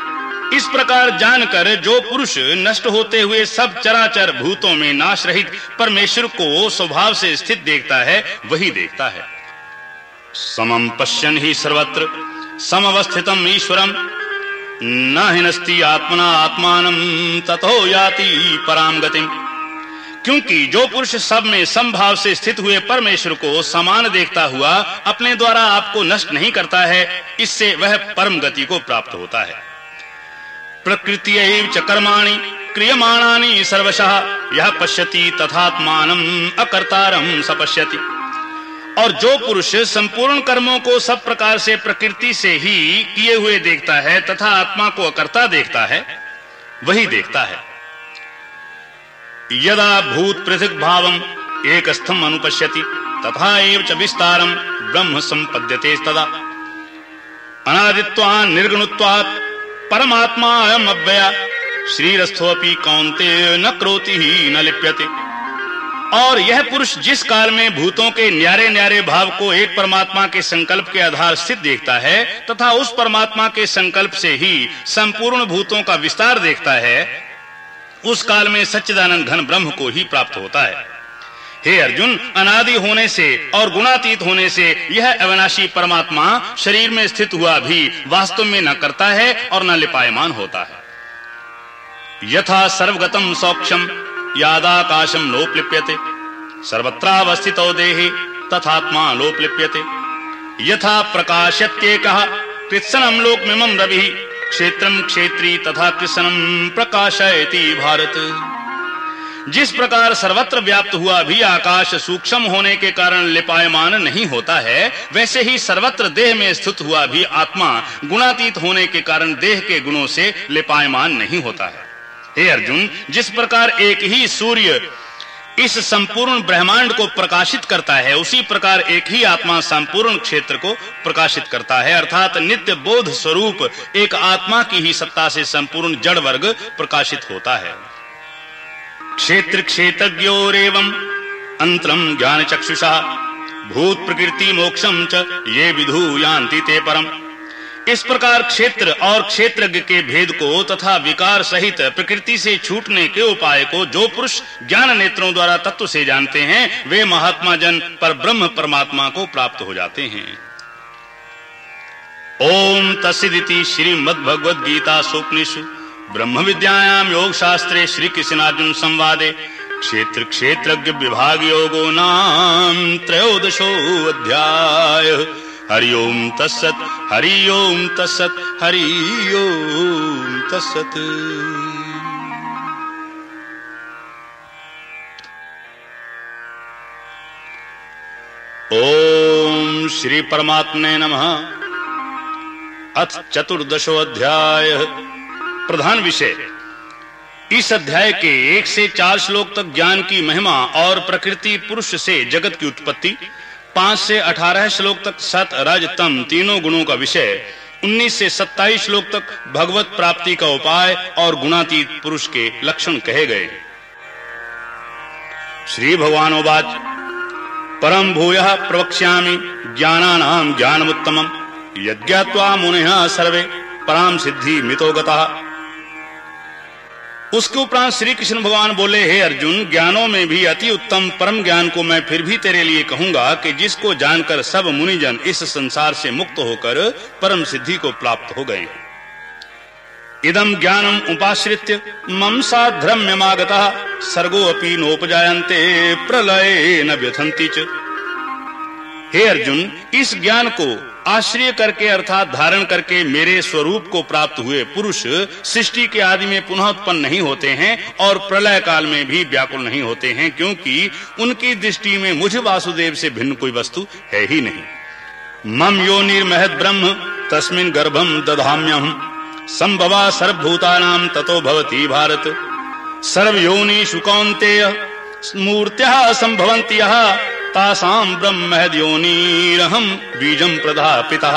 इस प्रकार जानकर जो पुरुष नष्ट होते हुए सब चराचर भूतों में नाश रहित परमेश्वर को स्वभाव से स्थित देखता है, वही देखता है। समम पश्यन ही सर्वत्र, समवस्थितम ईश्वरम। न हिनस्ति आत्मना आत्मान तथो याति पराम गतिम। क्योंकि जो पुरुष सब में समभाव से स्थित हुए परमेश्वर को समान देखता हुआ अपने द्वारा आपको नष्ट नहीं करता है, इससे वह परम गति को प्राप्त होता है। प्रकृति च क्रियमाणानि सर्वशः यह पश्यति तथात्मानम अकर्तारम सपश्यति और जो पुरुष संपूर्ण कर्मों को सब प्रकार से प्रकृति से ही किए हुए देखता है तथा आत्मा को अकर्ता देखता है, वही देखता है। यदा भूत पृथक एक स्थम अनुपश्यति, तथा एव च विस्तारम ब्रह्म संपद्यते तदा। अनादित्वा निर्गुणत्वात् परमात्मा अयम अव्यया श्रीरस्थोपि कौंते न क्रोति ही न लिप्यते। और यह पुरुष जिस काल में भूतों के न्यारे न्यारे भाव को एक परमात्मा के संकल्प के आधार स्थित देखता है, तथा उस परमात्मा के संकल्प से ही संपूर्ण भूतों का विस्तार देखता है उस काल में सच्चिदानंद घन ब्रह्म को ही प्राप्त होता है। हे अर्जुन, अनादि होने से और गुणातीत होने से यह अविनाशी परमात्मा शरीर में स्थित हुआ भी वास्तव में न करता है और न लिपायमान होता है। यथा सर्वगतम सौक्षम यादाकाशम लोपलिप्यते, सर्वत्रावस्थितो देहे तथात्मा लोपलिप्यते। यथा प्रकाशत्येकः कृत्सनम लोकमिमं रविः। क्षेत्रम क्षेत्री तथा कृष्णम प्रकाशयति भारत। जिस प्रकार सर्वत्र व्याप्त हुआ भी आकाश सूक्ष्म होने के कारण लिपायमान नहीं होता है, वैसे ही सर्वत्र देह में स्थित हुआ भी आत्मा गुणातीत होने के कारण देह के गुणों से लिपायमान नहीं होता है। हे अर्जुन, जिस प्रकार एक ही सूर्य इस संपूर्ण ब्रह्मांड को प्रकाशित करता है, उसी प्रकार एक ही आत्मा संपूर्ण क्षेत्र को प्रकाशित करता है, अर्थात नित्य बोध स्वरूप एक आत्मा की ही सत्ता से संपूर्ण जड़ वर्ग प्रकाशित होता है। क्षेत्र क्षेत्रज्ञोरेवं अंतरम ज्ञान चक्षुषा भूत प्रकृति मोक्षम च ये विधु यान्ति ते परम। इस प्रकार क्षेत्र और क्षेत्रज्ञ के भेद को तथा विकार सहित प्रकृति से छूटने के उपाय को जो पुरुष ज्ञान नेत्रों द्वारा तत्व से जानते हैं, वे महात्मा जन पर ब्रह्म परमात्मा को प्राप्त हो जाते हैं। ओम तस्दिति भगवद गीता सोपनिषु ब्रह्म विद्यायाम योग शास्त्रे श्री कृष्णार्जुन संवादे क्षेत्र क्षेत्रज्ञ विभाग योगो नाम त्रयोदशो अध्याय। हरि ओम तत्सत, हरि ओम तत्सत, हरि ओम तत्सत। ओम श्री परमात्मे नमः। अथ चतुर्दशो अध्याय, प्रधान विषय। इस अध्याय के एक से चार श्लोक तक ज्ञान की महिमा और प्रकृति पुरुष से जगत की उत्पत्ति पाँच से अठारह श्लोक तक सत रज तम तीनों गुणों का विषय, उन्नीस से सत्ताईस श्लोक तक भगवत प्राप्ति का उपाय और गुणातीत पुरुष के लक्षण कहे गए। श्री भगवानोवाच परम भूय प्रवक्ष्यामि ज्ञानानाम ज्ञानमुत्तमम्। यज्ञात्वा मुनिः सर्वे पराम सिद्धि मितो गतः। उसके उपरांत श्री कृष्ण भगवान बोले, हे अर्जुन, ज्ञानों में भी अति उत्तम परम ज्ञान को मैं फिर भी तेरे लिए कहूँगा कि जिसको जानकर सब मुनिजन इस संसार से मुक्त होकर परम सिद्धि को प्राप्त हो गए इदम ज्ञानम उपाश्रित्य, मम साध्रम्यमागता सर्गो अपि नोपजायन्ते, प्रलय न व्यथंती हे अर्जुन, इस ज्ञान को आश्रय करके अर्थात धारण करके मेरे स्वरूप को प्राप्त हुए पुरुष सृष्टि के आदि में पुनः उत्पन्न नहीं होते हैं और प्रलय काल में भी व्याकुल नहीं होते हैं, क्योंकि उनकी दृष्टि में मुझ वासुदेव से भिन्न कोई वस्तु है ही नहीं। मम यो निर्महत ब्रह्म तस्मिन गर्भम दधाम्यहम संभवा सर्वभूतानाम ततो भवती भारत। सर्व योनि शुकौन्तेय मूर्त्या संभवंती तासाम ब्रह्महद्योनीरहम बीजम प्रधापिता।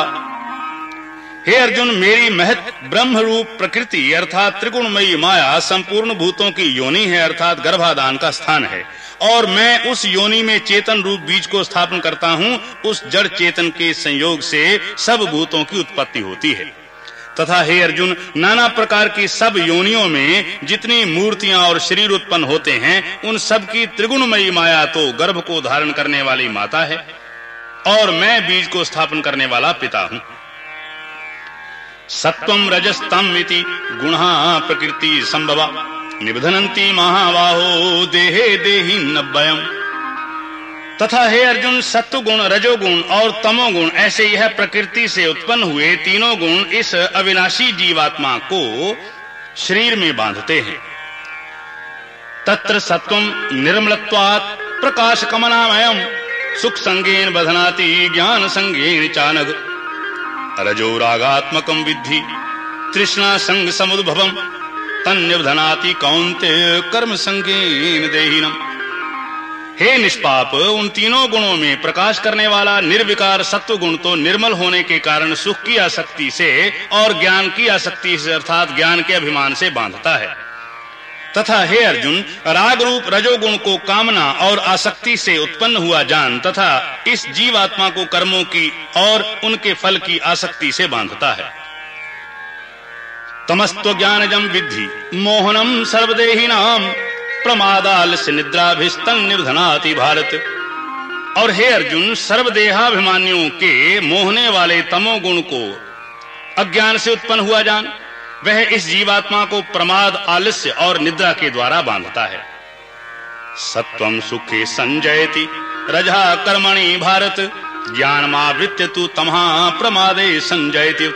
हे अर्जुन, मेरी महत ब्रह्म रूप प्रकृति अर्थात त्रिगुणमयी माया संपूर्ण भूतों की योनि है, अर्थात गर्भाधान का स्थान है। और मैं उस योनि में चेतन रूप बीज को स्थापन करता हूँ, उस जड़ चेतन के संयोग से सब भूतों की उत्पत्ति होती है। तथा हे अर्जुन, नाना प्रकार की सब योनियों में जितनी मूर्तियाँ और शरीर उत्पन्न होते हैं, उन सब की त्रिगुणमयी माया तो गर्भ को धारण करने वाली माता है और मैं बीज को स्थापन करने वाला पिता हूँ। सत्वम रजस्तम इति गुण प्रकृति संभवा। निबधनंती महाबाहो, देहे देही नब्बयम तथा हे अर्जुन सत्व गुण रजोगुण और तमोगुण, ऐसे यह प्रकृति से उत्पन्न हुए तीनों गुण इस अविनाशी जीवात्मा को शरीर में बांधते हैं। तत्र सत्वम निर्मलत्वात् प्रकाश कमनामयम सुख संगेन बधनाति ज्ञान संगेन चानग रजो रागात्मकम विद्धि तृष्णा संग समुद्भवम तन्निर्धनाति कौंते कर्म संगेन देहिनम हे निष्पाप, उन तीनों गुणों में प्रकाश करने वाला निर्विकार सत्व गुण तो निर्मल होने के कारण सुख की आसक्ति से और ज्ञान की आसक्ति से अर्थात ज्ञान के अभिमान से बांधता है। तथा हे अर्जुन राग रूप रजोगुण को कामना और आसक्ति से उत्पन्न हुआ जान तथा इस जीवात्मा को कर्मों की और उनके फल की आसक्ति से बांधता है। तमस्त्व ज्ञानजम विद्धि मोहनम सर्वदेही नाम प्रमादाल से निद्राभिस्तन निर्धनाति भारत। और हे अर्जुन, सर्वदेहाभिमानियों के मोहने वाले तमोगुण को अज्ञान से उत्पन्न हुआ जान। वह इस जीवात्मा को प्रमाद आलस्य और निद्रा के द्वारा बांधता है। सत्वम सुखे संजयति, रजा कर्मणि भारत। ज्ञान मावृत्य तु तमहा प्रमादे संजयति।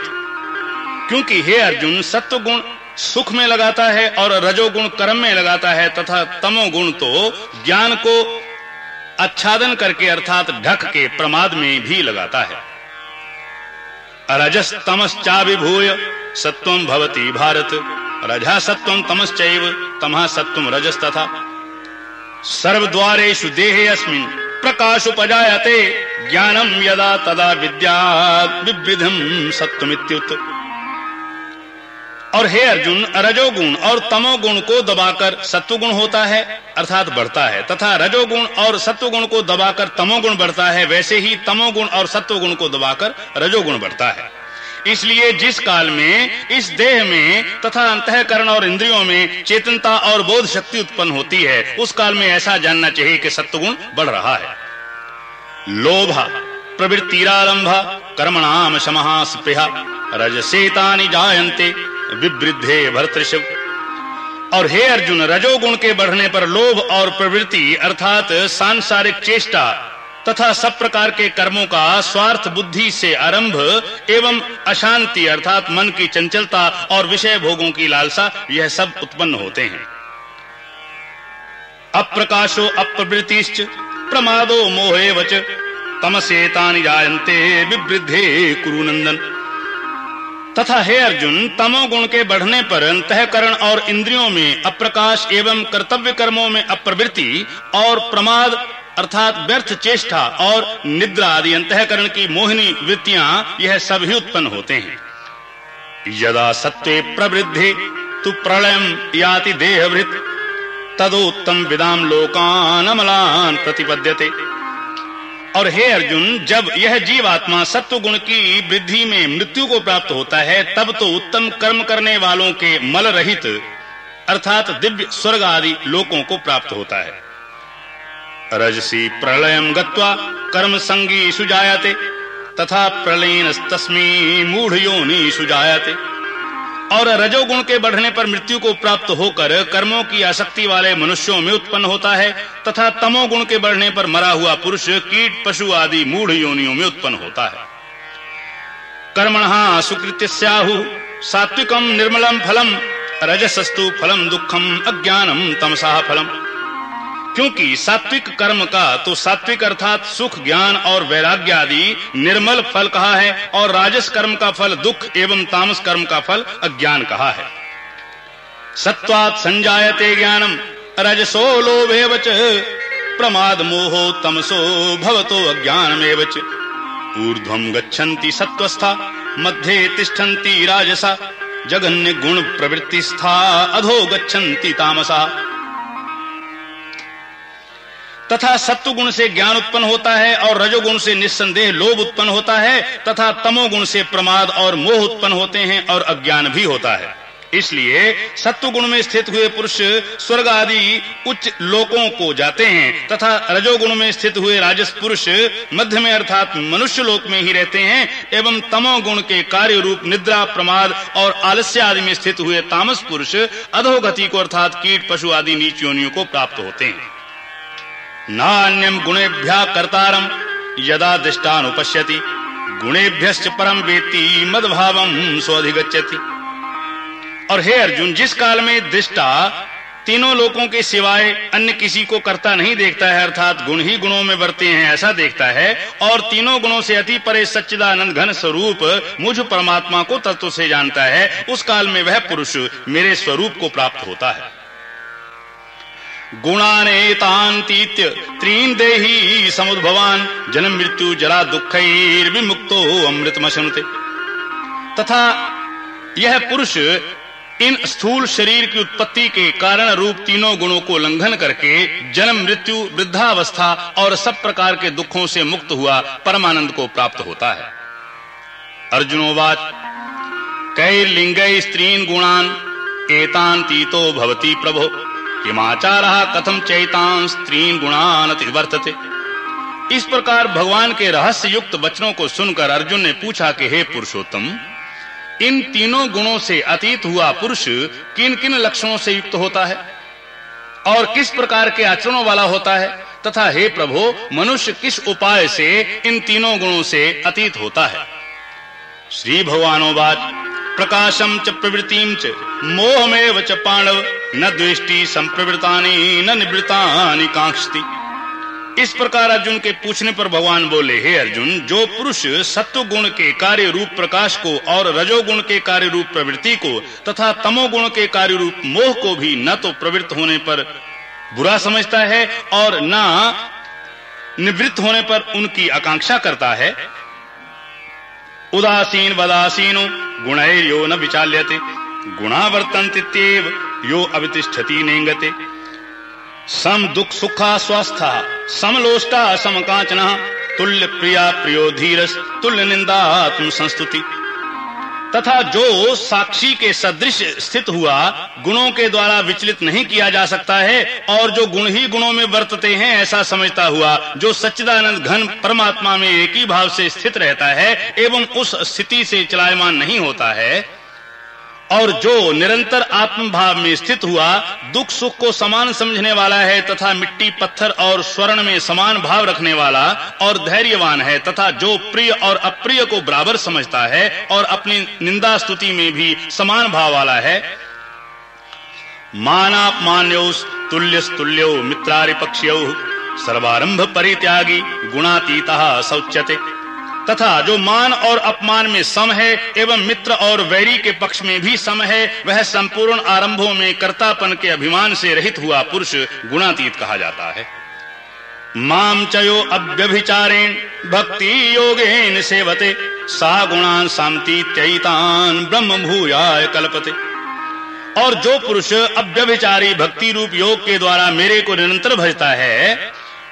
क्योंकि हे अर्जुन सत्व गुण सुख में लगाता है और रजोगुण कर्म में लगाता है तथा तमोगुण तो ज्ञान को आच्छादन करके अर्थात ढक के प्रमाद में भी लगाता है। रजस तमश्चाभिभूय सत्वम भवति भारत। रजा सत्वम तमश्चैव तमः सत्वम रजस तथा। सर्वद्वारेषु देहे अस्मिन् प्रकाशोपजायते ज्ञानम यदा तदा विद्या विवृद्धम सत्वमित्युत। और हे अर्जुन, रजोगुण और तमोगुण को दबाकर सत्वगुण होता है, अर्थात बढ़ता है। तथा रजोगुण और सत्वगुण को दबाकर तमोगुण बढ़ता है, वैसे ही तमोगुण और सत्वगुण को दबाकर रजोगुण बढ़ता है। इसलिए जिस काल में, इस देह में, तथा अंतकरण और इंद्रियों में चेतनता और बोध शक्ति उत्पन्न होती है, उस काल में ऐसा जानना चाहिए कि सत्वगुण बढ़ रहा है। लोभा, प्रवृत्तिरारंभ, कर्मणाम शमहा स्पृहा रजसेतानि जायन्ते विवृद्धे भरतृषभ और हे अर्जुन, रजोगुण के बढ़ने पर लोभ और प्रवृत्ति, अर्थात सांसारिक चेष्टा तथा सब प्रकार के कर्मों का स्वार्थ बुद्धि से आरंभ एवं अशांति, अर्थात मन की चंचलता और विषय भोगों की लालसा, यह सब उत्पन्न होते हैं। अप्रकाशो अप्रवृत्तिश्च, प्रमादो मोहे वच तमसेतानि जायन्ते, विवृद्धे कुरुनंदन। तथा हे अर्जुन तमोगुण के बढ़ने पर अंतकरण और इंद्रियों में अप्रकाश एवं कर्तव्य कर्मों में अप्रवृत्ति और प्रमाद अर्थात व्यर्थ चेष्टा और निद्रा आदि अंतकरण की मोहिनी वृत्तियाँ यह ही उत्पन्न होते हैं। यदा सत्वे प्रवृद्धि, तु प्रलयम याति देहवृत, तदोत्तम विदाम लोकान अमलान प्रतिपद्यते। और हे अर्जुन, जब यह जीवात्मा सत्व गुण की वृद्धि में मृत्यु को प्राप्त होता है, तब तो उत्तम कर्म करने वालों के मल रहित अर्थात दिव्य स्वर्ग आदि लोकों को प्राप्त होता है। रजसी प्रलयम गत्वा कर्म संगी सुजायते, तथा प्रलयन तस्मी मूढ़ योनि सुजायते। और रजोगुण के बढ़ने पर मृत्यु को प्राप्त होकर कर्मों की आसक्ति वाले मनुष्यों में उत्पन्न होता है, तथा तमोगुण के बढ़ने पर मरा हुआ पुरुष, कीट, पशु आदि मूढ़ योनियों में उत्पन्न होता है। कर्मण सुकृत्य स्याहु सात्विकम निर्मलम फलम, रजसस्तु फलम दुखम अज्ञानम तमसा फलम। क्योंकि सात्विक कर्म का तो सात्विक अर्थात सुख, ज्ञान और वैराग्य आदि निर्मल फल कहा है और राजस कर्म का फल, दुख एवं तामस कर्म का फल अज्ञान कहा है। सत्वात संजायते ज्ञानम, रजसो लोभेव प्रमाद मोहो तमसो भवतो अज्ञानमेव च ऊर्ध्वम गच्छन्ति सत्वस्था, मध्ये तिष्ठन्ति राजसा जगन्य गुण प्रवृत्तिस्था अधो गच्छन्ति तामसा। तथा सत्व गुण से ज्ञान उत्पन्न होता है और रजोगुण से निस्संदेह लोभ उत्पन्न होता है तथा तमोगुण से प्रमाद और मोह उत्पन्न होते हैं और अज्ञान भी होता है। इसलिए सत्व गुण में स्थित हुए पुरुष स्वर्ग आदि उच्च लोकों को जाते हैं तथा रजोगुण में स्थित हुए राजस पुरुष मध्य में अर्थात मनुष्य लोक में ही रहते हैं एवं तमोगुण के कार्य रूप निद्रा, प्रमाद और आलस्य आदि में स्थित हुए तामस पुरुष अधोगति को अर्थात कीट, पशु आदि नीच योनियों को प्राप्त होते हैं। नान्यम गुणेभ्या कर्तारम यदा दृष्टानुपश्यति गुणेभ्यश्च परम वेत्ति मदभावम स्वाधिगच्छति और हे अर्जुन, जिस काल में दृष्टा तीनों लोगों के सिवाय अन्य किसी को करता नहीं देखता है, अर्थात गुण ही गुणों में बरते हैं, ऐसा देखता है, और तीनों गुणों से अति परे सच्चिदानंद घन स्वरूप मुझ परमात्मा को तत्व से जानता है, उस काल में वह पुरुष मेरे स्वरूप को प्राप्त होता है। गुणानेतान्तीत्य त्रीन देही समुद्भवान। जन्म मृत्यु, जरा दुखैर्विमुक्तो अमृतमशनुते तथा यह पुरुष इन स्थूल शरीर की उत्पत्ति के कारण रूप तीनों गुणों को उल्लंघन करके जन्म मृत्यु, वृद्धावस्था और सब प्रकार के दुखों से मुक्त हुआ परमानंद को प्राप्त होता है। अर्जुनोवाच कैर्लिंग स्त्रीन गुणान एतान तीतो भवती प्रभो। किमाचार कथम चैतान स्त्रीन गुणान वर्तते। इस प्रकार भगवान के रहस्य युक्त वचनों को सुनकर अर्जुन ने पूछा कि, हे पुरुषोत्तम, इन तीनों गुणों से अतीत हुआ पुरुष किन किन लक्षणों से युक्त होता है? और किस प्रकार के आचरणों वाला होता है? तथा, हे प्रभु, मनुष्य किस उपाय से इन तीनों गुणों से अतीत होता है? श्री भगवानोवाच प्रकाशम च प्रवृत्तिम च, मोहमेव च पांडव न दृष्टि संप्रवृत्तानि, न निवृत्तानि कांक्षति। इस प्रकार अर्जुन के पूछने पर भगवान बोले, हे अर्जुन, जो पुरुष सत्व गुण के कार्य रूप प्रकाश को और रजोगुण के कार्य रूप प्रवृत्ति को तथा तमोगुण के कार्य रूप मोह को भी न तो प्रवृत्त होने पर बुरा समझता है और न निवृत्त होने पर उनकी आकांक्षा करता है उदासीन वदासीनो गुणैर्यो न विचाल्यते। गुणा वर्तन्तित्येव, यो अवतिष्ठति नेंगते सम दुख सुखा स्वस्था, समलोष्टा समकाचना तुल्य प्रिया प्रियो धीरस तुल्य निंदा आत्म संस्तुति तथा जो साक्षी के सदृश स्थित हुआ, गुणों के द्वारा विचलित नहीं किया जा सकता है, और जो गुण ही गुणों में वर्तते हैं, ऐसा समझता हुआ, जो सच्चिदानंद घन परमात्मा में एक ही भाव से स्थित रहता है, एवं उस स्थिति से चलायमान नहीं होता है और जो निरंतर आत्म भाव में स्थित हुआ, दुख सुख को समान समझने वाला है तथा मिट्टी पत्थर और स्वर्ण में समान भाव रखने वाला और धैर्यवान है तथा जो प्रिय और अप्रिय को बराबर समझता है और अपनी निंदा स्तुति में भी समान भाव वाला है। मानापमान्यो तुल्य तुल्यो मित्रारिपक्ष्यो सर्वारंभ परित्यागी गुणातीता शौच्यते तथा जो मान और अपमान में सम है एवं मित्र और वैरी के पक्ष में भी सम है, वह संपूर्ण आरंभों में कर्तापन के अभिमान से रहित हुआ पुरुष गुणातीत कहा जाता है। माम चयो अव्यभिचारेण भक्ति योगेन सेवते, सा गुणान शांति त्यतान ब्रह्म भूयाय कल्पते। और जो पुरुष अव्यभिचारी भक्ति रूप योग के द्वारा मेरे को निरंतर भजता है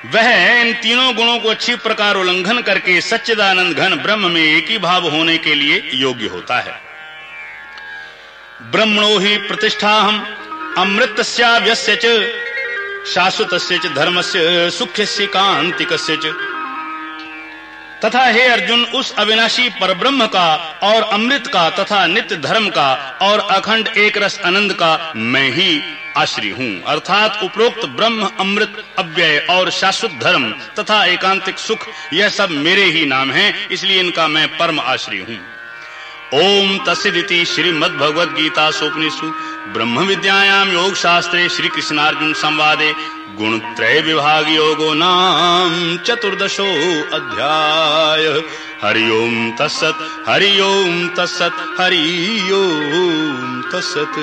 वह इन तीनों गुणों को अच्छी प्रकार उल्लंघन करके सच्चिदानंद घन ब्रह्म में एक ही भाव होने के लिए योग्य होता है। ब्रह्मणो ही प्रतिष्ठा हम अमृत शाश्वत धर्म से सुख्य से कांतिक तथा हे अर्जुन, उस अविनाशी पर ब्रह्म का और अमृत का तथा नित्य धर्म का और अखंड एक रस आनंद का मैं ही आश्री हूँ। अर्थात उपरोक्त ब्रह्म, अमृत, अव्यय और शाश्वत धर्म तथा एकांतिक सुख, यह सब मेरे ही नाम हैं, इसलिए इनका मैं परम आश्री हूँ। ओम तस्दिति श्रीमद भगवद गीता सोपनिषु ब्रह्म विद्यायाम योग शास्त्रे श्री कृष्णार्जुन संवादे। गुण त्रय विभाग योगो नाम चतुर्दशो अध्याय। तत्सत हरिओम तत्सत हरिओम तत्सत।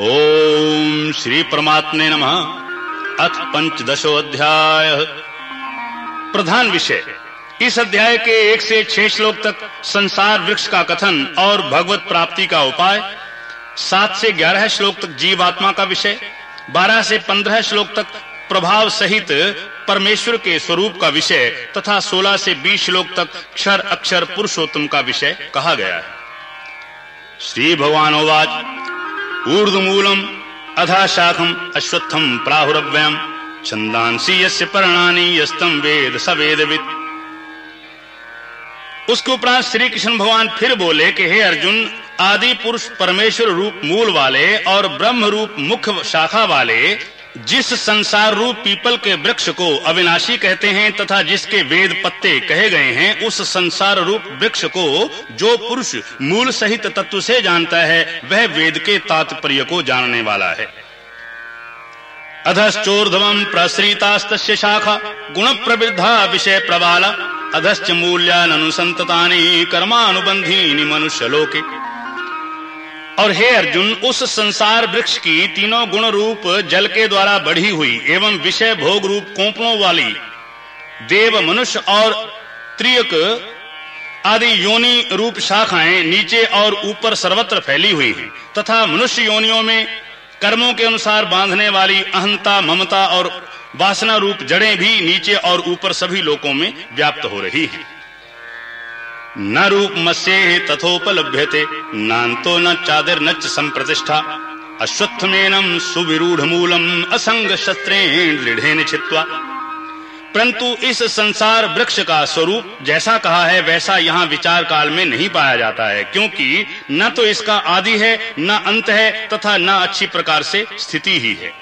ओम श्री परमात्मे नमः। अथ पंचदशो अध्याय। प्रधान विषय। इस अध्याय के एक से छह श्लोक तक संसार वृक्ष का कथन और भगवत प्राप्ति का उपाय, सात से ग्यारह श्लोक तक जीवात्मा का विषय, बारह से पंद्रह श्लोक तक प्रभाव सहित परमेश्वर के स्वरूप का विषय तथा 16 से 20 श्लोक तक क्षर, अक्षर, पुरुषोत्तम का विषय कहा गया है। श्री भगवान उवाच ऊर्ध्वमूलम अधा शाखम अश्वत्थम प्राहुरव्यम छंदांसी यस्य यस्तम वेद स वेदविद उसके उपरांत श्री कृष्ण भगवान फिर बोले कि हे अर्जुन, आदि पुरुष परमेश्वर रूप मूल वाले और ब्रह्म रूप मुख्य शाखा वाले, जिस संसार रूप पीपल के वृक्ष को अविनाशी कहते हैं तथा जिसके वेद पत्ते कहे गए हैं, उस संसार रूप वृक्ष को जो पुरुष मूल सहित तत्व से जानता है, वह वेद के तात्पर्य को जानने वाला है। अधश्चोर्धवम प्रसृतास्त शाखा गुण प्रवृद्धा विषय प्रबाला। अधश्च मूल्यानुसंततानि कर्मानुबंधीनि मनुष्य लोके और हे अर्जुन, उस संसार वृक्ष की तीनों गुण रूप जल के द्वारा बढ़ी हुई एवं विषय भोग रूप कोपड़ों वाली देव, मनुष्य और त्रियक आदि योनि रूप शाखाएँ नीचे और ऊपर सर्वत्र फैली हुई हैं, तथा मनुष्य योनियों में कर्मों के अनुसार बांधने वाली अहंता, ममता और वासना रूप जड़ें भी नीचे और ऊपर सभी लोकों में व्याप्त हो रही हैं। न रूप मत्स्य तथोपलभ्यते, नान्तो न चादर नच संप्रतिष्ठा अश्वत्थमेनम सुविरूढ़ मूलम असंग शस्त्रेण दृढ़ छित्वा परंतु इस संसार वृक्ष का स्वरूप जैसा कहा है, वैसा यहाँ विचार काल में नहीं पाया जाता है, क्योंकि न तो इसका आदि है, न अंत है, तथा न अच्छी प्रकार से स्थिति ही है।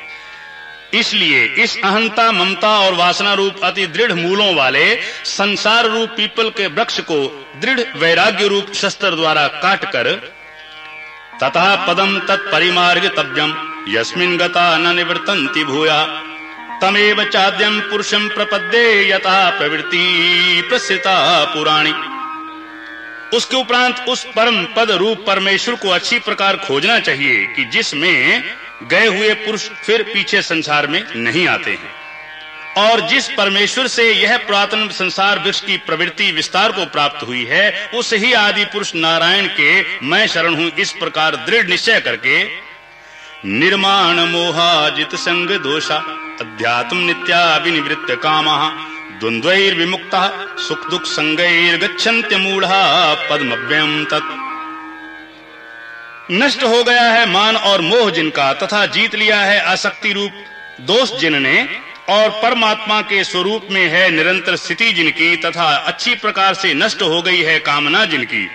इसलिए इस अहंता, ममता और वासना रूप अति दृढ़ मूलों वाले संसार रूप पीपल के वृक्ष को दृढ़ वैराग्य रूप शस्त्र द्वारा काट कर तथा पदम तत्परिमार्ग तब्यम यस्मिन गता न निवृत्तन्ति भूया। तमेव चाद्यम पुरुषम प्रपद्ये यथा प्रवृत्ति प्रसिता पुराणी। उसके उपरांत उस परम पद रूप परमेश्वर को अच्छी प्रकार खोजना चाहिए कि जिसमें गए हुए पुरुष फिर पीछे संसार में नहीं आते हैं। और जिस परमेश्वर से यह पुरातन संसार वृक्ष की प्रवृत्ति विस्तार को प्राप्त हुई है, उस ही आदि पुरुष नारायण के मैं शरण हूँ, इस प्रकार दृढ़ निश्चय करके निर्माण मोहाजित संग दोषा, अध्यात्म नित्या विनिवृत्त काम द्वंद्वैर्विमुक्त सुख दुख संगैर गच्छन्त्य मूढ़ा पद्मव्यम तत्। नष्ट हो गया है मान और मोह जिनका, तथा जीत लिया है आसक्ति रूप। दोष जिनने और परमात्मा के स्वरूप में है निरंतर स्थिति जिनकी, तथा अच्छी प्रकार से नष्ट हो गई है कामना जिनकी।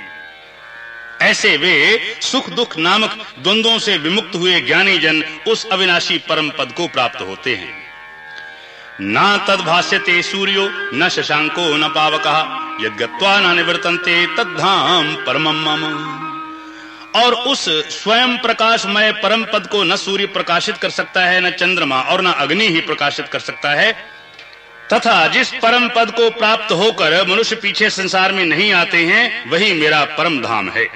ऐसे वे सुख दुख नामक द्वंद्वों से विमुक्त हुए ज्ञानी जन उस अविनाशी परम पद को प्राप्त होते हैं। ना तद भाष्यते सूर्यो, न शशांको, न पावक यद्गत्वा न निवर्तन्ते, तद्धाम परमम मम। और उस स्वयं प्रकाशमय परम पद को न सूर्य प्रकाशित कर सकता है, न चंद्रमा और न अग्नि ही प्रकाशित कर सकता है तथा जिस परम पद को प्राप्त होकर मनुष्य पीछे संसार में नहीं आते हैं, वही मेरा परम धाम है।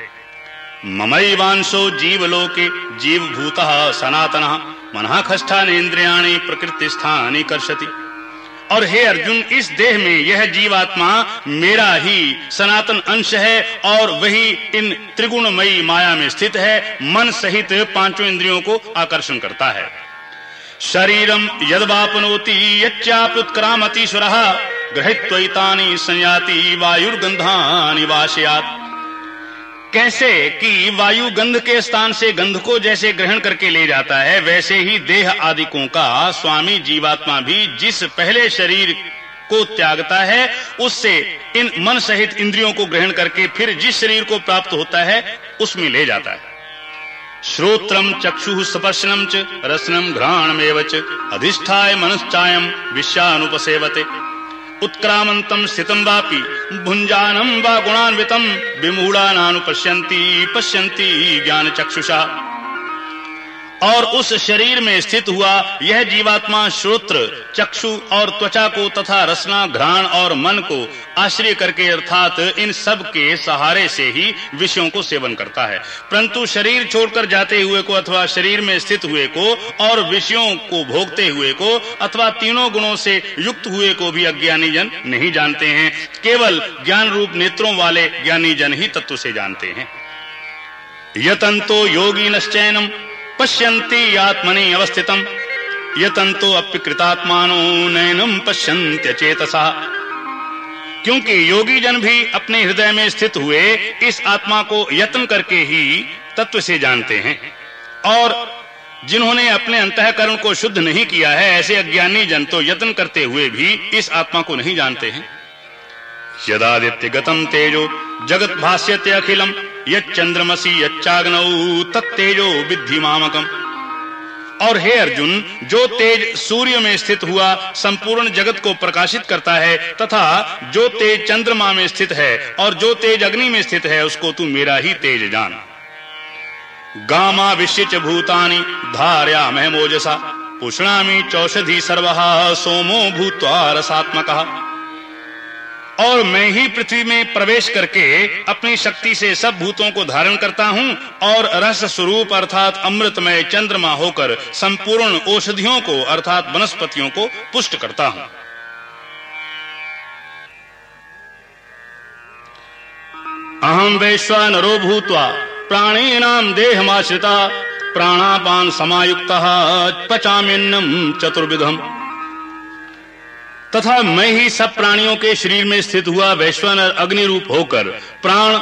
ममई वांशो जीवलोके जीव भूत सनातन मन खष्ठान इंद्रियाणी प्रकृति स्थानी कर्षति। और हे अर्जुन, इस देह में यह जीवात्मा मेरा ही सनातन अंश है और वही इन त्रिगुणमयी माया में स्थित है। मन सहित पाँचों इंद्रियों को आकर्षण करता है। शरीरम यदवापनोति यच्चाप्युत्क्रामतीश्वर गृहित्वैतानि संयाति वायुर्गंधानि वाशयात। कैसे कि वायु गंध के स्थान से गंध को जैसे ग्रहण करके ले जाता है, वैसे ही देह आदिकों का स्वामी जीवात्मा भी जिस पहले शरीर को त्यागता है, उससे इन मन सहित इंद्रियों को ग्रहण करके फिर जिस शरीर को प्राप्त होता है, उसमें ले जाता है। श्रोत्रम चक्षु स्पर्शनम च रसनम घ्राणमेव च अधिष्ठाय मनश्चायम विश्वानुपसेवते उत्क्रामन्तं स्थितं वापि भुञ्जानं वा गुणान्वितं विमूढानानुपश्यन्ति पश्यन्ति ज्ञानचक्षुषा और उस शरीर में स्थित हुआ यह जीवात्मा श्रोत्र, चक्षु और त्वचा को तथा रसना, घ्राण और मन को आश्रय करके अर्थात इन सब के सहारे से ही विषयों को सेवन करता है। परंतु शरीर छोड़कर जाते हुए को अथवा शरीर में स्थित हुए को और विषयों को भोगते हुए को अथवा तीनों गुणों से युक्त हुए को भी अज्ञानी जन नहीं जानते हैं। केवल ज्ञान रूप नेत्रों वाले ज्ञानी जन ही तत्व से जानते हैं। यतंतो योगी नश्चैनम पश्यन्ति आत्मनि अवस्थितम यतंतो अप्यकृतात्मानो नैनम पश्यन्त्य चेतसा क्योंकि योगी जन भी अपने हृदय में स्थित हुए, इस आत्मा को यत्न करके ही तत्व से जानते हैं। और जिन्होंने अपने अंतःकरण को शुद्ध नहीं किया है, ऐसे अज्ञानी जन तो यत्न करते हुए भी इस आत्मा को नहीं जानते हैं। यदादित्य गतम तेजो जगत भाष्यते अखिलम यच्चंद्रमसी यच्चाग्नौ तत्तेजो विद्धि मामकम। और हे अर्जुन, जो तेज सूर्य में स्थित हुआ, संपूर्ण जगत को प्रकाशित करता है, तथा जो तेज चंद्रमा में स्थित है, और जो तेज अग्नि में स्थित है, उसको तू मेरा ही तेज जान। गामा विश्य भूतानि, धार्या महमोजसा, पुष्णामी चौषधि सर्वहा, सोमो भूत्वा और मैं ही पृथ्वी में प्रवेश करके अपनी शक्ति से सब भूतों को धारण करता हूँ और रस स्वरूप अर्थात अमृतमय चंद्रमा होकर संपूर्ण औषधियों को अर्थात वनस्पतियों को पुष्ट करता हूँ। अहम वैश्वा नरो वैश्वानरो भूत्वा प्राणीनाम देहमाश्रिता प्राणापान समायुक्त पचाम्यन्नम चतुर्विधम। तथा मैं ही सब प्राणियों के शरीर में स्थित हुआ वैश्वानर अग्नि रूप होकर प्राण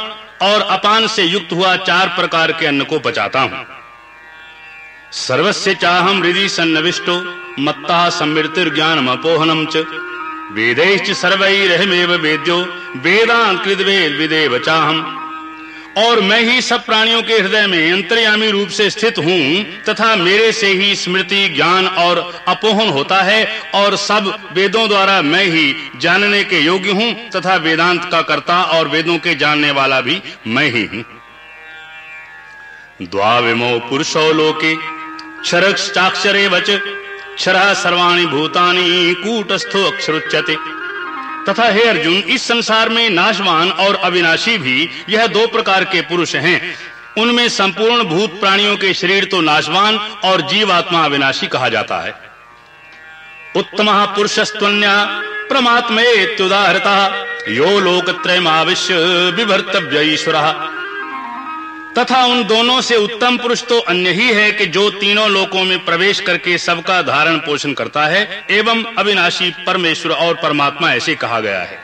और अपान से युक्त हुआ चार प्रकार के अन्न को बचाता हूँ। सर्वस्य चाहम हृदय सन्नविष्टो, मत्ता समृतिर ज्ञान अपोहनम च। वेदैश्च सर्वैरहमेव वेद्यो वेदांत कृतवेद विदेव चाहम। और मैं ही सब प्राणियों के हृदय में अंतर्यामी रूप से स्थित हूँ, तथा मेरे से ही स्मृति, ज्ञान और अपोहन होता है, और सब वेदों द्वारा मैं ही जानने के योग्य हूँ, तथा वेदांत का कर्ता और वेदों के जानने वाला भी मैं ही हूँ। द्वाविमो पुरुषो लोके क्षरक्षाक्षरे वच क्षर सर्वाणी भूतानि कूटस्थो अक्षरुच्यते। तथा हे अर्जुन, इस संसार में नाशवान और अविनाशी भी यह दो प्रकार के पुरुष हैं। उनमें संपूर्ण भूत प्राणियों के शरीर तो नाशवान और जीवात्मा अविनाशी कहा जाता है। उत्तम पुरुषस्तन्या प्रमात्मे त्युदाहता यो लोकत्रयमाविश्य विभर्तव्य ईश्वर। तथा उन दोनों से उत्तम पुरुष तो अन्य ही है कि जो तीनों लोकों में प्रवेश करके सबका धारण पोषण करता है, एवं अविनाशी परमेश्वर और परमात्मा ऐसे कहा गया है।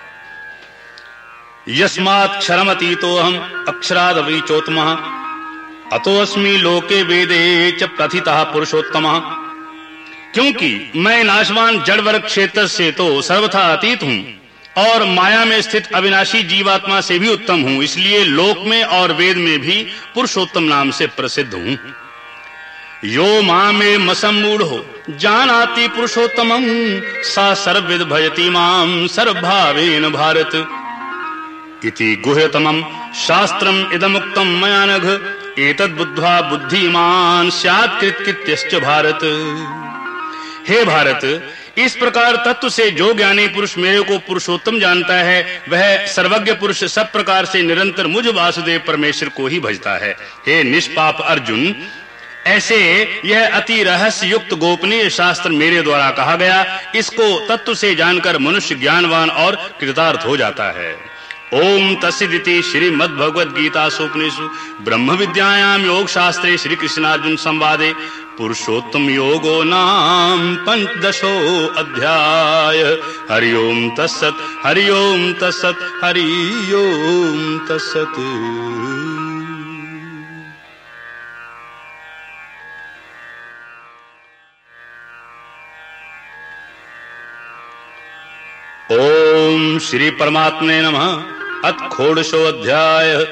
यस्मात् क्षरमतीतो हम अक्षराद चोत्तम अतोस्मी लोके वेदे च प्रथिता पुरुषोत्तम। क्योंकि मैं नाशवान जड़ वर्ग क्षेत्र से तो सर्वथा अतीत हूँ और माया में स्थित अविनाशी जीवात्मा से भी उत्तम हूँ, इसलिए लोक में और वेद में भी पुरुषोत्तम नाम से प्रसिद्ध हूँ। यो मामे मसमूढ़ हो जान आती पुरुषोत्तम, सा सर्विद भजती माम सर्वभावेन भारत। इति गुह्यतमम शास्त्रम इदमुक्तम मया नघ एतद् बुद्ध्वा बुद्धिमान, स्यात् भारत। हे भारत इस प्रकार तत्व से जो ज्ञानी पुरुष मेरे को पुरुषोत्तम जानता है, वह सर्वज्ञ पुरुष सब प्रकार से निरंतर मुझ वासुदेव परमेश्वर को ही भजता है। हे निष्पाप अर्जुन, ऐसे यह अति रहस्य युक्त गोपनीय शास्त्र मेरे द्वारा कहा गया, इसको तत्व से जानकर मनुष्य ज्ञानवान और कृतार्थ हो जाता है। ओम तस्दिति गीता सोपनिषु ब्रह्म विद्यायाम योग शास्त्रे श्री कृष्णार्जुन संवादे। पुरुषोत्तम योगो नाम पंचदशो अध्याय। हरिओम तत्सत हरिओम तत्सत हरिओम तत्सत। ओम श्री परमात्मे नमः। अथ खोड़शो अध्याय।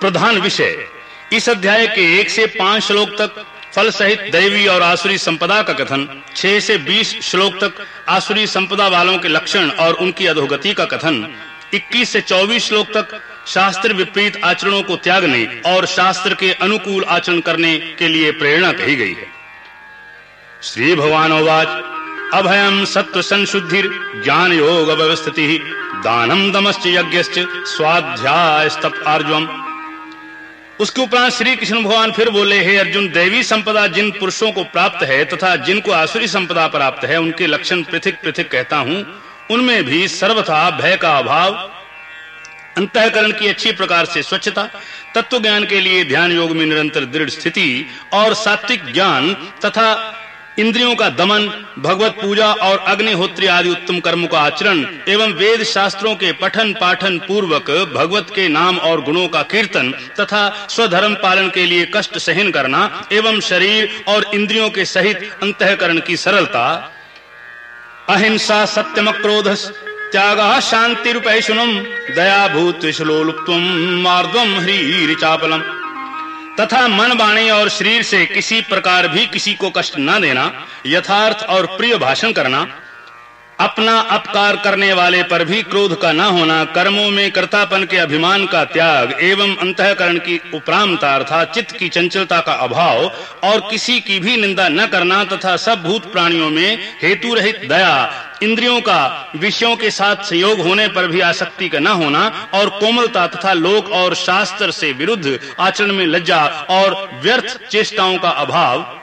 प्रधान विषय। इस अध्याय के एक से पाँच श्लोक तक फल सहित दैवी और आसुरी संपदा का कथन, छह से बीस श्लोक तक आसुरी संपदा वालों के लक्षण और उनकी अधोगति का कथन, इक्कीस से चौबीस श्लोक तक शास्त्र विपरीत आचरणों को त्यागने और शास्त्र के अनुकूल आचरण करने के लिए प्रेरणा कही गई है। श्री भगवान अभयम सत्व संशुद्धि ज्ञान योग व्यवस्थिति दानम दमश्च यज्ञ स्वाध्याय स्तप आर्जवम। उसके उपरांत श्री कृष्ण भगवान फिर बोले, हे अर्जुन, देवी संपदा जिन पुरुषों को प्राप्त है तथा जिनको आसुरी संपदा प्राप्त है, उनके लक्षण पृथक पृथक कहता हूँ। उनमें भी सर्वथा भय का अभाव, अंतकरण की अच्छी प्रकार से स्वच्छता तत्व ज्ञान के लिए ध्यान योग में निरंतर दृढ़ स्थिति और सात्विक ज्ञान तथा इंद्रियों का दमन, भगवत पूजा और अग्निहोत्री आदि उत्तम कर्म का आचरण एवं वेद शास्त्रों के पठन पाठन पूर्वक भगवत के नाम और गुणों का कीर्तन तथा स्वधर्म पालन के लिए कष्ट सहन करना एवं शरीर और इंद्रियों के सहित अंतकरण की सरलता। अहिंसा सत्यम क्रोध त्याग शांति रूपैशुनम दया भूत विश्लोलुप्तम मार्दम ह्री चापलम तथा मन वाणी और शरीर से किसी प्रकार भी किसी को कष्ट न देना, यथार्थ और प्रिय भाषण करना अपना अपकार करने वाले पर भी क्रोध का न होना, कर्मों में कर्तापन के अभिमान का त्याग एवं अंतकरण की उपरामता अर्थात चित्त की चंचलता का अभाव और किसी की भी निंदा न करना तथा सब भूत प्राणियों में हेतु रहित दया, इंद्रियों का, विषयों के साथ संयोग होने पर भी आसक्ति का न होना और कोमलता तथा लोक और शास्त्र से विरुद्ध आचरण में लज्जा और व्यर्थ चेष्टाओं का अभाव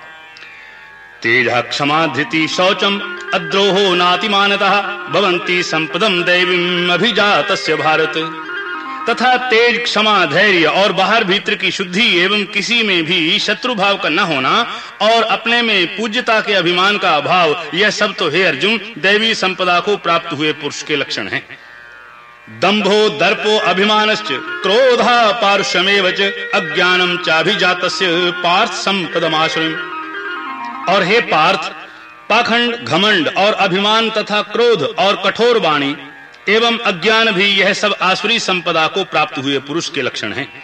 तेज क्षमा धृति शौचम अद्रोहो नातिमानतः भवन्ति संपदम दैवीम अभिजातस्य भारत। तथा तेज क्षमा धैर्य और बाहर भीतर की शुद्धि एवं किसी में भी शत्रु भाव का न होना और अपने में पूज्यता के अभिमान का अभाव, यह सब तो हे अर्जुन, दैवी संपदा को प्राप्त हुए पुरुष के लक्षण हैं। दंभो दर्पो अभिमानश्च, क्रोधा पारुषमेव अज्ञानम चाभिजातस्य पार्थ संपदमाश्रयम्। और हे पार्थ, पाखंड, घमंड और अभिमान तथा क्रोध और कठोर वाणी एवं अज्ञान भी यह सब आसुरी संपदा को प्राप्त हुए पुरुष के लक्षण हैं।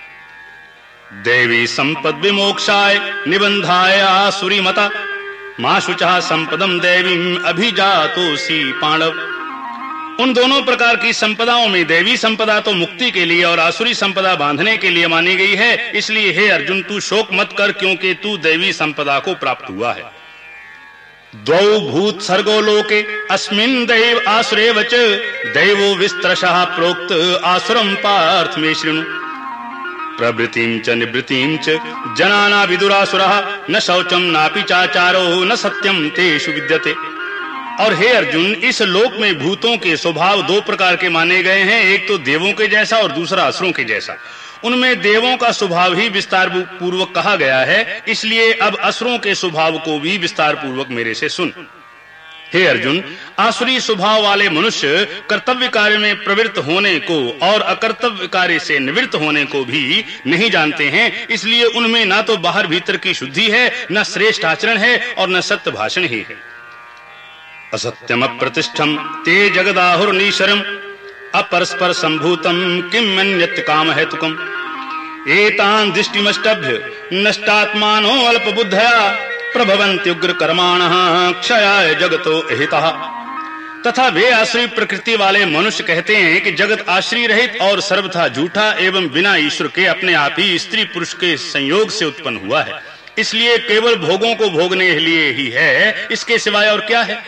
देवी संपद विमोक्षाय, निबंधाय आसुरी मता। माशुचा संपदम देवी अभिजातोसी पांडव। उन दोनों प्रकार की संपदाओं में देवी संपदा तो मुक्ति के लिए और आसुरी संपदा बांधने के लिए मानी गई है। इसलिए हे अर्जुन, तू शोक मत कर क्योंकि तू देवी संपदा को प्राप्त हुआ है। द्वौ भूत सर्गो लोके, अस्मिन दैव आसुरे वच, दैवो विस्तरशः प्रोक्त आसुरम पार्थ में शृणु। प्रवृत्तिं च निवृत्तिं च जनाना विदुरासुरः न शौचम नापि चाचारो, न सत्यम तेषु विद्यते। और हे अर्जुन, इस लोक में भूतों के स्वभाव दो प्रकार के माने गए हैं, एक तो देवों के जैसा और दूसरा असुरों के जैसा। उनमें देवों का स्वभाव ही विस्तार पूर्वक कहा गया है, इसलिए अब असुरों के स्वभाव को भी विस्तार पूर्वक मेरे से सुन। हे अर्जुन, आसुरी स्वभाव वाले मनुष्य कर्तव्य कार्य में प्रवृत्त होने को और अकर्तव्य कार्य से निवृत्त होने को भी नहीं जानते हैं, इसलिए उनमें ना तो बाहर भीतर की शुद्धि है, न श्रेष्ठ आचरण है और न सत्य भाषण ही है। असत्यम प्रतिष्ठम ते जगदाहुर्नीशरम अपरस्पर संभूतम किम मन्यत काम है तुकम एतान दृष्टिमष्टभ्य नष्टात्मानो अल्प बुद्धया प्रभवन्ति उग्र कर्माण क्षयाय जगतो हिता तथा वे आश्रय प्रकृति वाले मनुष्य कहते हैं कि जगत आश्रय रहित और सर्वथा झूठा एवं बिना ईश्वर के अपने आप ही स्त्री पुरुष के संयोग से उत्पन्न हुआ है। इसलिए केवल भोगों को भोगने के लिए ही है, इसके सिवाय और क्या है?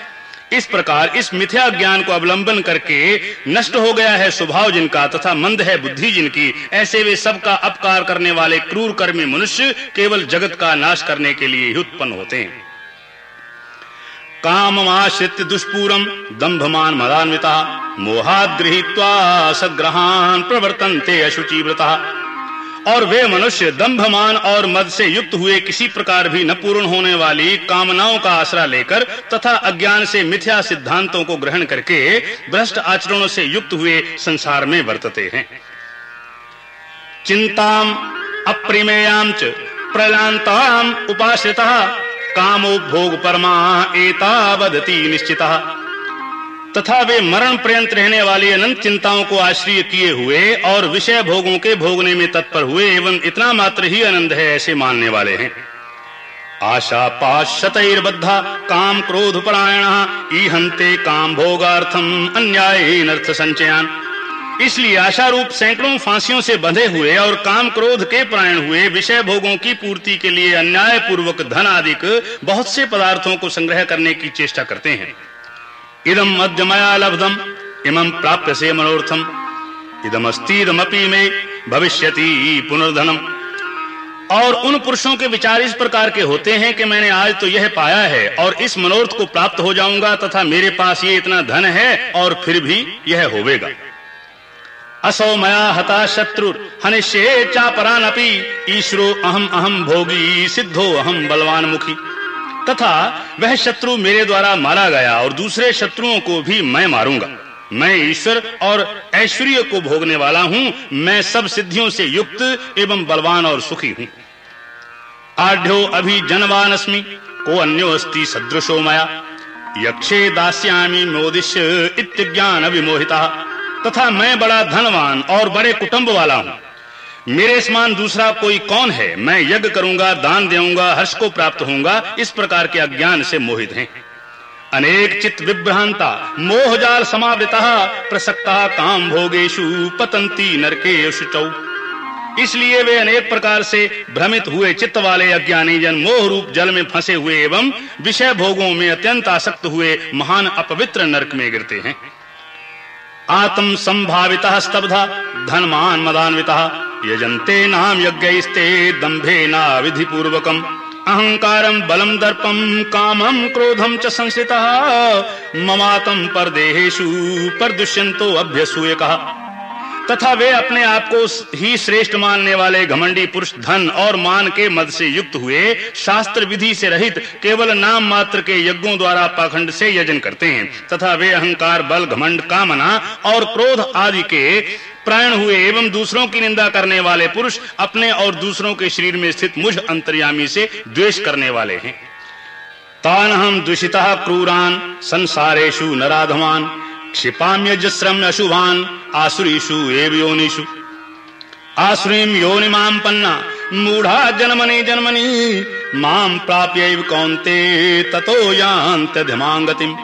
इस प्रकार इस मिथ्या ज्ञान को अवलंबन करके नष्ट हो गया है स्वभाव जिनका तथा मंद है बुद्धि जिनकी, ऐसे वे सबका अपकार करने वाले क्रूर कर्मी मनुष्य केवल जगत का नाश करने के लिए ही उत्पन्न होते हैं। काममाश्रित्य दुष्पूरम दंभमान मदान्विता मोहाद गृहीत्वा सग्रहान प्रवर्तन्ते अशुचिव्रता और वे मनुष्य दंभमान और मद से युक्त हुए किसी प्रकार भी न पूर्ण होने वाली कामनाओं का आसरा लेकर तथा अज्ञान से मिथ्या सिद्धांतों को ग्रहण करके भ्रष्ट आचरणों से युक्त हुए संसार में वर्तते हैं। चिंताम, अप्रिमेयाम च प्रलांताम उपाश्रिता, कामो भोग परमा एतावदति निश्चिता। तथा वे मरण पर्यंत रहने वाली अनंत चिंताओं को आश्रय किए हुए और विषय भोगों के भोगने में तत्पर हुए एवं इतना मात्र ही आनंद है ऐसे मानने वाले हैं। आशा पाशतैर्बद्धा काम क्रोध परायण ईहंते काम भोगार्थम, अन्याय अर्थ संचयान। इसलिए आशा रूप सैकड़ों फांसियों से बंधे हुए और काम क्रोध के प्रायण हुए विषय भोगों की पूर्ति के लिए अन्याय पूर्वक धन आदि बहुत से पदार्थों को संग्रह करने की चेष्टा करते हैं। इदम मध्यमया लब्धम इमं प्राप्य से मनोर्थम इदमस्तीदमपि में भविष्यति पुनर्धनम और उन पुरुषों के विचार इस प्रकार के होते हैं कि मैंने आज तो यह पाया है और इस मनोरथ को प्राप्त हो जाऊँगा तथा मेरे पास ये इतना धन है और फिर भी यह होवेगा। असौ मया हता शत्रु हनिष्ये चापरानपि, ईश्वरो अहम अहम भोगी, सिद्धो अहम बलवान मुखी तथा वह शत्रु मेरे द्वारा मारा गया और दूसरे शत्रुओं को भी मैं मारूँगा। मैं ईश्वर और ऐश्वर्य को भोगने वाला हूँ। मैं सब सिद्धियों से युक्त एवं बलवान और सुखी हूँ। आढ़्यो अभी जनवान अस्मि को अन्यो अस्ति सदृशो मया। यक्षे दास्यामि मोदिश इत्यज्ञान अभिमोहिता तथा मैं बड़ा धनवान और बड़े कुटुंब वाला हूँ। मेरे समान दूसरा कोई कौन है? मैं यज्ञ करूँगा, दान देऊँगा, हर्ष को प्राप्त होऊँगा, इस प्रकार के अज्ञान से मोहित हैं। अनेक चित विभ्रांता मोहजाल समावृता, प्रसक्ता काम भोगेशु, पतंती नरके इसलिए वे अनेक प्रकार से भ्रमित हुए चित्त वाले अज्ञानी जन, मोह रूप जल में फंसे हुए एवं विषय भोगों में अत्यंत आसक्त हुए महान अपवित्र नरक में गिरते हैं। आत्म संभावित स्तब्ध धनमान मदान्विता यजन्ते नाम यज्ञ दंभे ना विधि पूर्वकम अहंकारम बलम दर्पम कामम क्रोधम च संसिता ममातम पर देहेशु पर दुष्यंतो अभ्यसूय कहा तथा वे अपने आप को ही श्रेष्ठ मानने वाले घमंडी पुरुष धन और मान के मद से युक्त हुए शास्त्र विधि से रहित केवल नाम मात्र के यज्ञों द्वारा पाखंड से यजन करते हैं, तथा वे अहंकार, बल, घमंड, कामना और क्रोध आदि के प्राण हुए एवं दूसरों की निंदा करने वाले पुरुष अपने और दूसरों के शरीर में स्थित मुझ अंतर्यामी से द्वेष करने वाले हैं। तान हम दूषिता क्रूरान संसारेशु नराधमान। क्षिपाम्यजस्रम अशुभान आसुरीषु एव योनिषु आसुरीम योनिमाम पन्ना मूढ़ा जन्मनि जन्मनि माम प्राप्य कौनते ततो यान्त्यधिमांगतिम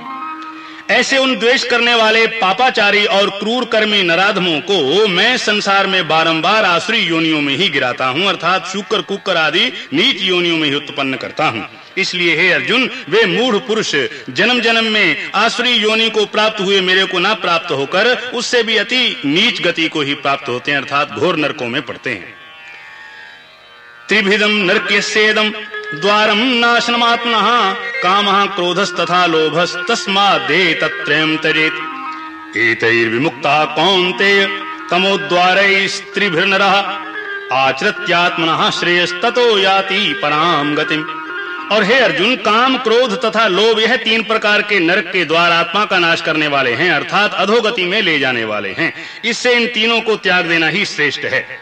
ऐसे उन द्वेष करने वाले पापाचारी और क्रूर कर्मी नराधमों को मैं संसार में बारंबार आसुरी योनियों में ही गिराता हूँ, अर्थात शुक्र कुकर आदि नीच योनियों में ही उत्पन्न करता हूँ। इसलिए हे अर्जुन, वे मूढ़ पुरुष जन्म जन्म में आसुरी योनि को प्राप्त हुए मेरे को ना प्राप्त होकर, उससे भी अति नीच गति को ही प्राप्त होते हैं, अर्थात घोर नरकों में पड़ते हैं। त्रिभिदम नरक्यसेदम द्वारम नाशनमात्मनः, कामः क्रोधस्तथा लोभस्तस्मादे तत्रयं तरेत् एतैर्विमुक्तः कौन्तेय तमोद्वारैस्त्रिभिर्नरः, आचरत्यात्मनः श्रेयस्ततो याति पराम गतिम। और हे अर्जुन, काम, क्रोध तथा लोभ, यह तीन प्रकार के नरक के द्वार आत्मा का नाश करने वाले हैं, अर्थात अधोगति में ले जाने वाले हैं। इससे इन तीनों को त्याग देना ही श्रेष्ठ है।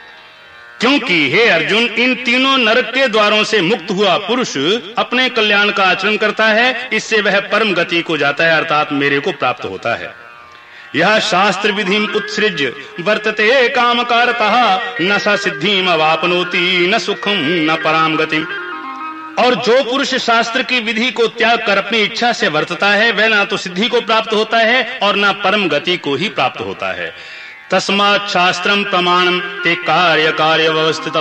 क्योंकि, हे अर्जुन, इन तीनों नरक के द्वारों से मुक्त हुआ पुरुष अपने कल्याण का आचरण करता है, इससे वह परम गति को जाता है, अर्थात मेरे को प्राप्त होता है। यह शास्त्र विधि उत्सृज वर्तते काम कारतः न स सिद्धि अवापनोति, न सुखम न पराम गति और जो पुरुष शास्त्र की विधि को त्याग कर अपनी इच्छा से वर्तता है, वह ना तो सिद्धि को प्राप्त होता है और ना परम गति को ही प्राप्त होता है। तस्मात् शास्त्रम प्रमाणम ते कार्य कार्य व्यवस्थित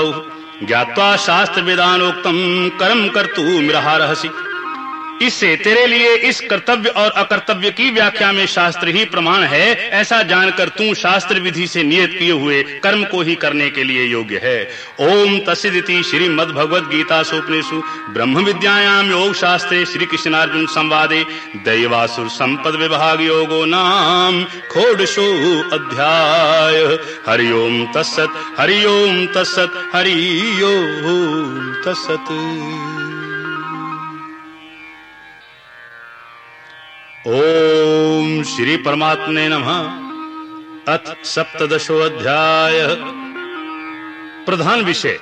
ज्ञावा शास्त्र विधानोक्तम कर्म कर्तु मिरहारहसी। इससे तेरे लिए इस कर्तव्य और अकर्तव्य की व्याख्या में शास्त्र ही प्रमाण है। ऐसा जानकर तू शास्त्र विधि से नियत किए हुए कर्म को ही करने के लिए योग्य है। ओम तस्दिति श्री मद भगवद गीता सोपनेशु ब्रह्म विद्यायाम योग शास्त्रे श्री कृष्णार्जुन संवादे दैवासुर संपद विभाग योगो नाम खोडशो अध्याय। हरिओम तत्सत हरिओम तत्सत हरिओम तत्सत। ओम श्री परमात्मे नमः। अथ सप्तशो अध्याय। प्रधान विषय।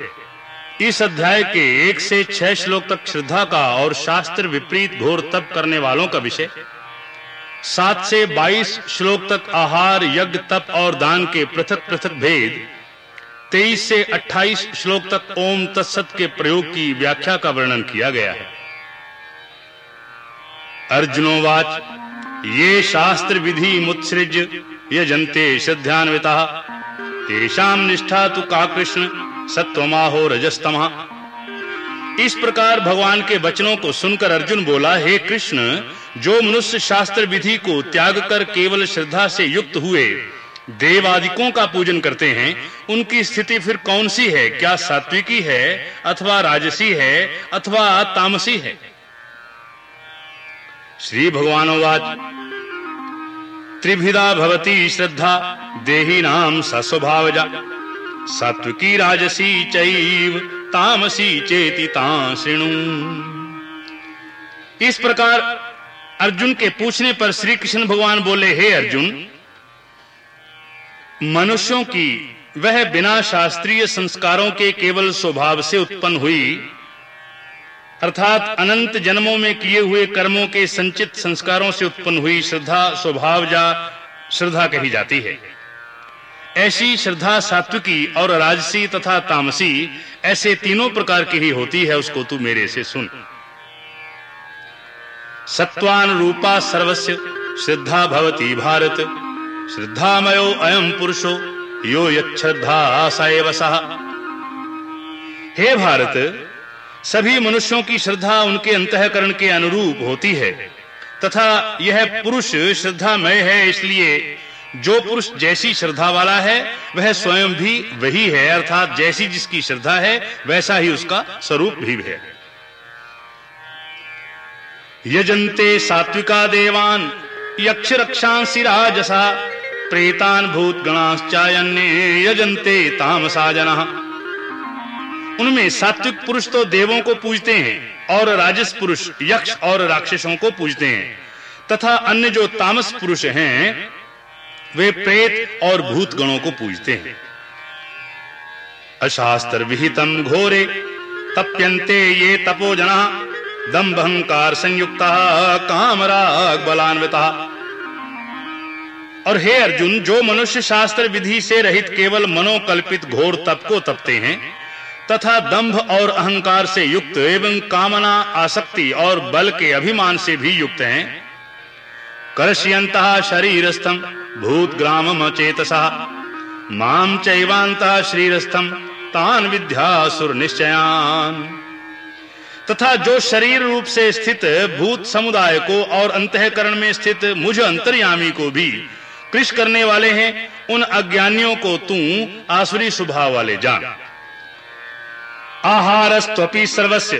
इस अध्याय के एक से छह श्लोक तक श्रद्धा का और शास्त्र विपरीत घोर तप करने वालों का विषय। सात से बाईस श्लोक तक आहार, यज्ञ, तप और दान के पृथक पृथक भेद। तेईस से अट्ठाईस श्लोक तक ओम तत्सत के प्रयोग की व्याख्या का वर्णन किया गया है। अर्जुनोवाच, ये शास्त्र विधि मुत्सृज यजन्ते श्रद्धान्विता। तेषाम निष्ठा तु का कृष्ण सत्वमाहो रजस्तम। इस प्रकार भगवान के वचनों को सुनकर अर्जुन बोला, हे कृष्ण, जो मनुष्य शास्त्र विधि को त्याग कर केवल श्रद्धा से युक्त हुए, देवादिकों का पूजन करते हैं, उनकी स्थिति फिर कौन सी है? क्या सात्विकी है, अथवा राजसी है, अथवा तामसी है? श्री भगवानोवाच त्रिभिदा भवती श्रद्धा, देही देहिनाम सस्वभावजा सात्विकी राजसी चैव, तामसी चेति शृणु इस प्रकार अर्जुन के पूछने पर श्री कृष्ण भगवान बोले, हे अर्जुन, मनुष्यों की वह बिना शास्त्रीय संस्कारों के केवल स्वभाव से उत्पन्न हुई अर्थात अनंत जन्मों में किए हुए कर्मों के संचित संस्कारों से उत्पन्न हुई श्रद्धा, स्वभाव जा श्रद्धा कही जाती है। ऐसी श्रद्धा सात्विकी और राजसी तथा तामसी ऐसे तीनों प्रकार की ही होती है, उसको तू मेरे से सुन। सत्वान रूपा सर्वस्य, श्रद्धा भवती भारत। श्रद्धामयो अयम पुरुषो, यो सएव सह हे भारत सभी मनुष्यों की श्रद्धा उनके अंतकरण के अनुरूप होती है। तथा यह पुरुष श्रद्धामय है, इसलिए जो पुरुष जैसी श्रद्धा वाला है, वह स्वयं भी वही है, अर्थात जैसी जिसकी श्रद्धा है, वैसा ही उसका स्वरूप भी है। यजंते सात्विका देवान यक्ष रक्षांसि राजसा, प्रेतान भूत गणाश्चायन्ने यजन्ते तामसा जनः। उनमें सात्विक पुरुष तो देवों को पूजते हैं और राजस पुरुष, यक्ष और राक्षसों को पूजते हैं। तथा अन्य जो तामस पुरुष हैं, वे प्रेत और भूत गणों को पूजते हैं। अशास्त्र विहितम घोरे, तप्यन्ते ये तपो जना दम्भ अहंकार संयुक्त, कामराग बलान्विता। और हे अर्जुन, जो मनुष्य शास्त्र विधि से रहित केवल मनोकल्पित घोर तप को तपते हैं तथा दंभ और अहंकार से युक्त एवं कामना, आसक्ति और बल के अभिमान से भी युक्त हैं। कर्षयंत शरीरस्थम भूत ग्राम चेतसा। माम चैवांत श्रीरस्थम तान विद्यासुर निश्चयान। तथा जो शरीर रूप से स्थित भूत समुदाय को और अंतकरण में स्थित मुझ अंतर्यामी को भी कृष करने वाले हैं, उन अज्ञानियों को तू आसुरी स्वभाव वाले जान। आहारस्त्वपि सर्वस्य।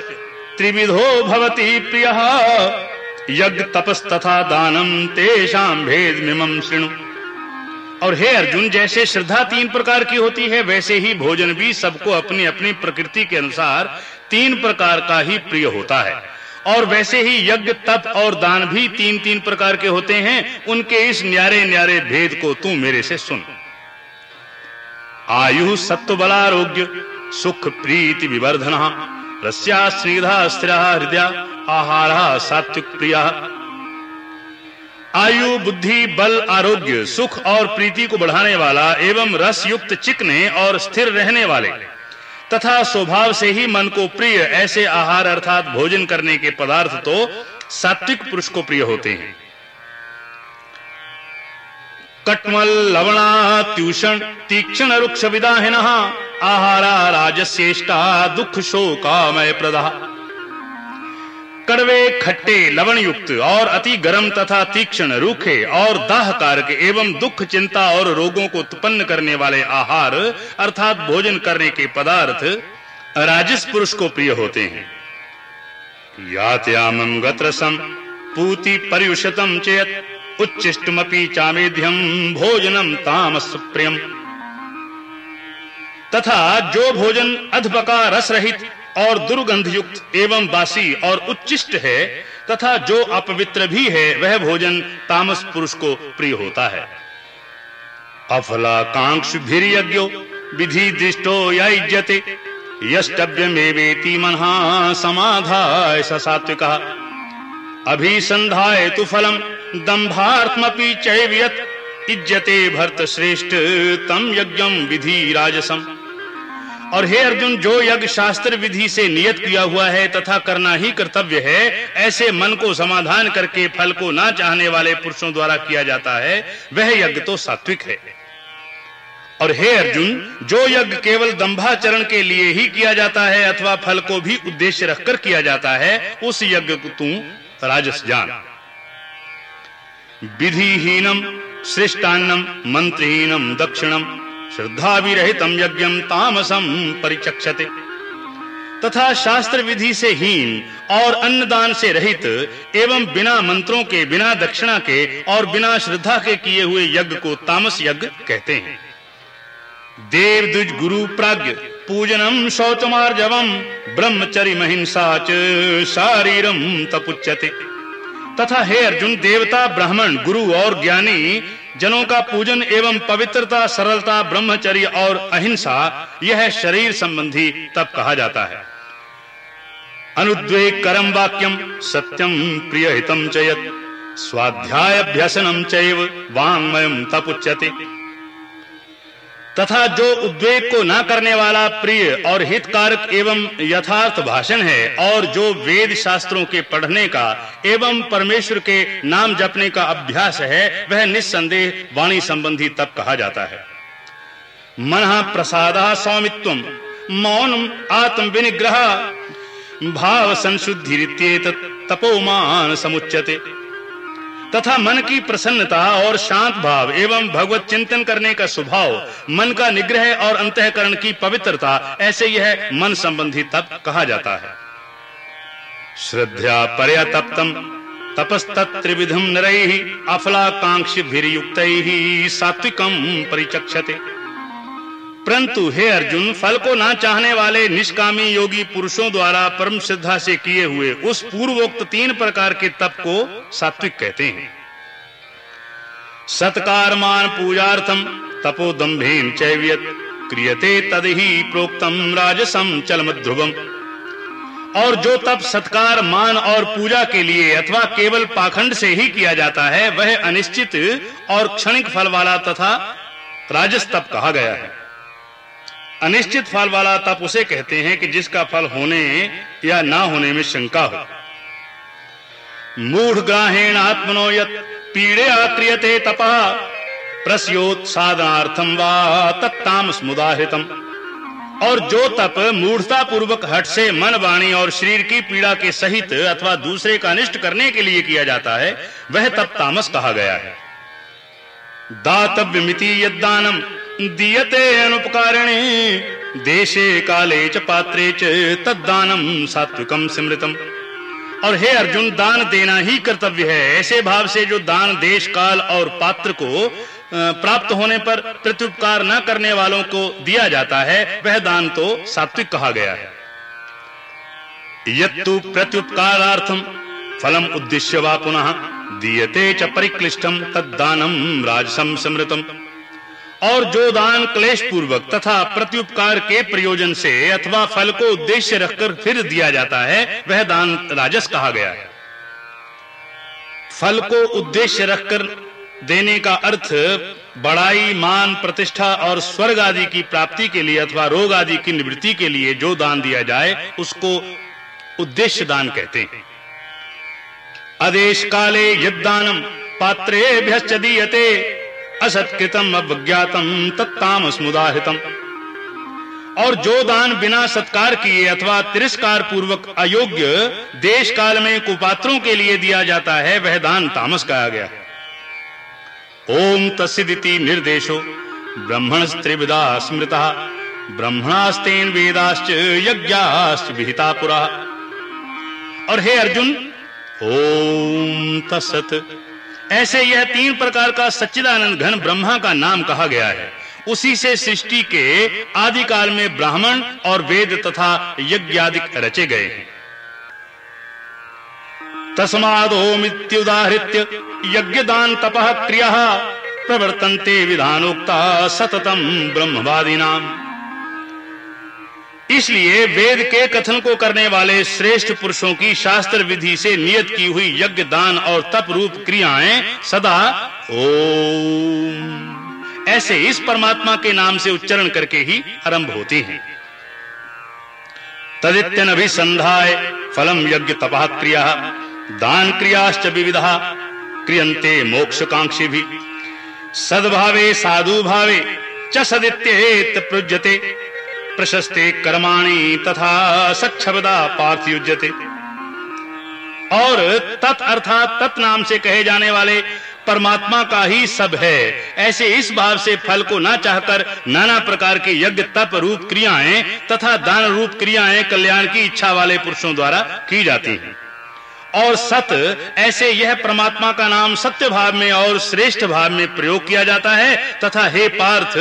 त्रिविधो भवति प्रियः। यज्ञ, तपस तथा दानम तेषाम भेद मिमम शृणु। और हे अर्जुन, जैसे श्रद्धा तीन प्रकार की होती है, वैसे ही भोजन भी सबको अपनी अपनी प्रकृति के अनुसार तीन प्रकार का ही प्रिय होता है। और वैसे ही यज्ञ, तप और दान भी तीन तीन प्रकार के होते हैं। उनके इस न्यारे न्यारे भेद को तू मेरे से सुन। आयु सत्व बलारोग्य सुख प्रीति विवर्धन। रस्या, स्निग्धा, स्थिर, हृदय, आहार, सात्विक प्रिय। आयु, बुद्धि, बल, आरोग्य, सुख और प्रीति को बढ़ाने वाला एवं रस युक्त चिकने और स्थिर रहने वाले। तथा स्वभाव से ही मन को प्रिय ऐसे आहार अर्थात भोजन करने के पदार्थ तो सात्विक पुरुष को प्रिय होते हैं। कटमल, लवणा, त्यूषण, तीक्षण रुक्ष विदाहिन, आहारा राजस्येष्टा दुख शोकामय प्रदा। कड़वे, खट्टे लवण युक्त और अति गर्म तथा तीक्ष्ण रूखे और दाह कारक एवं दुख चिंता और रोगों को उत्पन्न करने वाले आहार, अर्थात भोजन करने के पदार्थ, राजस पुरुष को प्रिय होते हैं। यात्यामम गत्रसम पूति पर्युषतम चेत। उच्चिष्टमपि चामेध्यम भोजनम तामस प्रियम तथा जो भोजन अधपका रस रहित और दुर्गंध युक्त एवं बासी और उच्चिष्ट है, तथा जो अपवित्र भी है, वह भोजन तामस पुरुष को प्रिय होता है। अफला कांक्ष यज्ञो विधि दृष्टो यज्ञते यष्टव्यमेवेति मनहा समाधाय सात्विका। अभिसंधाय तु फलम दंभार्थमपि चैव्यत इज्जते भरत श्रेष्ठ तम यज्ञम विधि राजसम। और हे अर्जुन, जो यज्ञ शास्त्र विधि से नियत किया हुआ है तथा करना ही कर्तव्य है, ऐसे मन को समाधान करके फल को ना चाहने वाले पुरुषों द्वारा किया जाता है, वह यज्ञ तो सात्विक है। और हे अर्जुन, जो यज्ञ केवल दंभाचरण के लिए ही किया जाता है अथवा फल को भी उद्देश्य रखकर किया जाता है, उस यज्ञ को तू राजस जान। विधिहीनम श्रेष्ठान्नम मंत्रहीनम दक्षिणम श्रद्धा विरहितम यज्ञम तामसम परिचक्षते। तथा शास्त्र विधि से हीन और अन्नदान से रहित एवं बिना मंत्रों के, बिना दक्षिणा के और बिना श्रद्धा के किए हुए यज्ञ को तामस यज्ञ कहते हैं। देव दुज गुरु प्राज्ञ, पूजनम शौचमार्जवम ब्रह्मचर्य महिंसा च शारीरम तपुच्यते। तथा हे अर्जुन, देवता, ब्राह्मण, गुरु और ज्ञानी, जनों का पूजन एवं पवित्रता, सरलता, ब्रह्मचर्य और अहिंसा, यह शरीर संबंधी तप कहा जाता है। अनुद्वेग करम वाक्यम सत्यम प्रिय हितम चयत स्वाध्याय अभ्यसनम चैव वांगमयम तपुच्यते। तथा जो उद्वेग को ना करने वाला प्रिय और हितकारक एवं यथार्थ भाषण है और जो वेद शास्त्रों के पढ़ने का एवं परमेश्वर के नाम जपने का अभ्यास है, वह निस्संदेह वाणी संबंधी तप कहा जाता है। मन प्रसाद स्वामित्व मौन आत्म विनिग्रह भाव संशुद्धि तपोमान समुच्यते तथा मन की प्रसन्नता और शांत भाव एवं भगवत चिंतन करने का स्वभाव, मन का निग्रह और अंतकरण की पवित्रता, ऐसे यह मन संबंधी तप कहा जाता है। श्रद्धा पर्यतप्तम तपस्तत्रिविधम नरई नरैः अफलाकांक्षिभिर्युक्तैः सात्विकम परिचक्षते। परंतु हे अर्जुन, फल को ना चाहने वाले निष्कामी योगी पुरुषों द्वारा परम श्रद्धा से किए हुए उस पूर्वोक्त तीन प्रकार के तप को सात्विक कहते हैं। सत्कार मान पूजार्थम तपोदम्भेन चैव्यत, क्रियते तद ही प्रोक्तम राजसम चलमध्रुवम। और जो तप सत्कार मान और पूजा के लिए अथवा केवल पाखंड से ही किया जाता है, वह अनिश्चित और क्षणिक फल वाला तथा राजस तप कहा गया है। अनिश्चित फल वाला तप उसे कहते हैं कि जिसका फल होने या ना होने में शंका हो। मूढ़ ग्राहेण आत्मनो पीड़े आक्रियते तपः, प्रस्योत साधनार्थम वा तत्तामस मुदाहितम। और जो तप मूढ़ता पूर्वक हट से मन, वाणी और शरीर की पीड़ा के सहित अथवा दूसरे का अनिष्ट करने के लिए किया जाता है, वह तप तामस कहा गया है। दातव्य मिति यदानम दीयते अनुपकारिणे। देशे काले च पात्रे च तद्दानम सात्विकम स्मृतम। और हे अर्जुन, दान देना ही कर्तव्य है। ऐसे भाव से जो दान देश, काल और पात्र को प्राप्त होने पर प्रत्युपकार न करने वालों को दिया जाता है, वह दान तो सात्विक कहा गया है। यत्तु प्रत्युपकारार्थम फलम उद्देश्य वा पुनः। दीयते च परिक्लिष्टम तद्दानम राजसम समृतम। और जो दान क्लेश पूर्वक तथा प्रत्युपकार के प्रयोजन से अथवा फल को उद्देश्य रखकर फिर दिया जाता है, वह दान राजस कहा गया है। फल को उद्देश्य रखकर देने का अर्थ बड़ाई, मान, प्रतिष्ठा और स्वर्ग आदि की प्राप्ति के लिए अथवा रोग आदि की निवृत्ति के लिए जो दान दिया जाए, उसको उद्देश्य दान कहते हैं। आदेश काले यदानम पात्रेभ्यश्च दीयते। असत्कृतम अवज्ञातम तत्तामस मुदाहितम और जो दान बिना सत्कार किए अथवा तिरस्कार पूर्वक अयोग्य देश काल में कुपात्रों के लिए दिया जाता है, वह दान तामस कहा गया। ओम तस्दिति निर्देशो ब्रह्मण त्रिविदा स्मृता, ब्रह्मणास्तेन वेदाश्च यज्ञाश्च विहिता और हे अर्जुन, ओम तत्सत ऐसे यह तीन प्रकार का सच्चिदानंद घन ब्रह्मा का नाम कहा गया है। उसी से सृष्टि के आदि काल में ब्राह्मण और वेद तथा यज्ञ आदि रचे गए हैं। तस्मादोमित्युदाहृत्य यज्ञ दान तपः क्रिया प्रवर्तन्ते विधानोक्ता सततम ब्रह्मवादी नाम इसलिए वेद के कथन को करने वाले श्रेष्ठ पुरुषों की शास्त्र विधि से नियत की हुई यज्ञ दान और तप रूप क्रियाएँ सदा ओम। ऐसे इस परमात्मा के नाम से उच्चारण करके ही आरंभ होती हैं। तदित्यन अभिसंधाय फलम यज्ञ तपः क्रिया, दान क्रियाश्च विविधा, क्रियन्ते मोक्ष कांक्षी भी। सद्भावे साधु भावे, च सदित्य प्रयुज्यते प्रशस्ते कर्माणि तथा सच्छबदा पार्थ युज्यते और तत् अर्थात तत् नाम से कहे जाने वाले परमात्मा का ही सब है। ऐसे इस भाव से फल को ना चाहकर नाना प्रकार के यज्ञ, तप रूप क्रियाएँ तथा दान रूप क्रियाएँ कल्याण की इच्छा वाले पुरुषों द्वारा की जाती हैं। और सत, ऐसे यह परमात्मा का नाम सत्य भाव में और श्रेष्ठ भाव में प्रयोग किया जाता है तथा हे पार्थ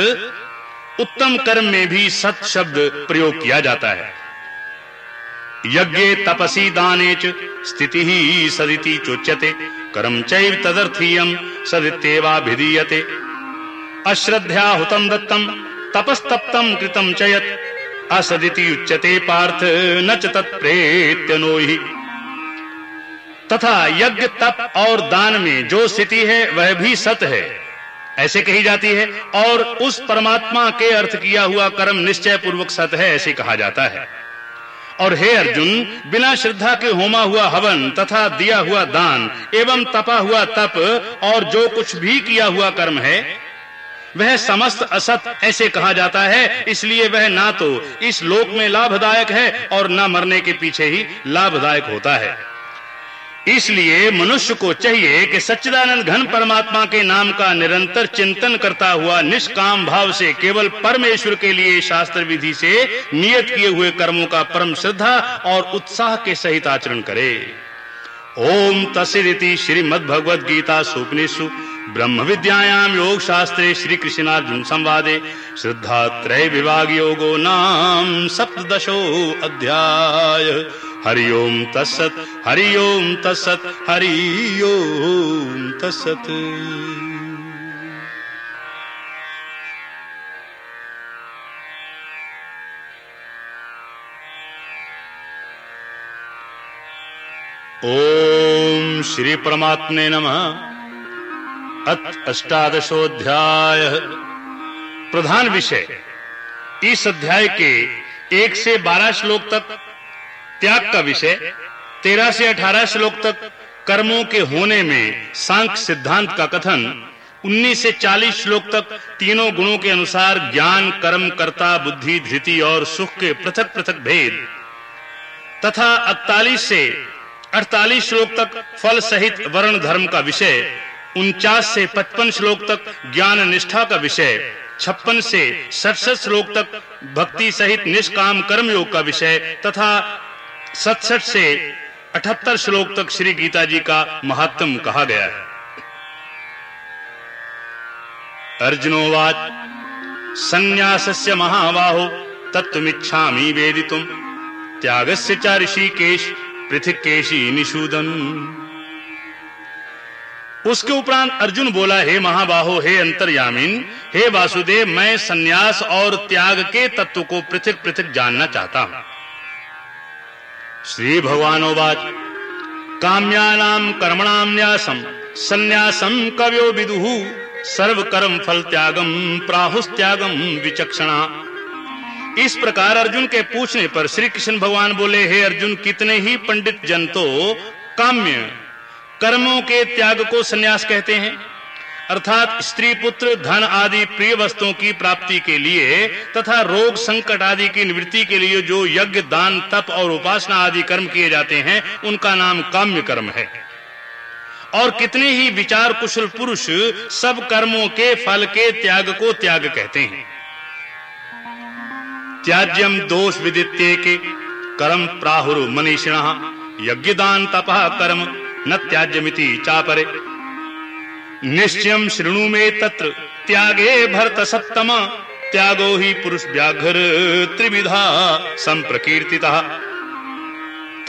उत्तम कर्म में भी सत शब्द प्रयोग किया जाता है। यज्ञे तपसी दाने च, स्थिति ही सदिति चोच्यते, कर्म चैव तदर्थीयम सदित्येवाभिधीयते अश्रद्धया हुतम दत्तम तपस्तप्तम कृतम चयत असदिति उच्यते पार्थ, न च तत्प्रेत्यनो ही। तथा यज्ञ, तप और दान में जो स्थिति है, वह भी सत है। ऐसे कही जाती है, और उस परमात्मा के अर्थ किया हुआ कर्म निश्चय पूर्वक सत है, ऐसे कहा जाता है। और हे अर्जुन, बिना श्रद्धा के होमा हुआ हवन तथा दिया हुआ दान, एवं तपा हुआ तप, और जो कुछ भी किया हुआ कर्म है, वह समस्त असत, ऐसे कहा जाता है। इसलिए वह ना तो इस लोक में लाभदायक है, और ना मरने के पीछे ही लाभदायक होता है। इसलिए मनुष्य को चाहिए कि सच्चिदानंद घन परमात्मा के नाम का निरंतर चिंतन करता हुआ निष्काम भाव से केवल परमेश्वर के लिए शास्त्र विधि से नियत किए हुए कर्मों का परम श्रद्धा और उत्साह के सहित आचरण करे। ओम तस्दिति श्रीमद भगवद गीता सुपनिषु ब्रह्म विद्यायाम योग शास्त्रे श्री कृष्णार्जुन संवादे। श्रद्धा त्रय विभाग योगो नाम सप्तशो अध्याय। हरि ओम तत्सत हरि ओम तत्सत हरि ओम तत्सत ओम श्री परमात्मे नमः। अथ अष्टादशोध्याय प्रधान विषय। इस अध्याय के एक से बारह श्लोक तक त्याग का विषय, तेरह से अठारह श्लोक तक कर्मों के होने में सांख्य सिद्धांत का कथन 19 से 40 श्लोक तक तीनों गुणों के अनुसार ज्ञान, कर्म, कर्ता, बुद्धि, धृति और सुख के पृथक पृथक भेद। तथा 41 से 48 श्लोक तक फल सहित वर्ण धर्म का विषय, उनचास से 55 श्लोक तक ज्ञान निष्ठा का विषय, छप्पन से सड़सठ श्लोक तक भक्ति सहित निष्काम कर्म योग का विषय तथा सतसठ से अठहत्तर श्लोक तक श्री गीता जी का महात्म कहा गया है। अर्जुनोवाच संन्यासस्य महाबाहो तत्वमिच्छामि वेदितुम। त्यागस्य च ऋषिकेश पृथकेशी निषूदन। उसके उपरांत अर्जुन बोला, हे महाबाहो, हे अंतर्यामीन, हे वासुदेव, मैं सन्यास और त्याग के तत्व को पृथक पृथक जानना चाहता हूँ। श्री भगवानोवाच काम्यानाम कर्मणाम न्यासम संन्यासम कव्यो विदुहु सर्व कर्म फल त्यागम प्राहुस्त्यागम विचक्षणा। इस प्रकार अर्जुन के पूछने पर श्री कृष्ण भगवान बोले, हे अर्जुन, कितने ही पंडित जन तो काम्य कर्मों के त्याग को संन्यास कहते हैं? अर्थात स्त्री पुत्र, धन आदि प्रिय वस्तुओं की प्राप्ति के लिए तथा रोग संकट आदि की निवृत्ति के लिए जो यज्ञ, दान, तप और उपासना आदि कर्म किए जाते हैं, उनका नाम काम्य कर्म है। और कितने ही विचार कुशल पुरुष सब कर्मों के, फल के, त्याग को त्याग कहते हैं। त्याज्यम दोष विदित्य के, कर्म प्राहुर मनीषिण, यज्ञ, दान तपह कर्म, न त्याज्यमिति चापरे। निश्चयम श्रृणु में तत्र। त्यागे भरत सत्तम त्यागो ही पुरुष व्याघ्र त्रिविधा संप्रकीर्ति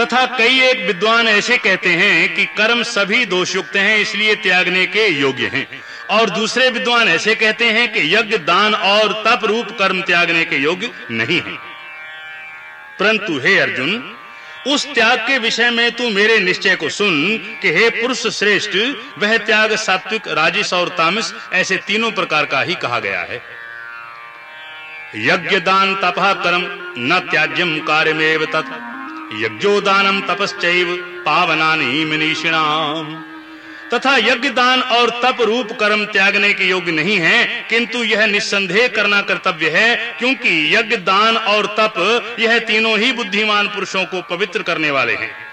तथा कई एक विद्वान ऐसे कहते हैं कि कर्म सभी दोषयुक्त हैं, इसलिए त्यागने के योग्य हैं। और दूसरे विद्वान ऐसे कहते हैं कि यज्ञ, दान और तप रूप कर्म त्यागने के योग्य नहीं है। परंतु हे अर्जुन उस त्याग के विषय में तू मेरे निश्चय को सुन कि हे पुरुष श्रेष्ठ, वह त्याग सात्विक, राजिस और तामस ऐसे तीनों प्रकार का ही कहा गया है। यज्ञ दान तपह कर्म न त्याज्यम कार्यमेव तत्। यज्ञोदानम तपस्व पावना मनीषिणाम। तथा यज्ञ दान और तप रूप कर्म त्यागने के योग्य नहीं है, किंतु यह निस्संदेह करना कर्तव्य है, क्योंकि यज्ञ दान और तप यह तीनों ही बुद्धिमान पुरुषों को पवित्र करने वाले हैं।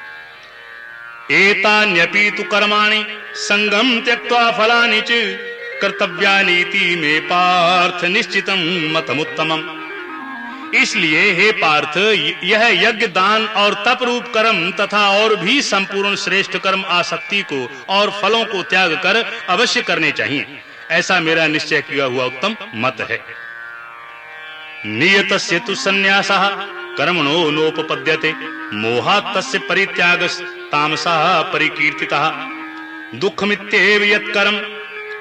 एतान्यपि तु कर्माणि, संगम त्यक्त्वा फलानि च, कर्तव्यानीति में पार्थ निश्चितम मतमुत्तमम। इसलिए, हे पार्थ यह यज्ञ दान और तप रूप कर्म तथा और भी संपूर्ण श्रेष्ठ कर्म आसक्ति को और फलों को त्याग कर अवश्य करने चाहिए। ऐसा मेरा निश्चय किया हुआ उत्तम मत है। नियतस्य तु सन्न्यासः कर्मणो नोपपद्यते, मोहात् तस्य परित्यागस्तामसः दुख दुःखमित्येव यत्कर्म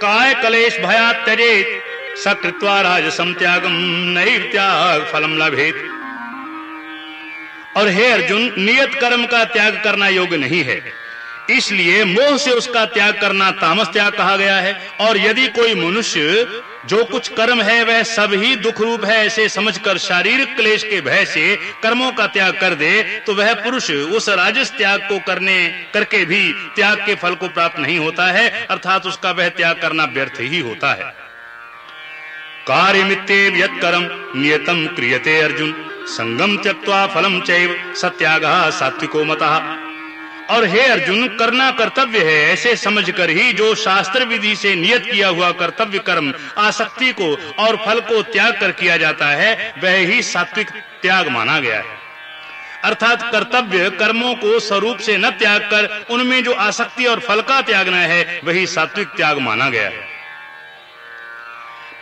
काय कलेश भया त्यजेत। स कृत्वा राजसं त्यागम नैव त्याग फलम लभेत। और हे अर्जुन, नियत कर्म का त्याग करना योग्य नहीं है। इसलिए मोह से उसका त्याग करना तामस त्याग कहा गया है। और यदि कोई मनुष्य जो कुछ कर्म है, वह सब ही दुख रूप है, ऐसे समझकर शारीरिक क्लेश के भय से कर्मों का त्याग कर दे तो वह पुरुष उस राजस त्याग को करने, करके भी त्याग के फल को प्राप्त नहीं होता है। अर्थात उसका वह त्याग करना व्यर्थ ही होता है। कार्यमित्तेव यत् कर्म नियतम क्रियते अर्जुन। संगम त्यक्त्वा फलम चैव सत्यागा सात्विको मतः। और हे अर्जुन, करना कर्तव्य है, ऐसे समझकर ही जो शास्त्र विधि से नियत किया हुआ कर्तव्य कर्म, आसक्ति को और फल को त्याग कर किया जाता है, वह ही सात्विक त्याग माना गया है। अर्थात कर्तव्य कर्मों को स्वरूप से न त्याग कर, उनमें जो आसक्ति और फल का त्यागना है, वही सात्विक त्याग माना गया है।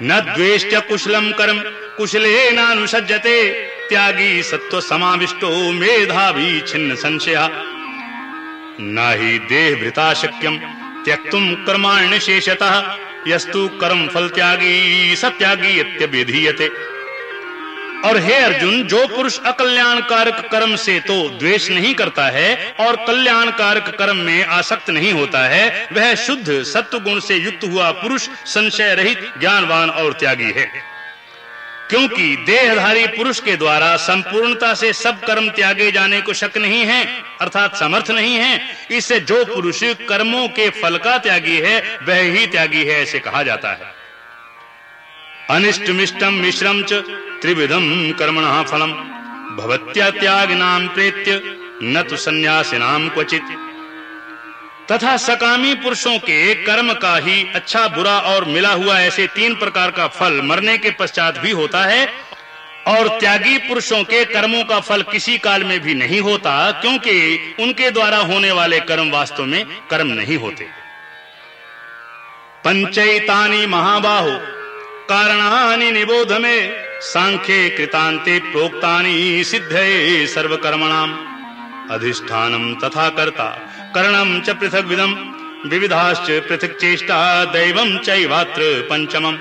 न द्वेष्ट कुशलम कर्म कुशले नानुसजते त्यागी सत्व समाविष्टो मेधावी छिन्न संशया न ही देह भृता शक्यम त्यक्तुम कर्माण्य शेषतः यस्तु कर्म फल त्यागी सत्यागी इत्यभिधीयते और हे अर्जुन, जो पुरुष अकल्याणकारक कर्म से तो द्वेष नहीं करता है और कल्याणकारक कर्म में आसक्त नहीं होता है, वह शुद्ध सत्व गुण से युक्त हुआ पुरुष संशय रहित ज्ञानवान और त्यागी है। क्योंकि देहधारी पुरुष के द्वारा संपूर्णता से सब कर्म त्यागे जाने को शक नहीं है, अर्थात समर्थ नहीं है, इससे जो पुरुष कर्मों के फल का त्यागी है, वह ही त्यागी है, ऐसे कहा जाता है। अनिष्ट मिष्टम मिश्रम च त्रिविधम कर्मण फलम। नाम प्रेत्य न तो सन्यासी नाम क्वचित। तथा सकामी पुरुषों के कर्म का ही अच्छा बुरा और मिला हुआ ऐसे तीन प्रकार का फल मरने के पश्चात भी होता है, और त्यागी पुरुषों के कर्मों का फल किसी काल में भी नहीं होता, क्योंकि उनके द्वारा होने वाले कर्म वास्तव में कर्म नहीं होते। पंचैतानी महाबाहो कारणानि निबोध में सांख्ये कृतांते प्रोक्तानि सिद्धये सर्वकर्मणाम। अधिष्ठानम तथा कर्ता कर्णम च पृथक विदम विविधाश्च पृथक चेष्टा दैवम चैवात्र पंचमम।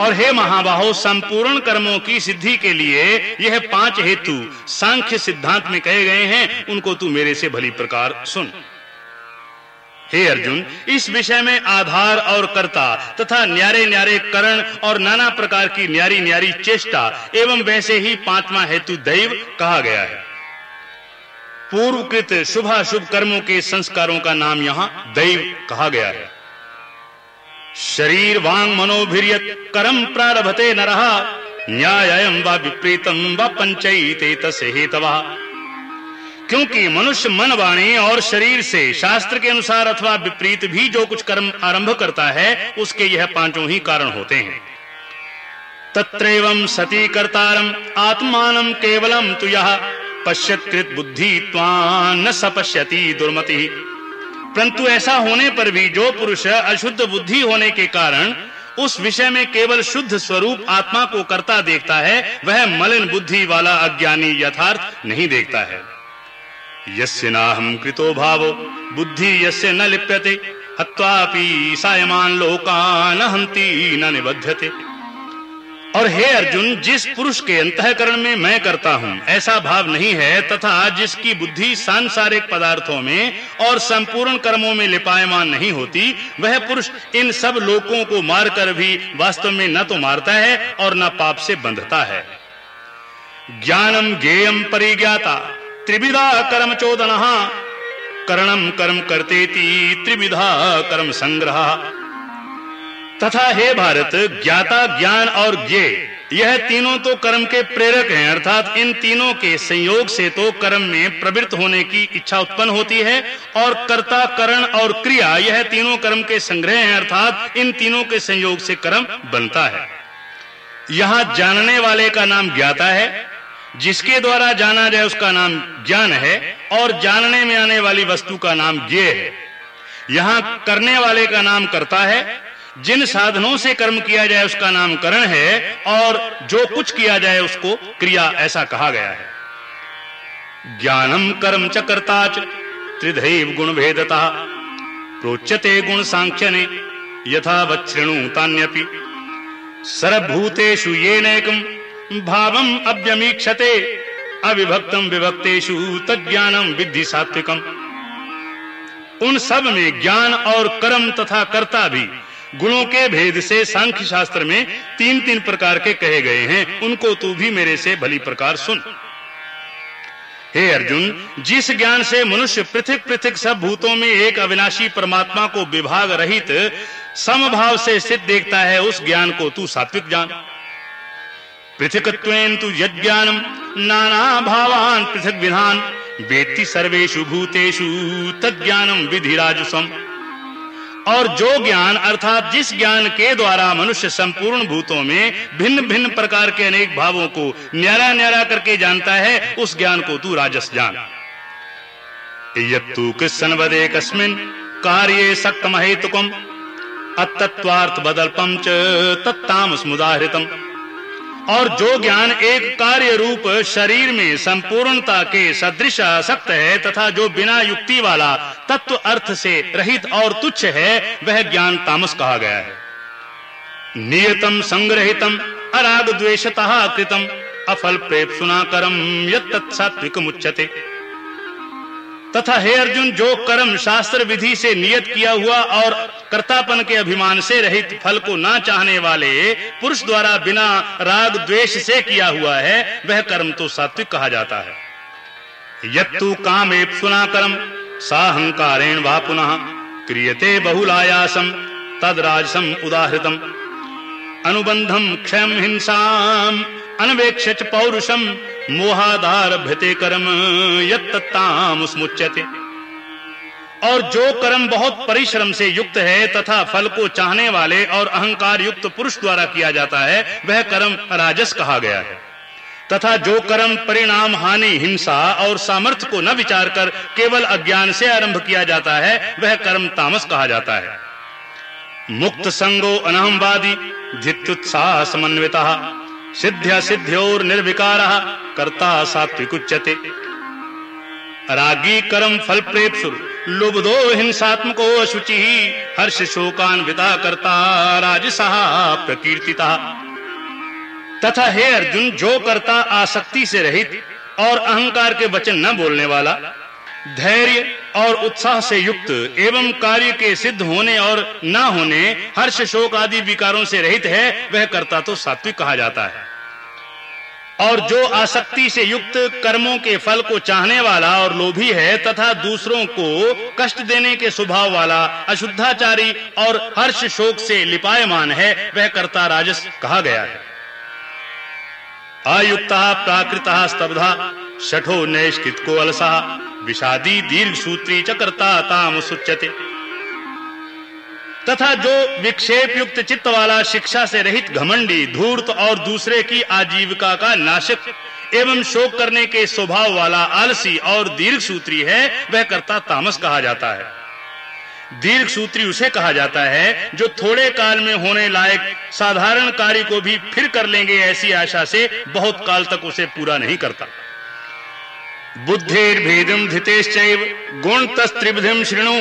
और हे महाबाहो, संपूर्ण कर्मों की सिद्धि के लिए यह पाँच हेतु सांख्य सिद्धांत में कहे गए हैं, उनको तू मेरे से भली प्रकार सुन। हे अर्जुन, इस विषय में आधार और कर्ता तथा न्यारे न्यारे करण और नाना प्रकार की न्यारी न्यारी चेष्टा एवं वैसे ही पांचवा हेतु दैव कहा गया है। पूर्वकृत शुभाशुभ कर्मों के संस्कारों का नाम यहाँ दैव कहा गया है। शरीर वांग मनोभिर्यत कर्म प्रारभते न रहा न्यायम व विपरीतम व पंचयते तसे हेतवा। क्योंकि मनुष्य मन वाणी और शरीर से शास्त्र के अनुसार अथवा विपरीत भी जो कुछ कर्म आरंभ करता है, उसके यह पाँचों ही कारण होते हैं। तत्रैवं सती कर्तारम आत्मानम केवलम तु यह पश्यत्कृत बुद्धि न सपश्यति दुर्मति। परंतु ऐसा होने पर भी जो पुरुष अशुद्ध बुद्धि होने के कारण उस विषय में केवल शुद्ध स्वरूप आत्मा को करता देखता है, वह मलिन बुद्धि वाला अज्ञानी यथार्थ नहीं देखता है। यस्य नाहम कृतो भावो, बुद्धि यस्य न लिप्यते, हत्वापि सायमान लोकान हंति न निबध्यते। और हे अर्जुन, जिस पुरुष के अंतकरण में मैं करता हूँ, ऐसा भाव नहीं है तथा जिसकी बुद्धि सांसारिक पदार्थों में और संपूर्ण कर्मों में लिपायमान नहीं होती, वह पुरुष इन सब लोगों को मारकर भी वास्तव में न तो मारता है और न पाप से बंधता है। ज्ञानम गेयम परिज्ञाता। त्रिविधा कर्म चोदन। कर्णम कर्म करते त्रिविधा कर्म संग्रह। तथा हे भारत, ज्ञाता, ज्ञान और ज्ञे, यह तीनों तो कर्म के प्रेरक हैं, अर्थात इन तीनों के संयोग से तो कर्म में प्रवृत्त होने की इच्छा उत्पन्न होती है, और कर्ता, करण और क्रिया, यह तीनों कर्म के संग्रह हैं, अर्थात इन तीनों के संयोग से कर्म बनता है। यहाँ जानने वाले का नाम ज्ञाता है जिसके द्वारा जाना जाए उसका नाम ज्ञान है और जानने में आने वाली वस्तु का नाम ज्ञे है। यहाँ करने वाले का नाम करता है, जिन साधनों से कर्म किया जाए उसका नाम करण है, और जो कुछ किया जाए उसको क्रिया ऐसा कहा गया है। ज्ञानम कर्म च कर्ता त्रिधैव गुण भेदता, प्रोच्यते गुण सांख्य ने यथा वच्छृणु तान्यपि। सर्वभूतेषु येनैकं भावम अव्यमीक्षते, अविभक्तम विभक्तेषु तज्ञानम विद्धि सात्विकम। उन सब में ज्ञान और कर्म तथा कर्ता भी, गुणों के भेद से सांख्य शास्त्र में तीन तीन प्रकार के कहे गए हैं, उनको तू भी मेरे से भली प्रकार सुन। हे अर्जुन, जिस ज्ञान से मनुष्य पृथक पृथक सब भूतों में एक अविनाशी परमात्मा को विभाग रहित समभाव से स्थित देखता है, उस ज्ञान को तू सात्विक जान। पृथकत्वेन तु यज्ञानम नाना भावान पृथक विधान वेत्ति सर्वेषु भूतेषु तज्ञानम विधि राजसम और जो ज्ञान अर्थात जिस ज्ञान के द्वारा मनुष्य संपूर्ण भूतों में भिन्न भिन्न प्रकार के अनेक भावों को न्यारा न्यारा करके जानता है, उस ज्ञान को तू राजस जान। यत्तु कृष्ण वदे कस्मिन कार्ये सक्तमहेतुकम अतत्वार्थ बदल्पम च तत्तामस मुदाहृतम और जो ज्ञान एक कार्य रूप शरीर में संपूर्णता के सदृश आसक्त है तथा जो बिना युक्ति वाला तत्व अर्थ से रहित और तुच्छ है, वह ज्ञान तामस कहा गया है। नियतम संग्रहितम अराग द्वेषतः कृतम, अफल प्रेप सुनाकरम यत्तत्सात्विक मुच्यते तथा हे अर्जुन, जो कर्म शास्त्र विधि से नियत किया हुआ और कर्तापन के अभिमान से रहित फल को ना चाहने वाले पुरुष द्वारा बिना राग द्वेष से किया हुआ है, वह कर्म तो सात्विक कहा जाता है। यत्तु काम सुना कर्म, साहंकारेण वा पुनः, क्रियते बहुलायासम तद राजसम उदाहृतम। अनुबंधम क्षम हिंसाम। अनवेक्ष पौरुषम मोहादारभ्यते कर्म यत्ताम स्मुच्यते और जो कर्म बहुत परिश्रम से युक्त है तथा फल को चाहने वाले और अहंकार युक्त पुरुष द्वारा किया जाता है, वह कर्म राजस कहा गया है। तथा जो कर्म परिणाम हानि, हिंसा और सामर्थ्य को न विचार कर केवल अज्ञान से आरंभ किया जाता है, वह कर्म तामस कहा जाता है। मुक्त संगो अनहमवादी धित्युत्साह समन्विता। सिद्ध्य सिद्ध्योर निर्विकार कर्ता सात्विक उच्यते रागी कर्म फल प्रेपसुर लुब्धो हिंसात्मको अशुचि हर्ष शोकान्विता करता राजसा प्रकीर्तिता। तथा हे अर्जुन, जो करता आसक्ति से रहित और अहंकार के वचन न बोलने वाला धैर्य और उत्साह से युक्त एवं कार्य के सिद्ध होने और न होने, हर्ष शोक आदि विकारों से रहित है, वह कर्ता तो सात्विक कहा जाता है। और जो आसक्ति से युक्त कर्मों के फल को चाहने वाला और लोभी है तथा दूसरों को कष्ट देने के स्वभाव वाला, अशुद्धाचारी और हर्ष शोक से लिपायमान है, वह कर्ता राजस कहा गया है। आयुक्ता प्राकृत स्तब्धा शठो नैष्कित को अलसा विषादी दीर्घ सूत्री चकर्ता ताम सुच्यते। तथा जो विक्षेप युक्त चित्त वाला शिक्षा से रहित घमंडी, धूर्त और दूसरे की आजीविका का नाशक एवं शोक करने के स्वभाव वाला आलसी और दीर्घ सूत्री है, वह कर्ता तामस कहा जाता है। दीर्घ सूत्री उसे कहा जाता है, जो थोड़े काल में होने लायक साधारण कार्य को भी फिर कर लेंगे ऐसी आशा से बहुत काल तक उसे पूरा नहीं करता। बुद्धेर भेदम धितेश्चैव गुण तस्त्रिविधिम श्रृणु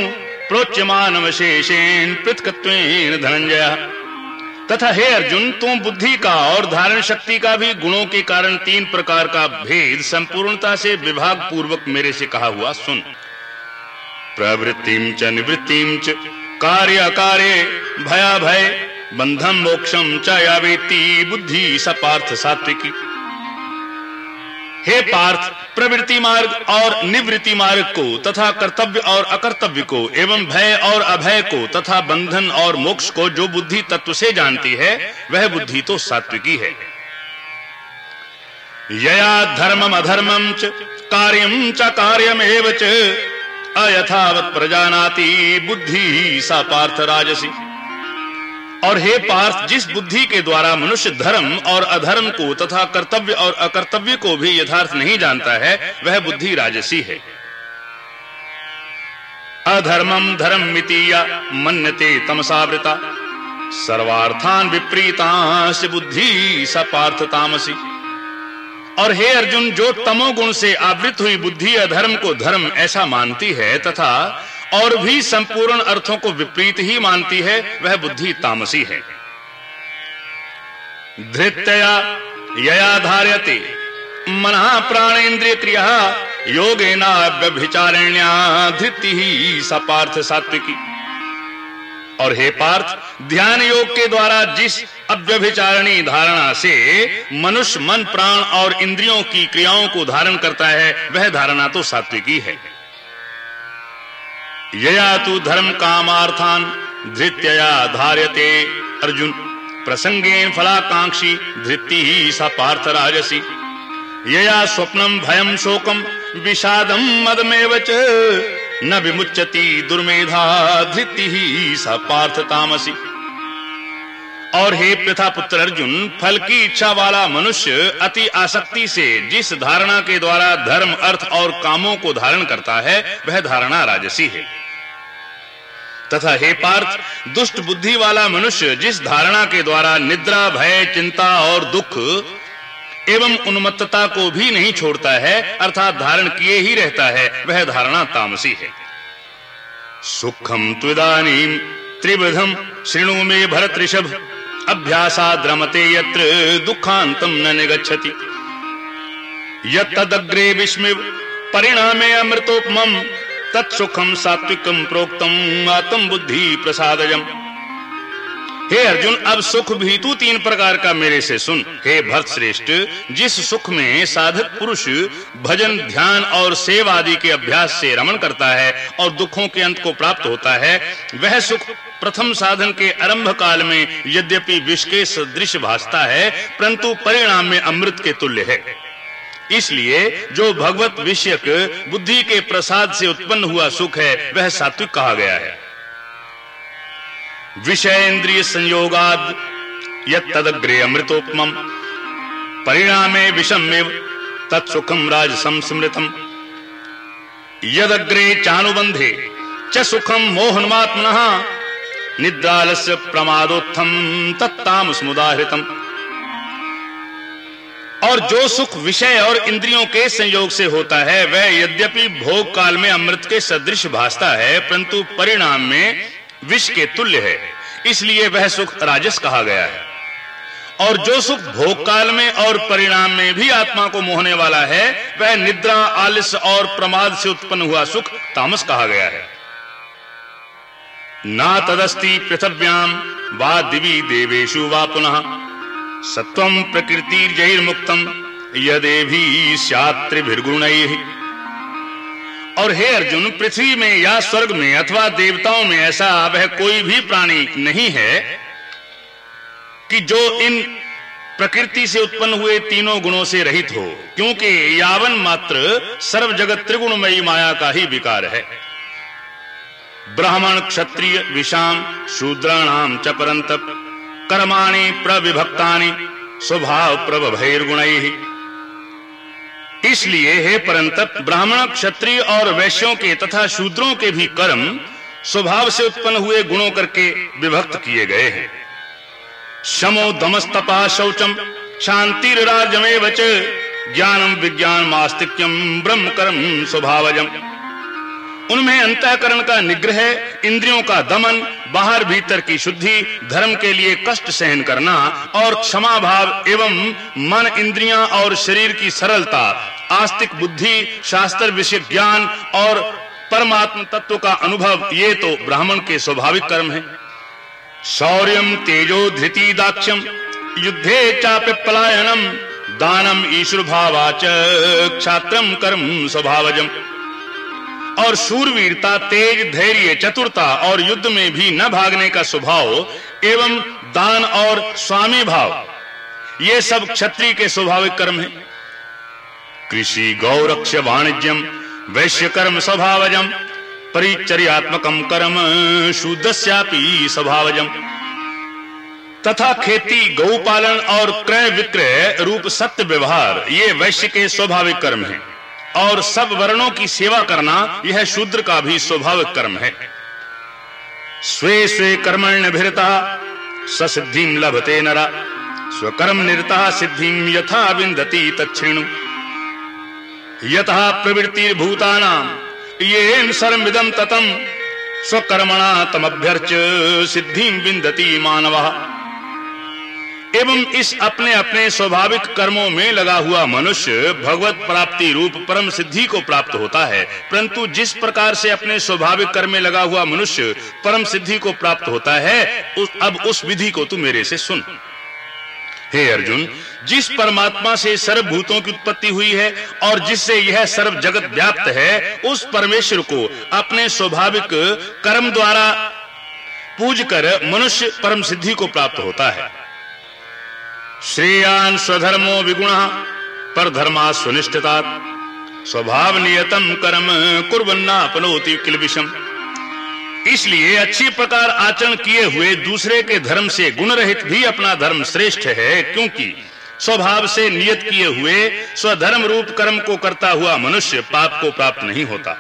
प्रोच्यमानवशेषेण पृथकत्वेन धनंजय। तथा हे अर्जुन, तुम बुद्धि का और धारण शक्ति का भी गुणों के कारण तीन प्रकार का भेद संपूर्णता से विभाग पूर्वक मेरे से कहा हुआ सुन। प्रवृत्तिम च निवृत्तिम च कार्य अकार्य भया भय बंधम मोक्षम च या बुद्धि सपार्थ सात्विकी। हे पार्थ, प्रवृत्ति मार्ग और निवृत्ति मार्ग को तथा कर्तव्य और अकर्तव्य को एवं भय और अभय को तथा बंधन और मोक्ष को जो बुद्धि तत्व से जानती है, वह बुद्धि तो सात्विकी है। यया धर्मम अधर्मम च कार्यम च कार्यमेव च। अयथावत प्रजानाति बुद्धि सा पार्थ राजसी। और हे पार्थ, जिस बुद्धि के द्वारा मनुष्य धर्म और अधर्म को तथा कर्तव्य और अकर्तव्य को भी यथार्थ नहीं जानता है, वह बुद्धि राजसी है। अधर्मम धर्म मितीया, मन्यते तमसावृता सर्वार्थान विपरीतांश बुद्धि सपार्थ तामसी। और हे अर्जुन, जो तमोगुण से आवृत हुई बुद्धि अधर्म को धर्म ऐसा मानती है, तथा और भी संपूर्ण अर्थों को विपरीत ही मानती है, वह बुद्धि तामसी है। धृतया यया धार्यते मनः प्राणेन्द्रिय क्रिया योगेना व्यभिचारिण्या धृति ही सपार्थ सात्विकी। और हे पार्थ, ध्यान योग के द्वारा जिस अव्यभिचारणी धारणा से मनुष्य मन, प्राण और इंद्रियों की क्रियाओं को धारण करता है, वह धारणा तो सात्विकी है। यया तु धर्म कामार्थान धृत्यया धार्यते। अर्जुन, प्रसंगेन फलाकांक्षी धृति ही सा पार्थ राजसी यया स्वप्नम भयम शोकम विषादम मदमेव च। न विमुच्यति दुर्मेधा धृति ही सा पार्थ तामसी और हे प्रथा पुत्र अर्जुन, फल की इच्छा वाला मनुष्य अति आसक्ति से जिस धारणा के द्वारा धर्म, अर्थ और कामों को धारण करता है, वह धारणा राजसी है। तथा हे पार्थ, दुष्ट बुद्धि वाला मनुष्य जिस धारणा के द्वारा निद्रा, भय, चिंता और दुख एवं उन्मत्तता को भी नहीं छोड़ता है, अर्थात धारण किए ही रहता है, वह धारणा तामसी है। सुखम त्विदानीम त्रिविधम श्रृणु मे भरत ऋषभ अभ्यासाद्रमते यत्र दुखांतम न निगच्छति। यत्तदग्रे विस्मिव परिणामे अमृतोपमं तत्सुखम सात्विकम प्रोक्तम आत्म बुद्धि प्रसादजम हे अर्जुन, अब सुख भी तू तीन प्रकार का मेरे से सुन। हे भक्त श्रेष्ठ जिस सुख में साधक पुरुष भजन, ध्यान और सेवा आदि के अभ्यास से रमण करता है और दुखों के अंत को प्राप्त होता है, वह सुख प्रथम साधन के आरंभ काल में यद्यपि विष के सदृश भासता है, परंतु परिणाम में अमृत के तुल्य है। इसलिए जो भगवत विषयक बुद्धि के प्रसाद से उत्पन्न हुआ सुख है, वह सात्विक कहा गया है। विषय इंद्रिय संयोगाद यदग्रे अमृतोपम परिणामे विषमेव तत्सुखम राजसम स्मृतम यदग्रे चानुबंधे च सुखम मोहनमात्मनः, निद्रालस्य प्रमादोत्थम तत्ताम स्मुदाहृतम और जो सुख विषय और इंद्रियों के संयोग से होता है, वह यद्यपि भोग काल में अमृत के सदृश भासता है, परंतु परिणाम में विष के तुल्य है। इसलिए वह सुख राजस कहा गया है। और जो सुख भोग काल में और परिणाम में भी आत्मा को मोहने वाला है, वह निद्रा, आलस और प्रमाद से उत्पन्न हुआ सुख तामस कहा गया है। ना तदस्ति पृथव्याम वा दिवी देवेशु वा पुनः सत्वम प्रकृति जैर्मुक्तम यदेभी सत्रिभिर्गुण और हे अर्जुन, पृथ्वी में या स्वर्ग में अथवा देवताओं में ऐसा वह कोई भी प्राणी नहीं है कि जो इन प्रकृति से उत्पन्न हुए तीनों गुणों से रहित हो, क्योंकि यावन मात्र सर्व जगत त्रिगुणमयी माया का ही विकार है। ब्राह्मण, क्षत्रिय, विषाम, शूद्राणाम च परंतप, कर्माणि प्रविभक्तानि, स्वभाव प्रभैर्गुण इसलिए हे परंतप, ब्राह्मण क्षत्रिय और वैश्यों के तथा शूद्रों के भी कर्म स्वभाव से उत्पन्न हुए गुणों करके विभक्त किए गए हैं। शमो दमस्तपा शौचम शांति ज्ञानम विज्ञान मास्तिक्यम ब्रह्म कर्म स्वभावजम। उनमें अंतःकरण का निग्रह, इंद्रियों का दमन, बाहर भीतर की शुद्धि, धर्म के लिए कष्ट सहन करना और क्षमा भाव एवं मन इंद्रियाँ और शरीर की सरलता, आस्तिक बुद्धि, शास्त्र विषय ज्ञान और परमात्म तत्व का अनुभव, ये तो ब्राह्मण के स्वाभाविक कर्म है। शौर्यम तेजो धृति दाक्ष्यम युद्धे चाप पलायनम, दानम ईश्वर भावाच क्षात्रम कर्म स्वभावजम। और शूरवीरता, तेज, धैर्य, चतुरता और युद्ध में भी न भागने का स्वभाव एवं दान और स्वामी भाव, ये सब क्षत्रिय के स्वाभाविक कर्म है। कृषि, गौरक्ष, वाणिज्यम वैश्य कर्म स्वभावजम, परिचर्यात्मकम कर्म शुद्धस्यापि स्वभावजम। तथा खेती गौपालन और क्रय विक्रय रूप सत्य व्यवहार, ये वैश्य के स्वाभाविक कर्म हैं। और सब वर्णों की सेवा करना यह शूद्र का भी स्वाभाविक कर्म है। स्वे स्वे कर्मण्य भिरता, ससिद्धिं लभते नरा, स्वकर्म निरता सिद्धिं यथा विन्दति तच्छृणु। यतः प्रवृत्तिर्भूतानां, येन सर्वमिदं ततं, स्वकर्मणा तमभ्यर्च सिद्धिं विंदती मानवः। एवं इस अपने अपने स्वाभाविक कर्मों में लगा हुआ मनुष्य भगवत प्राप्ति रूप परम सिद्धि को प्राप्त होता है। परंतु जिस प्रकार से अपने स्वाभाविक कर्म में लगा हुआ मनुष्य परम सिद्धि को प्राप्त होता है उस, अब उस विधि को तू मेरे से सुन। हे अर्जुन जिस परमात्मा से सर्व भूतों की उत्पत्ति हुई है और जिससे यह सर्व जगत व्याप्त है उस परमेश्वर को अपने स्वाभाविक कर्म द्वारा पूज कर मनुष्य परम सिद्धि को प्राप्त होता है। श्रेयान स्वधर्मो विगुण पर धर्मा सुनिष्ठता। स्वभाव नियतम कर्म कुर्बन्ना अपनोति किलविषम इसलिए अच्छी प्रकार आचरण किए हुए दूसरे के धर्म से गुण रहित भी अपना धर्म श्रेष्ठ है, क्योंकि स्वभाव से नियत किए हुए स्वधर्म रूप कर्म को करता हुआ मनुष्य पाप को प्राप्त नहीं होता।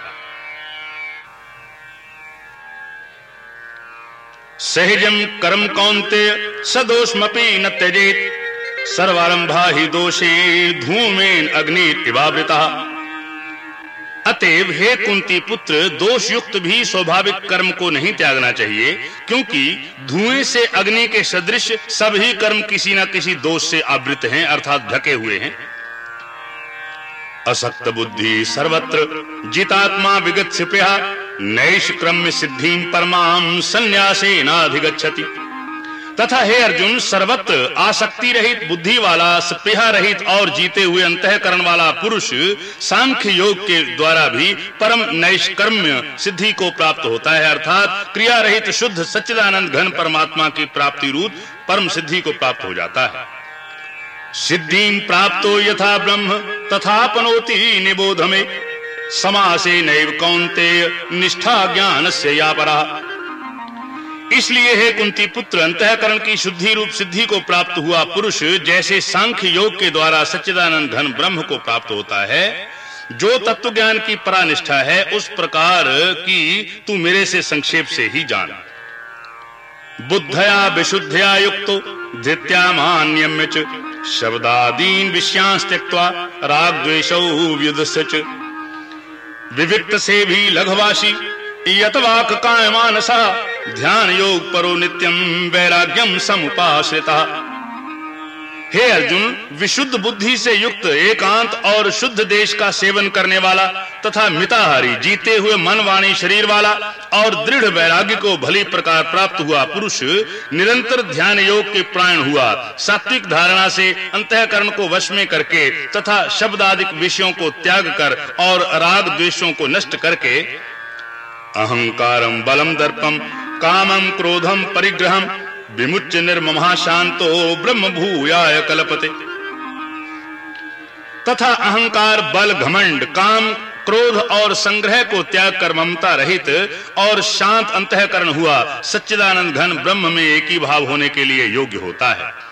सहजम कर्म कौंते सदोषमपी न त्यजेत। सर्वारंभा ही दोषे धूमेन अग्नि इवावृता अतएव हे कुंती पुत्र दोष युक्त भी स्वाभाविक कर्म को नहीं त्यागना चाहिए, क्योंकि धुएँ से अग्नि के सदृश सभी कर्म किसी न किसी दोष से आवृत हैं, अर्थात ढके हुए हैं। असक्त बुद्धि सर्वत्र, जितात्मा विगत सिपया, नैष क्रम सिद्धि परमाम संन्यासे नाधिगछति तथा हे अर्जुन, सर्वत्र आसक्ति रहित बुद्धि वाला स्पृहा रहित और जीते हुए अंतःकरण वाला पुरुष सांख्य योग के द्वारा भी परम नैष्कर्म्य सिद्धि को प्राप्त होता है। अर्थात क्रिया रहित, शुद्ध, सच्चिदानंद घन परमात्मा की प्राप्ति रूप परम सिद्धि को प्राप्त हो जाता है। सिद्धि प्राप्त यथा ब्रह्म तथा पनोति निबोध में समासे नैव कौंते निष्ठा ज्ञान से या परा इसलिए हे कुंती पुत्र, अंतःकरण की शुद्धि रूप सिद्धि को प्राप्त हुआ पुरुष, जैसे सांख्य योग के द्वारा सच्चिदानंद घन ब्रह्म को प्राप्त होता है, जो तत्व ज्ञान की परानिष्ठा है, उस प्रकार की तू मेरे से संक्षेप से ही जान। बुद्धया विशुद्धया युक्त, धृत्या मान्यम्य च, शब्दादीन विषयांस त्यक्त्वा राग द्वेषौ व्युदस्य विविक्त से भी लघवासी यतवाक कायमानसा। ध्यान योग परो नित्यम वैराग्यम समुपाश्रिता। हे अर्जुन, विशुद्ध बुद्धि से युक्त एकांत और शुद्ध देश का सेवन करने वाला तथा मिताहारी जीते हुए मन वाणी शरीर वाला और दृढ़ वैराग्य को भली प्रकार प्राप्त हुआ पुरुष, निरंतर ध्यान योग के प्राण हुआ। सात्विक धारणा से अंतःकरण को वश में करके तथा शब्द आदि विषयों को त्याग कर और राग द्वेषों को नष्ट करके अहंकारम बलम दर्पम कामम क्रोधम परिग्रहम विमुच्य निर्महा शांतो ब्रह्म भूयाय कलपते। तथा अहंकार, बल, घमंड, काम, क्रोध और संग्रह को त्याग कर ममता रहित और शांत अंतकरण हुआ, सच्चिदानंद घन ब्रह्म में एक ही भाव होने के लिए योग्य होता है।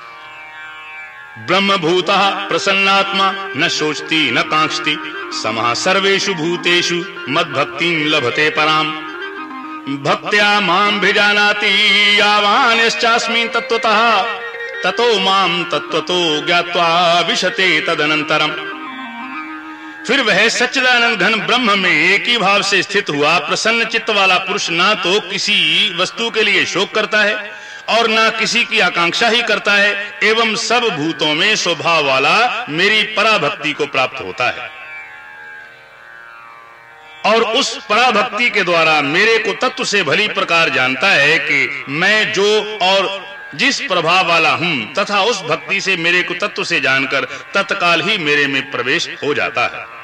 ब्रह्म भूता प्रसन्नात्मा न सोचती न कांक्षती समः सर्वेषु भूतेषु मद्भक्तिं लभते पराम। भक्त्या माम भिजानाति यावान्यश्चास्मिन् तत्वतः ततो माम तत्वतो ज्ञात्वा विशते तदनंतरम फिर वह सच्चिदानंद घन ब्रह्म में एक ही भाव से स्थित हुआ, प्रसन्न चित्त वाला पुरुष ना तो किसी वस्तु के लिए शोक करता है और ना किसी की आकांक्षा ही करता है, एवं सब भूतों में स्वभाव वाला मेरी पराभक्ति को प्राप्त होता है। और उस पराभक्ति के द्वारा मेरे को तत्व से भली प्रकार जानता है कि मैं जो और जिस प्रभाव वाला हूँ, तथा उस भक्ति से मेरे को तत्व से जानकर तत्काल ही मेरे में प्रवेश हो जाता है।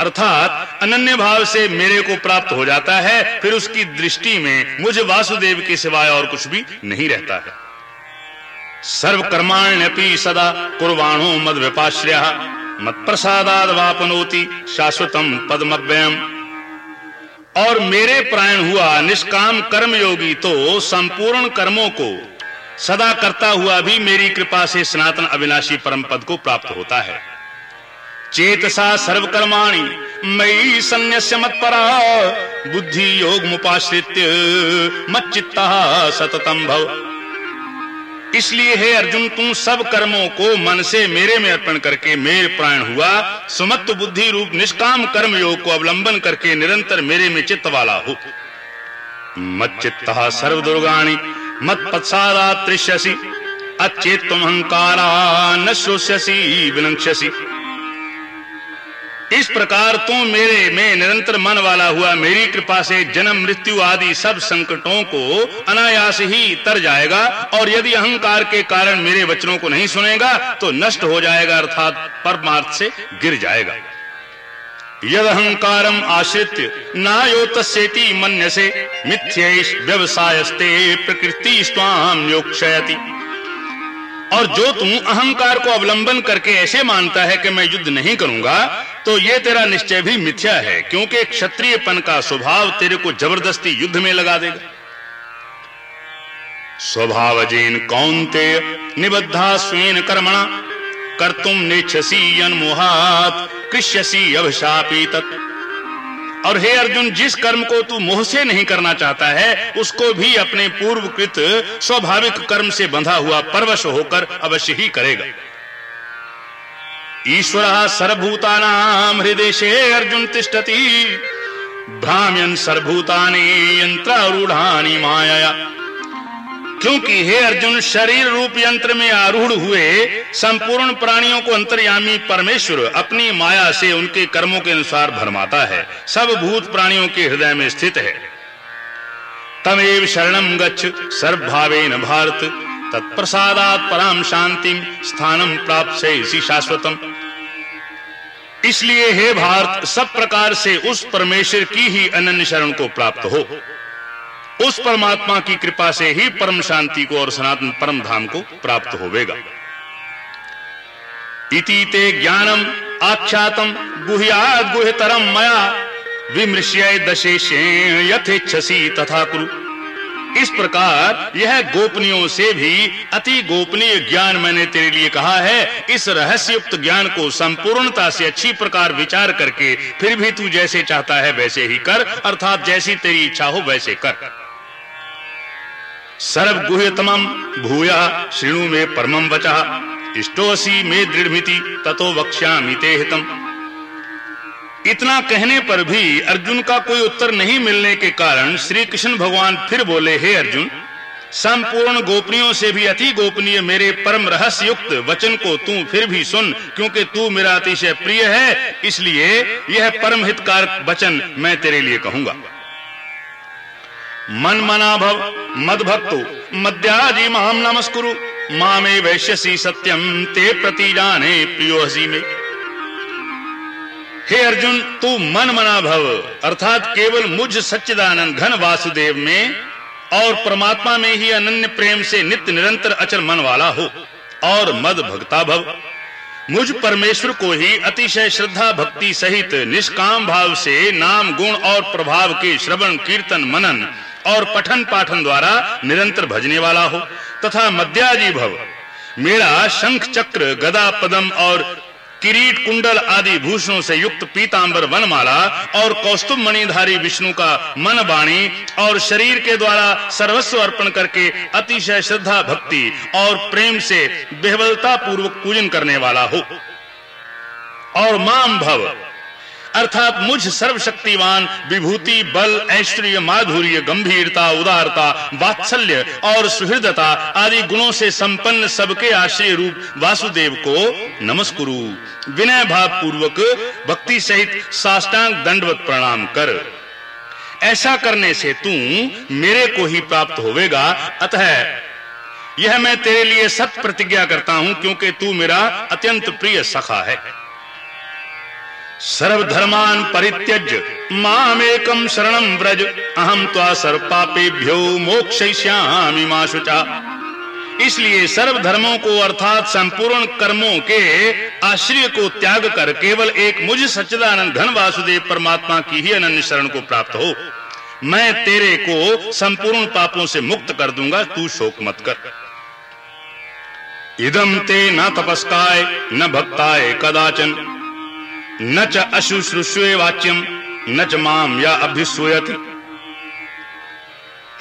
अर्थात अनन्य भाव से मेरे को प्राप्त हो जाता है, फिर उसकी दृष्टि में मुझे वासुदेव के सिवाय और कुछ भी नहीं रहता है। सर्व कर्माण्यपि सदा कुर्वाणो मद विपाश्रय मत प्रसादाद वापनोति शाश्वतम पद्मव्यम और मेरे प्राण हुआ निष्काम कर्म योगी तो संपूर्ण कर्मों को सदा करता हुआ भी मेरी कृपा से सनातन अविनाशी परम पद को प्राप्त होता है। चेतसा सर्वकर्माणि। मयि सन्न्यस्य मत्परा। बुद्धि योग मुपाश्रित्य मच्चित्तः सततम भव। इसलिए हे अर्जुन, तुम सब कर्मों को मन से मेरे में अर्पण करके मेरे प्राण हुआ, सुमत्त बुद्धि रूप निष्काम कर्म योग को अवलंबन करके निरंतर मेरे में चित्त वाला हो। मच्चित्त सर्व दुर्गाणी मत पत्सादा त्रिश्यसी अचेत तुम अहंकारा न श्रोष्यसी विनक्षसी इस प्रकार तू मेरे में निरंतर मन वाला हुआ, मेरी कृपा से जन्म, मृत्यु आदि सब संकटों को अनायास ही तर जाएगा, और यदि अहंकार के कारण मेरे वचनों को नहीं सुनेगा तो नष्ट हो जाएगा, अर्थात परमार्थ से गिर जाएगा। यद अहंकारम आश्रित नायो तस्ेति मन्यसे मिथ्येश व्यवसायस्ते प्रकृति स्वाम योक्षयति। और जो तू अहंकार को अवलंबन करके ऐसे मानता है कि मैं युद्ध नहीं करूँगा तो ये तेरा निश्चय भी मिथ्या है, क्योंकि क्षत्रियपन का स्वभाव तेरे को ज़बरदस्ती युद्ध में लगा देगा। स्वभाव जीन कौनते निबद्धा स्वेन कर्मणा कर तुम नेक्षसी अनमोहात कृष्यसी अभिशापी तत्व और हे अर्जुन, जिस कर्म को तू मोह से नहीं करना चाहता है, उसको भी अपने पूर्वकृत स्वाभाविक कर्म से बंधा हुआ परवश होकर अवश्य ही करेगा। ईश्वर सर्वभूतानाम हृदय से अर्जुन तिष्ठति। भ्राम्यन सर्वभूतानि यंत्रारूढ़ानी माया क्योंकि हे अर्जुन, शरीर रूप यंत्र में आरूढ़ हुए संपूर्ण प्राणियों को अंतर्यामी परमेश्वर अपनी माया से उनके कर्मों के अनुसार भरमाता है। सब भूत प्राणियों के हृदय में स्थित है। तमेव शरणम गच्छ, सर्वभावेन भारत, तत्प्रसादात पराम शांति स्थानम प्राप्त से इसी शाश्वतम। इसलिए हे भारत, सब प्रकार से उस परमेश्वर की ही अनन्य शरण को प्राप्त हो। उस परमात्मा की कृपा से ही परम शांति को और सनातन परम धाम को प्राप्त होवेगा। इति ते ज्ञानम आख्यातम गुह्याद गुहतरम मया विमृश्य दशेशे यथेच्छसी तथा कुरु इस प्रकार यह गोपनीयों से भी अति गोपनीय ज्ञान मैंने तेरे लिए कहा है। इस रहस्युक्त ज्ञान को संपूर्णता से अच्छी प्रकार विचार करके फिर भी तू जैसे चाहता है वैसे ही कर, अर्थात जैसी तेरी इच्छा हो वैसे कर। सर्वगुह्यतम भूया श्रृणु में परमं वचा। इष्टोसी में दृढ़मिति, ततो वक्ष्यामि हितम। इतना कहने पर भी अर्जुन का कोई उत्तर नहीं मिलने के कारण श्री कृष्ण भगवान फिर बोले, हे अर्जुन, संपूर्ण गोपनीयों से भी अति गोपनीय मेरे परम रहस्य युक्त वचन को तू फिर भी सुन, क्योंकि तू मेरा अतिशय प्रिय है, इसलिए यह परम हितकारक वचन मैं तेरे लिए कहूँगा। मन मना भव मद भक्तो मद्याजी माम नमस्कुरु। मामे वैश्यसी सत्यम ते प्रति जाने प्रियो हसी में। हे अर्जुन, तू मन मना भव, अर्थात केवल मुझ सच्चिदानंद घन वासुदेव में और परमात्मा में ही अनन्य प्रेम से नित्य निरंतर अचल मन वाला हो, और मद भक्ता भव। मुझ परमेश्वर को ही अतिशय श्रद्धा भक्ति सहित निष्काम भाव से नाम, गुण और प्रभाव के श्रवण, कीर्तन, मनन और पठन पाठन द्वारा निरंतर भजने वाला हो, तथा मध्याजी भव, मेरा शंख चक्र, गदा पदम और किरीट कुंडल आदि भूषणों से युक्त पीतांबर वनमाला और कौस्तुभ मणिधारी विष्णु का मन बाणी और शरीर के द्वारा सर्वस्व अर्पण करके अतिशय श्रद्धा भक्ति और प्रेम से बेहवलता पूर्वक पूजन करने वाला हो। और माम भव अर्थात मुझ सर्वशक्तिवान, विभूति, बल, ऐश्वर्य, माधुर्य, गंभीरता, उदारता, वात्सल्य और सुहृदता आदि गुणों से संपन्न सबके आश्रय रूप वासुदेव को नमस्कुरु। विनय भाव पूर्वक भक्ति सहित साष्टांग दंडवत प्रणाम कर। ऐसा करने से तू मेरे को ही प्राप्त होवेगा, अतः यह मैं तेरे लिए सत प्रतिज्ञा करता हूँ, क्योंकि तू मेरा अत्यंत प्रिय सखा है। सर्वधर्मान परित्यज्य मामेकम शरणम व्रज। अहम त्वा सर्व पापेभ्यो मोक्षयिष्यामि मा शुचा इसलिए सर्व धर्मों को अर्थात संपूर्ण कर्मों के आश्रय को त्याग कर केवल एक मुझ सच्चिदानंद घन वासुदेव परमात्मा की ही अनन्य शरण को प्राप्त हो। मैं तेरे को संपूर्ण पापों से मुक्त कर दूँगा, तू शोक मत कर। इदम ते न तपस्काय, न भक्ताय कदाचन। न च अशुश्रूष्वे वाच्यम, न च माम या अभ्युसूयति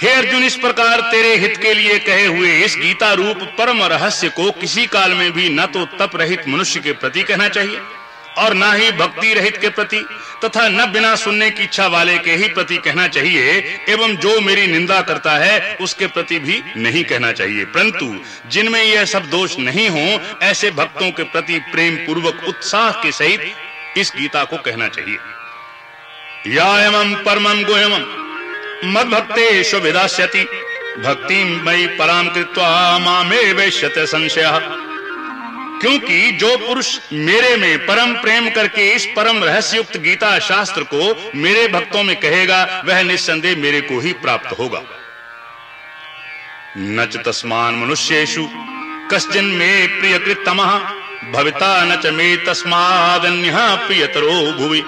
हे अर्जुन, इस प्रकार तेरे हित के लिए कहे हुए इस गीता रूप परम रहस्य को किसी काल में भी न तो तप रहित मनुष्य के प्रति कहना चाहिए, और ना ही भक्ति रहित के प्रति, तथा न बिना सुनने की इच्छा वाले के ही प्रति कहना चाहिए, एवं जो मेरी निंदा करता है, उसके प्रति भी नहीं कहना चाहिए। परंतु जिनमें यह सब दोष नहीं हो, ऐसे भक्तों के प्रति प्रेम पूर्वक उत्साह के सहित इस गीता को कहना चाहिए। या एवं परमम गुहम मद भक्ते भक्ति मई पराम कृत्वा संशय। क्योंकि जो पुरुष मेरे में परम प्रेम करके इस परम रहस्युक्त गीता शास्त्र को मेरे भक्तों में कहेगा, वह निस्संदेह मेरे को ही प्राप्त होगा। नच तस्मान मनुष्येशु कश्चिन में प्रियकृत प्रियकृतम भविता न च मे तस्मादन्य प्रियतरो भुवि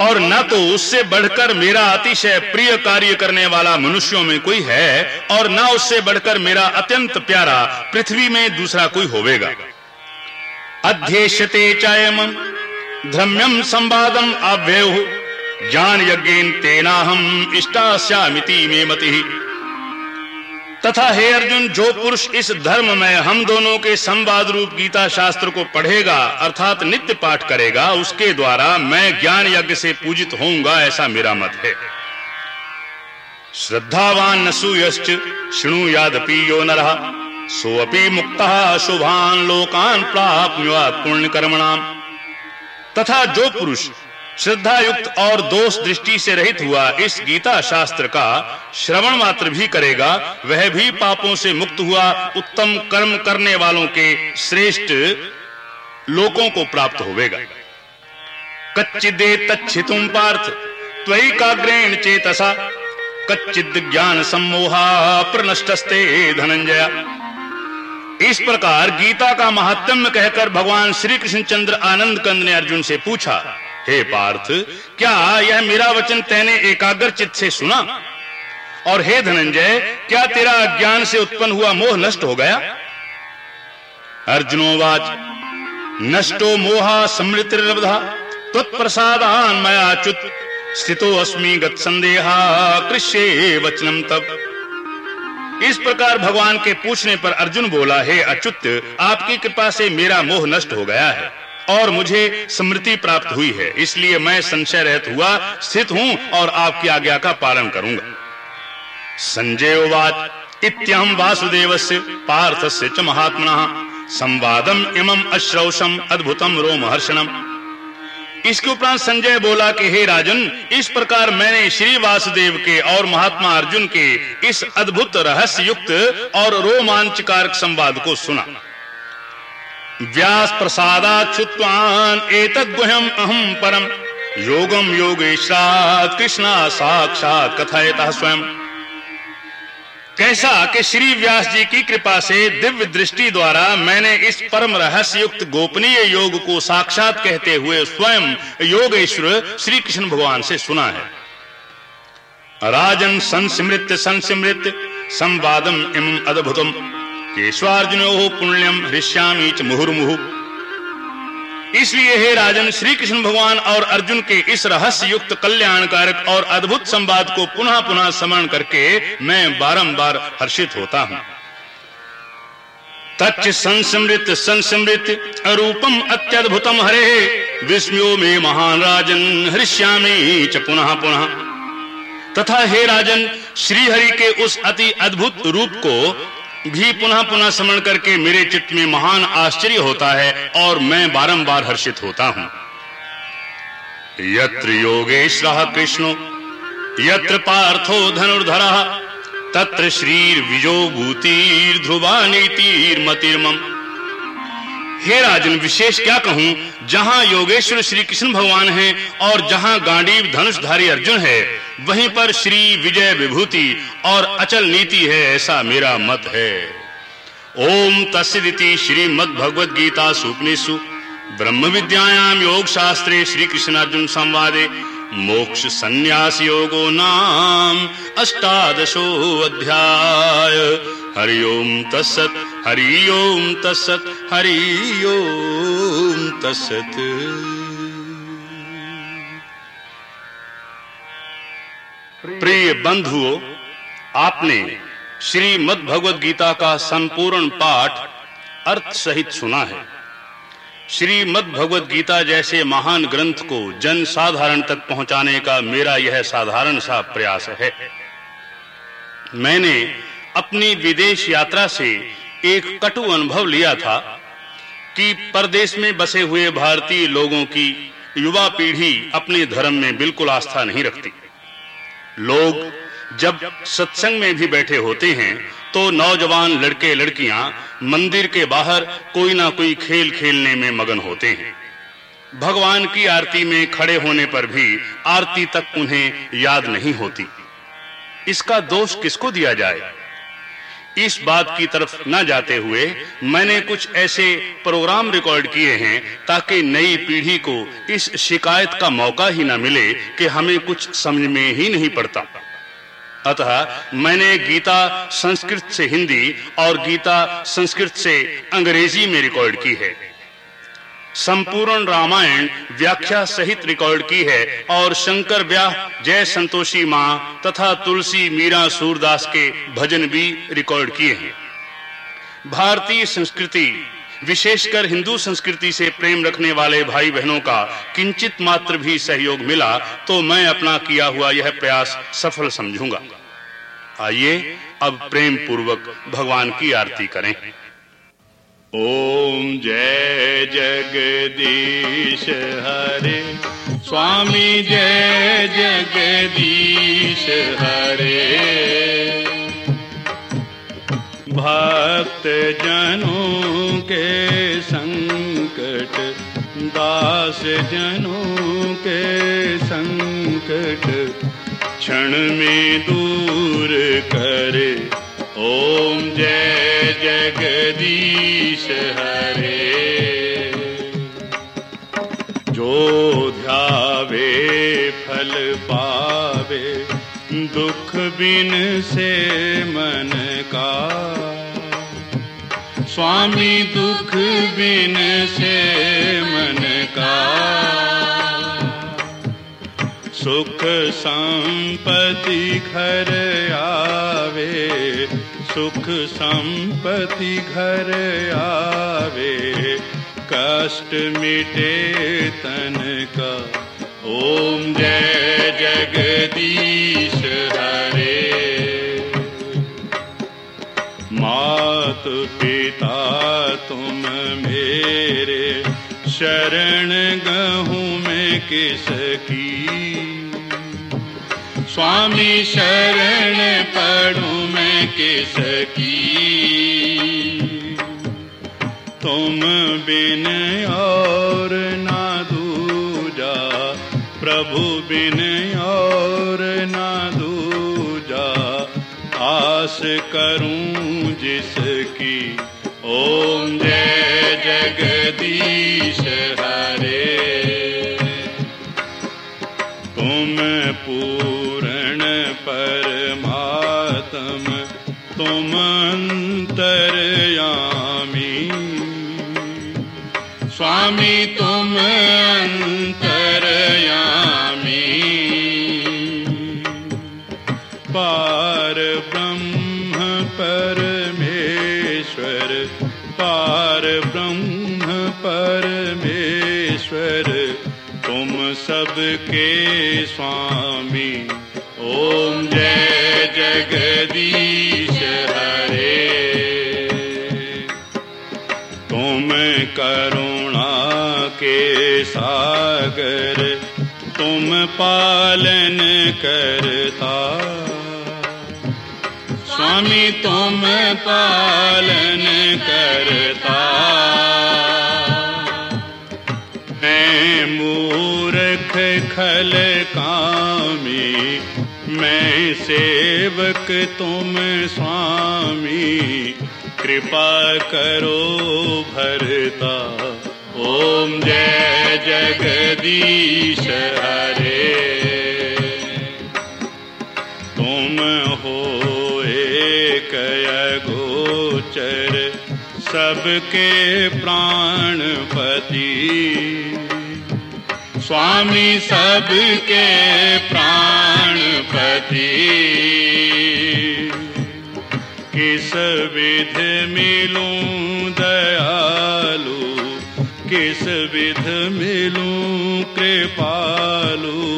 और न तो उससे बढ़कर मेरा अतिशय प्रिय कार्य करने वाला मनुष्यों में कोई है, और न उससे बढ़कर मेरा अत्यंत प्यारा पृथ्वी में दूसरा कोई होवेगा। अध्येष्यते चायम धर्म्यम संवादम अव्यय ज्ञान यज्ञेन तेनाहम इष्टास्यामिति में मति। तथा हे अर्जुन, जो पुरुष इस धर्म में हम दोनों के संवाद रूप गीता शास्त्र को पढ़ेगा, अर्थात नित्य पाठ करेगा, उसके द्वारा मैं ज्ञान यज्ञ से पूजित होऊँगा, ऐसा मेरा मत है। श्रद्धावान न सुयश्च, शृणु यादपि यो नरः सोअपि मुक्तः शुभान लोकान प्राप्नुयात् पुण्य कर्मणाम तथा जो पुरुष श्रद्धा युक्त और दोष दृष्टि से रहित हुआ इस गीता शास्त्र का श्रवण मात्र भी करेगा, वह भी पापों से मुक्त हुआ, उत्तम कर्म करने वालों के श्रेष्ठ लोकों को प्राप्त होवेगा। कच्चिदे तच्छितुम पार्थ, त्वयि काग्रेण चेतसा। कच्चिद ज्ञान सम्मोहा प्रनष्टस्ते धनंजया। इस प्रकार गीता का महात्म्य कहकर भगवान श्री कृष्णचंद्र आनंद कंद ने अर्जुन से पूछा हे पार्थ, क्या यह मेरा वचन तेने एकाग्र चित्त से सुना? और हे धनंजय, क्या तेरा अज्ञान से उत्पन्न हुआ मोह नष्ट हो गया? अर्जुनोवाच नष्टो मोहा समृत त्वत्प्रसादान मयाच्युत स्थितो अस्मि गत संदेहा, कृष्ये वचनम तब इस प्रकार भगवान के पूछने पर अर्जुन बोला, हे अच्युत, आपकी कृपा से मेरा मोह नष्ट हो गया है। और मुझे स्मृति प्राप्त हुई है। इसलिए मैं संशय रहित हुआ, स्थित हूँ और आपकी आज्ञा का पालन करूँगा। संजय इत्यहम वासुदेवस्य पार्थस्य च महात्मनः संवादम इमम अश्रौषम अद्भुतम रोमहर्षणम। इसके उपरांत संजय बोला कि, हे राजन, इस प्रकार मैंने श्री वासुदेव के और महात्मा अर्जुन के इस अद्भुत रहस्य युक्त और रोमांचकारक संवाद को सुना। व्यास प्रसादाच्युत्वान एतद्गुह्यम अहम परम। योगम योगेश्वरात कृष्णा साक्षात कथयतः स्वयं। कैसा कि श्री व्यास जी की कृपा से दिव्य दृष्टि द्वारा मैंने इस परम रहस्य युक्त गोपनीय योग को साक्षात कहते हुए स्वयं योगेश्वर श्री कृष्ण भगवान से सुना है। राजन संस्मृत संस्मृत, संवादम इम अद्भुतम। केशवार्जुनो पुण्यम हृष्यामी च मुहुर्मुहु। इसलिए हे राजन श्री कृष्ण भगवान और अर्जुन के इस रहस्य युक्त कल्याणकारक और अद्भुत संवाद को पुनः पुनः स्मरण करके मैं बारंबार हर्षित होता हूँ। तच्च संस्मृत संस्मृत, अरूपम अत्यद्भुतम हरे, विस्मयो में महान राजन, हृष्यामी च पुनः पुनः। तथा हे राजन श्री हरि के उस अति अद्भुत रूप को भी पुनः पुनः स्मरण करके मेरे चित्त में महान आश्चर्य होता है और मैं बारंबार हर्षित होता हूँ। यत्र योगेश कृष्णो, यत्र पार्थो धनुर्धर, तत्र श्रीर विजो भूतिर ध्रुवा नीतिर्मतिर्मम हे राजन, विशेष क्या कहूँ? जहाँ योगेश्वर श्री कृष्ण भगवान हैं और जहाँ गांडीव धनुषधारी अर्जुन है, वहीं पर श्री विजय विभूति और अचल नीति है, ऐसा मेरा मत है। ओम तस्दिति श्रीमद भगवद गीता सुपनिषु ब्रह्म विद्यायाम योग शास्त्रे श्री कृष्णार्जुन संवादे मोक्ष संन्यास योगो नाम अष्टादशो अध्याय हरि ओम तत्सत, हरि ओम तत्सत, हरि ओम प्रिय बंधुओं, आपने श्रीमद् भगवद गीता का संपूर्ण पाठ अर्थ सहित सुना है। श्रीमद् भगवद गीता जैसे महान ग्रंथ को जन साधारण तक पहुँचाने का मेरा यह साधारण सा प्रयास है। मैंने अपनी विदेश यात्रा से एक कटु अनुभव लिया था कि परदेश में बसे हुए भारतीय लोगों की युवा पीढ़ी अपने धर्म में बिल्कुल आस्था नहीं रखती। लोग जब सत्संग में भी बैठे होते हैं तो नौजवान लड़के लड़कियाँ मंदिर के बाहर कोई ना कोई खेल खेलने में मगन होते हैं। भगवान की आरती में खड़े होने पर भी आरती तक उन्हें याद नहीं होती। इसका दोष किसको दिया जाए? इस बात की तरफ़ न जाते हुए मैंने कुछ ऐसे प्रोग्राम रिकॉर्ड किए हैं ताकि नई पीढ़ी को इस शिकायत का मौका ही न मिले कि हमें कुछ समझ में ही नहीं पड़ता। अतः मैंने गीता संस्कृत से हिंदी और गीता संस्कृत से अंग्रेज़ी में रिकॉर्ड की है। संपूर्ण रामायण व्याख्या सहित रिकॉर्ड की है और शंकर व्याह, जय संतोषी माँ तथा तुलसी मीरा सूरदास के भजन भी रिकॉर्ड किए हैं। भारतीय संस्कृति, विशेषकर हिंदू संस्कृति से प्रेम रखने वाले भाई बहनों का किंचित मात्र भी सहयोग मिला तो मैं अपना किया हुआ यह प्रयास सफल समझूँगा। आइए, अब प्रेम पूर्वक भगवान की आरती करें। ओम जय जगदीश हरे। स्वामी जय जगदीश हरे। भक्त जनों के संकट दास जनों के संकट, क्षण में दूर करे। ओम जय जगदीश हरे। जो ध्यावे, फल पावे, दुख बिन से मन का स्वामी दुख बिन से मन का सुख संपत्ति घर आवे सुख संपत्ति घर आवे, कष्ट मिटे तन का। ओम जय जगदीश हरे। मात पिता तुम मेरे, शरण गहूँ में किसकी? स्वामी शरण पढ़ू मैं किसकी तुम बिन और ना दूजा, प्रभु बिन और ना दूजा, आस करूँ जिसकी। ओम जय जगदीश। तुम अंतरयामी स्वामी तुम अंतरयामी पार ब्रह्म परमेश्वर पार ब्रह्म परमेश्वर तुम सबके स्वामी। ओम जय जगदीश करुणा के सागर, तुम पालन करता। स्वामी, तुम पालन करता। मैं मूर्ख, खल कामी, मैं सेवक, तुम स्वामी। कृपा करो भरता। ओम जय जगदीश हरे। तुम हो एक गोचर सबके प्राणपति। स्वामी सबके प्राणपति। किस विध मिलूं दयालु? किस विध मिलूं कृपालु?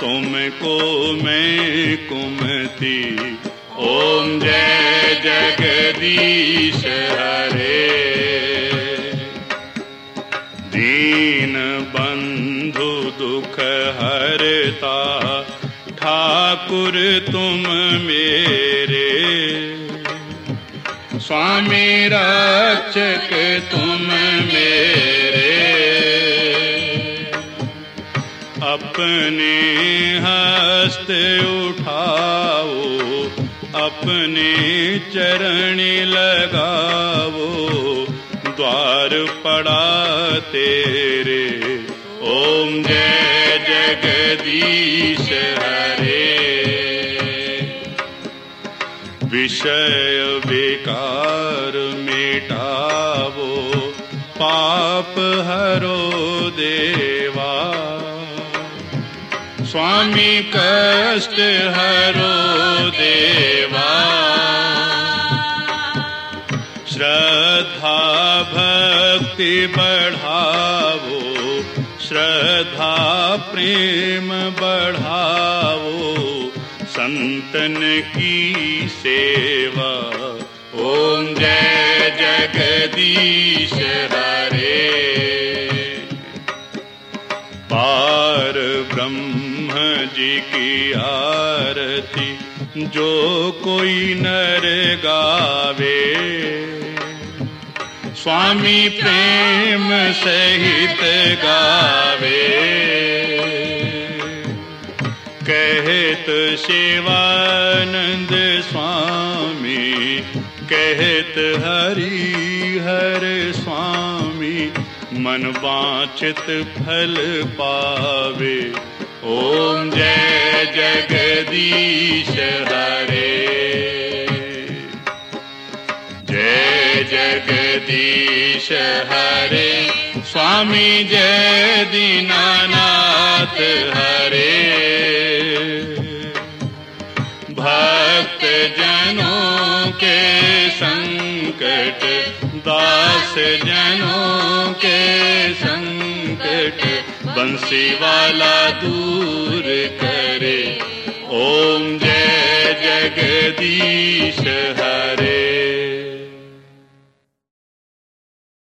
तुमको मैं कुमती। ओम जय जगदीश हरे। दीन बंधु दुख हरता, ठाकुर तुम मेरे। स्वामी रक्षक तुम मेरे। अपने हस्त उठाओ, अपने चरण लगाओ, द्वार पड़ा तेरे। ओम जय जगदीश। विषय विकार मिटावो, पाप हरो देवा। स्वामी कष्ट हरो देवा। श्रद्धा भक्ति बढ़ावो, श्रद्धा प्रेम बढ़ावो। संतन की सेवा। ओम जय जगदीश हरे। पार ब्रह्म जी की आरती, जो कोई नर गावे। स्वामी प्रेम सहित गावे। कहत शिवानंद स्वामी कहत हरि हर स्वामी मन वांछित फल पावे। ओम जय जगदीश हरे। जय जगदीश हरे। स्वामी जय दीनानाथ हरे जनों के संकट बंसी वाला दूर करे। ओम जय जगदीश हरे।